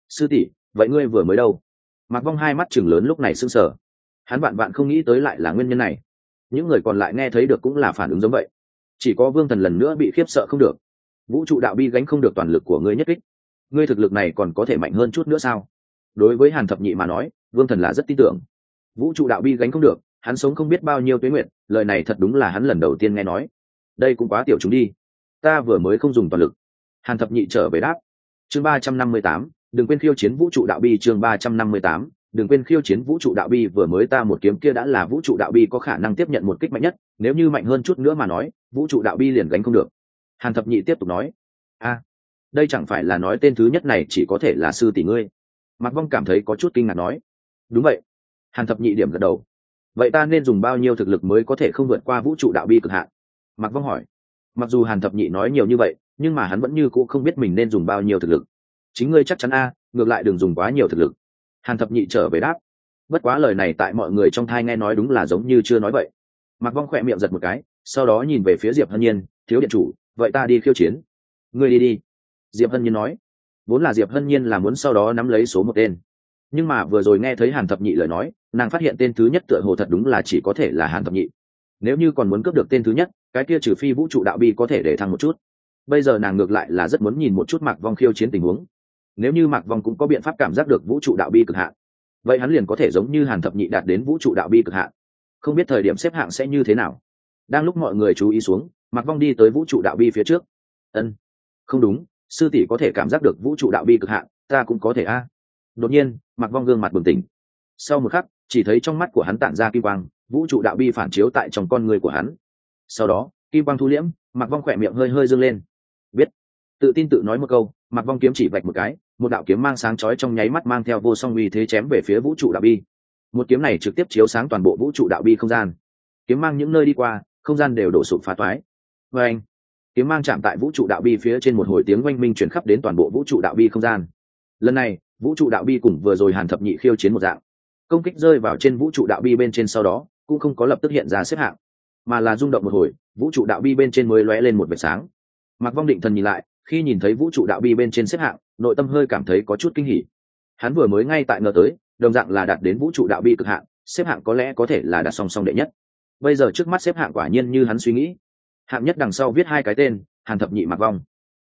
sư tỷ, vậy ngươi vừa mới đâu? Mặc vong hai mắt chừng lớn lúc này sưng sờ. Hắn bạn bạn không nghĩ tới lại là nguyên nhân này. Những người còn lại nghe thấy được cũng là phản ứng giống vậy. Chỉ có vương thần lần nữa bị khiếp sợ không được vũ trụ đạo bi gánh không được toàn lực của ngươi nhất kích. Ngươi thực lực này còn có thể mạnh hơn chút nữa sao? Đối với hàn thập nhị mà nói, vương thần là rất tin tưởng. Vũ trụ đạo bi gánh không được, hắn sống không biết bao nhiêu tuế nguyện lời này thật đúng là hắn lần đầu tiên nghe nói. Đây cũng quá tiểu chúng đi. Ta vừa mới không dùng toàn lực. Hàn thập nhị trở về đáp. Chương ba trăm năm mươi tám, đừng quên khiêu chiến vũ trụ đạo bi, chương ba trăm năm mươi tám, đừng quên khiêu chiến vũ trụ đạo bi, vừa mới ta một kiếm kia đã là vũ trụ đạo bi có khả năng tiếp nhận một kích mạnh nhất, nếu như mạnh hơn chút nữa mà nói, vũ trụ đạo bi liền gánh không được hàn thập nhị tiếp tục nói, a, đây chẳng phải là nói tên thứ nhất này chỉ có thể là sư tỷ ngươi? Mạc vong cảm thấy có chút kinh ngạc nói, đúng vậy. Hàn thập nhị điểm gật đầu, vậy ta nên dùng bao nhiêu thực lực mới có thể không vượt qua vũ trụ đạo bi cực hạn? Mạc vong hỏi, mặc dù hàn thập nhị nói nhiều như vậy, nhưng mà hắn vẫn như cũ không biết mình nên dùng bao nhiêu thực lực. Chính ngươi chắc chắn a, ngược lại đừng dùng quá nhiều thực lực. Hàn thập nhị trở về đáp, bất quá lời này tại mọi người trong thai nghe nói đúng là giống như chưa nói vậy. Mạc vong khỏe miệng giật một cái, sau đó nhìn về phía diệp hân nhiên, thiếu điện chủ vậy ta đi khiêu chiến. Ngươi đi đi. Diệp hân nhiên nói. Vốn là diệp hân nhiên là muốn sau đó nắm lấy số một tên. Nhưng mà vừa rồi nghe thấy hàn thập nhị lời nói, nàng phát hiện tên thứ nhất tựa hồ thật đúng là chỉ có thể là hàn thập nhị. Nếu như còn muốn cướp được tên thứ nhất, cái kia trừ phi vũ trụ đạo bi có thể để thăng một chút. Bây giờ nàng ngược lại là rất muốn nhìn một chút mạc vong khiêu chiến tình huống. Nếu như mạc vong cũng có biện pháp cảm giác được vũ trụ đạo bi cực hạn, vậy hắn liền có thể giống như hàn thập nhị đạt đến vũ trụ đạo bi cực hạn. Không biết thời điểm xếp hạng sẽ như thế nào. Đang lúc mọi người chú ý xuống mạc vong đi tới vũ trụ đạo bi phía trước. Ân, không đúng, sư tỷ có thể cảm giác được vũ trụ đạo bi cực hạn, ta cũng có thể a. Đột nhiên, mạc vong gương mặt bừng tỉnh. Sau một khắc, chỉ thấy trong mắt của hắn tản ra kim quang, vũ trụ đạo bi phản chiếu tại trong con người của hắn. Sau đó, kim quang thu liễm, mạc vong khỏe miệng hơi hơi dâng lên. Biết. Tự tin tự nói một câu, mạc vong kiếm chỉ vạch một cái, một đạo kiếm mang sáng chói trong nháy mắt mang theo vô song uy thế chém về phía vũ trụ đạo bi. Một kiếm này trực tiếp chiếu sáng toàn bộ vũ trụ đạo bi không gian. Kiếm mang những nơi đi qua, không gian đều đổ sụp phá toái vê anh, kiếm mang chạm tại vũ trụ đạo bi phía trên một hồi tiếng oanh minh chuyển khắp đến toàn bộ vũ trụ đạo bi không gian. Lần này, vũ trụ đạo bi cùng vừa rồi hàn thập nhị khiêu chiến một dạng. Công kích rơi vào trên vũ trụ đạo bi bên trên sau đó, cũng không có lập tức hiện ra xếp hạng, mà là rung động một hồi, vũ trụ đạo bi bên trên mới lóe lên một vệt sáng. Mặc vong định thần nhìn lại, khi nhìn thấy vũ trụ đạo bi bên trên xếp hạng, nội tâm hơi cảm thấy có chút kinh hỉ. Hắn vừa mới ngay tại ngờ tới, đồng dạng là đạt đến vũ trụ đạo bi cực hạn, xếp hạng có lẽ có thể là đạt song song đệ nhất. Bây giờ trước mắt xếp hạng quả nhiên như hắn suy nghĩ hạng nhất đằng sau viết hai cái tên, hàn thập nhị mặc vong.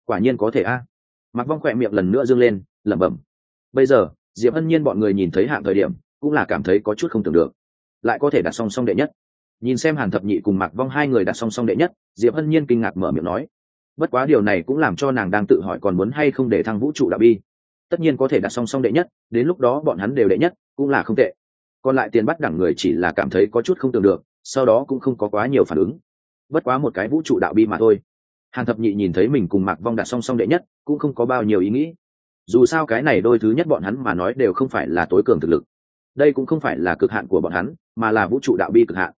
Quả nhiên có thể a. À. mặc vong khỏe miệng lần nữa dâng lên, lẩm bẩm. Bây giờ, diệp hân nhiên bọn người nhìn thấy hạng thời điểm, cũng là cảm thấy có chút không tưởng được. Lại có thể đặt song song đệ nhất. Nhìn xem hàn thập nhị cùng mặc vong hai người đặt song song đệ nhất, diệp hân nhiên kinh ngạc mở miệng nói. Bất quá điều này cũng làm cho nàng đang tự hỏi còn muốn hay không để thăng vũ trụ đạo bi. Tất nhiên có thể đặt song song đệ nhất, đến lúc đó bọn hắn đều đệ nhất, cũng là không tệ. Còn lại tiền bắt đẳng người chỉ là cảm thấy có chút không tưởng được, sau đó cũng không có quá nhiều phản ứng bất quá một cái vũ trụ đạo bi mà thôi. Hàn thập nhị nhìn thấy mình cùng mạc vong đặt song song đệ nhất, cũng không có bao nhiêu ý nghĩ. Dù sao cái này đôi thứ nhất bọn hắn mà nói đều không phải là tối cường thực lực. Đây cũng không phải là cực hạn của bọn hắn, mà là vũ trụ đạo bi cực hạn.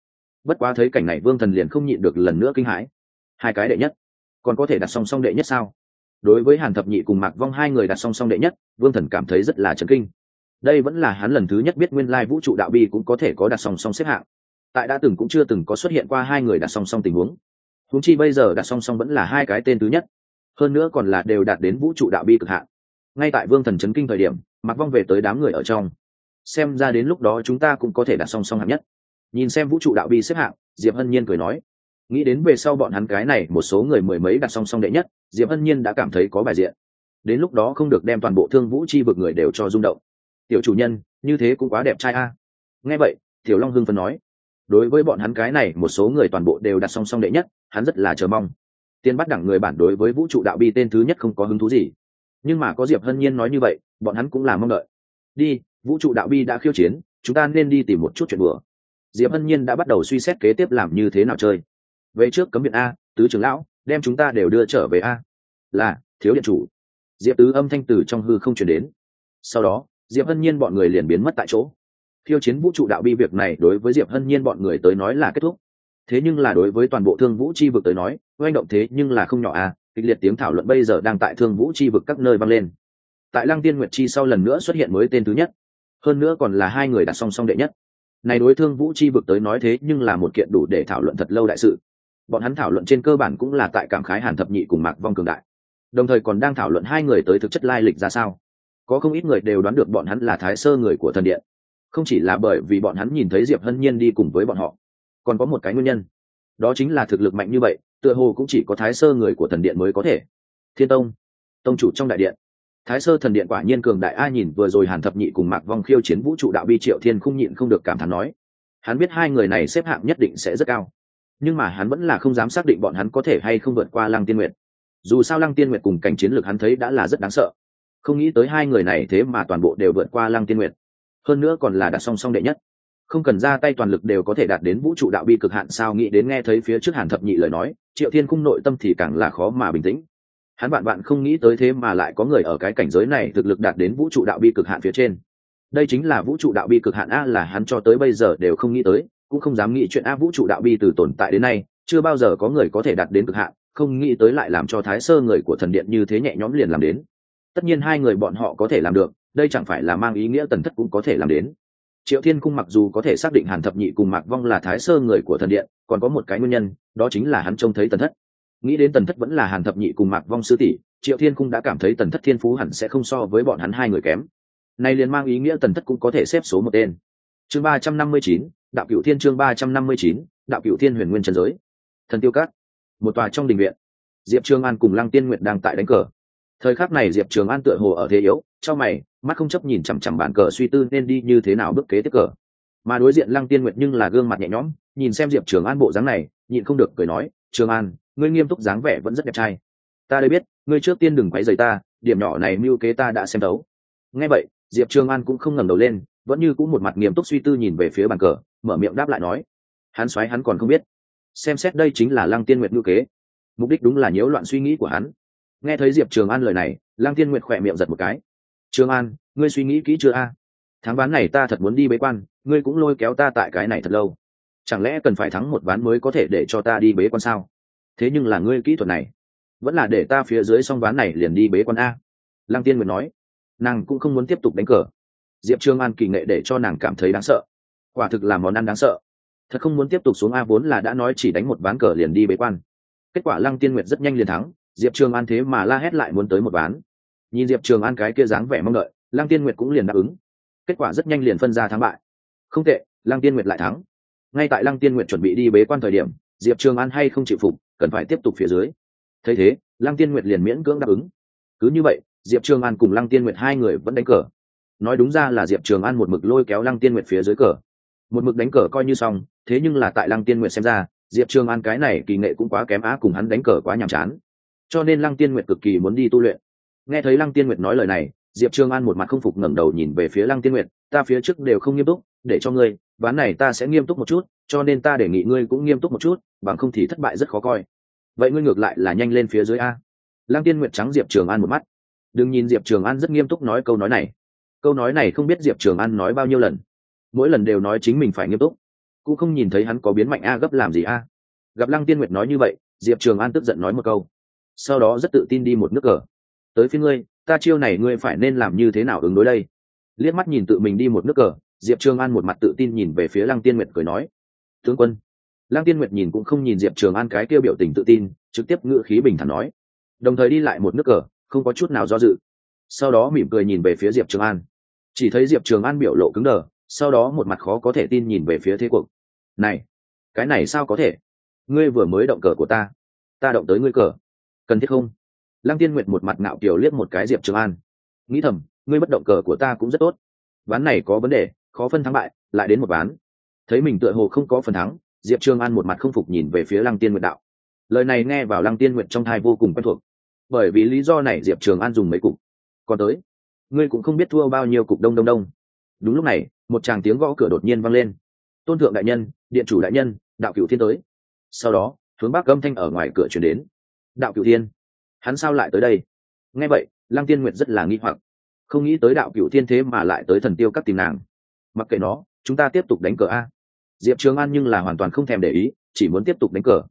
Bất quá thấy cảnh này vương thần liền không nhịn được lần nữa kinh hãi. Hai cái đệ nhất, còn có thể đặt song song đệ nhất sao? Đối với hàn thập nhị cùng mạc vong hai người đặt song song đệ nhất, vương thần cảm thấy rất là chấn kinh. Đây vẫn là hắn lần thứ nhất biết nguyên lai vũ trụ đạo bi cũng có thể có đặt song song xếp hạng tại đã từng cũng chưa từng có xuất hiện qua hai người đặt song song tình huống. Húng chi bây giờ đặt song song vẫn là hai cái tên thứ nhất. Hơn nữa còn là đều đạt đến vũ trụ đạo bi cực hạn. Ngay tại vương thần chấn kinh thời điểm mặc vong về tới đám người ở trong. Xem ra đến lúc đó chúng ta cũng có thể đặt song song hạng nhất. Nhìn xem vũ trụ đạo bi xếp hạng, diệp hân nhiên cười nói. Nghĩ đến về sau bọn hắn cái này một số người mười mấy đặt song song đệ nhất, diệp hân nhiên đã cảm thấy có bài diện. Đến lúc đó không được đem toàn bộ thương vũ chi vực người đều cho rung động. Tiểu chủ nhân, như thế cũng quá đẹp trai a. Nghe vậy, tiểu long hưng phân nói đối với bọn hắn cái này, một số người toàn bộ đều đặt song song đệ nhất, hắn rất là chờ mong. Tiên bắt đẳng người bản đối với vũ trụ đạo bi tên thứ nhất không có hứng thú gì. Nhưng mà có diệp hân nhiên nói như vậy, bọn hắn cũng là mong đợi. Đi, vũ trụ đạo bi đã khiêu chiến, chúng ta nên đi tìm một chút chuyện bừa diệp hân nhiên đã bắt đầu suy xét kế tiếp làm như thế nào chơi. Về trước cấm viện a, tứ trưởng lão, đem chúng ta đều đưa trở về a. Là, thiếu điện chủ. Diệp tứ âm thanh từ trong hư không chuyển đến. Sau đó, diệp hân nhiên bọn người liền biến mất tại chỗ khiêu chiến vũ trụ đạo bi việc này đối với diệp hân nhiên bọn người tới nói là kết thúc. Thế nhưng là đối với toàn bộ thương vũ chi vực tới nói, oanh động thế nhưng là không nhỏ à kịch liệt tiếng thảo luận bây giờ đang tại thương vũ chi vực các nơi vang lên. Tại lăng tiên nguyệt chi sau lần nữa xuất hiện mới tên thứ nhất, hơn nữa còn là hai người đặt song song đệ nhất. Này đối thương vũ chi vực tới nói thế nhưng là một kiện đủ để thảo luận thật lâu đại sự. Bọn hắn thảo luận trên cơ bản cũng là tại cảm khái hàn thập nhị cùng mạc vong cường đại. Đồng thời còn đang thảo luận hai người tới thực chất lai lịch ra sao. Có không ít người đều đoán được bọn hắn là thái sơ người của thần điện không chỉ là bởi vì bọn hắn nhìn thấy diệp hân nhiên đi cùng với bọn họ, còn có một cái nguyên nhân. Đó chính là thực lực mạnh như vậy, tựa hồ cũng chỉ có thái sơ người của thần điện mới có thể. Thiên tông tông chủ trong đại điện. Thái sơ thần điện quả nhiên cường đại a nhìn vừa rồi hàn thập nhị cùng mạc vong khiêu chiến vũ trụ đạo bi triệu thiên không nhịn không được cảm thán nói, hắn biết hai người này xếp hạng nhất định sẽ rất cao, nhưng mà hắn vẫn là không dám xác định bọn hắn có thể hay không vượt qua lăng tiên nguyệt. Dù sao lăng tiên nguyệt cùng cảnh chiến lược hắn thấy đã là rất đáng sợ. Không nghĩ tới hai người này thế mà toàn bộ đều vượt qua lăng tiên nguyệt hơn nữa còn là đặt song song đệ nhất. Không cần ra tay toàn lực đều có thể đạt đến vũ trụ đạo bi cực hạn, sao nghĩ đến nghe thấy phía trước hàn thập nhị lời nói, triệu thiên cung nội tâm thì càng là khó mà bình tĩnh. Hắn bạn bạn không nghĩ tới thế mà lại có người ở cái cảnh giới này thực lực đạt đến vũ trụ đạo bi cực hạn phía trên. Đây chính là vũ trụ đạo bi cực hạn a là hắn cho tới bây giờ đều không nghĩ tới, cũng không dám nghĩ chuyện a vũ trụ đạo bi từ tồn tại đến nay, chưa bao giờ có người có thể đạt đến cực hạn, không nghĩ tới lại làm cho thái sơ người của thần điện như thế nhẹ nhõm liền làm đến. Tất nhiên hai người bọn họ có thể làm được đây chẳng phải là mang ý nghĩa tần thất cũng có thể làm đến. Triệu thiên cung mặc dù có thể xác định hàn thập nhị cùng mạc vong là thái sơ người của thần điện, còn có một cái nguyên nhân, đó chính là hắn trông thấy tần thất. Nghĩ đến tần thất vẫn là hàn thập nhị cùng mạc vong sư tỷ, triệu thiên cung đã cảm thấy tần thất thiên phú hẳn sẽ không so với bọn hắn hai người kém. Nay liền mang ý nghĩa tần thất cũng có thể xếp số một tên. Chương ba trăm năm mươi chín, đạo cựu thiên chương ba trăm năm mươi chín, đạo cựu thiên huyền nguyên trần giới. Thần tiêu cát một tòa trong đình viện. Diệp trương an cùng lăng tiên nguyện đang tại đánh cờ thời khắc này diệp trường an tựa hồ ở thế yếu, trong mày, mắt không chấp nhìn chằm chằm bàn cờ suy tư nên đi như thế nào bước kế tiếp cờ. Mà đối diện lăng tiên nguyệt nhưng là gương mặt nhẹ nhõm, nhìn xem diệp trường an bộ dáng này, nhịn không được cười nói, trường an, ngươi nghiêm túc dáng vẻ vẫn rất đẹp trai. Ta đây biết, ngươi trước tiên đừng quấy rầy ta, điểm nhỏ này mưu kế ta đã xem đấu nghe vậy, diệp trường an cũng không ngẩng đầu lên, vẫn như cũng một mặt nghiêm túc suy tư nhìn về phía bàn cờ, mở miệng đáp lại nói, hắn xoáy hắn còn không biết. Xem xét đây chính là lăng tiên nguyệt ngữ kế. Mục đích đúng là nhiễu loạn suy nghĩ của hắn nghe thấy diệp trường an lời này, lăng tiên nguyệt khỏe miệng giật một cái. Trường an, ngươi suy nghĩ kỹ chưa a? Tháng ván này ta thật muốn đi bế quan, ngươi cũng lôi kéo ta tại cái này thật lâu. Chẳng lẽ cần phải thắng một ván mới có thể để cho ta đi bế quan sao? Thế nhưng là ngươi kỹ thuật này, vẫn là để ta phía dưới xong ván này liền đi bế quan a? Lăng tiên nguyệt nói. Nàng cũng không muốn tiếp tục đánh cờ. Diệp trương an kỳ nghệ để cho nàng cảm thấy đáng sợ. Quả thực là món ăn đáng sợ. Thật không muốn tiếp tục xuống a vốn là đã nói chỉ đánh một ván cờ liền đi bế quan. Kết quả lăng tiên nguyệt rất nhanh liền thắng diệp trường an thế mà la hét lại muốn tới một ván. Nhìn diệp trường an cái kia dáng vẻ mong đợi, lăng tiên nguyệt cũng liền đáp ứng. Kết quả rất nhanh liền phân ra thắng bại. Không tệ, lăng tiên nguyệt lại thắng. Ngay tại lăng tiên nguyệt chuẩn bị đi bế quan thời điểm, diệp trường an hay không chịu phục, cần phải tiếp tục phía dưới. Thấy thế, lăng tiên nguyệt liền miễn cưỡng đáp ứng. Cứ như vậy, diệp trường an cùng lăng tiên nguyệt hai người vẫn đánh cờ. Nói đúng ra là diệp trường an một mực lôi kéo lăng tiên nguyệt phía dưới cờ. Một mực đánh cờ coi như xong, thế nhưng là tại lăng tiên nguyệt xem ra, diệp trường an cái này kỳ nghệ cũng quá kém á cùng hắn đánh cờ quá nhàm chán cho nên lăng tiên nguyệt cực kỳ muốn đi tu luyện. Nghe thấy lăng tiên nguyệt nói lời này, diệp trường an một mặt không phục ngẩng đầu nhìn về phía lăng tiên nguyệt, ta phía trước đều không nghiêm túc, để cho ngươi, ván này ta sẽ nghiêm túc một chút, cho nên ta đề nghị ngươi cũng nghiêm túc một chút, bằng không thì thất bại rất khó coi. Vậy ngươi ngược lại là nhanh lên phía dưới a. Lăng tiên nguyệt trắng diệp trường an một mắt. Đừng nhìn diệp trường an rất nghiêm túc nói câu nói này. Câu nói này không biết diệp trường an nói bao nhiêu lần. Mỗi lần đều nói chính mình phải nghiêm túc. Cũng không nhìn thấy hắn có biến mạnh a gấp làm gì a. Gặp lăng tiên nguyệt nói như vậy, diệp trường an tức giận nói một câu sau đó rất tự tin đi một nước cờ. Tới phía ngươi, ta chiêu này ngươi phải nên làm như thế nào ứng đối đây? Liếc mắt nhìn tự mình đi một nước cờ, diệp trường an một mặt tự tin nhìn về phía lăng tiên nguyệt cười nói, tướng quân. Lăng tiên nguyệt nhìn cũng không nhìn diệp trường an cái kêu biểu tình tự tin, trực tiếp ngự khí bình thản nói, đồng thời đi lại một nước cờ, không có chút nào do dự. Sau đó mỉm cười nhìn về phía diệp trường an. Chỉ thấy diệp trường an biểu lộ cứng đờ, sau đó một mặt khó có thể tin nhìn về phía thế cuộc. Này, cái này sao có thể? Ngươi vừa mới động cờ của ta ta động tới ngươi cờ cần thiết không? Lăng tiên nguyệt một mặt ngạo kiều liếc một cái diệp trường an. Nghĩ thầm, ngươi bất động cờ của ta cũng rất tốt. Ván này có vấn đề, khó phân thắng bại, lại đến một ván. Thấy mình tựa hồ không có phần thắng, diệp trường an một mặt không phục nhìn về phía lăng tiên nguyệt đạo. Lời này nghe vào lăng tiên nguyệt trong thai vô cùng quen thuộc. Bởi vì lý do này diệp trường an dùng mấy cục. Còn tới, ngươi cũng không biết thua bao nhiêu cục đông đông đông. Đúng lúc này, một tràng tiếng gõ cửa đột nhiên vang lên. Tôn thượng đại nhân, điện chủ đại nhân, đạo cựu thiên tới. Sau đó, hướng bắc âm thanh ở ngoài cửa chuyển đến đạo cựu thiên. Hắn sao lại tới đây? Nghe vậy, lăng tiên nguyệt rất là nghi hoặc. Không nghĩ tới đạo cựu thiên thế mà lại tới thần tiêu các tìm nàng. Mặc kệ nó, chúng ta tiếp tục đánh cờ a. Diệp trường an nhưng là hoàn toàn không thèm để ý, chỉ muốn tiếp tục đánh cờ.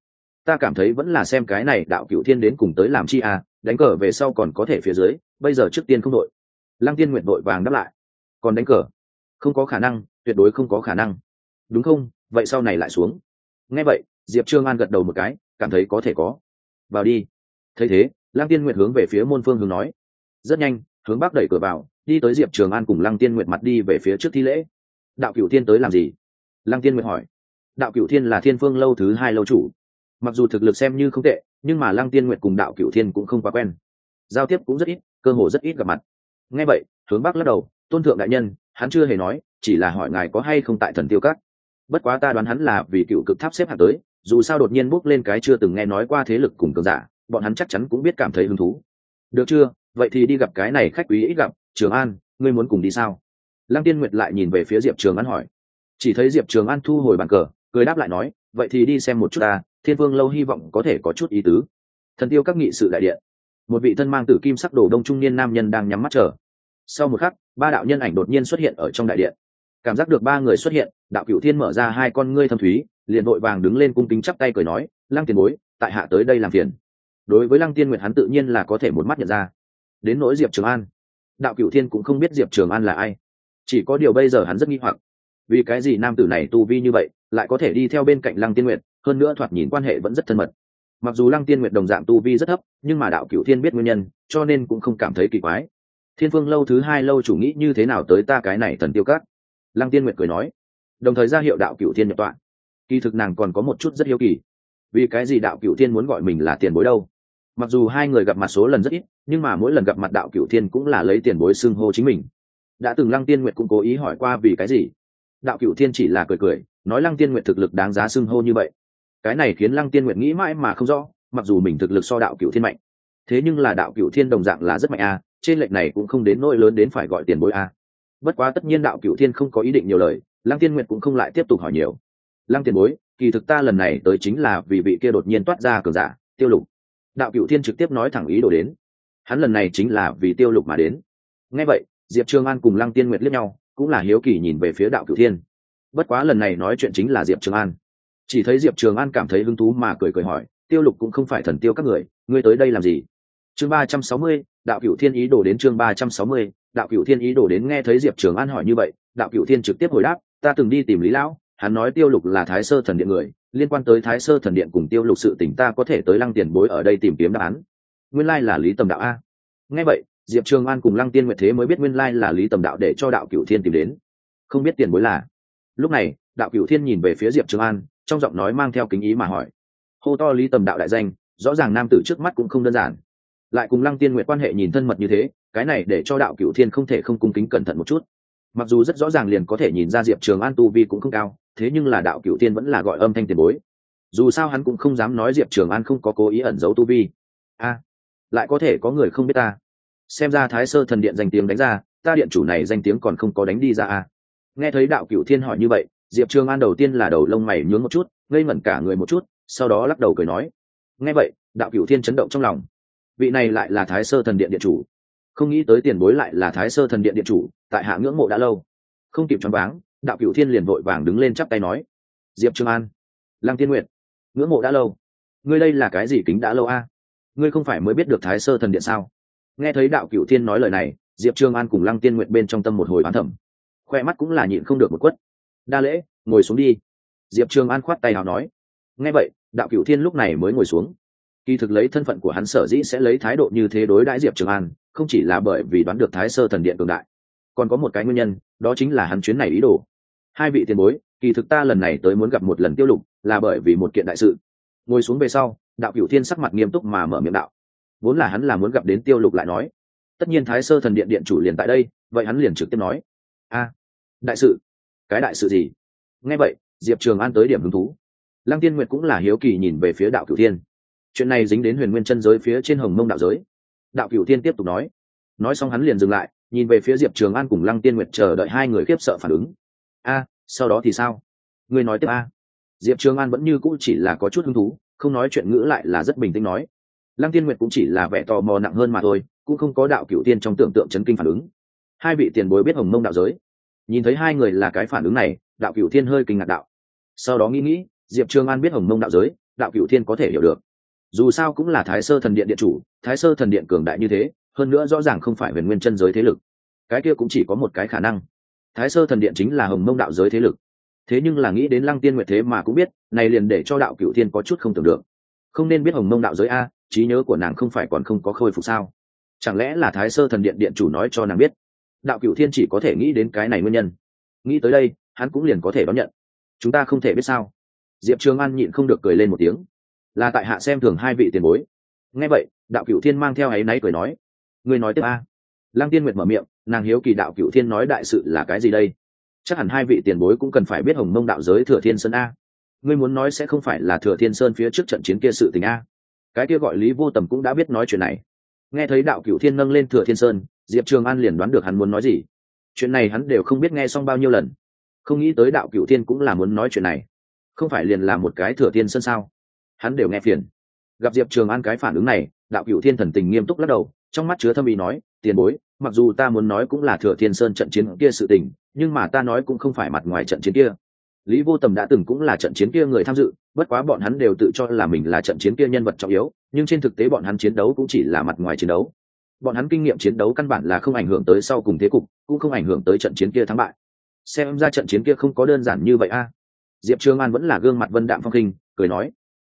Ta cảm thấy vẫn là xem cái này đạo cựu thiên đến cùng tới làm chi a, đánh cờ về sau còn có thể phía dưới, bây giờ trước tiên không đội. Lăng tiên nguyện đội vàng đáp lại. Còn đánh cờ? Không có khả năng, tuyệt đối không có khả năng. Đúng không? Vậy sau này lại xuống. Nghe vậy, diệp trương an gật đầu một cái, cảm thấy có thể có vào đi. Thấy thế, lăng tiên nguyệt hướng về phía môn phương hướng nói. Rất nhanh, hướng bắc đẩy cửa vào, đi tới diệp trường an cùng lăng tiên nguyệt mặt đi về phía trước thi lễ. Đạo cửu thiên tới làm gì? Lăng tiên nguyệt hỏi. Đạo cửu thiên là thiên phương lâu thứ hai lâu chủ. Mặc dù thực lực xem như không tệ, nhưng mà lăng tiên nguyệt cùng đạo cửu thiên cũng không quá quen. Giao tiếp cũng rất ít, cơ hồ rất ít gặp mặt. Nghe vậy, hướng bắc lắc đầu, tôn thượng đại nhân, hắn chưa hề nói, chỉ là hỏi ngài có hay không tại thần tiêu các bất quá ta đoán hắn là vì cựu cực tháp xếp hạng tới, dù sao đột nhiên bước lên cái chưa từng nghe nói qua thế lực cùng cường giả, bọn hắn chắc chắn cũng biết cảm thấy hứng thú. Được chưa? Vậy thì đi gặp cái này khách quý ít gặp, trường an, ngươi muốn cùng đi sao? Lăng tiên nguyệt lại nhìn về phía diệp trường an hỏi. Chỉ thấy diệp trường an thu hồi bàn cờ, cười đáp lại nói, vậy thì đi xem một chút ta, thiên vương lâu hy vọng có thể có chút ý tứ. Thần tiêu các nghị sự đại điện. Một vị thân mang tử kim sắc đồ đông trung niên nam nhân đang nhắm mắt chờ. Sau một khắc, ba đạo nhân ảnh đột nhiên xuất hiện ở trong đại điện cảm giác được ba người xuất hiện, đạo cựu thiên mở ra hai con ngươi thâm thúy, liền vội vàng đứng lên cung kính chắp tay cười nói, lăng tiền bối, tại hạ tới đây làm phiền. Đối với lăng tiên nguyệt hắn tự nhiên là có thể một mắt nhận ra. Đến nỗi diệp trường an, đạo cựu thiên cũng không biết diệp trường an là ai. Chỉ có điều bây giờ hắn rất nghi hoặc. Vì cái gì nam tử này tu vi như vậy, lại có thể đi theo bên cạnh lăng tiên nguyệt, hơn nữa thoạt nhìn quan hệ vẫn rất thân mật. Mặc dù lăng tiên nguyệt đồng dạng tu vi rất thấp, nhưng mà đạo cựu thiên biết nguyên nhân, cho nên cũng không cảm thấy kỳ quái. Thiên phương lâu thứ hai lâu chủ nghĩ như thế nào tới ta cái này thần tiêu cát lăng tiên nguyệt cười nói, đồng thời ra hiệu đạo cựu thiên nhập tọa. Kỳ thực nàng còn có một chút rất hiếu kỳ. Vì cái gì đạo cựu thiên muốn gọi mình là tiền bối đâu? Mặc dù hai người gặp mặt số lần rất ít, nhưng mà mỗi lần gặp mặt đạo cựu thiên cũng là lấy tiền bối xưng hô chính mình. Đã từng lăng tiên nguyệt cũng cố ý hỏi qua vì cái gì. Đạo cựu thiên chỉ là cười cười, nói lăng tiên nguyệt thực lực đáng giá xưng hô như vậy. Cái này khiến lăng tiên nguyệt nghĩ mãi mà không rõ, mặc dù mình thực lực so đạo cựu thiên mạnh. Thế nhưng là đạo cựu thiên đồng dạng là rất mạnh a, trên lệnh này cũng không đến nỗi lớn đến phải gọi tiền bối a bất quá tất nhiên đạo cựu thiên không có ý định nhiều lời, lăng tiên nguyệt cũng không lại tiếp tục hỏi nhiều. Lăng tiền bối, kỳ thực ta lần này tới chính là vì vị kia đột nhiên toát ra cường giả, tiêu lục. Đạo cựu thiên trực tiếp nói thẳng ý đồ đến. Hắn lần này chính là vì tiêu lục mà đến. Ngay vậy, diệp trương an cùng lăng tiên nguyệt liếc nhau, cũng là hiếu kỳ nhìn về phía đạo cựu thiên. Bất quá lần này nói chuyện chính là diệp trường an. Chỉ thấy diệp trường an cảm thấy hứng thú mà cười cười hỏi, tiêu lục cũng không phải thần tiêu các người, ngươi tới đây làm gì? Chương ba trăm sáu mươi, đạo cựu thiên ý đồ đến chương ba trăm sáu mươi đạo cựu thiên ý đồ đến nghe thấy diệp trường an hỏi như vậy, đạo cựu thiên trực tiếp hồi đáp, ta từng đi tìm lý lão, hắn nói tiêu lục là thái sơ thần điện người, liên quan tới thái sơ thần điện cùng tiêu lục sự tỉnh ta có thể tới lăng tiền bối ở đây tìm kiếm đáp án. Nguyên lai là lý tầm đạo a. Nghe vậy, diệp trường an cùng lăng tiên nguyệt thế mới biết nguyên lai là lý tầm đạo để cho đạo cựu thiên tìm đến. Không biết tiền bối là. Lúc này, đạo cựu thiên nhìn về phía diệp trường an, trong giọng nói mang theo kính ý mà hỏi. Hô to lý tầm đạo đại danh, rõ ràng nam tử trước mắt cũng không đơn giản. Lại cùng lăng tiên nguyệt quan hệ nhìn thân mật như thế cái này để cho đạo cựu thiên không thể không cung kính cẩn thận một chút. Mặc dù rất rõ ràng liền có thể nhìn ra diệp trường an tu vi cũng không cao, thế nhưng là đạo cựu thiên vẫn là gọi âm thanh tiền bối. Dù sao hắn cũng không dám nói diệp trường an không có cố ý ẩn giấu tu vi. A, lại có thể có người không biết ta. Xem ra thái sơ thần điện danh tiếng đánh ra, ta điện chủ này danh tiếng còn không có đánh đi ra a. Nghe thấy đạo cựu thiên hỏi như vậy, diệp trường an đầu tiên là đầu lông mày nhướng một chút, ngây ngẩn cả người một chút, sau đó lắc đầu cười nói. Nghe vậy, đạo cựu thiên chấn động trong lòng. Vị này lại là thái sơ thần điện điện chủ không nghĩ tới tiền bối lại là thái sơ thần điện điện chủ, tại hạ ngưỡng mộ đã lâu. Không kịp choáng váng, đạo cựu thiên liền vội vàng đứng lên chắp tay nói, diệp trường an, lăng tiên nguyện ngưỡng mộ đã lâu. Ngươi đây là cái gì kính đã lâu a? Ngươi không phải mới biết được thái sơ thần điện sao? Nghe thấy đạo cựu thiên nói lời này, diệp trường an cùng lăng tiên nguyện bên trong tâm một hồi bán thẩm khoe mắt cũng là nhịn không được một quất. Đa lễ, ngồi xuống đi. Diệp trường an khoát tay nào nói. Nghe vậy, đạo cựu thiên lúc này mới ngồi xuống. Kỳ thực lấy thân phận của hắn sở dĩ sẽ lấy thái độ như thế đối đãi diệp trường an không chỉ là bởi vì đoán được thái sơ thần điện cường đại, còn có một cái nguyên nhân, đó chính là hắn chuyến này ý đồ. Hai vị tiền bối, kỳ thực ta lần này tới muốn gặp một lần tiêu lục, là bởi vì một kiện đại sự. Ngồi xuống về sau, đạo cửu thiên sắc mặt nghiêm túc mà mở miệng đạo. Vốn là hắn là muốn gặp đến tiêu lục lại nói. Tất nhiên thái sơ thần điện điện chủ liền tại đây, vậy hắn liền trực tiếp nói. A, đại sự. Cái đại sự gì? Nghe vậy, diệp trường an tới điểm hứng thú. Lăng tiên nguyệt cũng là hiếu kỳ nhìn về phía đạo cửu thiên. Chuyện này dính đến huyền nguyên chân giới phía trên hồng mông đạo giới đạo cửu thiên tiếp tục nói. Nói xong hắn liền dừng lại, nhìn về phía diệp trường an cùng lăng tiên nguyệt chờ đợi hai người khiếp sợ phản ứng. A, sau đó thì sao? Ngươi nói tiếp a. Diệp trường an vẫn như cũ chỉ là có chút hứng thú, không nói chuyện ngữ lại là rất bình tĩnh nói. Lăng tiên nguyệt cũng chỉ là vẻ tò mò nặng hơn mà thôi, cũng không có đạo cửu tiên trong tưởng tượng chấn kinh phản ứng. Hai vị tiền bối biết hồng mông đạo giới. Nhìn thấy hai người là cái phản ứng này, đạo cửu thiên hơi kinh ngạc đạo. Sau đó nghĩ nghĩ, diệp trường an biết hồng mông đạo giới, đạo cửu thiên có thể hiểu được dù sao cũng là thái sơ thần điện điện chủ, thái sơ thần điện cường đại như thế, hơn nữa rõ ràng không phải huyền nguyên chân giới thế lực. Cái kia cũng chỉ có một cái khả năng. Thái sơ thần điện chính là hồng mông đạo giới thế lực. Thế nhưng là nghĩ đến lăng tiên nguyệt thế mà cũng biết, này liền để cho đạo cựu thiên có chút không tưởng được. Không nên biết hồng mông đạo giới a, trí nhớ của nàng không phải còn không có khôi phục sao? Chẳng lẽ là thái sơ thần điện điện chủ nói cho nàng biết? Đạo cựu thiên chỉ có thể nghĩ đến cái này nguyên nhân. Nghĩ tới đây, hắn cũng liền có thể đón nhận. Chúng ta không thể biết sao? Diệp trường an nhịn không được cười lên một tiếng là tại hạ xem thường hai vị tiền bối. Nghe vậy, đạo cựu thiên mang theo áy náy cười nói người nói tiếp a. Lăng tiên nguyệt mở miệng, nàng hiếu kỳ đạo cựu thiên nói đại sự là cái gì đây? Chắc hẳn hai vị tiền bối cũng cần phải biết hồng mông đạo giới thừa thiên sơn a. Ngươi muốn nói sẽ không phải là thừa thiên sơn phía trước trận chiến kia sự tình a. Cái kia gọi lý vô tầm cũng đã biết nói chuyện này. Nghe thấy đạo cựu thiên nâng lên thừa thiên sơn, diệp trường an liền đoán được hắn muốn nói gì. Chuyện này hắn đều không biết nghe xong bao nhiêu lần. Không nghĩ tới đạo cựu thiên cũng là muốn nói chuyện này. Không phải liền là một cái thừa thiên sơn sao? Hắn đều nghe phiền. Gặp diệp trường an cái phản ứng này, đạo cựu thiên thần tình nghiêm túc lắc đầu, trong mắt chứa thâm ý nói, tiền bối, mặc dù ta muốn nói cũng là thừa thiên sơn trận chiến kia sự tình, nhưng mà ta nói cũng không phải mặt ngoài trận chiến kia. Lý vô tầm đã từng cũng là trận chiến kia người tham dự, bất quá bọn hắn đều tự cho là mình là trận chiến kia nhân vật trọng yếu, nhưng trên thực tế bọn hắn chiến đấu cũng chỉ là mặt ngoài chiến đấu. Bọn hắn kinh nghiệm chiến đấu căn bản là không ảnh hưởng tới sau cùng thế cục, cũng không ảnh hưởng tới trận chiến kia thắng bại. Xem ra trận chiến kia không có đơn giản như vậy a. Diệp trương an vẫn là gương mặt vân đạm phong khinh, cười nói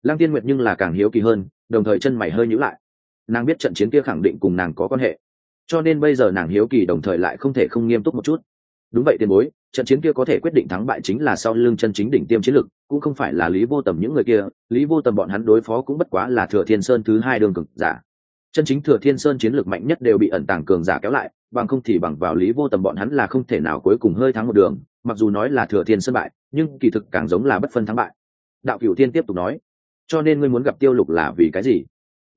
lăng tiên nguyệt nhưng là càng hiếu kỳ hơn, đồng thời chân mày hơi nhữ lại. Nàng biết trận chiến kia khẳng định cùng nàng có quan hệ, cho nên bây giờ nàng hiếu kỳ đồng thời lại không thể không nghiêm túc một chút. Đúng vậy tiền bối, trận chiến kia có thể quyết định thắng bại chính là sau lưng chân chính đỉnh tiêm chiến lực, cũng không phải là lý vô tầm những người kia, lý vô tầm bọn hắn đối phó cũng bất quá là thừa thiên sơn thứ hai đường cực giả. Chân chính thừa thiên sơn chiến lược mạnh nhất đều bị ẩn tàng cường giả kéo lại, bằng không thì bằng vào lý vô tầm bọn hắn là không thể nào cuối cùng hơi thắng một đường, mặc dù nói là thừa thiên sơn bại, nhưng kỳ thực càng giống là bất phân thắng bại. Đạo cửu thiên tiếp tục nói cho nên ngươi muốn gặp tiêu lục là vì cái gì?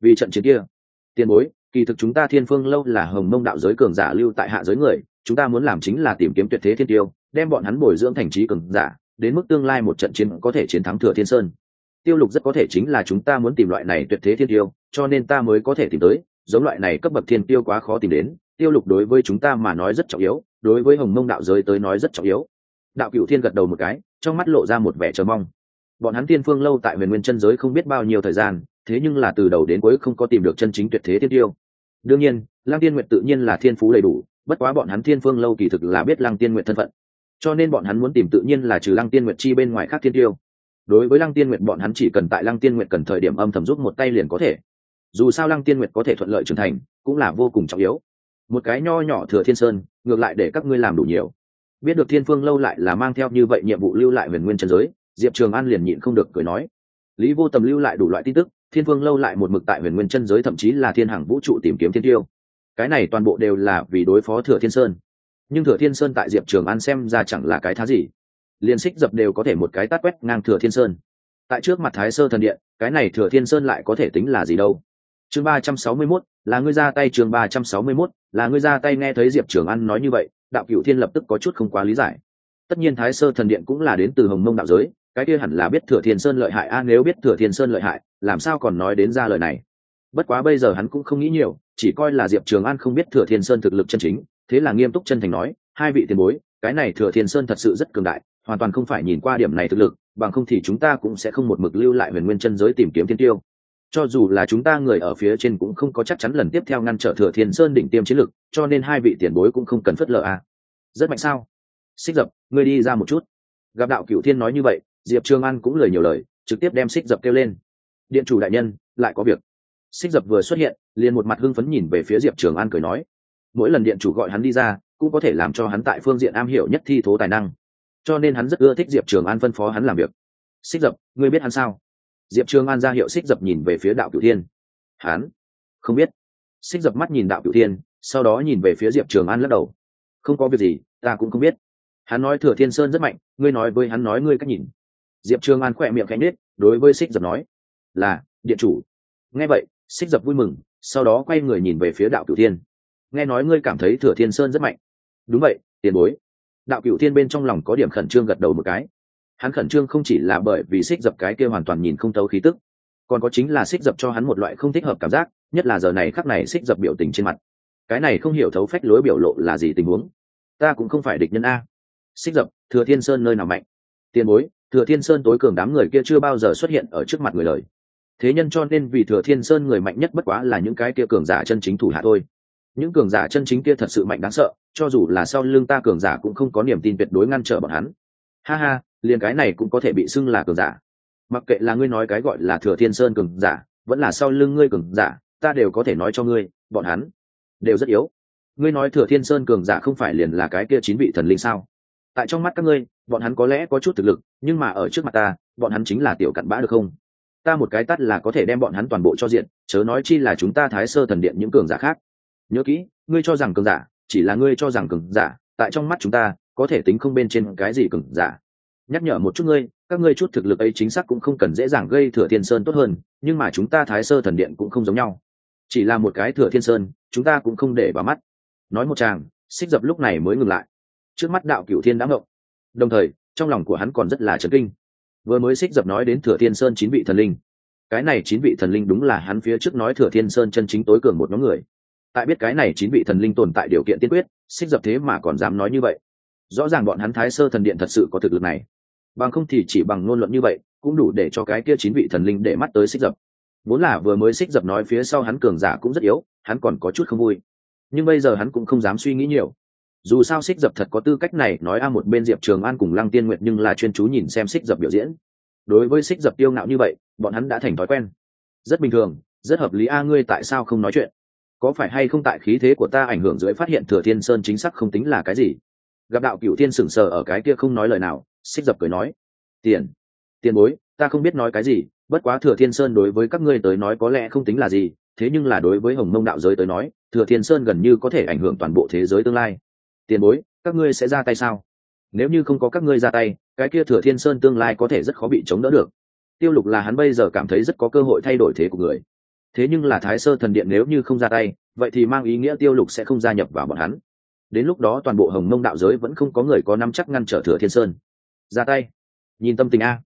Vì trận chiến kia. Tiền bối, kỳ thực chúng ta thiên phương lâu là hồng mông đạo giới cường giả lưu tại hạ giới người, chúng ta muốn làm chính là tìm kiếm tuyệt thế thiên tiêu, đem bọn hắn bồi dưỡng thành trí cường giả, đến mức tương lai một trận chiến có thể chiến thắng thừa thiên sơn. Tiêu lục rất có thể chính là chúng ta muốn tìm loại này tuyệt thế thiên tiêu, cho nên ta mới có thể tìm tới, giống loại này cấp bậc thiên tiêu quá khó tìm đến, tiêu lục đối với chúng ta mà nói rất trọng yếu, đối với hồng mông đạo giới tới nói rất trọng yếu. Đạo cựu thiên gật đầu một cái, trong mắt lộ ra một vẻ chờ mong bọn hắn tiên phương lâu tại huyền nguyên chân giới không biết bao nhiêu thời gian, thế nhưng là từ đầu đến cuối không có tìm được chân chính tuyệt thế thiên tiêu. Đương nhiên, lăng tiên nguyệt tự nhiên là thiên phú đầy đủ, bất quá bọn hắn thiên phương lâu kỳ thực là biết lăng tiên nguyệt thân phận. Cho nên bọn hắn muốn tìm tự nhiên là trừ lăng tiên nguyệt chi bên ngoài khác thiên tiêu. Đối với lăng tiên nguyệt bọn hắn chỉ cần tại lăng tiên nguyệt cần thời điểm âm thầm giúp một tay liền có thể. Dù sao lăng tiên nguyệt có thể thuận lợi trưởng thành, cũng là vô cùng trọng yếu. Một cái nho nhỏ thừa thiên sơn, ngược lại để các ngươi làm đủ nhiều. Biết được thiên phương lâu lại là mang theo như vậy nhiệm vụ lưu lại huyền nguyên chân giới diệp trường an liền nhịn không được cười nói. Lý vô tầm lưu lại đủ loại tin tức, thiên Vương lâu lại một mực tại huyền nguyên chân giới thậm chí là thiên hàng vũ trụ tìm kiếm thiên tiêu. Cái này toàn bộ đều là vì đối phó thừa thiên sơn. Nhưng thừa thiên sơn tại diệp trường an xem ra chẳng là cái thá gì. Liên xích dập đều có thể một cái tát quét ngang thừa thiên sơn. Tại trước mặt thái sơ thần điện, cái này thừa thiên sơn lại có thể tính là gì đâu? Chương ba trăm sáu mươi mốt, là ngươi ra tay chương ba trăm sáu mươi mốt, là ngươi ra tay nghe thấy diệp trường an nói như vậy, đạo cựu thiên lập tức có chút không quá lý giải. Tất nhiên thái sơ thần điện cũng là đến từ hồng mông đạo giới cái kia hẳn là biết thừa thiên sơn lợi hại. A, nếu biết thừa thiên sơn lợi hại, làm sao còn nói đến ra lời này? Bất quá bây giờ hắn cũng không nghĩ nhiều, chỉ coi là diệp trường an không biết thừa thiên sơn thực lực chân chính. Thế là nghiêm túc chân thành nói, hai vị tiền bối, cái này thừa thiên sơn thật sự rất cường đại, hoàn toàn không phải nhìn qua điểm này thực lực, bằng không thì chúng ta cũng sẽ không một mực lưu lại huyền nguyên chân giới tìm kiếm thiên tiêu. Cho dù là chúng ta người ở phía trên cũng không có chắc chắn lần tiếp theo ngăn trở thừa thiên sơn đỉnh tiêm chiến lực, cho nên hai vị tiền bối cũng không cần phớt lờ à. rất mạnh sao? Xích dập, ngươi đi ra một chút. Gặp đạo cựu thiên nói như vậy diệp trường an cũng lời nhiều lời, trực tiếp đem xích dập kêu lên. Điện chủ đại nhân, lại có việc. Xích dập vừa xuất hiện, liền một mặt hưng phấn nhìn về phía diệp trường an cười nói. Mỗi lần điện chủ gọi hắn đi ra, cũng có thể làm cho hắn tại phương diện am hiểu nhất thi thố tài năng. Cho nên hắn rất ưa thích diệp trường an phân phó hắn làm việc. Xích dập, ngươi biết hắn sao? Diệp trường an ra hiệu xích dập nhìn về phía đạo cửu thiên. Hắn? Không biết. Xích dập mắt nhìn đạo cửu thiên, sau đó nhìn về phía diệp trường an lắc đầu. Không có việc gì, ta cũng không biết. Hắn nói thừa thiên sơn rất mạnh, ngươi nói với hắn nói ngươi cách nhìn diệp trường an khỏe miệng cánh nết đối với xích dập nói, là, điện chủ. Nghe vậy xích dập vui mừng, sau đó quay người nhìn về phía đạo cửu thiên. Nghe nói ngươi cảm thấy thừa thiên sơn rất mạnh. Đúng vậy, tiền bối. Đạo cửu thiên bên trong lòng có điểm khẩn trương gật đầu một cái. Hắn khẩn trương không chỉ là bởi vì xích dập cái kia hoàn toàn nhìn không thấu khí tức, còn có chính là xích dập cho hắn một loại không thích hợp cảm giác, nhất là giờ này khắc này xích dập biểu tình trên mặt. Cái này không hiểu thấu phách lối biểu lộ là gì tình huống? Ta cũng không phải địch nhân a. Xích dập, thừa thiên sơn nơi nào mạnh? Tiền bối thừa thiên sơn tối cường đám người kia chưa bao giờ xuất hiện ở trước mặt người lời thế nhân cho nên vì thừa thiên sơn người mạnh nhất bất quá là những cái kia cường giả chân chính thủ hạ thôi. Những cường giả chân chính kia thật sự mạnh đáng sợ, cho dù là sau lưng ta cường giả cũng không có niềm tin tuyệt đối ngăn trở bọn hắn. Ha ha, liền cái này cũng có thể bị xưng là cường giả. Mặc kệ là ngươi nói cái gọi là thừa thiên sơn cường giả, vẫn là sau lưng ngươi cường giả, ta đều có thể nói cho ngươi, bọn hắn đều rất yếu. Ngươi nói thừa thiên sơn cường giả không phải liền là cái kia chín vị thần linh sao? Tại trong mắt các ngươi, bọn hắn có lẽ có chút thực lực, nhưng mà ở trước mặt ta, bọn hắn chính là tiểu cặn bã được không? Ta một cái tắt là có thể đem bọn hắn toàn bộ cho diện, chớ nói chi là chúng ta thái sơ thần điện những cường giả khác. Nhớ kỹ, ngươi cho rằng cường giả, chỉ là ngươi cho rằng cường giả, tại trong mắt chúng ta, có thể tính không bên trên cái gì cường giả. Nhắc nhở một chút ngươi, các ngươi chút thực lực ấy chính xác cũng không cần dễ dàng gây thừa thiên sơn tốt hơn, nhưng mà chúng ta thái sơ thần điện cũng không giống nhau. Chỉ là một cái thừa thiên sơn, chúng ta cũng không để vào mắt. Nói một chàng, xích dập lúc này mới ngừng lại trước mắt đạo cửu thiên đã ngộng. Đồng thời, trong lòng của hắn còn rất là chấn kinh. Vừa mới xích dập nói đến thừa thiên sơn chín vị thần linh. Cái này chín vị thần linh đúng là hắn phía trước nói thừa thiên sơn chân chính tối cường một nhóm người. Tại biết cái này chín vị thần linh tồn tại điều kiện tiên quyết, xích dập thế mà còn dám nói như vậy. Rõ ràng bọn hắn thái sơ thần điện thật sự có thực lực này. Bằng không thì chỉ bằng ngôn luận như vậy, cũng đủ để cho cái kia chín vị thần linh để mắt tới xích dập. Vốn là vừa mới xích dập nói phía sau hắn cường giả cũng rất yếu, hắn còn có chút không vui. Nhưng bây giờ hắn cũng không dám suy nghĩ nhiều dù sao xích dập thật có tư cách này, nói a một bên diệp trường an cùng lăng tiên nguyệt nhưng là chuyên chú nhìn xem xích dập biểu diễn. Đối với xích dập tiêu ngạo như vậy, bọn hắn đã thành thói quen. Rất bình thường, rất hợp lý. A, ngươi tại sao không nói chuyện? Có phải hay không tại khí thế của ta ảnh hưởng dưới phát hiện thừa thiên sơn chính xác không tính là cái gì? Gặp đạo cựu thiên sửng sờ ở cái kia không nói lời nào, xích dập cười nói, tiền tiền bối, ta không biết nói cái gì. Bất quá thừa thiên sơn đối với các ngươi tới nói có lẽ không tính là gì. Thế nhưng là đối với hồng mông đạo giới tới nói, thừa thiên sơn gần như có thể ảnh hưởng toàn bộ thế giới tương lai tiền bối, các ngươi sẽ ra tay sao? Nếu như không có các ngươi ra tay, cái kia thừa thiên sơn tương lai có thể rất khó bị chống đỡ được. Tiêu lục là hắn bây giờ cảm thấy rất có cơ hội thay đổi thế của người. Thế nhưng là thái sơ thần điện nếu như không ra tay, vậy thì mang ý nghĩa tiêu lục sẽ không gia nhập vào bọn hắn. Đến lúc đó toàn bộ hồng mông đạo giới vẫn không có người có năm chắc ngăn trở thừa thiên sơn. Ra tay. Nhìn tâm tình a.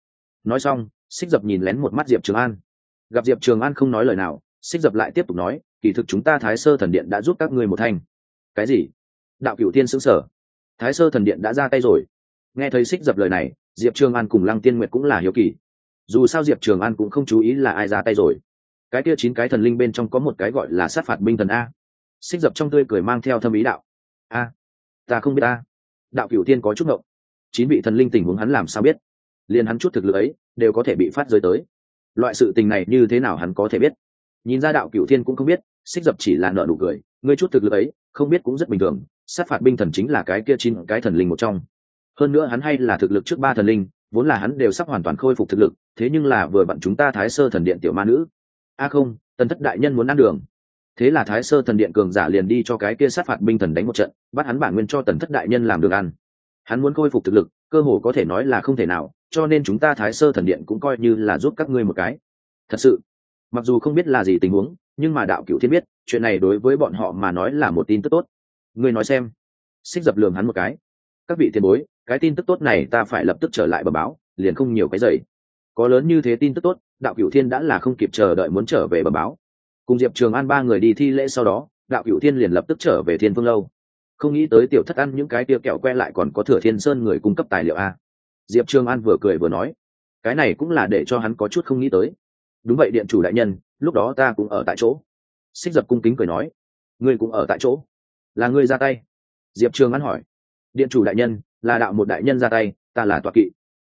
Nói xong, xích dập nhìn lén một mắt diệp trường an. Gặp diệp trường an không nói lời nào, xích dập lại tiếp tục nói, kỳ thực chúng ta thái sơ thần điện đã giúp các ngươi một thanh. Cái gì? Đạo cửu tiên xứng sở. Thái sơ thần điện đã ra tay rồi. Nghe thấy xích dập lời này, diệp trường an cùng lăng tiên nguyệt cũng là hiếu kỳ. Dù sao diệp trường an cũng không chú ý là ai ra tay rồi. Cái kia chín cái thần linh bên trong có một cái gọi là sát phạt binh thần a. Xích dập trong tươi cười mang theo thâm ý đạo. A, ta không biết a. Đạo cửu tiên có chút ngộng. Chín vị thần linh tình huống hắn làm sao biết? Liền hắn chút thực lực ấy, đều có thể bị phát rơi tới. Loại sự tình này như thế nào hắn có thể biết? Nhìn ra đạo cửu thiên cũng không biết, xích dập chỉ là nợ nụ cười. Ngươi chút thực lực ấy, không biết cũng rất bình thường sát phạt binh thần chính là cái kia chín cái thần linh một trong. Hơn nữa hắn hay là thực lực trước ba thần linh, vốn là hắn đều sắp hoàn toàn khôi phục thực lực, thế nhưng là vừa bận chúng ta thái sơ thần điện tiểu ma nữ. A không, tần thất đại nhân muốn ăn đường. Thế là thái sơ thần điện cường giả liền đi cho cái kia sát phạt binh thần đánh một trận, bắt hắn bản nguyên cho tần thất đại nhân làm đường ăn. Hắn muốn khôi phục thực lực, cơ hồ có thể nói là không thể nào, cho nên chúng ta thái sơ thần điện cũng coi như là giúp các ngươi một cái. Thật sự, mặc dù không biết là gì tình huống, nhưng mà đạo cựu thiên biết, chuyện này đối với bọn họ mà nói là một tin tức tốt ngươi nói xem. Xích dập lường hắn một cái. Các vị tiền bối, cái tin tức tốt này ta phải lập tức trở lại bờ báo, liền không nhiều cái dày có lớn như thế tin tức tốt, đạo cửu thiên đã là không kịp chờ đợi muốn trở về bờ báo. Cùng diệp trường an ba người đi thi lễ sau đó, đạo cửu thiên liền lập tức trở về thiên phương lâu. Không nghĩ tới tiểu thất ăn những cái tia kẹo que lại còn có thừa thiên sơn người cung cấp tài liệu a. Diệp trường an vừa cười vừa nói, cái này cũng là để cho hắn có chút không nghĩ tới. Đúng vậy, điện chủ đại nhân, lúc đó ta cũng ở tại chỗ. Xích dập cung kính cười nói, ngươi cũng ở tại chỗ là ngươi ra tay? Diệp trường an hỏi. Điện chủ đại nhân, là đạo một đại nhân ra tay, ta là tọa kỵ.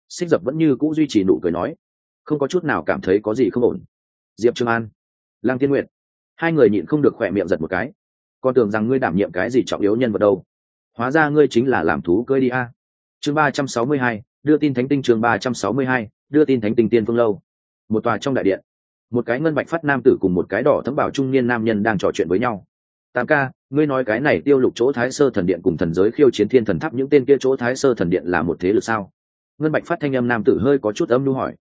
Xích dập vẫn như c ũ duy trì nụ cười nói. Không có chút nào cảm thấy có gì không ổn. Diệp trường an. Lăng tiên nguyệt. Hai người nhịn không được khỏe miệng giật một cái. Con tưởng rằng ngươi đảm nhiệm cái gì trọng yếu nhân vật đâu. Hóa ra ngươi chính là làm thú cơi đi a. Chương ba trăm sáu mươi hai, đưa tin thánh tinh chương ba trăm sáu mươi hai, đưa tin thánh tinh tiên phương lâu. Một tòa trong đại điện. Một cái ngân bạch phát nam tử cùng một cái đỏ thấm bảo trung niên nam nhân đang trò chuyện với nhau. Tam ca ngươi nói cái này tiêu lục chỗ thái sơ thần điện cùng thần giới khiêu chiến thiên thần tháp những tên kia chỗ thái sơ thần điện là một thế lực sao? Ngân bạch phát thanh âm nam tử hơi có chút âm lưu hỏi.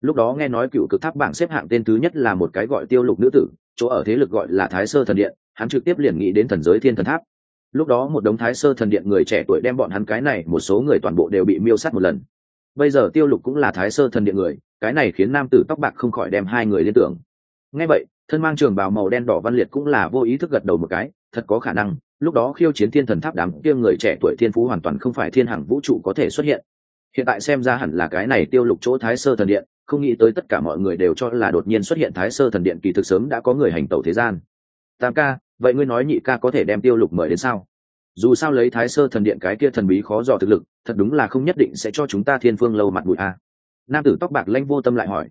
Lúc đó nghe nói cựu cực tháp bảng xếp hạng tên thứ nhất là một cái gọi tiêu lục nữ tử, chỗ ở thế lực gọi là thái sơ thần điện, hắn trực tiếp liền nghĩ đến thần giới thiên thần tháp. Lúc đó một đống thái sơ thần điện người trẻ tuổi đem bọn hắn cái này, một số người toàn bộ đều bị miêu sát một lần. Bây giờ tiêu lục cũng là thái sơ thần điện người, cái này khiến nam tử tóc bạc không khỏi đem hai người liên tưởng. Ngay vậy, thân mang trường bào màu đen đỏ văn liệt cũng là vô ý thức gật đầu một cái thật có khả năng, lúc đó khiêu chiến thiên thần tháp đám kia người trẻ tuổi thiên phú hoàn toàn không phải thiên hằng vũ trụ có thể xuất hiện. Hiện tại xem ra hẳn là cái này tiêu lục chỗ thái sơ thần điện, không nghĩ tới tất cả mọi người đều cho là đột nhiên xuất hiện thái sơ thần điện kỳ thực sớm đã có người hành tẩu thế gian. Tam ca, vậy ngươi nói nhị ca có thể đem tiêu lục mời đến sao? Dù sao lấy thái sơ thần điện cái kia thần bí khó dò thực lực, thật đúng là không nhất định sẽ cho chúng ta thiên phương lâu mặt bụi a. Nam tử tóc bạc lanh vô tâm lại hỏi.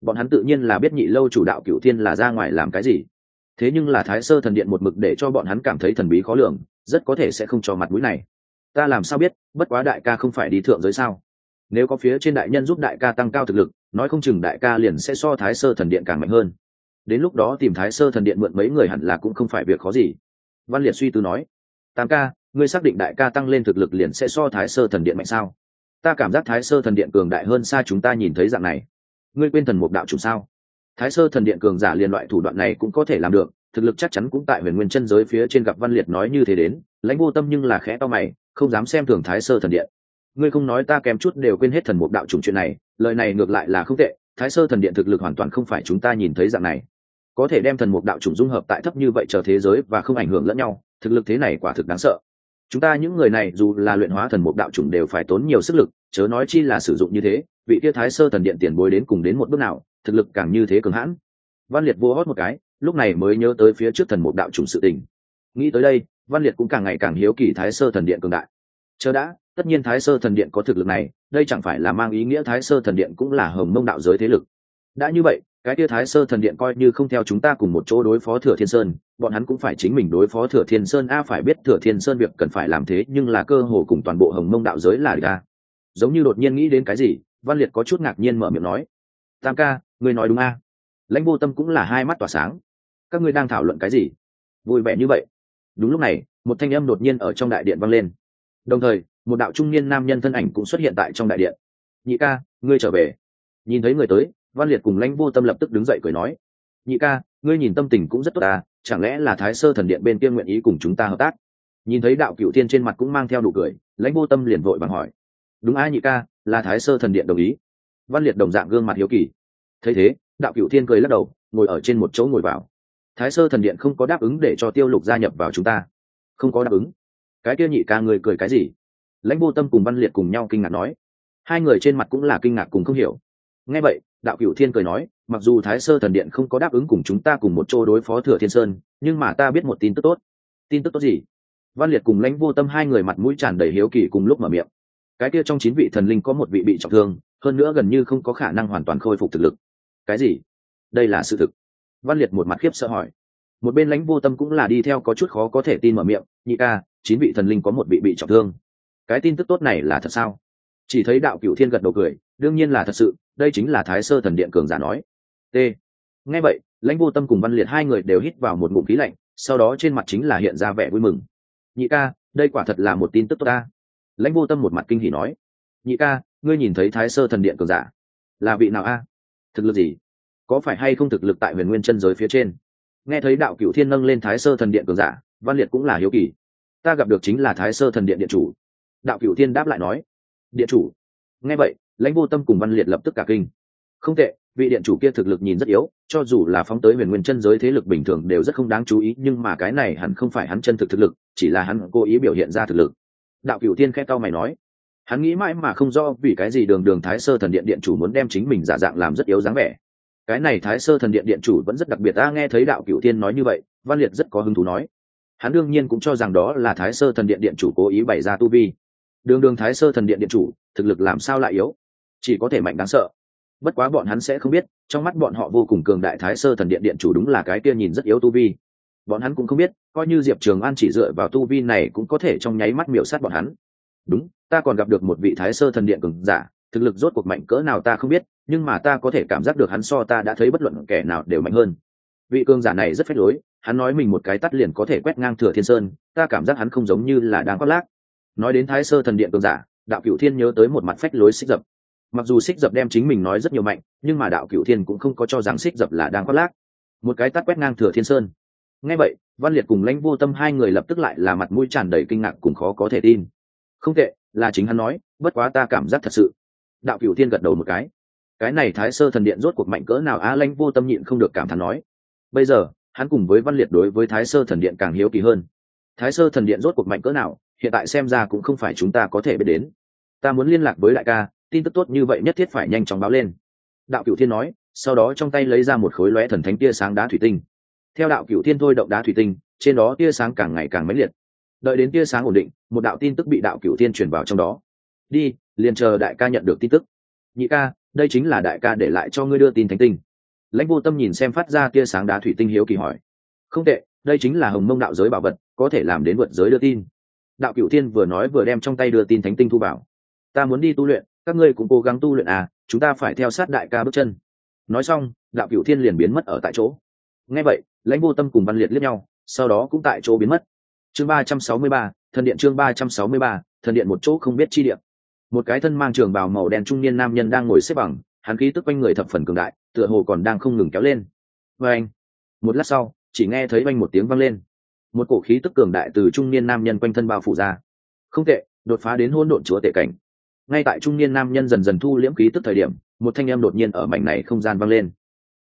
Bọn hắn tự nhiên là biết nhị lâu chủ đạo cựu thiên là ra ngoài làm cái gì thế nhưng là thái sơ thần điện một mực để cho bọn hắn cảm thấy thần bí khó lường, rất có thể sẽ không cho mặt mũi này. Ta làm sao biết, bất quá đại ca không phải đi thượng giới sao? Nếu có phía trên đại nhân giúp đại ca tăng cao thực lực, nói không chừng đại ca liền sẽ so thái sơ thần điện càng mạnh hơn. Đến lúc đó tìm thái sơ thần điện mượn mấy người hẳn là cũng không phải việc khó gì. Văn liệt suy tư nói, tam ca, ngươi xác định đại ca tăng lên thực lực liền sẽ so thái sơ thần điện mạnh sao? Ta cảm giác thái sơ thần điện cường đại hơn xa chúng ta nhìn thấy dạng này. Ngươi quên thần mục đạo chủ sao? Thái sơ thần điện cường giả liền loại thủ đoạn này cũng có thể làm được, thực lực chắc chắn cũng tại huyền nguyên chân giới phía trên gặp văn liệt nói như thế đến, lãnh vô tâm nhưng là khẽ to mày, không dám xem thường thái sơ thần điện. Ngươi không nói ta kèm chút đều quên hết thần mục đạo chủng chuyện này, lời này ngược lại là không tệ, thái sơ thần điện thực lực hoàn toàn không phải chúng ta nhìn thấy dạng này. Có thể đem thần mục đạo chủng dung hợp tại thấp như vậy chờ thế giới và không ảnh hưởng lẫn nhau, thực lực thế này quả thực đáng sợ. Chúng ta những người này dù là luyện hóa thần mục đạo chủng đều phải tốn nhiều sức lực, chớ nói chi là sử dụng như thế, vị kia thái sơ thần điện tiền bối đến cùng đến một bước nào thực lực càng như thế cường hãn. Văn liệt vua hót một cái, lúc này mới nhớ tới phía trước thần mục đạo chủng sự tình. Nghĩ tới đây, văn liệt cũng càng ngày càng hiếu kỳ thái sơ thần điện cường đại. Chờ đã, tất nhiên thái sơ thần điện có thực lực này, đây chẳng phải là mang ý nghĩa thái sơ thần điện cũng là hồng mông đạo giới thế lực. Đã như vậy, cái tia thái sơ thần điện coi như không theo chúng ta cùng một chỗ đối phó thừa thiên sơn, bọn hắn cũng phải chính mình đối phó thừa thiên sơn. A, phải biết thừa thiên sơn việc cần phải làm thế, nhưng là cơ hồ cùng toàn bộ hồng mông đạo giới là địch a. Giống như đột nhiên nghĩ đến cái gì, văn liệt có chút ngạc nhiên mở miệng nói, tam ca ngươi nói đúng a. Lãnh vô tâm cũng là hai mắt tỏa sáng. Các ngươi đang thảo luận cái gì? Vui vẻ như vậy. Đúng lúc này, một thanh âm đột nhiên ở trong đại điện vang lên. Đồng thời, một đạo trung niên nam nhân thân ảnh cũng xuất hiện tại trong đại điện. Nhị ca, ngươi trở về. Nhìn thấy người tới, văn liệt cùng lãnh vô tâm lập tức đứng dậy cười nói. Nhị ca, ngươi nhìn tâm tình cũng rất tốt à chẳng lẽ là thái sơ thần điện bên kia nguyện ý cùng chúng ta hợp tác? Nhìn thấy đạo cựu tiên trên mặt cũng mang theo đủ cười, lãnh vô tâm liền vội vàng hỏi. Đúng ai nhị ca, là thái sơ thần điện đồng ý. Văn liệt đồng dạng gương mặt hiếu kỳ thấy thế, đạo cựu thiên cười lắc đầu, ngồi ở trên một chỗ ngồi vào. Thái sơ thần điện không có đáp ứng để cho tiêu lục gia nhập vào chúng ta. Không có đáp ứng. Cái kia nhị ca người cười cái gì? Lãnh vô tâm cùng văn liệt cùng nhau kinh ngạc nói. Hai người trên mặt cũng là kinh ngạc cùng không hiểu. Nghe vậy, đạo cựu thiên cười nói, mặc dù thái sơ thần điện không có đáp ứng cùng chúng ta cùng một chỗ đối phó thừa thiên sơn, nhưng mà ta biết một tin tức tốt. Tin tức tốt gì? Văn liệt cùng lãnh vô tâm hai người mặt mũi tràn đầy hiếu kỳ cùng lúc mở miệng. Cái kia trong chín vị thần linh có một vị bị trọng thương, hơn nữa gần như không có khả năng hoàn toàn khôi phục thực lực cái gì? Đây là sự thực. Văn liệt một mặt khiếp sợ hỏi. Một bên lãnh vô tâm cũng là đi theo có chút khó có thể tin mở miệng, nhị ca, chín vị thần linh có một vị bị trọng thương. Cái tin tức tốt này là thật sao? Chỉ thấy đạo cựu thiên gật đầu cười, đương nhiên là thật sự, đây chính là thái sơ thần điện cường giả nói. T. Nghe vậy, lãnh vô tâm cùng văn liệt hai người đều hít vào một ngụm khí lạnh, sau đó trên mặt chính là hiện ra vẻ vui mừng. Nhị ca, đây quả thật là một tin tức tốt ta. Lãnh vô tâm một mặt kinh hỉ nói. Nhị ca, ngươi nhìn thấy thái sơ thần điện cường giả là vị nào a? Thực lực gì? Có phải hay không thực lực tại huyền nguyên chân giới phía trên? Nghe thấy đạo cựu thiên nâng lên thái sơ thần điện cường giả, văn liệt cũng là hiếu kỳ. Ta gặp được chính là thái sơ thần điện điện chủ. Đạo cựu thiên đáp lại nói, điện chủ. Nghe vậy, lãnh vô tâm cùng văn liệt lập tức cả kinh. Không tệ, vị điện chủ kia thực lực nhìn rất yếu, cho dù là phóng tới huyền nguyên chân giới thế lực bình thường đều rất không đáng chú ý, nhưng mà cái này hẳn không phải hắn chân thực thực lực, chỉ là hắn cố ý biểu hiện ra thực lực. Đạo cựu thiên khẽ tao mày nói hắn nghĩ mãi mà không do vì cái gì đường đường thái sơ thần điện điện chủ muốn đem chính mình giả dạng làm rất yếu dáng vẻ. Cái này thái sơ thần điện điện chủ vẫn rất đặc biệt, ta nghe thấy đạo cựu tiên nói như vậy, văn liệt rất có hứng thú nói. Hắn đương nhiên cũng cho rằng đó là thái sơ thần điện điện chủ cố ý bày ra tu vi. Đường đường thái sơ thần điện điện chủ, thực lực làm sao lại yếu? Chỉ có thể mạnh đáng sợ. Bất quá bọn hắn sẽ không biết, trong mắt bọn họ vô cùng cường đại thái sơ thần điện điện chủ đúng là cái kia nhìn rất yếu tu vi. Bọn hắn cũng không biết, coi như diệp trường an chỉ dựa vào tu vi này cũng có thể trong nháy mắt miểu sát bọn hắn đúng, ta còn gặp được một vị thái sơ thần điện cường giả, thực lực rốt cuộc mạnh cỡ nào ta không biết, nhưng mà ta có thể cảm giác được hắn so ta đã thấy bất luận kẻ nào đều mạnh hơn. Vị cường giả này rất phách lối, hắn nói mình một cái tắt liền có thể quét ngang thừa thiên sơn, ta cảm giác hắn không giống như là đang khoác lác. Nói đến thái sơ thần điện cường giả, đạo cựu thiên nhớ tới một mặt phách lối xích dập. Mặc dù xích dập đem chính mình nói rất nhiều mạnh, nhưng mà đạo cựu thiên cũng không có cho rằng xích dập là đang khoác lác. Một cái tắt quét ngang thừa thiên sơn. Ngay vậy, văn liệt cùng lãnh vô tâm hai người lập tức lại là mặt mũi tràn đầy kinh ngạc cùng khó có thể tin không tệ, là chính hắn nói, bất quá ta cảm giác thật sự. Đạo cửu thiên gật đầu một cái. Cái này thái sơ thần điện rốt cuộc mạnh cỡ nào á lanh vô tâm nhịn không được cảm thán nói. Bây giờ, hắn cùng với văn liệt đối với thái sơ thần điện càng hiếu kỳ hơn. Thái sơ thần điện rốt cuộc mạnh cỡ nào, hiện tại xem ra cũng không phải chúng ta có thể biết đến. Ta muốn liên lạc với đại ca, tin tức tốt như vậy nhất thiết phải nhanh chóng báo lên. Đạo cửu thiên nói, sau đó trong tay lấy ra một khối lóe thần thánh tia sáng đá thủy tinh. Theo đạo cửu thiên thôi động đá thủy tinh, trên đó tia sáng càng ngày càng mãnh liệt đợi đến tia sáng ổn định, một đạo tin tức bị đạo cựu thiên truyền vào trong đó. Đi, liền chờ đại ca nhận được tin tức. Nhị ca, đây chính là đại ca để lại cho ngươi đưa tin thánh tinh. Lãnh vô tâm nhìn xem phát ra tia sáng đá thủy tinh hiếu kỳ hỏi. Không tệ, đây chính là hồng mông đạo giới bảo vật, có thể làm đến vượt giới đưa tin. Đạo cựu thiên vừa nói vừa đem trong tay đưa tin thánh tinh thu bảo ta muốn đi tu luyện, các ngươi cũng cố gắng tu luyện à chúng ta phải theo sát đại ca bước chân. Nói xong, đạo cựu thiên liền biến mất ở tại chỗ. Ngay vậy, lãnh vô tâm cùng văn liệt liếc nhau, sau đó cũng tại chỗ biến mất chương ba trăm sáu mươi ba, thần điện chương ba trăm sáu mươi ba, thần điện một chỗ không biết chi điện một cái thân mang trường bào màu đen trung niên nam nhân đang ngồi xếp bằng, hắn khí tức quanh người thập phần cường đại, tựa hồ còn đang không ngừng kéo lên. Và anh, một lát sau, chỉ nghe thấy oanh một tiếng vang lên. Một cổ khí tức cường đại từ trung niên nam nhân quanh thân bao phủ ra. Không tệ, đột phá đến hôn độn chúa tệ cảnh. Ngay tại trung niên nam nhân dần dần thu liễm khí tức thời điểm, một thanh em đột nhiên ở mảnh này không gian vang lên.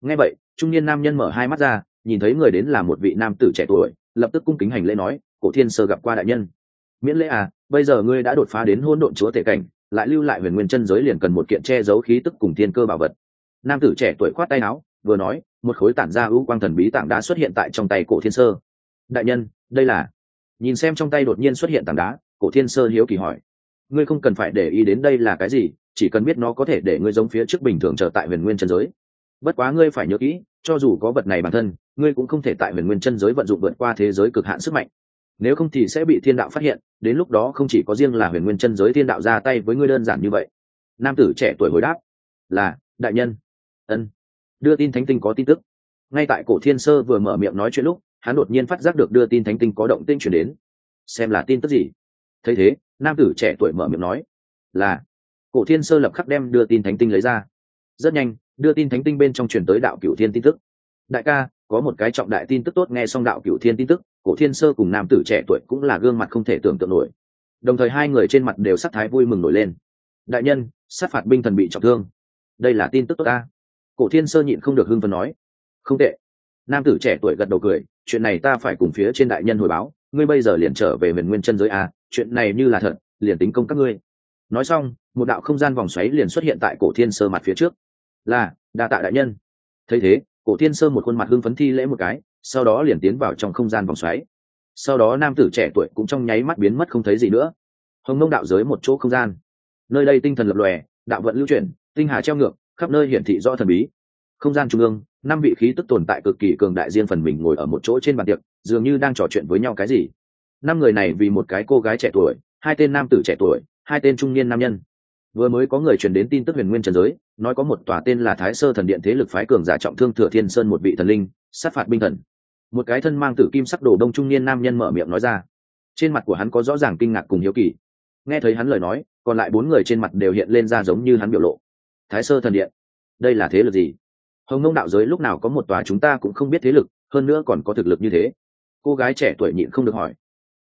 Ngay vậy, trung niên nam nhân mở hai mắt ra, nhìn thấy người đến là một vị nam tử trẻ tuổi, lập tức cung kính hành lễ nói cổ thiên sơ gặp qua đại nhân. Miễn lễ à bây giờ ngươi đã đột phá đến hôn độn chúa tể cảnh, lại lưu lại huyền nguyên chân giới liền cần một kiện che giấu khí tức cùng thiên cơ bảo vật. Nam tử trẻ tuổi khoát tay áo, vừa nói, một khối tản ra ưu quang thần bí tảng đá xuất hiện tại trong tay cổ thiên sơ. Đại nhân, đây là nhìn xem trong tay đột nhiên xuất hiện tảng đá, cổ thiên sơ hiếu kỳ hỏi. Ngươi không cần phải để ý đến đây là cái gì, chỉ cần biết nó có thể để ngươi giống phía trước bình thường trở tại huyền nguyên chân giới. Bất quá ngươi phải nhớ kỹ, cho dù có vật này bản thân, ngươi cũng không thể tại huyền nguyên chân giới vận dụng vượt qua thế giới cực hạn sức mạnh nếu không thì sẽ bị thiên đạo phát hiện, đến lúc đó không chỉ có riêng là huyền nguyên chân giới thiên đạo ra tay với ngươi đơn giản như vậy. Nam tử trẻ tuổi hồi đáp, là, đại nhân. Ân. Đưa tin thánh tinh có tin tức. Ngay tại cổ thiên sơ vừa mở miệng nói chuyện lúc, hắn đột nhiên phát giác được đưa tin thánh tinh có động tinh chuyển đến. Xem là tin tức gì? Thấy thế, nam tử trẻ tuổi mở miệng nói, là. Cổ thiên sơ lập khắc đem đưa tin thánh tinh lấy ra. Rất nhanh, đưa tin thánh tinh bên trong truyền tới đạo cửu thiên tin tức. Đại ca, có một cái trọng đại tin tức tốt, nghe xong đạo cửu thiên tin tức cổ thiên sơ cùng nam tử trẻ tuổi cũng là gương mặt không thể tưởng tượng nổi. Đồng thời hai người trên mặt đều sắc thái vui mừng nổi lên. Đại nhân, sát phạt binh thần bị trọng thương. Đây là tin tức tốt ta. Cổ thiên sơ nhịn không được hưng phần nói. Không tệ. Nam tử trẻ tuổi gật đầu cười. Chuyện này ta phải cùng phía trên đại nhân hồi báo. Ngươi bây giờ liền trở về miền nguyên chân giới a. Chuyện này như là thật, liền tính công các ngươi. Nói xong, một đạo không gian vòng xoáy liền xuất hiện tại cổ thiên sơ mặt phía trước. Là, đa tạ đại nhân. Thấy thế, cổ thiên sơ một khuôn mặt hưng phấn thi lễ một cái sau đó liền tiến vào trong không gian vòng xoáy. Sau đó nam tử trẻ tuổi cũng trong nháy mắt biến mất không thấy gì nữa. Hồng nông đạo giới một chỗ không gian. Nơi đây tinh thần lập lòe, đạo vận lưu chuyển, tinh hà treo ngược, khắp nơi hiển thị rõ thần bí. Không gian trung ương, năm vị khí tức tồn tại cực kỳ cường đại riêng phần mình ngồi ở một chỗ trên bàn tiệc, dường như đang trò chuyện với nhau cái gì. Năm người này vì một cái cô gái trẻ tuổi, hai tên nam tử trẻ tuổi, hai tên trung niên nam nhân. Vừa mới có người truyền đến tin tức huyền nguyên trần giới, nói có một tòa tên là thái sơ thần điện thế lực phái cường giả trọng thương thừa thiên sơn một vị thần linh, sát phạt binh thần một cái thân mang tử kim sắc đồ đông trung niên nam nhân mở miệng nói ra. Trên mặt của hắn có rõ ràng kinh ngạc cùng hiếu kỳ. Nghe thấy hắn lời nói, còn lại bốn người trên mặt đều hiện lên ra giống như hắn biểu lộ. Thái sơ thần điện, đây là thế lực gì? Hồng nông đạo giới lúc nào có một tòa chúng ta cũng không biết thế lực, hơn nữa còn có thực lực như thế. Cô gái trẻ tuổi nhịn không được hỏi.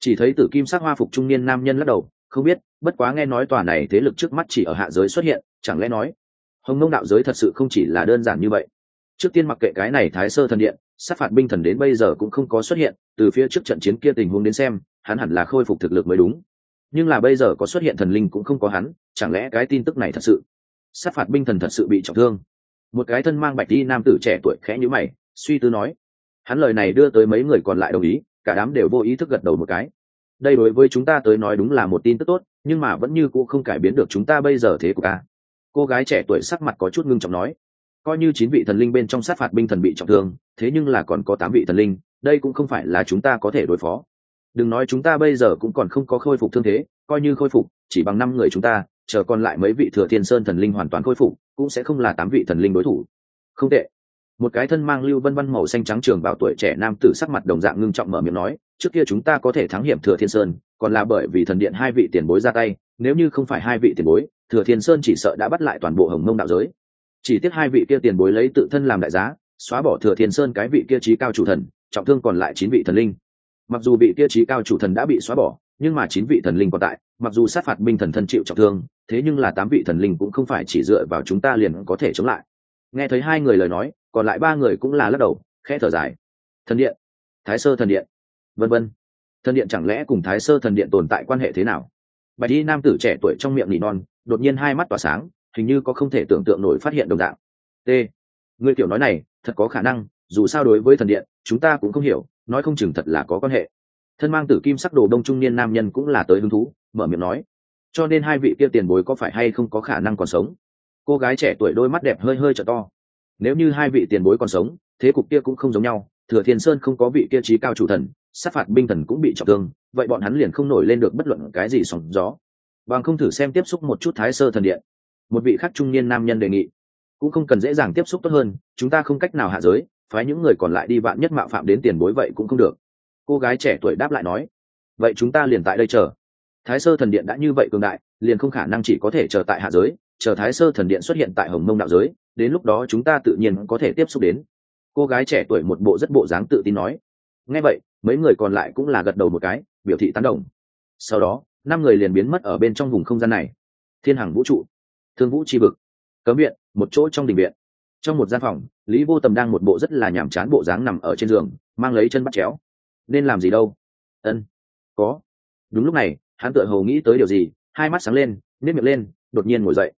Chỉ thấy tử kim sắc hoa phục trung niên nam nhân lắc đầu, không biết, bất quá nghe nói tòa này thế lực trước mắt chỉ ở hạ giới xuất hiện, chẳng lẽ nói, hồng nông đạo giới thật sự không chỉ là đơn giản như vậy. Trước tiên mặc kệ cái này thái sơ thần điện sát phạt binh thần đến bây giờ cũng không có xuất hiện, từ phía trước trận chiến kia tình huống đến xem, hắn hẳn là khôi phục thực lực mới đúng. Nhưng là bây giờ có xuất hiện thần linh cũng không có hắn, chẳng lẽ cái tin tức này thật sự? Sát phạt binh thần thật sự bị trọng thương. Một cái thân mang bạch đi nam tử trẻ tuổi khẽ nhữ mày, suy tư nói. Hắn lời này đưa tới mấy người còn lại đồng ý, cả đám đều vô ý thức gật đầu một cái. Đây đối với chúng ta tới nói đúng là một tin tức tốt, nhưng mà vẫn như cũ không cải biến được chúng ta bây giờ thế của ta. Cô gái trẻ tuổi sắc mặt có chút ngưng trọng nói coi như chín vị thần linh bên trong sát phạt binh thần bị trọng thương, thế nhưng là còn có tám vị thần linh, đây cũng không phải là chúng ta có thể đối phó. Đừng nói chúng ta bây giờ cũng còn không có khôi phục thương thế, coi như khôi phục, chỉ bằng năm người chúng ta, chờ còn lại mấy vị thừa thiên sơn thần linh hoàn toàn khôi phục, cũng sẽ không là tám vị thần linh đối thủ. Không tệ. Một cái thân mang lưu vân văn màu xanh trắng trường vào tuổi trẻ nam tử sắc mặt đồng dạng ngưng trọng mở miệng nói, trước kia chúng ta có thể thắng hiểm thừa thiên sơn, còn là bởi vì thần điện hai vị tiền bối ra tay, nếu như không phải hai vị tiền bối, thừa thiên sơn chỉ sợ đã bắt lại toàn bộ hồng mông đạo giới chỉ tiếc hai vị kia tiền bối lấy tự thân làm đại giá, xóa bỏ thừa thiên sơn cái vị kia trí cao chủ thần, trọng thương còn lại chín vị thần linh. Mặc dù vị kia trí cao chủ thần đã bị xóa bỏ, nhưng mà chín vị thần linh còn tại, mặc dù sát phạt binh thần thân chịu trọng thương, thế nhưng là tám vị thần linh cũng không phải chỉ dựa vào chúng ta liền có thể chống lại. Nghe thấy hai người lời nói, còn lại ba người cũng là lắc đầu, khẽ thở dài. Thần điện, thái sơ thần điện, vân vân. Thần điện chẳng lẽ cùng thái sơ thần điện tồn tại quan hệ thế nào? Bạch y nam tử trẻ tuổi trong miệng nỉ non, đột nhiên hai mắt tỏa sáng hình như có không thể tưởng tượng nổi phát hiện đồng dạng. T. Người kiểu nói này, thật có khả năng, dù sao đối với thần điện, chúng ta cũng không hiểu, nói không chừng thật là có quan hệ. Thân mang tử kim sắc đồ đông trung niên nam nhân cũng là tới hứng thú, mở miệng nói. Cho nên hai vị kia tiền bối có phải hay không có khả năng còn sống? Cô gái trẻ tuổi đôi mắt đẹp hơi hơi trở to. Nếu như hai vị tiền bối còn sống, thế cục kia cũng không giống nhau, thừa thiên sơn không có vị kia trí cao chủ thần, sát phạt binh thần cũng bị trọng thương, vậy bọn hắn liền không nổi lên được bất luận cái gì sóng gió. Bằng không thử xem tiếp xúc một chút thái sơ thần điện một vị khác trung niên nam nhân đề nghị. Cũng không cần dễ dàng tiếp xúc tốt hơn, chúng ta không cách nào hạ giới, phái những người còn lại đi vạn nhất mạo phạm đến tiền bối vậy cũng không được. Cô gái trẻ tuổi đáp lại nói, vậy chúng ta liền tại đây chờ. Thái sơ thần điện đã như vậy cường đại, liền không khả năng chỉ có thể chờ tại hạ giới, chờ thái sơ thần điện xuất hiện tại hồng mông đạo giới, đến lúc đó chúng ta tự nhiên có thể tiếp xúc đến. Cô gái trẻ tuổi một bộ rất bộ dáng tự tin nói. Nghe vậy, mấy người còn lại cũng là gật đầu một cái, biểu thị tán đồng. Sau đó, năm người liền biến mất ở bên trong vùng không gian này. Thiên hằng vũ trụ thương vũ tri vực. Cấm viện, một chỗ trong đình viện. Trong một gian phòng, lý vô tầm đang một bộ rất là nhàm chán bộ dáng nằm ở trên giường, mang lấy chân bắt chéo. Nên làm gì đâu? Ân, có. Đúng lúc này, hắn tựa hồ nghĩ tới điều gì, hai mắt sáng lên nếp miệng lên, đột nhiên ngồi dậy.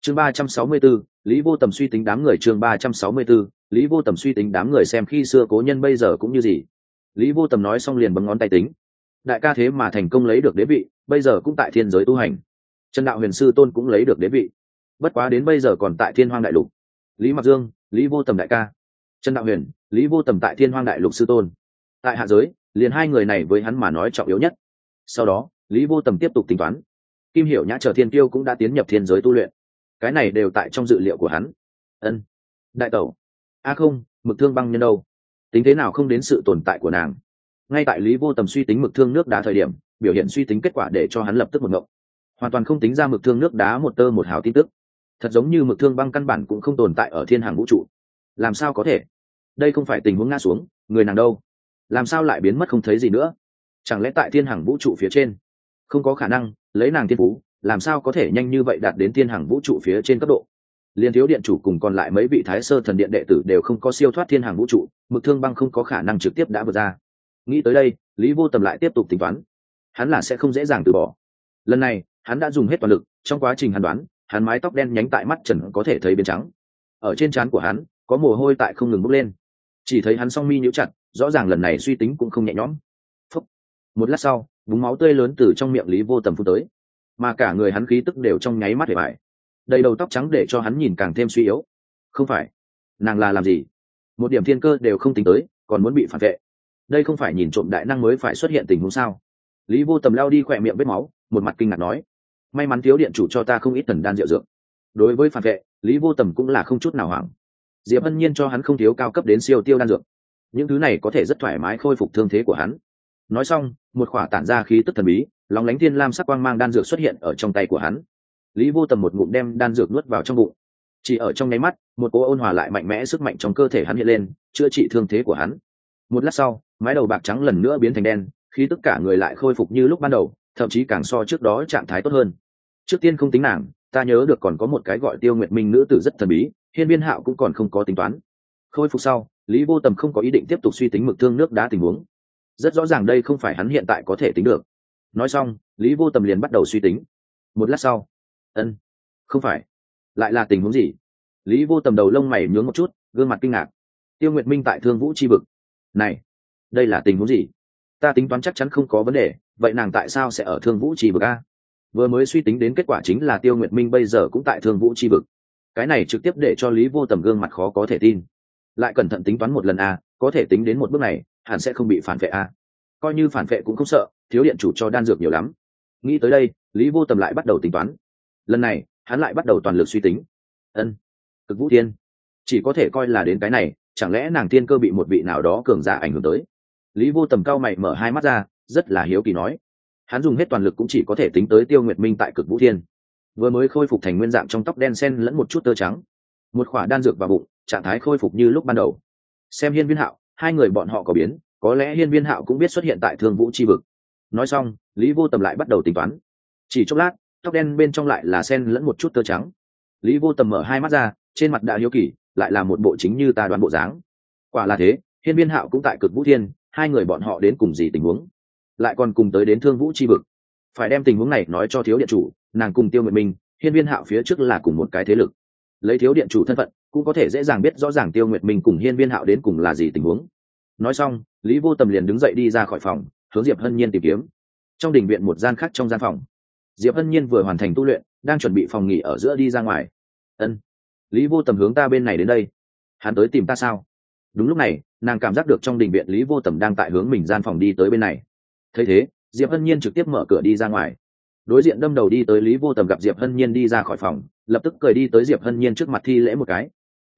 Chương ba trăm sáu mươi b ố lý vô tầm suy tính đám người chương ba trăm sáu mươi b ố lý vô tầm suy tính đám người xem khi xưa cố nhân bây giờ cũng như gì. Lý vô tầm nói xong liền bấm ngón tay tính. Đại ca thế mà thành công lấy được đế vị, bây giờ cũng tại thiên giới tu hành. Trần đạo huyền sư tôn cũng lấy được đế vị bất quá đến bây giờ còn tại thiên hoang đại lục. Lý mặc dương, lý vô tầm đại ca. Trần đạo huyền, lý vô tầm tại thiên hoang đại lục sư tôn. Tại hạ giới, liền hai người này với hắn mà nói trọng yếu nhất. Sau đó, lý vô tầm tiếp tục tính toán. Kim hiểu nhã chờ thiên tiêu cũng đã tiến nhập thiên giới tu luyện. Cái này đều tại trong dự liệu của hắn. Ân, đại tẩu. A không, mực thương băng nhân đâu? Tính thế nào không đến sự tồn tại của nàng? Ngay tại lý vô tầm suy tính mực thương nước đá thời điểm, biểu hiện suy tính kết quả để cho hắn lập tức một ngộng. Hoàn toàn không tính ra mực thương nước đá một tơ một hào tin tức thật giống như mực thương băng căn bản cũng không tồn tại ở thiên hàng vũ trụ. Làm sao có thể? Đây không phải tình huống ngã xuống, người nàng đâu? Làm sao lại biến mất không thấy gì nữa? Chẳng lẽ tại thiên hàng vũ trụ phía trên? Không có khả năng, lấy nàng thiên phú, làm sao có thể nhanh như vậy đạt đến thiên hàng vũ trụ phía trên cấp độ? Liên thiếu điện chủ cùng còn lại mấy vị thái sơ thần điện đệ tử đều không có siêu thoát thiên hàng vũ trụ, mực thương băng không có khả năng trực tiếp đã vượt ra. Nghĩ tới đây, lý vô tầm lại tiếp tục tính toán. Hắn là sẽ không dễ dàng từ bỏ. Lần này, hắn đã dùng hết toàn lực, trong quá trình hắn đoán hắn mái tóc đen nhánh tại mắt trần có thể thấy biến trắng. Ở trên trán của hắn, có mồ hôi tại không ngừng bốc lên. Chỉ thấy hắn song mi nhíu chặt, rõ ràng lần này suy tính cũng không nhẹ nhõm. Phúc. một lát sau, búng máu tươi lớn từ trong miệng lý vô tầm phun tới. Mà cả người hắn khí tức đều trong nháy mắt để bại đầy đầu tóc trắng để cho hắn nhìn càng thêm suy yếu. Không phải. Nàng là làm gì? Một điểm thiên cơ đều không tính tới, còn muốn bị phản vệ. Đây không phải nhìn trộm đại năng mới phải xuất hiện tình huống sao? Lý vô tầm lao đi khỏe miệng vết máu, một mặt kinh ngạc nói may mắn thiếu điện chủ cho ta không ít thần đan rượu dược. Đối với phản vệ, lý vô tầm cũng là không chút nào hoảng. Diệp hân nhiên cho hắn không thiếu cao cấp đến siêu tiêu đan dược. Những thứ này có thể rất thoải mái khôi phục thương thế của hắn. Nói xong, một khỏa tản ra khí tức thần bí, lóng lánh thiên lam sắc quang mang đan dược xuất hiện ở trong tay của hắn. Lý vô tầm một ngụm đem đan dược nuốt vào trong bụng. Chỉ ở trong nháy mắt, một cỗ ôn hòa lại mạnh mẽ sức mạnh trong cơ thể hắn hiện lên, chữa trị thương thế của hắn. Một lát sau, mái đầu bạc trắng lần nữa biến thành đen khi tất cả người lại khôi phục như lúc ban đầu, thậm chí càng so trước đó trạng thái tốt hơn trước tiên không tính nàng, ta nhớ được còn có một cái gọi tiêu nguyệt minh nữ tử rất thần bí, hiên viên hạo cũng còn không có tính toán. Khôi phục sau, lý vô tầm không có ý định tiếp tục suy tính mực thương nước đá tình huống. Rất rõ ràng đây không phải hắn hiện tại có thể tính được. Nói xong, lý vô tầm liền bắt đầu suy tính. Một lát sau, ân, không phải. Lại là tình huống gì? Lý vô tầm đầu lông mày nhướng một chút, gương mặt kinh ngạc. Tiêu nguyệt minh tại thương vũ chi vực. Này, đây là tình huống gì? Ta tính toán chắc chắn không có vấn đề, vậy nàng tại sao sẽ ở thương vũ chi vực a? Vừa mới suy tính đến kết quả chính là tiêu nguyệt minh bây giờ cũng tại thương vũ chi vực. Cái này trực tiếp để cho lý vô tầm gương mặt khó có thể tin. Lại cẩn thận tính toán một lần a, có thể tính đến một bước này, hẳn sẽ không bị phản vệ a. Coi như phản vệ cũng không sợ, thiếu điện chủ cho đan dược nhiều lắm. Nghĩ tới đây, lý vô tầm lại bắt đầu tính toán. Lần này, hắn lại bắt đầu toàn lực suy tính. Ân, cực vũ thiên, chỉ có thể coi là đến cái này, chẳng lẽ nàng tiên cơ bị một vị nào đó cường giả ảnh hưởng tới? Lý vô tầm cao mày mở hai mắt ra, rất là hiếu kỳ nói hắn dùng hết toàn lực cũng chỉ có thể tính tới tiêu nguyệt minh tại cực vũ thiên. Vừa mới khôi phục thành nguyên dạng trong tóc đen sen lẫn một chút tơ trắng. Một khỏa đan dược vào bụng, trạng thái khôi phục như lúc ban đầu. Xem hiên viên hạo, hai người bọn họ có biến, có lẽ hiên viên hạo cũng biết xuất hiện tại thương vũ chi vực. Nói xong, lý vô tầm lại bắt đầu tính toán. Chỉ chốc lát, tóc đen bên trong lại là sen lẫn một chút tơ trắng. Lý vô tầm mở hai mắt ra, trên mặt đã hiếu kỳ, lại là một bộ chính như ta đoán bộ dáng. Quả là thế, hiên viên hạo cũng tại cực vũ thiên, hai người bọn họ đến cùng gì tình huống? Lại còn cùng tới đến thương vũ chi vực. Phải đem tình huống này nói cho thiếu điện chủ, nàng cùng tiêu nguyệt minh, hiên viên hạo phía trước là cùng một cái thế lực. Lấy thiếu điện chủ thân phận, cũng có thể dễ dàng biết rõ ràng tiêu nguyệt minh cùng hiên viên hạo đến cùng là gì tình huống. Nói xong, lý vô tầm liền đứng dậy đi ra khỏi phòng, hướng diệp hân nhiên tìm kiếm. Trong đình viện một gian khác trong gian phòng, diệp hân nhiên vừa hoàn thành tu luyện, đang chuẩn bị phòng nghỉ ở giữa đi ra ngoài. Ân, lý vô tầm hướng ta bên này đến đây. Hắn tới tìm ta sao? Đúng lúc này, nàng cảm giác được trong đình viện lý vô tầm đang tại hướng mình gian phòng đi tới bên này thấy thế, diệp hân nhiên trực tiếp mở cửa đi ra ngoài. Đối diện đâm đầu đi tới lý vô tầm gặp diệp hân nhiên đi ra khỏi phòng, lập tức cười đi tới diệp hân nhiên trước mặt thi lễ một cái.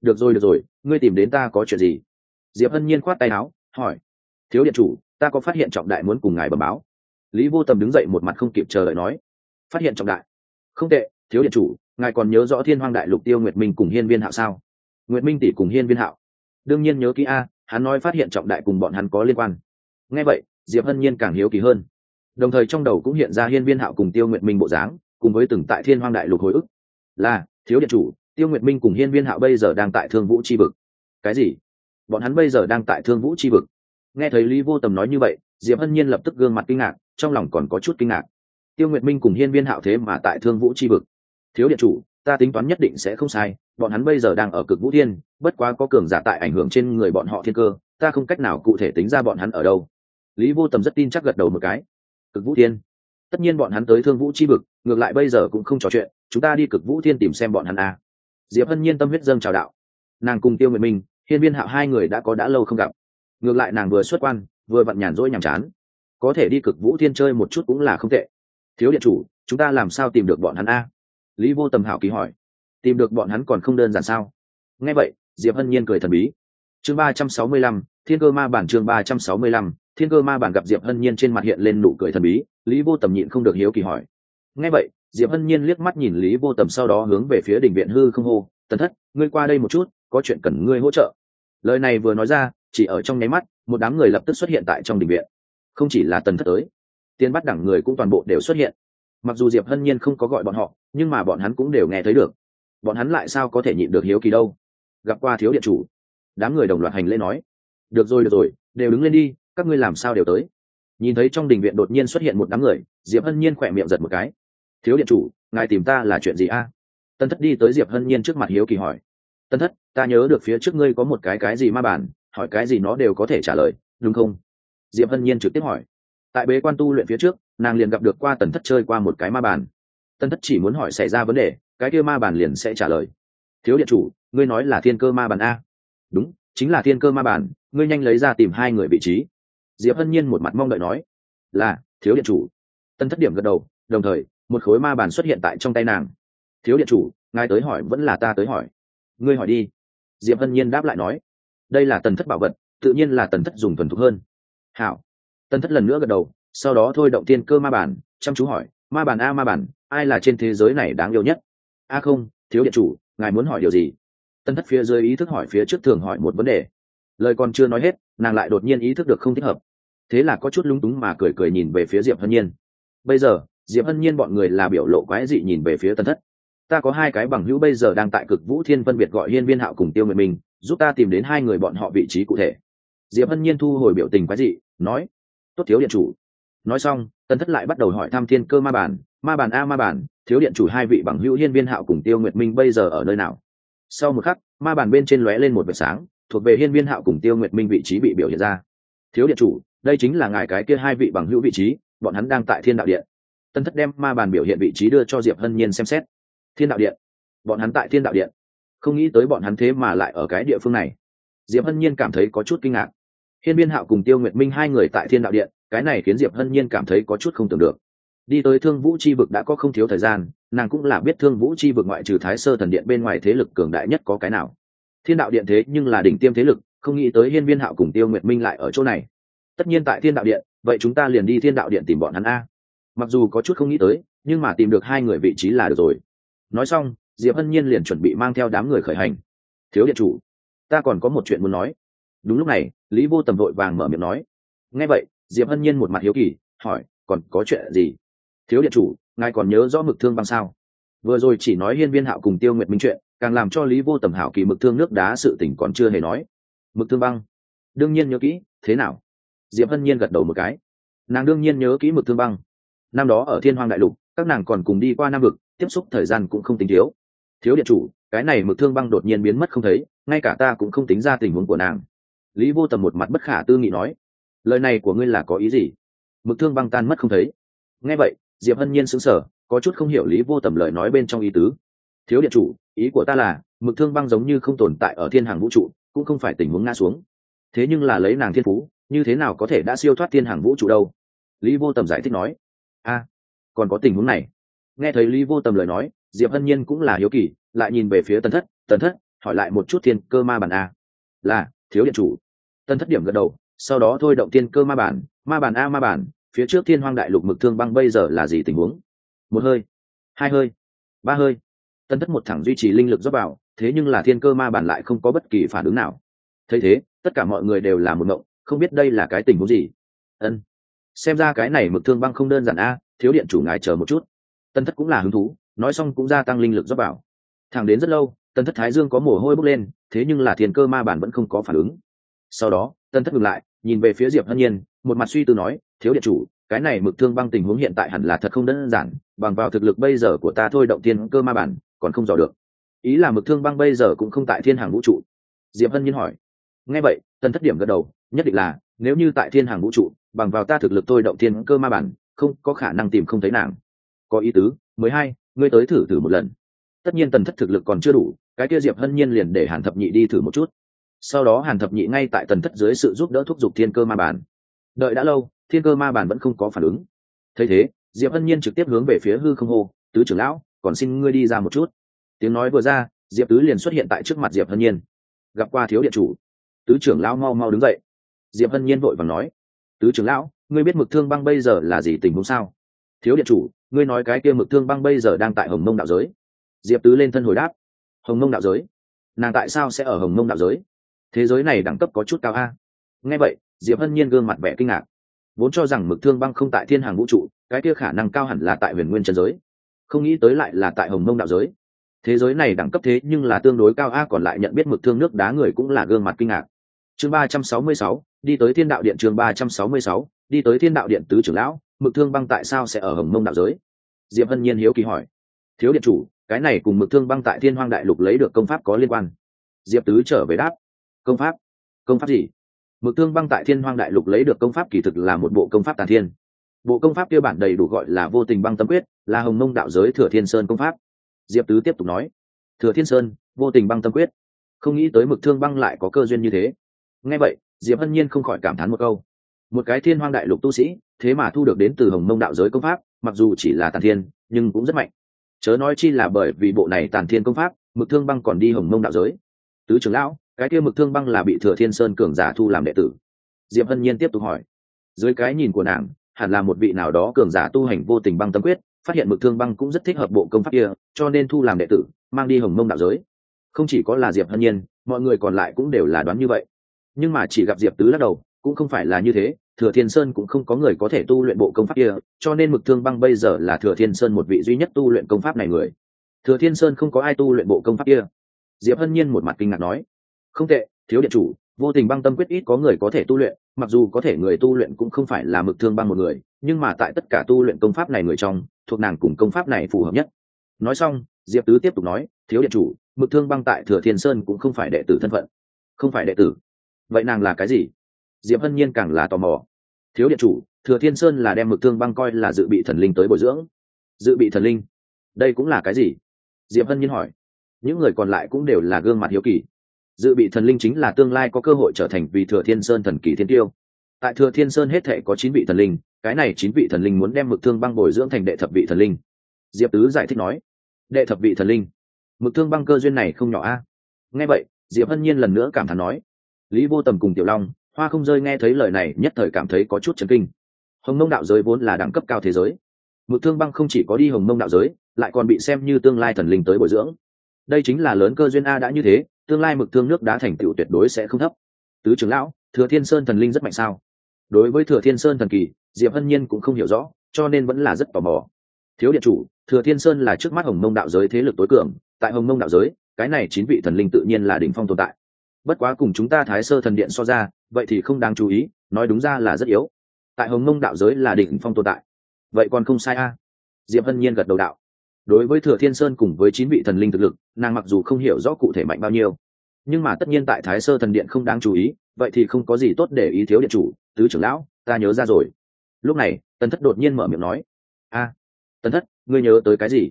Được rồi được rồi, ngươi tìm đến ta có chuyện gì? Diệp hân nhiên khoát tay áo, hỏi. Thiếu điện chủ, ta có phát hiện trọng đại muốn cùng ngài bẩm báo. Lý vô tầm đứng dậy một mặt không kịp chờ đợi nói. Phát hiện trọng đại? Không tệ, thiếu điện chủ, ngài còn nhớ rõ thiên hoang đại lục tiêu nguyệt minh cùng hiên viên hạo sao? Nguyệt minh tỷ cùng hiên viên hạo. Đương nhiên nhớ kỹ a, hắn nói phát hiện trọng đại cùng bọn hắn có liên quan. Nghe vậy diệp hân nhiên càng hiếu kỳ hơn. Đồng thời trong đầu cũng hiện ra hiên viên hạo cùng tiêu nguyệt minh bộ dáng, cùng với từng tại thiên hoang đại lục hồi ức. Là, thiếu điện chủ, tiêu nguyệt minh cùng hiên viên hạo bây giờ đang tại thương vũ chi vực. Cái gì? Bọn hắn bây giờ đang tại thương vũ chi vực? Nghe thấy lý vô tầm nói như vậy, diệp hân nhiên lập tức gương mặt kinh ngạc, trong lòng còn có chút kinh ngạc. Tiêu nguyệt minh cùng hiên viên hạo thế mà tại thương vũ chi vực. Thiếu điện chủ, ta tính toán nhất định sẽ không sai, bọn hắn bây giờ đang ở cực vũ thiên, bất quá có cường giả tại ảnh hưởng trên người bọn họ thiên cơ, ta không cách nào cụ thể tính ra bọn hắn ở đâu lý vô tầm rất tin chắc gật đầu một cái. Cực vũ thiên. Tất nhiên bọn hắn tới thương vũ chi vực, ngược lại bây giờ cũng không trò chuyện, chúng ta đi cực vũ thiên tìm xem bọn hắn à. diệp hân nhiên tâm huyết dâng chào đạo. Nàng cùng tiêu nguyệt minh, hiên viên hạo hai người đã có đã lâu không gặp. Ngược lại nàng vừa xuất quan, vừa vặn nhàn rỗi nhàm chán. Có thể đi cực vũ thiên chơi một chút cũng là không tệ. Thiếu điện chủ, chúng ta làm sao tìm được bọn hắn a lý vô tầm hảo ký hỏi. Tìm được bọn hắn còn không đơn giản sao? Nghe vậy, diệp hân nhiên cười thần bí. Chương ba trăm sáu mươi lăm, thiên cơ ma bản chương ba trăm sáu mươi lăm thiên cơ ma bản gặp diệp hân nhiên trên mặt hiện lên nụ cười thần bí, lý vô tầm nhịn không được hiếu kỳ hỏi. Nghe vậy, diệp hân nhiên liếc mắt nhìn lý vô tầm sau đó hướng về phía đình viện hư không hô, tần thất, ngươi qua đây một chút, có chuyện cần ngươi hỗ trợ. Lời này vừa nói ra, chỉ ở trong nháy mắt, một đám người lập tức xuất hiện tại trong đình viện. Không chỉ là tần thất tới tiên bắt đẳng người cũng toàn bộ đều xuất hiện. Mặc dù diệp hân nhiên không có gọi bọn họ, nhưng mà bọn hắn cũng đều nghe thấy được. Bọn hắn lại sao có thể nhịn được hiếu kỳ đâu? Gặp qua thiếu điện chủ. Đám người đồng loạt hành lễ nói, được rồi được rồi, đều đứng lên đi các ngươi làm sao đều tới. Nhìn thấy trong đình viện đột nhiên xuất hiện một đám người, diệp hân nhiên khỏe miệng giật một cái. Thiếu điện chủ, ngài tìm ta là chuyện gì a? Tân thất đi tới diệp hân nhiên trước mặt hiếu kỳ hỏi. Tân thất, ta nhớ được phía trước ngươi có một cái cái gì ma bản, hỏi cái gì nó đều có thể trả lời, đúng không? Diệp hân nhiên trực tiếp hỏi. Tại bế quan tu luyện phía trước, nàng liền gặp được qua tần thất chơi qua một cái ma bản. Tân thất chỉ muốn hỏi xảy ra vấn đề, cái kia ma bản liền sẽ trả lời. Thiếu điện chủ, ngươi nói là thiên cơ ma bản a? Đúng, chính là thiên cơ ma bản, ngươi nhanh lấy ra tìm hai người vị trí diệp hân nhiên một mặt mong đợi nói, là, thiếu điện chủ. Tân thất điểm gật đầu, đồng thời, một khối ma bản xuất hiện tại trong tay nàng. Thiếu điện chủ, ngài tới hỏi vẫn là ta tới hỏi. Ngươi hỏi đi. Diệp hân nhiên đáp lại nói, đây là tần thất bảo vật, tự nhiên là tần thất dùng thuần thục hơn. Hảo. Tần thất lần nữa gật đầu, sau đó thôi động tiên cơ ma bản chăm chú hỏi, ma bản a, ma bản ai là trên thế giới này đáng yêu nhất? A không, thiếu điện chủ, ngài muốn hỏi điều gì? Tân thất phía dưới ý thức hỏi phía trước thường hỏi một vấn đề lời còn chưa nói hết, nàng lại đột nhiên ý thức được không thích hợp. Thế là có chút lúng túng mà cười cười nhìn về phía diệp hân nhiên. Bây giờ, diệp hân nhiên bọn người là biểu lộ quái dị nhìn về phía tân thất. Ta có hai cái bằng hữu bây giờ đang tại cực vũ thiên phân biệt gọi hiên viên hạo cùng tiêu nguyện mình giúp ta tìm đến hai người bọn họ vị trí cụ thể. Diệp hân nhiên thu hồi biểu tình quái dị, nói, tốt thiếu điện chủ. Nói xong tân thất lại bắt đầu hỏi thăm thiên cơ ma bản ma bản a, ma bản, thiếu điện chủ hai vị bằng hữu hiên viên hạo cùng tiêu nguyệt minh bây giờ ở nơi nào? Sau một khắc, ma bản bên trên lóe lên một vệt sáng thuộc về hiên viên hạo cùng tiêu nguyệt minh vị trí bị biểu hiện ra. Thiếu điện chủ, đây chính là ngài cái kia hai vị bằng hữu vị trí, bọn hắn đang tại thiên đạo điện. Tân thất đem ma bàn biểu hiện vị trí đưa cho diệp hân nhiên xem xét. Thiên đạo điện? Bọn hắn tại thiên đạo điện. Không nghĩ tới bọn hắn thế mà lại ở cái địa phương này. Diệp hân nhiên cảm thấy có chút kinh ngạc. Hiên viên hạo cùng tiêu nguyệt minh hai người tại thiên đạo điện, cái này khiến diệp hân nhiên cảm thấy có chút không tưởng được. Đi tới thương vũ chi vực đã có không thiếu thời gian, nàng cũng là biết thương vũ chi vực ngoại trừ thái sơ thần điện bên ngoài thế lực cường đại nhất có cái nào thiên đạo điện thế nhưng là đỉnh tiêm thế lực, không nghĩ tới hiên viên hạo cùng tiêu nguyệt minh lại ở chỗ này. Tất nhiên tại thiên đạo điện, vậy chúng ta liền đi thiên đạo điện tìm bọn hắn a. Mặc dù có chút không nghĩ tới, nhưng mà tìm được hai người vị trí là được rồi. Nói xong, diệp hân nhiên liền chuẩn bị mang theo đám người khởi hành. Thiếu điện chủ, ta còn có một chuyện muốn nói. Đúng lúc này, lý vô tầm vội vàng mở miệng nói. Nghe vậy, diệp hân nhiên một mặt hiếu kỳ, hỏi, còn có chuyện gì? Thiếu điện chủ, ngài còn nhớ rõ mực thương băng sao? Vừa rồi chỉ nói hiên viên hạo cùng tiêu nguyệt minh chuyện càng làm cho lý vô tầm hảo kỳ mực thương nước đá sự tỉnh còn chưa hề nói. Mực thương băng. Đương nhiên nhớ kỹ, thế nào? Diệp hân nhiên gật đầu một cái. Nàng đương nhiên nhớ kỹ mực thương băng. Năm đó ở thiên hoàng đại lục, các nàng còn cùng đi qua nam vực, tiếp xúc thời gian cũng không tính thiếu. Thiếu điện chủ, cái này mực thương băng đột nhiên biến mất không thấy, ngay cả ta cũng không tính ra tình huống của nàng. Lý vô tầm một mặt bất khả tư nghị nói. Lời này của ngươi là có ý gì? Mực thương băng tan mất không thấy. Nghe vậy, diệp hân nhiên sững sờ, có chút không hiểu lý vô tầm lời nói bên trong ý tứ. Thiếu điện chủ ý của ta là, mực thương băng giống như không tồn tại ở thiên hàng vũ trụ, cũng không phải tình huống ngã xuống. Thế nhưng là lấy nàng thiên phú, như thế nào có thể đã siêu thoát thiên hàng vũ trụ đâu? Lý vô tầm giải thích nói. A, còn có tình huống này. Nghe thấy lý vô tầm lời nói, diệp hân nhiên cũng là hiếu kỳ, lại nhìn về phía tần thất tần thất, hỏi lại một chút thiên cơ ma bản a. Là, thiếu điện chủ. Tần thất điểm gật đầu, sau đó thôi động thiên cơ ma bản ma bản a, ma bản, phía trước thiên hoang đại lục mực thương băng bây giờ là gì tình huống? Một hơi, hai hơi, ba hơi tân thất một thẳng duy trì linh lực dốc vào, thế nhưng là thiên cơ ma bản lại không có bất kỳ phản ứng nào. Thấy thế, tất cả mọi người đều là một mộng không biết đây là cái tình huống gì. Ân. Xem ra cái này mực thương băng không đơn giản a, thiếu điện chủ ngài chờ một chút. Tân thất cũng là hứng thú, nói xong cũng gia tăng linh lực dốc vào. Thẳng đến rất lâu tân thất thái dương có mồ hôi bốc lên, thế nhưng là thiên cơ ma bản vẫn không có phản ứng. Sau đó tân thất ngừng lại, nhìn về phía diệp hân nhiên, một mặt suy tư nói, thiếu điện chủ, cái này mực thương băng tình huống hiện tại hẳn là thật không đơn giản, bằng vào thực lực bây giờ của ta thôi động thiên cơ ma bản còn không dò được. Ý là mực thương băng bây giờ cũng không tại thiên hàng vũ trụ. Diệp hân nhiên hỏi. Nghe vậy, tần thất điểm gật đầu, nhất định là, nếu như tại thiên hàng vũ trụ, bằng vào ta thực lực tôi động thiên cơ ma bản, không có khả năng tìm không thấy nàng. Có ý tứ, mười hai, ngươi tới thử thử một lần. Tất nhiên tần thất thực lực còn chưa đủ, cái kia diệp hân nhiên liền để hàn thập nhị đi thử một chút. Sau đó hàn thập nhị ngay tại tần thất dưới sự giúp đỡ thúc giục thiên cơ ma bản. Đợi đã lâu, thiên cơ ma bản vẫn không có phản ứng. Thấy thế, diệp hân nhiên trực tiếp hướng về phía hư không hô, tứ trưởng lão còn xin ngươi đi ra một chút. Tiếng nói vừa ra, diệp tứ liền xuất hiện tại trước mặt diệp hân nhiên. Gặp qua thiếu điện chủ. Tứ trưởng lão mau mau đứng dậy. Diệp hân nhiên vội vàng nói, tứ trưởng lão, ngươi biết mực thương băng bây giờ là gì tình huống sao? Thiếu điện chủ, ngươi nói cái kia mực thương băng bây giờ đang tại hồng mông đạo giới. Diệp tứ lên thân hồi đáp, hồng mông đạo giới? Nàng tại sao sẽ ở hồng mông đạo giới? Thế giới này đẳng cấp có chút cao a. Nghe vậy, diệp hân nhiên gương mặt vẻ kinh ngạc. Vốn cho rằng mực thương băng không tại thiên hàng vũ trụ, cái kia khả năng cao hẳn là tại huyền nguyên trần giới không nghĩ tới lại là tại hồng mông đạo giới. Thế giới này đẳng cấp thế nhưng là tương đối cao a, còn lại nhận biết mực thương nước đá người cũng là gương mặt kinh ngạc. Chương ba trăm sáu mươi sáu, đi tới thiên đạo điện chương ba trăm sáu mươi sáu, đi tới thiên đạo điện tứ trưởng lão, mực thương băng tại sao sẽ ở hồng mông đạo giới? Diệp hân nhiên hiếu kỳ hỏi. Thiếu điện chủ, cái này cùng mực thương băng tại thiên hoang đại lục lấy được công pháp có liên quan? Diệp tứ trở về đáp. Công pháp? Công pháp gì? Mực thương băng tại thiên hoang đại lục lấy được công pháp kỳ thực là một bộ công pháp tàn thiên bộ công pháp kia bản đầy đủ gọi là vô tình băng tâm quyết, là hồng mông đạo giới thừa thiên sơn công pháp. Diệp tứ tiếp tục nói, thừa thiên sơn, vô tình băng tâm quyết. Không nghĩ tới mực thương băng lại có cơ duyên như thế. Nghe vậy, diệp hân nhiên không khỏi cảm thán một câu. Một cái thiên hoang đại lục tu sĩ, thế mà thu được đến từ hồng mông đạo giới công pháp, mặc dù chỉ là tàn thiên, nhưng cũng rất mạnh. Chớ nói chi là bởi vì bộ này tàn thiên công pháp, mực thương băng còn đi hồng mông đạo giới. Tứ trưởng lão, cái kia mực thương băng là bị thừa thiên sơn cường giả thu làm đệ tử. Diệp hân nhiên tiếp tục hỏi, dưới cái nhìn của nàng hẳn là một vị nào đó cường giả tu hành vô tình băng tâm quyết, phát hiện mực thương băng cũng rất thích hợp bộ công pháp kia, cho nên thu làm đệ tử, mang đi hồng mông đạo giới. Không chỉ có là diệp hân nhiên, mọi người còn lại cũng đều là đoán như vậy. Nhưng mà chỉ gặp diệp tứ lắc đầu, cũng không phải là như thế, thừa thiên sơn cũng không có người có thể tu luyện bộ công pháp kia, cho nên mực thương băng bây giờ là thừa thiên sơn một vị duy nhất tu luyện công pháp này người. Thừa thiên sơn không có ai tu luyện bộ công pháp kia. Diệp hân nhiên một mặt kinh ngạc nói, không tệ, thiếu điện chủ, vô tình băng tâm quyết ít có người có thể tu luyện mặc dù có thể người tu luyện cũng không phải là mực thương băng một người, nhưng mà tại tất cả tu luyện công pháp này người trong, thuộc nàng cùng công pháp này phù hợp nhất. Nói xong, diệp tứ tiếp tục nói, thiếu điện chủ, mực thương băng tại thừa thiên sơn cũng không phải đệ tử thân phận. Không phải đệ tử. Vậy nàng là cái gì? Diệp hân nhiên càng là tò mò. Thiếu điện chủ, thừa thiên sơn là đem mực thương băng coi là dự bị thần linh tới bồi dưỡng. Dự bị thần linh? Đây cũng là cái gì? Diệp hân nhiên hỏi. Những người còn lại cũng đều là gương mặt hiếu kỳ dự bị thần linh chính là tương lai có cơ hội trở thành vì thừa thiên sơn thần kỳ thiên tiêu. Tại thừa thiên sơn hết thể có chín vị thần linh, cái này chín vị thần linh muốn đem mực thương băng bồi dưỡng thành đệ thập vị thần linh. Diệp tứ giải thích nói, đệ thập vị thần linh, mực thương băng cơ duyên này không nhỏ a. Nghe vậy, diệp hân nhiên lần nữa cảm thán nói, lý vô tầm cùng tiểu long, hoa không rơi nghe thấy lời này nhất thời cảm thấy có chút chấn kinh. Hồng mông đạo giới vốn là đẳng cấp cao thế giới. Mực thương băng không chỉ có đi hồng mông đạo giới, lại còn bị xem như tương lai thần linh tới bồi dưỡng. Đây chính là lớn cơ duyên a đã như thế tương lai mực thương nước đá thành tựu tuyệt đối sẽ không thấp. Tứ trưởng lão, thừa thiên sơn thần linh rất mạnh sao? Đối với thừa thiên sơn thần kỳ, diệp hân nhiên cũng không hiểu rõ, cho nên vẫn là rất tò mò. Thiếu điện chủ, thừa thiên sơn là trước mắt hồng mông đạo giới thế lực tối cường, tại hồng mông đạo giới, cái này chín vị thần linh tự nhiên là đỉnh phong tồn tại. Bất quá cùng chúng ta thái sơ thần điện so ra, vậy thì không đáng chú ý, nói đúng ra là rất yếu. Tại hồng mông đạo giới là đỉnh phong tồn tại. Vậy còn không sai a? Diệp hân nhiên gật đầu đạo đối với thừa thiên sơn cùng với chín vị thần linh thực lực, nàng mặc dù không hiểu rõ cụ thể mạnh bao nhiêu, nhưng mà tất nhiên tại thái sơ thần điện không đáng chú ý, vậy thì không có gì tốt để ý thiếu điện chủ, tứ trưởng lão, ta nhớ ra rồi. Lúc này, tần thất đột nhiên mở miệng nói, a, tần thất, ngươi nhớ tới cái gì?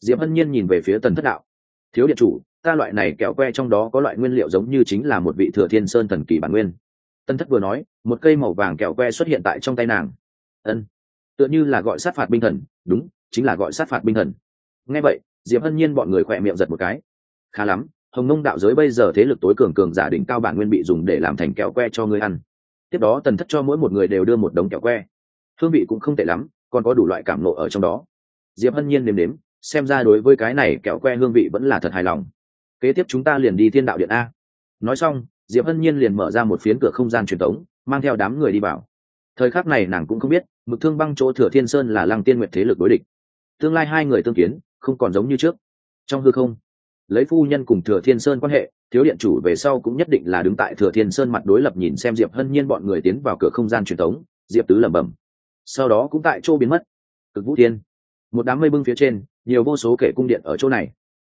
Diệp hân nhiên nhìn về phía tần thất đạo, thiếu điện chủ, ta loại này kẹo que trong đó có loại nguyên liệu giống như chính là một vị thừa thiên sơn thần kỳ bản nguyên. Tân thất vừa nói, một cây màu vàng kẹo que xuất hiện tại trong tay nàng. Ân, tựa như là gọi sát phạt binh thần, đúng, chính là gọi sát phạt binh thần nghe vậy, diệp hân nhiên bọn người khỏe miệng giật một cái. Khá lắm, hồng nông đạo giới bây giờ thế lực tối cường cường giả đỉnh cao bản nguyên bị dùng để làm thành kẹo que cho ngươi ăn. Tiếp đó tần thất cho mỗi một người đều đưa một đống kẹo que. Hương vị cũng không tệ lắm, còn có đủ loại cảm nộ ở trong đó. Diệp hân nhiên nếm nếm, xem ra đối với cái này kẹo que hương vị vẫn là thật hài lòng. Kế tiếp chúng ta liền đi thiên đạo điện a. Nói xong, diệp hân nhiên liền mở ra một phiến cửa không gian truyền thống mang theo đám người đi vào. Thời khắc này nàng cũng không biết, mực thương băng chỗ thừa thiên sơn là lăng tiên nguyệt thế lực đối địch. Tương lai hai người tương kiến không còn giống như trước. Trong hư không, lấy phu nhân cùng thừa thiên sơn quan hệ, thiếu điện chủ về sau cũng nhất định là đứng tại thừa thiên sơn mặt đối lập nhìn xem diệp hân nhiên bọn người tiến vào cửa không gian truyền thống, diệp tứ lẩm bẩm. Sau đó cũng tại chỗ biến mất. Cực vũ thiên, một đám mây bưng phía trên, nhiều vô số kể cung điện ở chỗ này.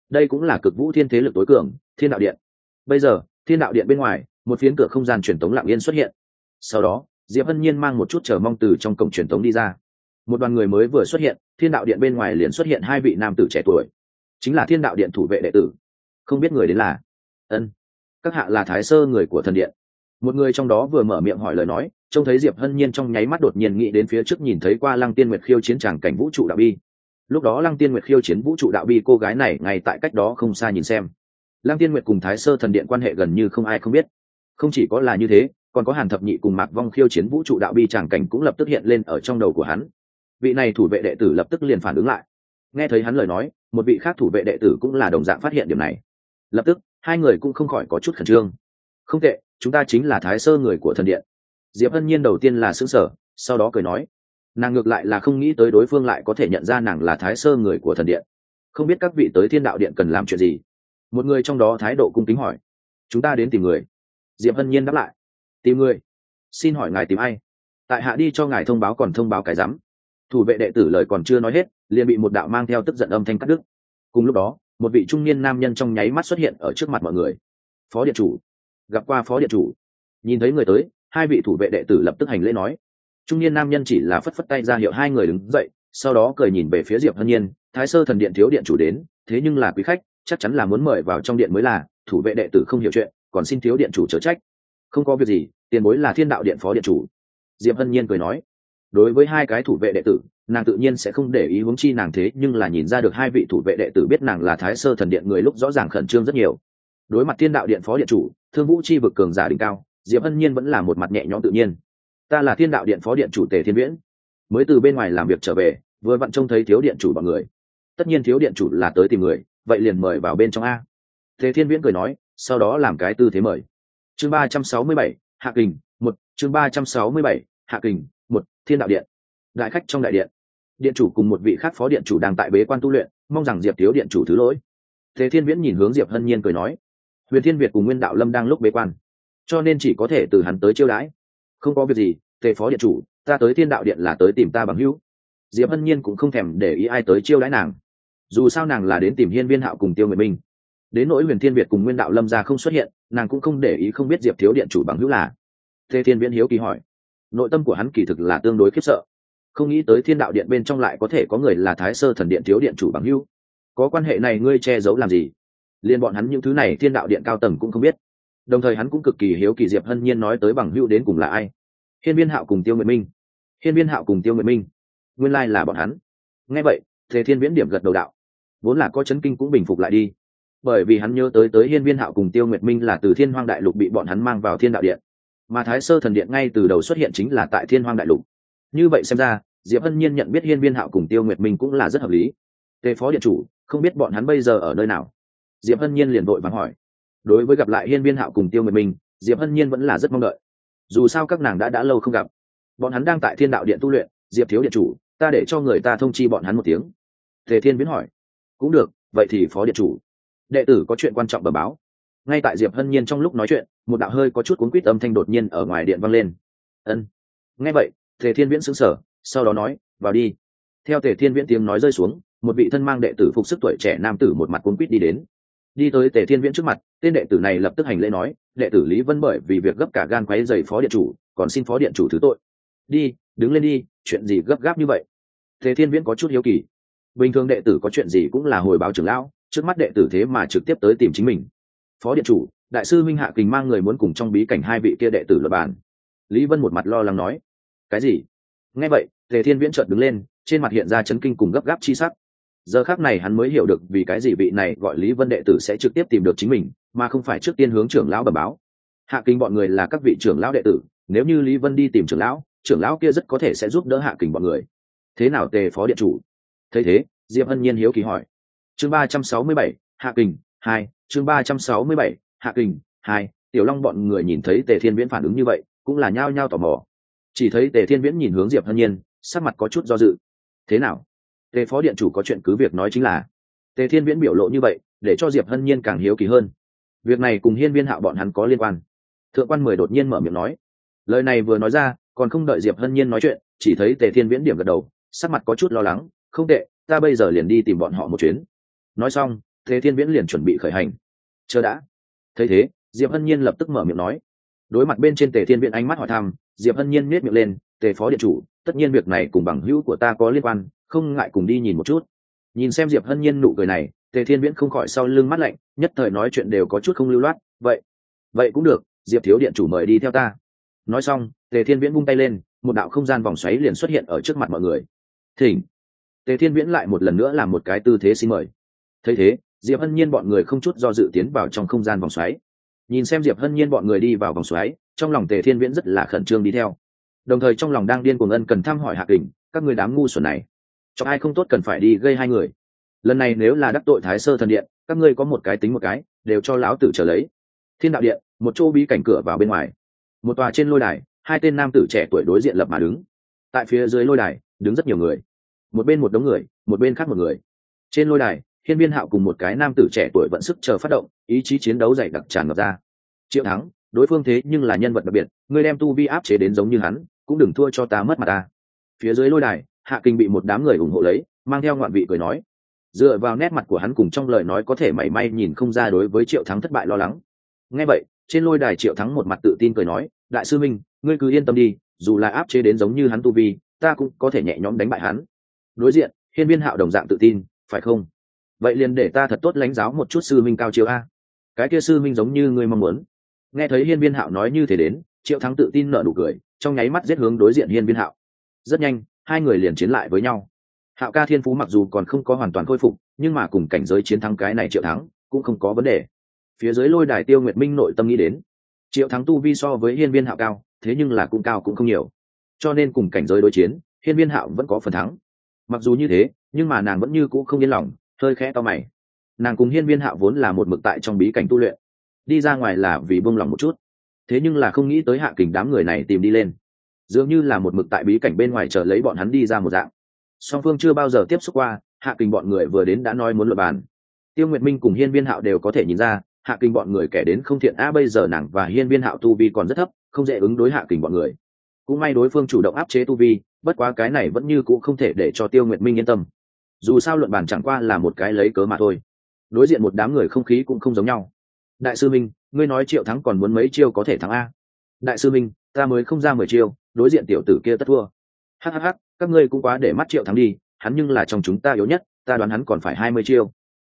Đây cũng là cực vũ thiên thế lực tối cường, thiên đạo điện. Bây giờ, thiên đạo điện bên ngoài, một phiến cửa không gian truyền thống lạng yên xuất hiện. Sau đó, diệp hân nhiên mang một chút chờ mong từ trong cổng truyền thống đi ra. Một đoàn người mới vừa xuất hiện thiên đạo điện bên ngoài liền xuất hiện hai vị nam tử trẻ tuổi. Chính là thiên đạo điện thủ vệ đệ tử. Không biết người đến là? Ân. Các hạ là thái sơ người của thần điện. Một người trong đó vừa mở miệng hỏi lời nói, trông thấy diệp hân nhiên trong nháy mắt đột nhiên nghĩ đến phía trước nhìn thấy qua lăng tiên nguyệt khiêu chiến tràng cảnh vũ trụ đạo bi. Lúc đó lăng tiên nguyệt khiêu chiến vũ trụ đạo bi, cô gái này ngay tại cách đó không xa nhìn xem. Lăng tiên nguyệt cùng thái sơ thần điện quan hệ gần như không ai không biết. Không chỉ có là như thế, còn có hàn thập nhị cùng mạc vong khiêu chiến vũ trụ đạo bi tràng cảnh cũng lập tức hiện lên ở trong đầu của hắn vị này thủ vệ đệ tử lập tức liền phản ứng lại. Nghe thấy hắn lời nói, một vị khác thủ vệ đệ tử cũng là đồng dạng phát hiện điểm này. Lập tức, hai người cũng không khỏi có chút khẩn trương. Không tệ, chúng ta chính là thái sơ người của thần điện. Diệp hân nhiên đầu tiên là xứng sở sau đó cười nói. Nàng ngược lại là không nghĩ tới đối phương lại có thể nhận ra nàng là thái sơ người của thần điện. Không biết các vị tới thiên đạo điện cần làm chuyện gì? Một người trong đó thái độ cung kính hỏi. Chúng ta đến tìm người. Diệp hân nhiên đáp lại. Tìm người? Xin hỏi ngài tìm ai? Tại hạ đi cho ngài thông báo còn thông báo cái rắm thủ vệ đệ tử lời còn chưa nói hết, liền bị một đạo mang theo tức giận âm thanh cắt đứt. Cùng lúc đó, một vị trung niên nam nhân trong nháy mắt xuất hiện ở trước mặt mọi người. Phó điện chủ, gặp qua phó điện chủ. Nhìn thấy người tới, hai vị thủ vệ đệ tử lập tức hành lễ nói. Trung niên nam nhân chỉ là phất phất tay ra hiệu hai người đứng dậy, sau đó cười nhìn về phía diệp hân nhiên, thái sơ thần điện thiếu điện chủ đến, thế nhưng là quý khách, chắc chắn là muốn mời vào trong điện mới là, thủ vệ đệ tử không hiểu chuyện, còn xin thiếu điện chủ trở trách. Không có việc gì, tiền bối là thiên đạo điện phó điện chủ. Diệp hân nhiên cười nói đối với hai cái thủ vệ đệ tử, nàng tự nhiên sẽ không để ý huống chi nàng thế, nhưng là nhìn ra được hai vị thủ vệ đệ tử biết nàng là thái sơ thần điện người lúc rõ ràng khẩn trương rất nhiều. Đối mặt thiên đạo điện phó điện chủ, thương vũ chi vực cường giả đỉnh cao, diệp hân nhiên vẫn là một mặt nhẹ nhõm tự nhiên. Ta là thiên đạo điện phó điện chủ tề thiên viễn. Mới từ bên ngoài làm việc trở về, vừa vặn trông thấy thiếu điện chủ bọn người. Tất nhiên thiếu điện chủ là tới tìm người, vậy liền mời vào bên trong a. Tề thiên viễn cười nói, sau đó làm cái tư thế mời. Chương ba trăm sáu mươi bảy, hạ kình, một, chương ba trăm sáu mươi bảy, hạ kình một, thiên đạo điện. Đại khách trong đại điện. Điện chủ cùng một vị khác phó điện chủ đang tại bế quan tu luyện, mong rằng diệp thiếu điện chủ thứ lỗi. Thế thiên viễn nhìn hướng diệp hân nhiên cười nói, huyền thiên việt cùng nguyên đạo lâm đang lúc bế quan, cho nên chỉ có thể từ hắn tới chiêu đãi. Không có việc gì, tề phó điện chủ, ta tới thiên đạo điện là tới tìm ta bằng hữu. Diệp hân nhiên cũng không thèm để ý ai tới chiêu đãi nàng. Dù sao nàng là đến tìm hiên viên hạo cùng tiêu nguyệt minh. Đến nỗi huyền thiên việt cùng nguyên đạo lâm ra không xuất hiện, nàng cũng không để ý không biết diệp thiếu điện chủ bằng hữu là. Thế thiên viễn hiếu kỳ hỏi nội tâm của hắn kỳ thực là tương đối khiếp sợ. Không nghĩ tới thiên đạo điện bên trong lại có thể có người là thái sơ thần điện thiếu điện chủ bằng hữu. Có quan hệ này ngươi che giấu làm gì? Liên bọn hắn những thứ này thiên đạo điện cao tầng cũng không biết. Đồng thời hắn cũng cực kỳ hiếu kỳ diệp hân nhiên nói tới bằng hữu đến cùng là ai. Hiên viên hạo cùng tiêu nguyệt minh. Hiên viên hạo cùng tiêu nguyệt minh. Nguyên lai là bọn hắn. Nghe vậy, thế thiên viễn điểm gật đầu đạo. Vốn là có chấn kinh cũng bình phục lại đi. Bởi vì hắn nhớ tới tới hiên viên hạo cùng tiêu nguyệt minh là từ thiên hoang đại lục bị bọn hắn mang vào thiên đạo điện mà thái sơ thần điện ngay từ đầu xuất hiện chính là tại thiên hoang đại lục. Như vậy xem ra, diệp hân nhiên nhận biết hiên viên hạo cùng tiêu nguyệt minh cũng là rất hợp lý. Tề phó điện chủ, không biết bọn hắn bây giờ ở nơi nào? Diệp hân nhiên liền vội vàng hỏi. Đối với gặp lại hiên viên hạo cùng tiêu nguyệt minh, diệp hân nhiên vẫn là rất mong đợi. Dù sao các nàng đã đã lâu không gặp. Bọn hắn đang tại thiên đạo điện tu luyện, diệp thiếu điện chủ, ta để cho người ta thông chi bọn hắn một tiếng. Tề thiên biến hỏi. Cũng được, vậy thì phó điện chủ. Đệ tử có chuyện quan trọng bờ báo. Ngay tại diệp hân nhiên trong lúc nói chuyện một đạo hơi có chút cuốn quýt âm thanh đột nhiên ở ngoài điện vang lên. Ân. Nghe vậy, tề thiên viễn xứng sở sau đó nói, vào đi. Theo tề thiên viễn tiếng nói rơi xuống, một vị thân mang đệ tử phục sức tuổi trẻ nam tử một mặt cuốn quýt đi đến. Đi tới tề thiên viễn trước mặt, tên đệ tử này lập tức hành lễ nói, đệ tử lý vân bởi vì việc gấp cả gan quáy dày phó điện chủ, còn xin phó điện chủ thứ tội. Đi, đứng lên đi, chuyện gì gấp gáp như vậy? Tề thiên viễn có chút hiếu kỳ. Bình thường đệ tử có chuyện gì cũng là hồi báo trưởng lão, trước mắt đệ tử thế mà trực tiếp tới tìm chính mình phó điện chủ, đại sư minh hạ kình mang người muốn cùng trong bí cảnh hai vị kia đệ tử luật bàn. Lý vân một mặt lo lắng nói. Cái gì? Nghe vậy, tề thiên viễn trợt đứng lên, trên mặt hiện ra chấn kinh cùng gấp gáp chi sắc. Giờ khác này hắn mới hiểu được vì cái gì vị này gọi lý vân đệ tử sẽ trực tiếp tìm được chính mình, mà không phải trước tiên hướng trưởng lão bẩm báo. Hạ kinh bọn người là các vị trưởng lão đệ tử, nếu như lý vân đi tìm trưởng lão trưởng lão kia rất có thể sẽ giúp đỡ hạ kình bọn người. Thế nào tề phó điện chủ? Thấy thế, diệp hân nhiên hiếu kỳ hỏi. Chương ba trăm sáu mươi bảy, hạ kình hai, chương ba trăm sáu mươi bảy, hạ kình. Hai, tiểu long bọn người nhìn thấy tề thiên viễn phản ứng như vậy, cũng là nhao nhao tò mò. Chỉ thấy tề thiên viễn nhìn hướng diệp hân nhiên, sắc mặt có chút do dự. Thế nào? Tề phó điện chủ có chuyện cứ việc nói chính là. Tề thiên viễn biểu lộ như vậy, để cho diệp hân nhiên càng hiếu kỳ hơn. Việc này cùng hiên viên hạo bọn hắn có liên quan. Thượng quan mười đột nhiên mở miệng nói. Lời này vừa nói ra, còn không đợi diệp hân nhiên nói chuyện, chỉ thấy tề thiên viễn điểm gật đầu, sắc mặt có chút lo lắng. Không tệ, ta bây giờ liền đi tìm bọn họ một chuyến. Nói xong Thế thiên viễn liền chuẩn bị khởi hành. Chờ đã. Thấy thế, diệp hân nhiên lập tức mở miệng nói. Đối mặt bên trên tề thiên viễn ánh mắt hỏi thăm, diệp hân nhiên miết miệng lên, tề phó điện chủ, tất nhiên việc này cùng bằng hữu của ta có liên quan, không ngại cùng đi nhìn một chút. Nhìn xem diệp hân nhiên nụ cười này, tề thiên viễn không khỏi sau lưng mắt lạnh, nhất thời nói chuyện đều có chút không lưu loát. Vậy vậy cũng được, diệp thiếu điện chủ mời đi theo ta. Nói xong, tề thiên viễn vung tay lên, một đạo không gian vòng xoáy liền xuất hiện ở trước mặt mọi người. Thỉnh. Tề thiên viễn lại một lần nữa làm một cái tư thế xin mời. Thấy thế diệp hân nhiên bọn người không chút do dự tiến vào trong không gian vòng xoáy. Nhìn xem diệp hân nhiên bọn người đi vào vòng xoáy, trong lòng tề thiên viễn rất là khẩn trương đi theo. Đồng thời trong lòng đang điên cuồng ân cần thăm hỏi hạ kình, các người đám ngu xuẩn này, cho ai không tốt cần phải đi gây hai người. Lần này nếu là đắc tội thái sơ thần điện, các ngươi có một cái tính một cái, đều cho lão tử trở lấy. Thiên đạo điện, một chỗ bí cảnh cửa vào bên ngoài. Một tòa trên lôi đài, hai tên nam tử trẻ tuổi đối diện lập mà đứng. Tại phía dưới lôi đài, đứng rất nhiều người. Một bên một đống người, một bên khác một người. Trên lôi đài hiên viên hạo cùng một cái nam tử trẻ tuổi vận sức chờ phát động, ý chí chiến đấu dày đặc tràn ngập ra. Triệu thắng, đối phương thế nhưng là nhân vật đặc biệt ngươi đem tu vi áp chế đến giống như hắn, cũng đừng thua cho ta mất mặt ta. Phía dưới lôi đài, hạ kinh bị một đám người ủng hộ lấy, mang theo ngoạn vị cười nói. Dựa vào nét mặt của hắn cùng trong lời nói có thể mảy may nhìn không ra đối với triệu thắng thất bại lo lắng. Nghe vậy, trên lôi đài triệu thắng một mặt tự tin cười nói, đại sư minh, ngươi cứ yên tâm đi, dù là áp chế đến giống như hắn tu vi, ta cũng có thể nhẹ nhõm đánh bại hắn. Đối diện, hiên viên hạo đồng dạng tự tin, phải không? Vậy liền để ta thật tốt lãnh giáo một chút sư minh cao chiếu a. Cái kia sư minh giống như ngươi mong muốn. Nghe thấy hiên viên hạo nói như thế đến, triệu thắng tự tin nở nụ cười, trong nháy mắt giết hướng đối diện hiên viên hạo. Rất nhanh, hai người liền chiến lại với nhau. Hạo ca thiên phú mặc dù còn không có hoàn toàn khôi phục, nhưng mà cùng cảnh giới chiến thắng cái này triệu thắng, cũng không có vấn đề. Phía dưới lôi đài tiêu nguyệt minh nội tâm nghĩ đến, triệu thắng tu vi so với hiên viên hạo cao, thế nhưng là cũng cao cũng không nhiều. Cho nên cùng cảnh giới đối chiến, hiên viên hạo vẫn có phần thắng. Mặc dù như thế, nhưng mà nàng vẫn như cũ không yên lòng hơi khẽ to mày. Nàng cùng hiên viên hạo vốn là một mực tại trong bí cảnh tu luyện. Đi ra ngoài là vì buông lòng một chút. Thế nhưng là không nghĩ tới hạ kình đám người này tìm đi lên. Dường như là một mực tại bí cảnh bên ngoài chờ lấy bọn hắn đi ra một dạng. Song phương chưa bao giờ tiếp xúc qua, hạ kình bọn người vừa đến đã nói muốn luật bàn. Tiêu nguyệt minh cùng hiên viên hạo đều có thể nhìn ra, hạ kình bọn người kẻ đến không thiện a bây giờ nàng và hiên viên hạo tu vi còn rất thấp, không dễ ứng đối hạ kình bọn người. Cũng may đối phương chủ động áp chế tu vi, bất quá cái này vẫn như c ũ không thể để cho tiêu nguyệt minh yên tâm dù sao luận bàn chẳng qua là một cái lấy cớ mà thôi. Đối diện một đám người không khí cũng không giống nhau. Đại sư minh, ngươi nói triệu thắng còn muốn mấy chiêu có thể thắng a? Đại sư minh, ta mới không ra mười chiêu, đối diện tiểu tử kia tất thua. Hhh các ngươi cũng quá để mắt triệu thắng đi, hắn nhưng là trong chúng ta yếu nhất, ta đoán hắn còn phải hai mươi chiêu.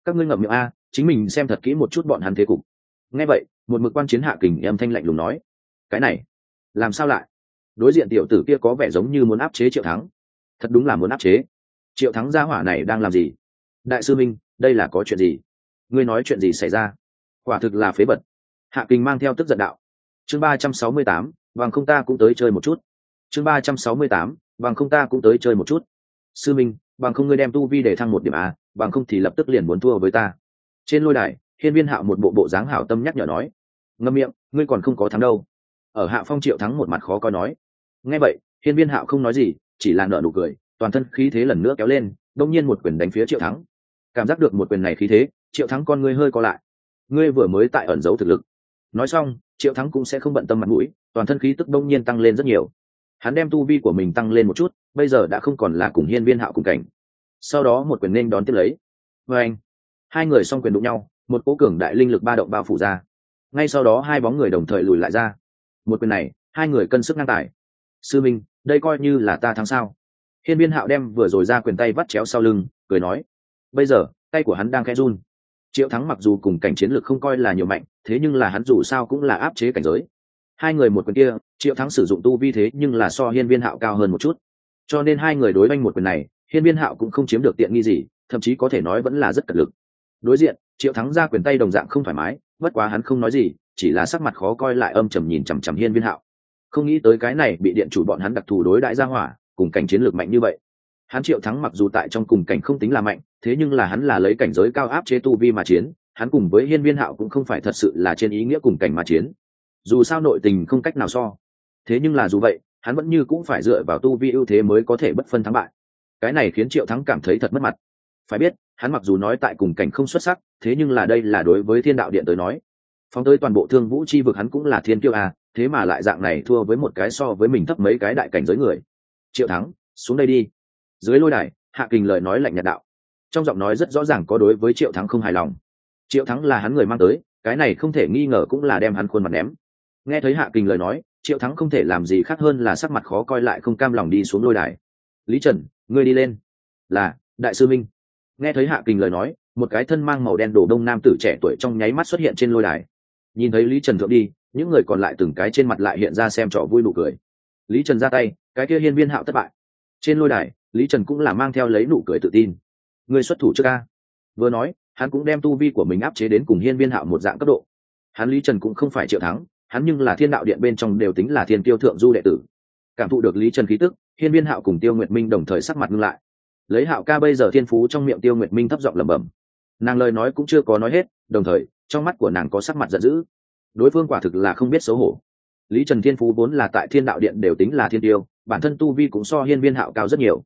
Các ngươi ngậm miệng a, chính mình xem thật kỹ một chút bọn hắn thế cục. Nghe vậy, một mực quan chiến hạ kình em thanh lạnh lùng nói. Cái này, làm sao lại? Đối diện tiểu tử kia có vẻ giống như muốn áp chế triệu thắng. Thật đúng là muốn áp chế triệu thắng gia hỏa này đang làm gì? Đại sư minh, đây là có chuyện gì? Ngươi nói chuyện gì xảy ra? Quả thực là phế vật. Hạ kinh mang theo tức giận đạo. Chương ba trăm sáu mươi tám vàng không ta cũng tới chơi một chút. Chương ba trăm sáu mươi tám vàng không ta cũng tới chơi một chút. Sư minh, bằng không ngươi đem tu vi để thăng một điểm a, bằng không thì lập tức liền muốn thua với ta. Trên lôi đài, hiên viên hạo một bộ bộ dáng hảo tâm nhắc nhở nói. Ngâm miệng, ngươi còn không có thắng đâu. Ở hạ phong triệu thắng một mặt khó coi nói. Nghe vậy, hiên viên hạo không nói gì, chỉ là nợ nụ cười toàn thân khí thế lần nữa kéo lên, đông nhiên một quyền đánh phía triệu thắng. Cảm giác được một quyền này khí thế, triệu thắng con ngươi hơi co lại. Ngươi vừa mới tại ẩn giấu thực lực. Nói xong, triệu thắng cũng sẽ không bận tâm mặt mũi, toàn thân khí tức đông nhiên tăng lên rất nhiều. Hắn đem tu vi của mình tăng lên một chút, bây giờ đã không còn là cùng hiên viên hạo cùng cảnh. Sau đó một quyền nên đón tiếp lấy. Vê anh, hai người s o n g quyền đụng nhau, một cố cường đại linh lực ba động bao phủ ra. Ngay sau đó hai bóng người đồng thời lùi lại ra. Một quyền này, hai người cân sức ngang tài. Sư minh, đây coi như là ta thắng sao? Hiên viên hạo đem vừa rồi ra quyền tay vắt chéo sau lưng, cười nói, bây giờ, tay của hắn đang khẽ run. Triệu thắng mặc dù cùng cảnh chiến lược không coi là nhiều mạnh, thế nhưng là hắn dù sao cũng là áp chế cảnh giới. Hai người một quyền kia, triệu thắng sử dụng tu vi thế nhưng là so hiên viên hạo cao hơn một chút. Cho nên hai người đối banh một quyền này, hiên viên hạo cũng không chiếm được tiện nghi gì, thậm chí có thể nói vẫn là rất cật lực. Đối diện, triệu thắng ra quyền tay đồng dạng không thoải mái, bất quá hắn không nói gì, chỉ là sắc mặt khó coi lại âm trầm nhìn chằm chằm hiên viên hạo. Không nghĩ tới cái này bị điện chủ bọn hắn đặc thù đối đại gia hỏa cùng cảnh chiến lược mạnh như vậy. Hắn triệu thắng mặc dù tại trong cùng cảnh không tính là mạnh, thế nhưng là hắn là lấy cảnh giới cao áp chế tu vi mà chiến, hắn cùng với hiên viên hạo cũng không phải thật sự là trên ý nghĩa cùng cảnh mà chiến. Dù sao nội tình không cách nào so. Thế nhưng là dù vậy, hắn vẫn như cũng phải dựa vào tu vi ưu thế mới có thể bất phân thắng bại. Cái này khiến triệu thắng cảm thấy thật mất mặt. Phải biết, hắn mặc dù nói tại cùng cảnh không xuất sắc, thế nhưng là đây là đối với thiên đạo điện tới nói. Phóng tới toàn bộ thương vũ chi vực hắn cũng là thiên kiêu à thế mà lại dạng này thua với một cái so với mình thấp mấy cái đại cảnh giới người triệu thắng, xuống đây đi. Dưới lôi đài, hạ kình lời nói lạnh nhạt đạo. Trong giọng nói rất rõ ràng có đối với triệu thắng không hài lòng. Triệu thắng là hắn người mang tới, cái này không thể nghi ngờ cũng là đem hắn khuôn mặt ném. Nghe thấy hạ kình lời nói, triệu thắng không thể làm gì khác hơn là sắc mặt khó coi lại không cam lòng đi xuống lôi đài. Lý trần, ngươi đi lên. Là, đại sư minh. Nghe thấy hạ kình lời nói, một cái thân mang màu đen đổ đông nam tử trẻ tuổi trong nháy mắt xuất hiện trên lôi đài. Nhìn thấy lý trần thượng đi, những người còn lại từng cái trên mặt lại hiện ra xem trò vui nụ cười lý trần ra tay, cái kia hiên viên hạo thất bại. Trên lôi đài, lý trần cũng là mang theo lấy nụ cười tự tin. Người xuất thủ trước ca. Vừa nói, hắn cũng đem tu vi của mình áp chế đến cùng hiên viên hạo một dạng cấp độ. Hắn lý trần cũng không phải triệu thắng, hắn nhưng là thiên đạo điện bên trong đều tính là thiên tiêu thượng du đệ tử. Cảm thụ được lý trần khí tức, hiên viên hạo cùng tiêu nguyệt minh đồng thời sắc mặt ngưng lại. Lấy hạo ca bây giờ thiên phú trong miệng tiêu nguyệt minh thấp giọng lẩm bẩm. Nàng lời nói cũng chưa có nói hết, đồng thời, trong mắt của nàng có sắc mặt giận dữ. Đối phương quả thực là không biết xấu hổ lý trần thiên phú vốn là tại thiên đạo điện đều tính là thiên tiêu, bản thân tu vi cũng so hiên viên hạo cao rất nhiều.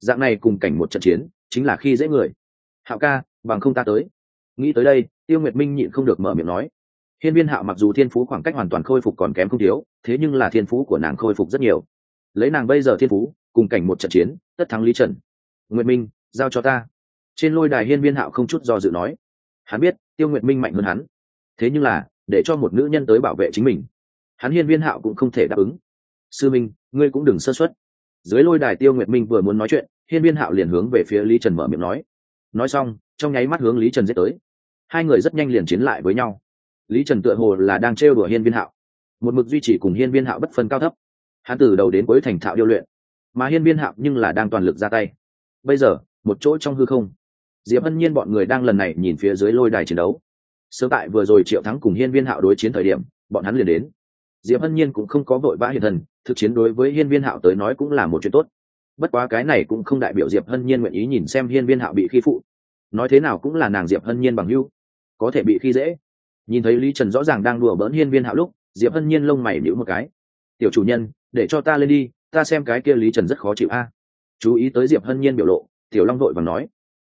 Dạng này cùng cảnh một trận chiến, chính là khi dễ người. Hạo ca, bằng không ta tới. Nghĩ tới đây, tiêu nguyệt minh nhịn không được mở miệng nói. Hiên viên hạo mặc dù thiên phú khoảng cách hoàn toàn khôi phục còn kém không thiếu, thế nhưng là thiên phú của nàng khôi phục rất nhiều. Lấy nàng bây giờ thiên phú, cùng cảnh một trận chiến, tất thắng lý trần. Nguyệt minh, giao cho ta. Trên lôi đài hiên viên hạo không chút do dự nói. Hắn biết, tiêu nguyệt minh mạnh hơn hắn. Thế nhưng là, để cho một nữ nhân tới bảo vệ chính mình hắn hiên viên hạo cũng không thể đáp ứng. Sư minh, ngươi cũng đừng sơ xuất dưới lôi đài tiêu nguyệt minh vừa muốn nói chuyện, hiên viên hạo liền hướng về phía lý trần mở miệng nói. Nói xong, trong nháy mắt hướng lý trần giết tới. Hai người rất nhanh liền chiến lại với nhau. Lý trần tựa hồ là đang trêu đùa hiên viên hạo. Một mực duy trì cùng hiên viên hạo bất phân cao thấp. Hắn từ đầu đến cuối thành thạo điêu luyện. Mà hiên viên hạo nhưng là đang toàn lực ra tay. Bây giờ, một chỗ trong hư không, diệp hân nhiên bọn người đang lần này nhìn phía dưới lôi đài chiến đấu. Sớm tại vừa rồi triệu thắng cùng hiên viên hạo đối chiến thời điểm, bọn hắn liền đến diệp hân nhiên cũng không có vội vã hiện thần thực chiến đối với hiên viên hạo tới nói cũng là một chuyện tốt. Bất quá cái này cũng không đại biểu diệp hân nhiên nguyện ý nhìn xem hiên viên hạo bị khi phụ. Nói thế nào cũng là nàng diệp hân nhiên bằng hưu có thể bị khi dễ. Nhìn thấy lý trần rõ ràng đang đùa bỡn hiên viên hạo lúc, diệp hân nhiên lông mày nhữ một cái. Tiểu chủ nhân, để cho ta lên đi, ta xem cái kia lý trần rất khó chịu a. Chú ý tới diệp hân nhiên biểu lộ, tiểu long đội và nói,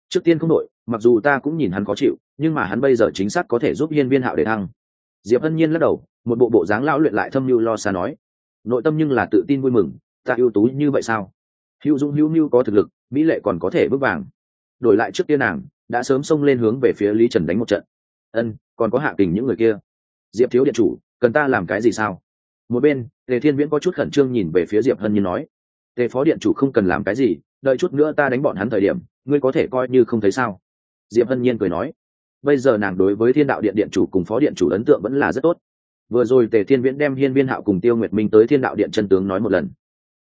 trước tiên không đội, mặc dù ta cũng nhìn hắn khó chịu, nhưng mà hắn bây giờ chính xác có thể giúp hiên viên hạo để thăng diệp hân nhiên lắc đầu, một bộ bộ dáng lão luyện lại thâm mưu lo xa nói. Nội tâm nhưng là tự tin vui mừng, ta ưu tú như vậy sao? Hữu dung hữu mưu có thực lực, mỹ lệ còn có thể bước vàng. Đổi lại trước tiên nàng, đã sớm xông lên hướng về phía lý trần đánh một trận. Ân, còn có hạ tình những người kia. Diệp thiếu điện chủ, cần ta làm cái gì sao? Một bên, tề thiên viễn có chút khẩn trương nhìn về phía diệp hân nhiên nói. Tề phó điện chủ không cần làm cái gì, đợi chút nữa ta đánh bọn hắn thời điểm, ngươi có thể coi như không thấy sao? Diệp hân nhiên cười nói bây giờ nàng đối với thiên đạo điện điện chủ cùng phó điện chủ ấn tượng vẫn là rất tốt. Vừa rồi tề thiên viễn đem hiên viên hạo cùng tiêu nguyệt minh tới thiên đạo điện chân tướng nói một lần.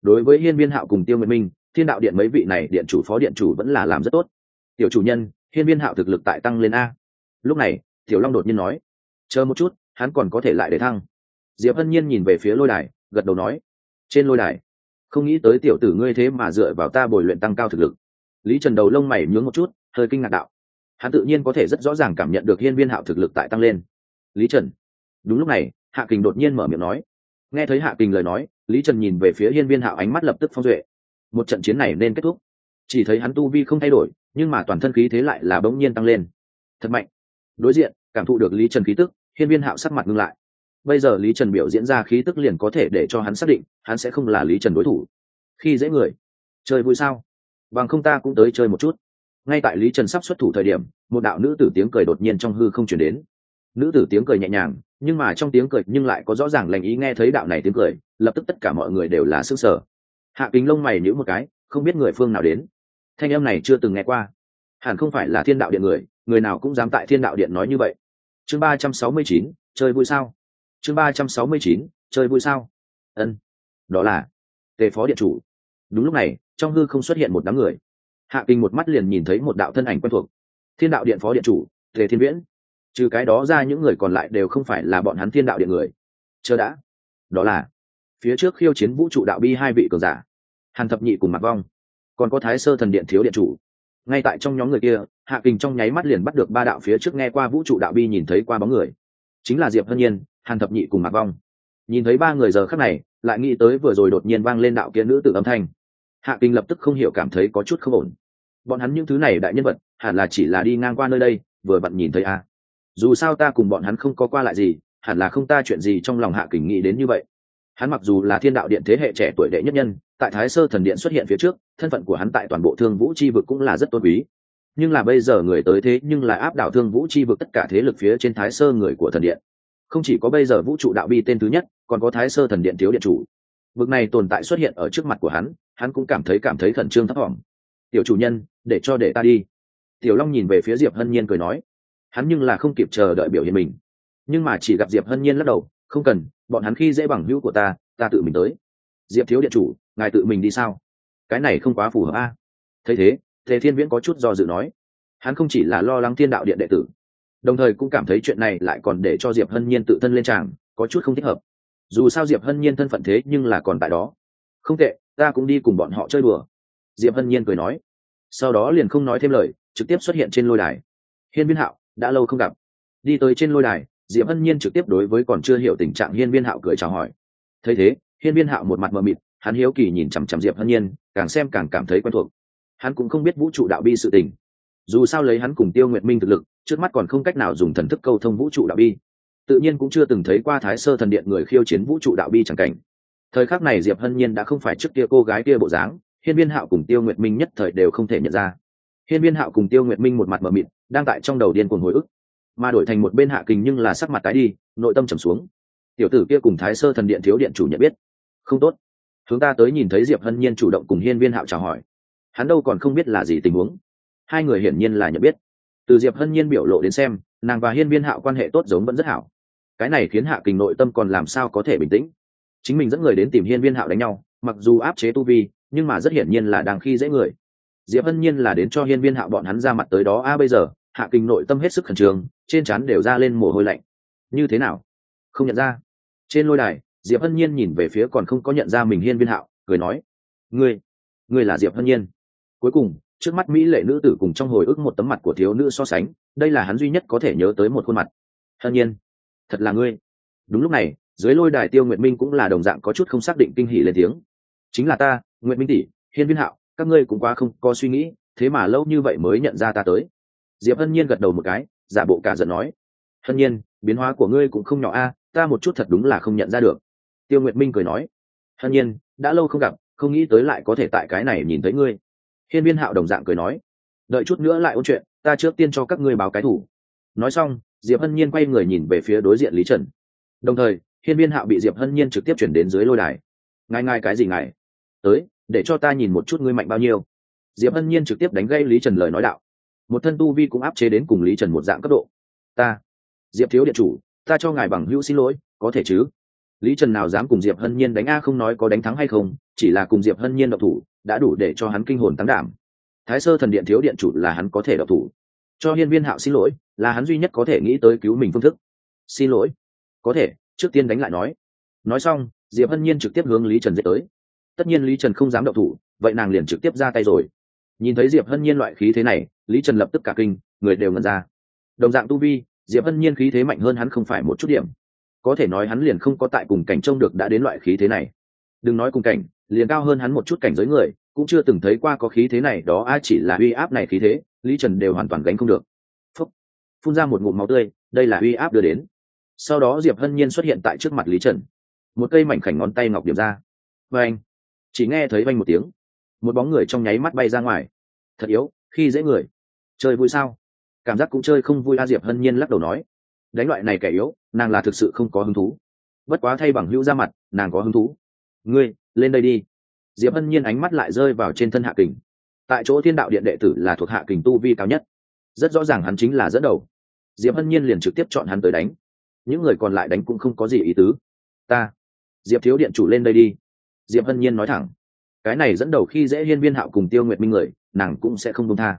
Đối với hiên viên hạo cùng tiêu nguyệt minh, thiên đạo điện mấy vị này điện chủ, phó điện chủ vẫn là làm rất tốt. Tiểu chủ nhân, hiên viên hạo thực lực tại tăng lên a. Lúc này, tiểu long đột nhiên nói, chờ một chút, hắn còn có thể lại để thăng. Diệp hân nhiên nhìn về phía lôi đài, gật đầu nói, trên lôi đài, không nghĩ tới tiểu tử ngươi thế mà dựa vào ta bồi luyện tăng cao thực lực. Lý trần đầu lông mày nhướng một chút, hơi kinh ngạc đạo hắn tự nhiên có thể rất rõ ràng cảm nhận được hiên viên hạo thực lực tại tăng lên. Lý trần. Đúng lúc này, hạ kình đột nhiên mở miệng nói. Nghe thấy hạ kình lời nói, lý trần nhìn về phía hiên viên hạo ánh mắt lập tức phong duệ. Một trận chiến này nên kết thúc. Chỉ thấy hắn tu vi không thay đổi, nhưng mà toàn thân khí thế lại là bỗng nhiên tăng lên. Thật mạnh. Đối diện, cảm thụ được lý trần khí tức, hiên viên hạo sắc mặt ngưng lại. Bây giờ lý trần biểu diễn ra khí tức liền có thể để cho hắn xác định, hắn sẽ không là lý trần đối thủ. Khi dễ người, chơi vui sao? Bằng không ta cũng tới chơi một chút ngay tại lý trần sắp xuất thủ thời điểm, một đạo nữ tử tiếng cười đột nhiên trong hư không chuyển đến. Nữ tử tiếng cười nhẹ nhàng, nhưng mà trong tiếng cười nhưng lại có rõ ràng lành ý nghe thấy đạo này tiếng cười, lập tức tất cả mọi người đều là s ư ơ n g sở hạ kính lông mày nhữ một cái, không biết người phương nào đến. Thanh em này chưa từng nghe qua. Hẳn không phải là thiên đạo điện người người nào cũng dám tại thiên đạo điện nói như vậy. Chương ba trăm sáu mươi chín, chơi vui sao? Chương ba trăm sáu mươi chín, chơi vui sao? Ân, đó là tề phó điện chủ. Đúng lúc này, trong hư không xuất hiện một đám người hạ kinh một mắt liền nhìn thấy một đạo thân ảnh quen thuộc. Thiên đạo điện phó điện chủ, tề thiên viễn. Trừ cái đó ra những người còn lại đều không phải là bọn hắn thiên đạo điện người. Chờ đã. Đó là, phía trước khiêu chiến vũ trụ đạo bi hai vị cường giả. Hàn thập nhị cùng mặc vong. Còn có thái sơ thần điện thiếu điện chủ. Ngay tại trong nhóm người kia, hạ kinh trong nháy mắt liền bắt được ba đạo phía trước nghe qua vũ trụ đạo bi nhìn thấy qua bóng người. Chính là diệp hân nhiên, hàn thập nhị cùng Mạc vong. Nhìn thấy ba người giờ khắc này, lại nghĩ tới vừa rồi đột nhiên vang lên đạo kia nữ tử âm thanh hạ kinh lập tức không hiểu cảm thấy có chút không ổn. Bọn hắn những thứ này đại nhân vật, hẳn là chỉ là đi ngang qua nơi đây, vừa bận nhìn thấy a dù sao ta cùng bọn hắn không có qua lại gì, hẳn là không ta chuyện gì trong lòng hạ kình nghĩ đến như vậy. Hắn mặc dù là thiên đạo điện thế hệ trẻ tuổi đệ nhất nhân, tại thái sơ thần điện xuất hiện phía trước, thân phận của hắn tại toàn bộ thương vũ c h i vực cũng là rất tôn quý. Nhưng là bây giờ người tới thế nhưng là áp đảo thương vũ c h i vực tất cả thế lực phía trên thái sơ người của thần điện. Không chỉ có bây giờ vũ trụ đạo bi tên thứ nhất, còn có thái sơ thần điện thiếu điện chủ. Vực này tồn tại xuất hiện ở trước mặt của hắn hắn cũng cảm thấy cảm thấy khẩn trương thấp thỏm. Tiểu chủ nhân, để cho để ta đi. Tiểu long nhìn về phía diệp hân nhiên cười nói. Hắn nhưng là không kịp chờ đợi biểu hiện mình. Nhưng mà chỉ gặp diệp hân nhiên lắc đầu, không cần, bọn hắn khi dễ bằng hữu của ta ta tự mình tới. Diệp thiếu điện chủ, ngài tự mình đi sao? Cái này không quá phù hợp a. Thấy thế thế thiên viễn có chút do dự nói. Hắn không chỉ là lo lắng thiên đạo điện đệ tử, đồng thời cũng cảm thấy chuyện này lại còn để cho diệp hân nhiên tự thân lên tràng, có chút không thích hợp. Dù sao diệp hân nhiên thân phận thế nhưng là còn tại đó. Không tệ ta cũng đi cùng bọn họ chơi đùa. Diệp hân nhiên cười nói. Sau đó liền không nói thêm lời, trực tiếp xuất hiện trên lôi đài. Hiên viên hạo, đã lâu không gặp. Đi tới trên lôi đài, diệp hân nhiên trực tiếp đối với còn chưa hiểu tình trạng hiên viên hạo cười chào hỏi. Thấy thế, hiên viên hạo một mặt mờ mịt, hắn hiếu kỳ nhìn chằm chằm diệp hân nhiên, càng xem càng cảm thấy quen thuộc. Hắn cũng không biết vũ trụ đạo bi sự tình. Dù sao lấy hắn cùng tiêu nguyệt minh thực lực, trước mắt còn không cách nào dùng thần thức câu thông vũ trụ đạo bi. Tự nhiên cũng chưa từng thấy qua thái sơ thần điện người khiêu chiến vũ trụ đạo bi chẳng cảnh thời khắc này diệp hân nhiên đã không phải trước kia cô gái kia bộ dáng, hiên viên hạo cùng tiêu nguyệt minh nhất thời đều không thể nhận ra. Hiên viên hạo cùng tiêu nguyệt minh một mặt mờ mịt, đang tại trong đầu điên cuồng hồi ức. Mà đổi thành một bên hạ kình nhưng là sắc mặt tái đi, nội tâm trầm xuống. Tiểu tử kia cùng thái sơ thần điện thiếu điện chủ nhận biết. Không tốt. Chúng ta tới nhìn thấy diệp hân nhiên chủ động cùng hiên viên hạo chào hỏi. Hắn đâu còn không biết là gì tình huống. Hai người hiển nhiên là nhận biết. Từ diệp hân nhiên biểu lộ đến xem, nàng và hiên viên hạo quan hệ tốt giống vẫn rất hảo. Cái này khiến hạ kình nội tâm còn làm sao có thể bình tĩnh chính mình dẫn người đến tìm hiên viên hạo đánh nhau, mặc dù áp chế tu vi, nhưng mà rất hiển nhiên là đang khi dễ người. Diệp hân nhiên là đến cho hiên viên hạo bọn hắn ra mặt tới đó, a, bây giờ, hạ Kinh nội tâm hết sức khẩn trương, trên trán đều ra lên mồ hôi lạnh. Như thế nào? Không nhận ra. Trên lôi đài, diệp hân nhiên nhìn về phía còn không có nhận ra mình hiên viên hạo, cười nói, ngươi ngươi là diệp hân nhiên. Cuối cùng, trước mắt mỹ lệ nữ tử cùng trong hồi ức một tấm mặt của thiếu nữ so sánh, đây là hắn duy nhất có thể nhớ tới một khuôn mặt. Hân nhiên, thật là ngươi. Đúng lúc này dưới lôi đài tiêu nguyện minh cũng là đồng dạng có chút không xác định kinh hỉ lên tiếng. Chính là ta nguyện minh tỷ, hiên viên hạo, các ngươi cũng quá không có suy nghĩ, thế mà lâu như vậy mới nhận ra ta tới. Diệp hân nhiên gật đầu một cái, giả bộ cả giận nói. Hân nhiên, biến hóa của ngươi cũng không nhỏ a, ta một chút thật đúng là không nhận ra được. Tiêu nguyệt minh cười nói. Hân nhiên, đã lâu không gặp, không nghĩ tới lại có thể tại cái này nhìn thấy ngươi. Hiên viên hạo đồng dạng cười nói. Đợi chút nữa lại ôn chuyện, ta trước tiên cho các ngươi báo cái thủ. Nói xong, diệp hân nhiên quay người nhìn về phía đối diện lý trần. Đồng thời hiên viên hạo bị diệp hân nhiên trực tiếp chuyển đến dưới lôi đài. Ngài ngài cái gì ngài? Tới, để cho ta nhìn một chút ngươi mạnh bao nhiêu. Diệp hân nhiên trực tiếp đánh gây lý trần lời nói đạo. Một thân tu vi cũng áp chế đến cùng lý trần một dạng cấp độ. Ta, diệp thiếu điện chủ, ta cho ngài bằng hữu xin lỗi, có thể chứ? Lý trần nào dám cùng diệp hân nhiên đánh a không nói có đánh thắng hay không, chỉ là cùng diệp hân nhiên độc thủ, đã đủ để cho hắn kinh hồn tăng đảm. Thái sơ thần điện thiếu điện chủ là hắn có thể độc thủ. Cho hiên viên hạo xin lỗi, là hắn duy nhất có thể nghĩ tới cứu mình phương thức. Xin lỗi. Có thể trước tiên đánh lại nói. Nói xong, diệp hân nhiên trực tiếp hướng lý trần dễ tới. Tất nhiên lý trần không dám động thủ, vậy nàng liền trực tiếp ra tay rồi. Nhìn thấy diệp hân nhiên loại khí thế này, lý trần lập tức cả kinh, người đều ngần ra. Đồng dạng tu vi, diệp hân nhiên khí thế mạnh hơn hắn không phải một chút điểm. Có thể nói hắn liền không có tại cùng cảnh trông được đã đến loại khí thế này. Đừng nói cùng cảnh, liền cao hơn hắn một chút cảnh giới người, cũng chưa từng thấy qua có khí thế này, đó ai chỉ là uy áp này khí thế, lý trần đều hoàn toàn gánh không được. Phúc. phun ra một ngụm máu tươi, đây là uy áp đưa đến sau đó diệp hân nhiên xuất hiện tại trước mặt lý trần. Một cây mảnh khảnh ngón tay ngọc điểm ra. Và anh, chỉ nghe thấy vanh một tiếng. Một bóng người trong nháy mắt bay ra ngoài. Thật yếu, khi dễ người. Chơi vui sao? Cảm giác cũng chơi không vui a, diệp hân nhiên lắc đầu nói. Đánh loại này kẻ yếu, nàng là thực sự không có hứng thú. Bất quá thay bằng hữu ra mặt, nàng có hứng thú. Ngươi, lên đây đi. Diệp hân nhiên ánh mắt lại rơi vào trên thân hạ kình. Tại chỗ thiên đạo điện đệ tử là thuộc hạ kình tu vi cao nhất. Rất rõ ràng hắn chính là dẫn đầu. Diệp hân nhiên liền trực tiếp chọn hắn tới đánh những người còn lại đánh cũng không có gì ý tứ. Ta, diệp thiếu điện chủ lên đây đi. Diệp hân nhiên nói thẳng. Cái này dẫn đầu khi dễ hiên viên hạo cùng tiêu nguyệt minh người, nàng cũng sẽ không đông tha.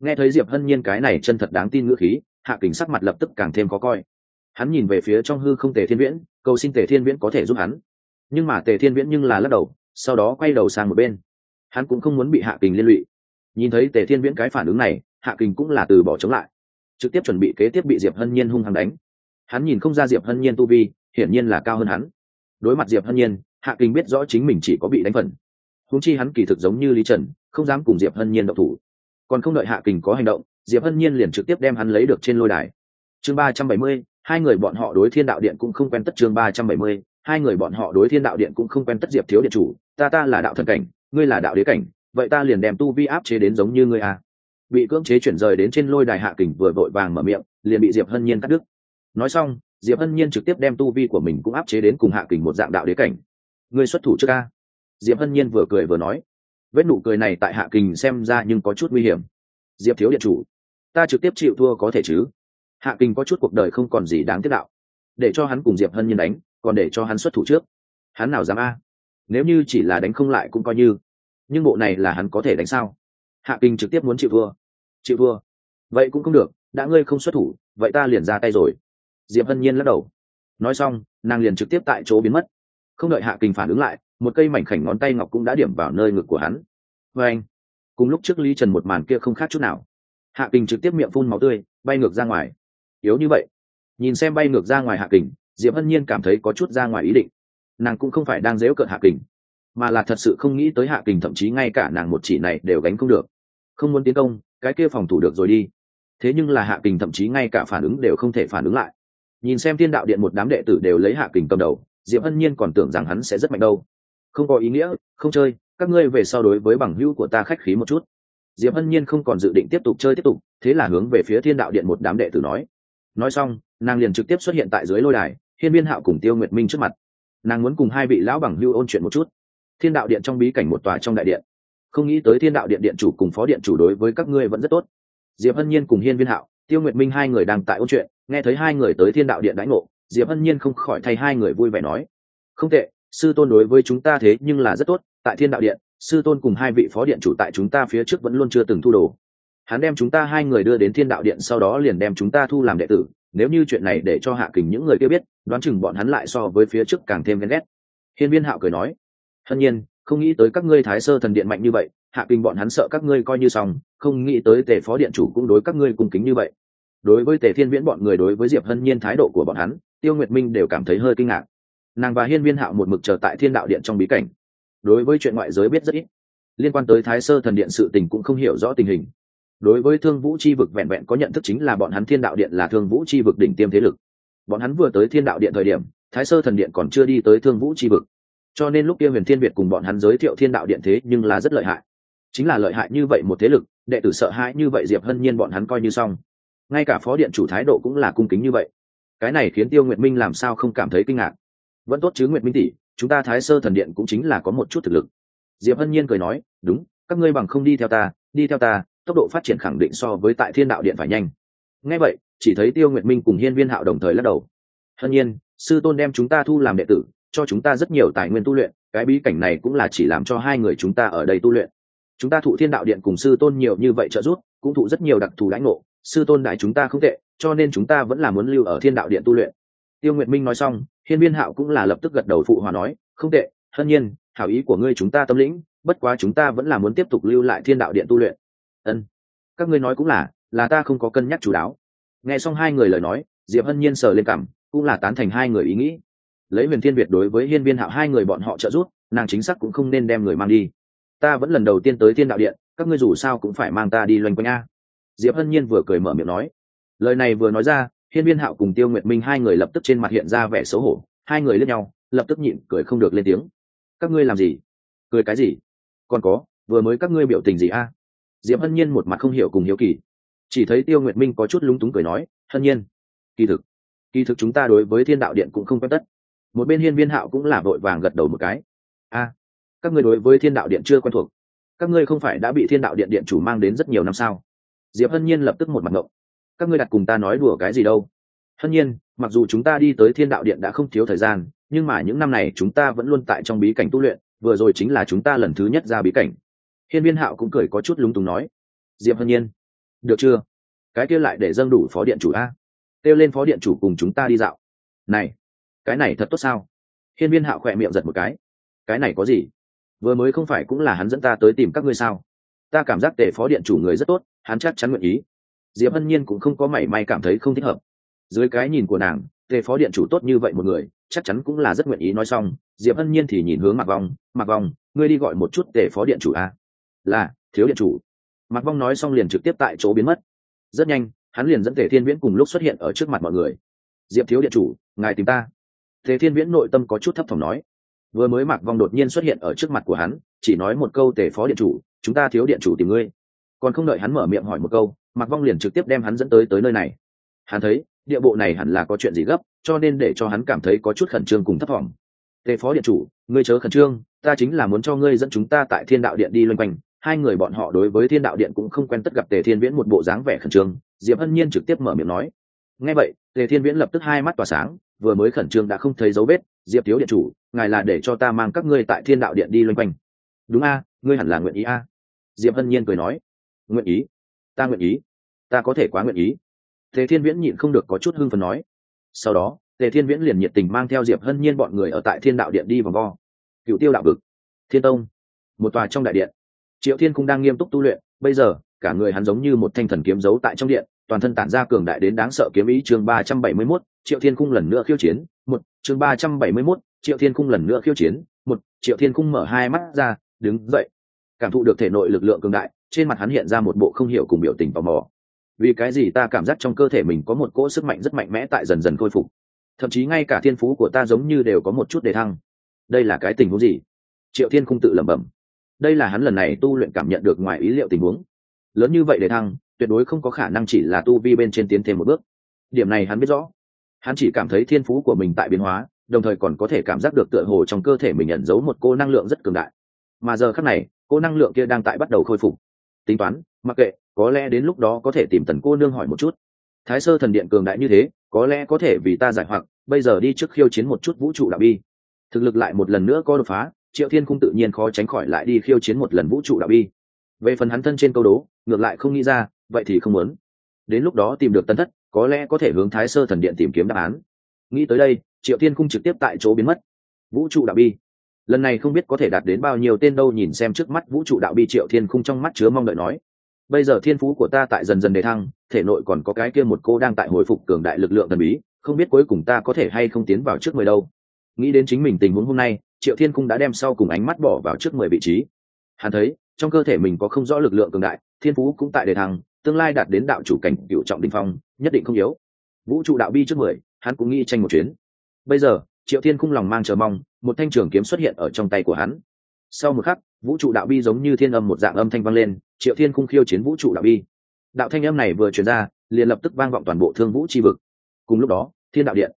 Nghe thấy diệp hân nhiên cái này chân thật đáng tin ngữ khí, hạ kính sắc mặt lập tức càng thêm khó coi. Hắn nhìn về phía trong hư không tề thiên viễn, cầu xin tề thiên viễn có thể giúp hắn. Nhưng mà tề thiên viễn nhưng là lắc đầu, sau đó quay đầu sang một bên. Hắn cũng không muốn bị hạ kình liên lụy. Nhìn thấy tề thiên viễn cái phản ứng này, hạ kình cũng là từ bỏ chống lại. Trực tiếp chuẩn bị kế tiếp bị diệp hân nhiên hung hăng đánh hắn nhìn không ra diệp hân nhiên tu vi, hiển nhiên là cao hơn hắn. đối mặt diệp hân nhiên, hạ kình biết rõ chính mình chỉ có bị đánh phần. húng chi hắn kỳ thực giống như lý trần, không dám cùng diệp hân nhiên động thủ. còn không đợi hạ kình có hành động, diệp hân nhiên liền trực tiếp đem hắn lấy được trên lôi đài. chương ba trăm bảy mươi, hai người bọn họ đối thiên đạo điện cũng không quen tất chương ba trăm bảy mươi, hai người bọn họ đối thiên đạo điện cũng không quen tất diệp thiếu điện chủ, ta ta là đạo thần cảnh, ngươi là đạo đế cảnh, vậy ta liền đem tu vi áp chế đến giống như ngươi à. bị cưỡng chế chuyển rời đến trên lôi đài hạ kình vừa vội vàng mở miệng, liền bị diệp hân nhiên cắt đứt nói xong, diệp hân nhiên trực tiếp đem tu vi của mình cũng áp chế đến cùng hạ kình một dạng đạo đế cảnh. Người xuất thủ trước ca diệp hân nhiên vừa cười vừa nói. Vết nụ cười này tại hạ kình xem ra nhưng có chút nguy hiểm. Diệp thiếu điện chủ, ta trực tiếp chịu thua có thể chứ? Hạ kình có chút cuộc đời không còn gì đáng tiếc đạo. Để cho hắn cùng diệp hân nhiên đánh, còn để cho hắn xuất thủ trước. Hắn nào dám a? Nếu như chỉ là đánh không lại cũng coi như. Nhưng bộ này là hắn có thể đánh sao? Hạ kinh trực tiếp muốn chịu thua. Chịu thua. Vậy cũng không được, đã ngươi không xuất thủ, vậy ta liền ra tay rồi diệp hân nhiên lắc đầu. Nói xong, nàng liền trực tiếp tại chỗ biến mất. Không đợi hạ kinh phản ứng lại, một cây mảnh khảnh ngón tay ngọc cũng đã điểm vào nơi ngực của hắn. Và anh, cùng lúc trước lý trần một màn kia không khác chút nào. Hạ kinh trực tiếp miệng phun máu tươi, bay ngược ra ngoài. Yếu như vậy. Nhìn xem bay ngược ra ngoài hạ kình, diệp hân nhiên cảm thấy có chút ra ngoài ý định. Nàng cũng không phải đang dễu cợt hạ kình, mà là thật sự không nghĩ tới hạ kình thậm chí ngay cả nàng một chỉ này đều gánh không được. Không muốn tiến công, cái kia phòng thủ được rồi đi. Thế nhưng là hạ kình thậm chí ngay cả phản ứng đều không thể phản ứng lại nhìn xem thiên đạo điện một đám đệ tử đều lấy hạ kình cầm đầu, diệp hân nhiên còn tưởng rằng hắn sẽ rất mạnh đâu. Không có ý nghĩa, không chơi, các ngươi về sau đối với bằng hữu của ta khách khí một chút. Diệp hân nhiên không còn dự định tiếp tục chơi tiếp tục, thế là hướng về phía thiên đạo điện một đám đệ tử nói. Nói xong, nàng liền trực tiếp xuất hiện tại dưới lôi đài, hiên viên hạo cùng tiêu nguyệt minh trước mặt. Nàng muốn cùng hai vị lão bằng hưu ôn chuyện một chút. Thiên đạo điện trong bí cảnh một tòa trong đại điện. Không nghĩ tới thiên đạo điện điện chủ cùng phó điện chủ đối với các ngươi vẫn rất tốt. Diệp hân nhiên cùng hiên viên hạo tiêu nguyệt minh hai người đang tại ôn chuyện, nghe thấy hai người tới thiên đạo điện đãi ngộ, diệp hân nhiên không khỏi thay hai người vui vẻ nói, không tệ, sư tôn đối với chúng ta thế nhưng là rất tốt, tại thiên đạo điện, sư tôn cùng hai vị phó điện chủ tại chúng ta phía trước vẫn luôn chưa từng thu đồ. Hắn đem chúng ta hai người đưa đến thiên đạo điện sau đó liền đem chúng ta thu làm đệ tử, nếu như chuyện này để cho hạ kình những người kia biết, đoán chừng bọn hắn lại so với phía trước càng thêm ghen ghét. Hiên viên hạo cười nói, hân nhiên, không nghĩ tới các ngươi thái sơ thần điện mạnh như vậy hạ kinh bọn hắn sợ các ngươi coi như xong, không nghĩ tới tề phó điện chủ cũng đối các ngươi cung kính như vậy. Đối với tề thiên viễn bọn người đối với diệp hân nhiên thái độ của bọn hắn, tiêu nguyệt minh đều cảm thấy hơi kinh ngạc. Nàng và hiên viên hạo một mực chờ tại thiên đạo điện trong bí cảnh. Đối với chuyện ngoại giới biết rất ít. Liên quan tới thái sơ thần điện sự tình cũng không hiểu rõ tình hình. Đối với thương vũ chi vực vẹn vẹn có nhận thức chính là bọn hắn thiên đạo điện là thương vũ chi vực đỉnh tiêm thế lực. Bọn hắn vừa tới thiên đạo điện thời điểm, thái sơ thần điện còn chưa đi tới thương vũ chi vực. Cho nên lúc kia huyền thiên việt cùng bọn hắn giới thiệu thiên đạo điện thế nhưng là rất lợi hại chính là lợi hại như vậy một thế lực, đệ tử sợ hãi như vậy diệp hân nhiên bọn hắn coi như xong. Ngay cả phó điện chủ thái độ cũng là cung kính như vậy. Cái này khiến tiêu nguyệt minh làm sao không cảm thấy kinh ngạc. Vẫn tốt chứ nguyệt minh tỷ, chúng ta thái sơ thần điện cũng chính là có một chút thực lực. Diệp hân nhiên cười nói, đúng, các ngươi bằng không đi theo ta, đi theo ta, tốc độ phát triển khẳng định so với tại thiên đạo điện phải nhanh. Ngay vậy, chỉ thấy tiêu nguyệt minh cùng hiên viên hạo đồng thời lắc đầu. Hân nhiên, sư tôn đem chúng ta thu làm đệ tử, cho chúng ta rất nhiều tài nguyên tu luyện, cái bí cảnh này cũng là chỉ làm cho hai người chúng ta ở đây tu luyện chúng ta thụ thiên đạo điện cùng sư tôn nhiều như vậy trợ giúp, cũng thụ rất nhiều đặc thù lãnh ngộ. Sư tôn đại chúng ta không tệ, cho nên chúng ta vẫn là muốn lưu ở thiên đạo điện tu luyện. Tiêu nguyệt minh nói xong, hiên viên hạo cũng là lập tức gật đầu phụ hòa nói, không tệ hân nhiên, hảo ý của ngươi chúng ta tâm lĩnh, bất quá chúng ta vẫn là muốn tiếp tục lưu lại thiên đạo điện tu luyện. Ân, các ngươi nói cũng là là ta không có cân nhắc chủ đáo nghe xong hai người lời nói, diệp hân nhiên sờ lên cảm cũng là tán thành hai người ý nghĩ. Lấy huyền thiên việt đối với hiên viên hạo hai người bọn họ trợ giúp, nàng chính xác cũng không nên đem người mang đi ta vẫn lần đầu tiên tới thiên đạo điện, các ngươi dù sao cũng phải mang ta đi loanh quanh a. Diệp hân nhiên vừa cười mở miệng nói. Lời này vừa nói ra, hiên viên hạo cùng tiêu nguyệt minh hai người lập tức trên mặt hiện ra vẻ xấu hổ, hai người lướt nhau, lập tức nhịn cười không được lên tiếng. Các ngươi làm gì? Cười cái gì? Còn có, vừa mới các ngươi biểu tình gì a? Diệp hân nhiên một mặt không hiểu cùng hiếu kỳ. Chỉ thấy tiêu nguyệt minh có chút lúng túng cười nói, hân nhiên, kỳ thực kỳ thực chúng ta đối với thiên đạo điện cũng không quen tất. Một bên hiên viên hạo cũng là vội vàng gật đầu một cái. A các ngươi đối với thiên đạo điện chưa quen thuộc. Các ngươi không phải đã bị thiên đạo điện điện chủ mang đến rất nhiều năm sao? Diệp hân nhiên lập tức một mặt ngộng. Các ngươi đặt cùng ta nói đùa cái gì đâu? Hân nhiên, mặc dù chúng ta đi tới thiên đạo điện đã không thiếu thời gian, nhưng mà những năm này chúng ta vẫn luôn tại trong bí cảnh tu luyện, vừa rồi chính là chúng ta lần thứ nhất ra bí cảnh. Hiên viên hạo cũng cười có chút lúng túng nói. Diệp hân nhiên, được chưa? Cái kia lại để dâng đủ phó điện chủ a. Kêu lên phó điện chủ cùng chúng ta đi dạo. Này, cái này thật tốt sao? Hiên viên hạo khỏe miệng giật một cái. Cái này có gì? Vừa mới không phải cũng là hắn dẫn ta tới tìm các ngươi sao? Ta cảm giác tề phó điện chủ người rất tốt, hắn chắc chắn nguyện ý. Diệp hân nhiên cũng không có mảy may cảm thấy không thích hợp. Dưới cái nhìn của nàng, tề phó điện chủ tốt như vậy một người, chắc chắn cũng là rất nguyện ý nói xong. Diệp hân nhiên thì nhìn hướng mặc vong. Mặc vong, ngươi đi gọi một chút tề phó điện chủ a là, thiếu điện chủ. Mặc vong nói xong liền trực tiếp tại chỗ biến mất. Rất nhanh, hắn liền dẫn tề thiên viễn cùng lúc xuất hiện ở trước mặt mọi người. Diệp thiếu điện chủ, ngài tìm ta. Tề thiên viễn nội tâm có chút thấp thỏm nói vừa mới mặc vong đột nhiên xuất hiện ở trước mặt của hắn, chỉ nói một câu tề phó điện chủ, chúng ta thiếu điện chủ tìm ngươi. Còn không đợi hắn mở miệng hỏi một câu mặc vong liền trực tiếp đem hắn dẫn tới tới nơi này. Hắn thấy, địa bộ này hẳn là có chuyện gì gấp, cho nên để cho hắn cảm thấy có chút khẩn trương cùng thấp thỏm. Tề phó điện chủ, ngươi chớ khẩn trương, ta chính là muốn cho ngươi dẫn chúng ta tại thiên đạo điện đi loanh quanh. Hai người bọn họ đối với thiên đạo điện cũng không quen tất gặp tề thiên viễn một bộ dáng vẻ khẩn trương, diệp hân nhiên trực tiếp mở miệng nói. Ngay vậy, tề thiên viễn lập tức hai mắt tỏa sáng vừa mới khẩn trương đã không thấy dấu vết, diệp thiếu điện chủ, ngài là để cho ta mang các ngươi tại thiên đạo điện đi loanh quanh. Đúng a, ngươi hẳn là nguyện ý a. Diệp hân nhiên cười nói. Nguyện ý. Ta nguyện ý. Ta có thể quá nguyện ý. Tề thiên viễn nhịn không được có chút hưng phần nói. Sau đó, tề thiên viễn liền nhiệt tình mang theo diệp hân nhiên bọn người ở tại thiên đạo điện đi vòng vo. Cựu tiêu đạo vực, thiên tông, một tòa trong đại điện. Triệu thiên cũng đang nghiêm túc tu luyện, bây giờ, cả người hắn giống như một thanh thần kiếm giấu tại trong điện toàn thân tản ra cường đại đến đáng sợ kiếm ý chương ba trăm bảy mươi 371, triệu thiên cung lần nữa khiêu chiến một chương ba trăm bảy mươi 371, triệu thiên cung lần nữa khiêu chiến một triệu thiên cung mở hai mắt ra đứng dậy. Cảm thụ được thể nội lực lượng cường đại trên mặt hắn hiện ra một bộ không hiểu cùng biểu tình tò mò. Vì cái gì ta cảm giác trong cơ thể mình có một cỗ sức mạnh rất mạnh mẽ tại dần dần khôi phục? Thậm chí ngay cả thiên phú của ta giống như đều có một chút đề thăng. Đây là cái tình huống gì? Triệu thiên cung tự lẩm bẩm. Đây là hắn lần này tu luyện cảm nhận được ngoài ý liệu tình huống. Lớn như vậy đề thăng tuyệt đối không có khả năng chỉ là tu vi bên trên tiến thêm một bước. Điểm này hắn biết rõ. Hắn chỉ cảm thấy thiên phú của mình tại biến hóa, đồng thời còn có thể cảm giác được tựa hồ trong cơ thể mình nhận giấu một cô năng lượng rất cường đại. Mà giờ khác này, cô năng lượng kia đang tại bắt đầu khôi phục. Tính toán, mặc kệ, có lẽ đến lúc đó có thể tìm tần cô nương hỏi một chút. Thái sơ thần điện cường đại như thế, có lẽ có thể vì ta giải hoặc, bây giờ đi trước khiêu chiến một chút vũ trụ đạo bi. Thực lực lại một lần nữa có đột phá, triệu thiên không tự nhiên khó tránh khỏi lại đi khiêu chiến một lần vũ trụ đạo bi. Về phần hắn thân trên câu đố, ngược lại không nghĩ ra vậy thì không muốn. Đến lúc đó tìm được tân thất, có lẽ có thể hướng thái sơ thần điện tìm kiếm đáp án. Nghĩ tới đây, triệu thiên khung trực tiếp tại chỗ biến mất. Vũ trụ đạo bi. Lần này không biết có thể đạt đến bao nhiêu tên đâu, nhìn xem trước mắt vũ trụ đạo bi triệu thiên khung trong mắt chứa mong đợi nói. Bây giờ thiên phú của ta tại dần dần đề thăng, thể nội còn có cái kia một cô đang tại hồi phục cường đại lực lượng thần bí, không biết cuối cùng ta có thể hay không tiến vào trước mười đâu. Nghĩ đến chính mình tình huống hôm nay, triệu thiên cung đã đem sau cùng ánh mắt bỏ vào trước mười vị trí. Hắn thấy, trong cơ thể mình có không rõ lực lượng cường đại, thiên phú cũng tại đề thăng tương lai đạt đến đạo chủ cảnh cựu trọng đình phong, nhất định không yếu. Vũ trụ đạo bi trước mười, hắn cũng nghĩ tranh một chuyến. Bây giờ, triệu thiên cung lòng mang chờ mong, một thanh trường kiếm xuất hiện ở trong tay của hắn. Sau một khắc, vũ trụ đạo bi giống như thiên âm một dạng âm thanh vang lên, triệu thiên cung khiêu chiến vũ trụ đạo bi. Đạo thanh âm này vừa truyền ra, liền lập tức vang vọng toàn bộ thương vũ c h i vực. Cùng lúc đó, thiên đạo điện.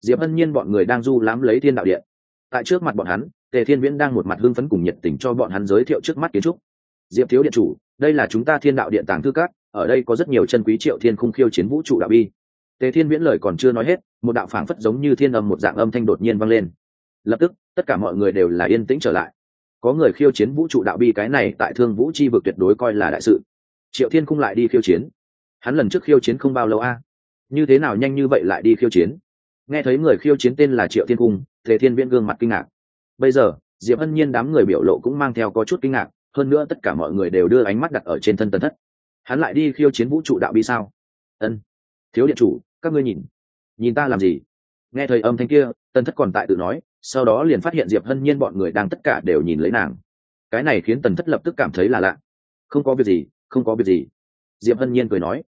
Diệp hân nhiên bọn người đang du lãm lấy thiên đạo điện. Tại trước mặt bọn hắn, tề thiên viễn đang một mặt hưng phấn cùng nhiệt tình cho bọn hắn giới thiệu trước mắt kiến trúc. Diệp thiếu điện chủ, đây là chúng ta thiên đạo điện tàng thư cát ở đây có rất nhiều chân quý triệu thiên khung khiêu chiến vũ trụ đạo bi. Tề thiên viễn lời còn chưa nói hết, một đạo phảng phất giống như thiên âm một dạng âm thanh đột nhiên vang lên. Lập tức, tất cả mọi người đều là yên tĩnh trở lại. Có người khiêu chiến vũ trụ đạo bi cái này tại thương vũ chi vực tuyệt đối coi là đại sự. Triệu thiên khung lại đi khiêu chiến. Hắn lần trước khiêu chiến không bao lâu a. Như thế nào nhanh như vậy lại đi khiêu chiến? Nghe thấy người khiêu chiến tên là triệu thiên cung tề thiên viễn gương mặt kinh ngạc. Bây giờ, diệp hân nhiên đám người biểu lộ cũng mang theo có chút kinh ngạc, hơn nữa tất cả mọi người đều đưa ánh mắt đặt ở trên thân tần thất hắn lại đi khiêu chiến vũ trụ đạo bi sao? Ân. Thiếu điện chủ, các ngươi nhìn. Nhìn ta làm gì? Nghe thời âm thanh kia tân thất còn tại tự nói, sau đó liền phát hiện diệp hân nhiên bọn người đang tất cả đều nhìn lấy nàng. Cái này khiến tần thất lập tức cảm thấy là lạ. Không có việc gì, không có việc gì. Diệp hân nhiên cười nói.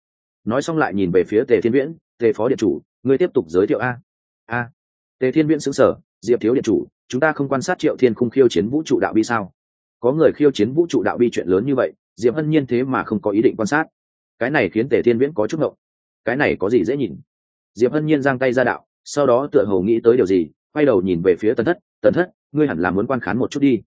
Nói xong lại nhìn về phía tề thiên viễn, tề phó điện chủ, ngươi tiếp tục giới thiệu a. A. Tề thiên viễn xứng sở diệp thiếu điện chủ, chúng ta không quan sát triệu thiên khung khiêu chiến vũ trụ đạo bi sao? Có người khiêu chiến vũ trụ đạo bi chuyện lớn như vậy diệp hân nhiên thế mà không có ý định quan sát. Cái này khiến tề thiên viễn có chút ngộng. Cái này có gì dễ nhìn? Diệp hân nhiên giang tay ra đạo, sau đó tựa hồ nghĩ tới điều gì, quay đầu nhìn về phía tần thất. Tần thất, ngươi hẳn là muốn quan khán một chút đi.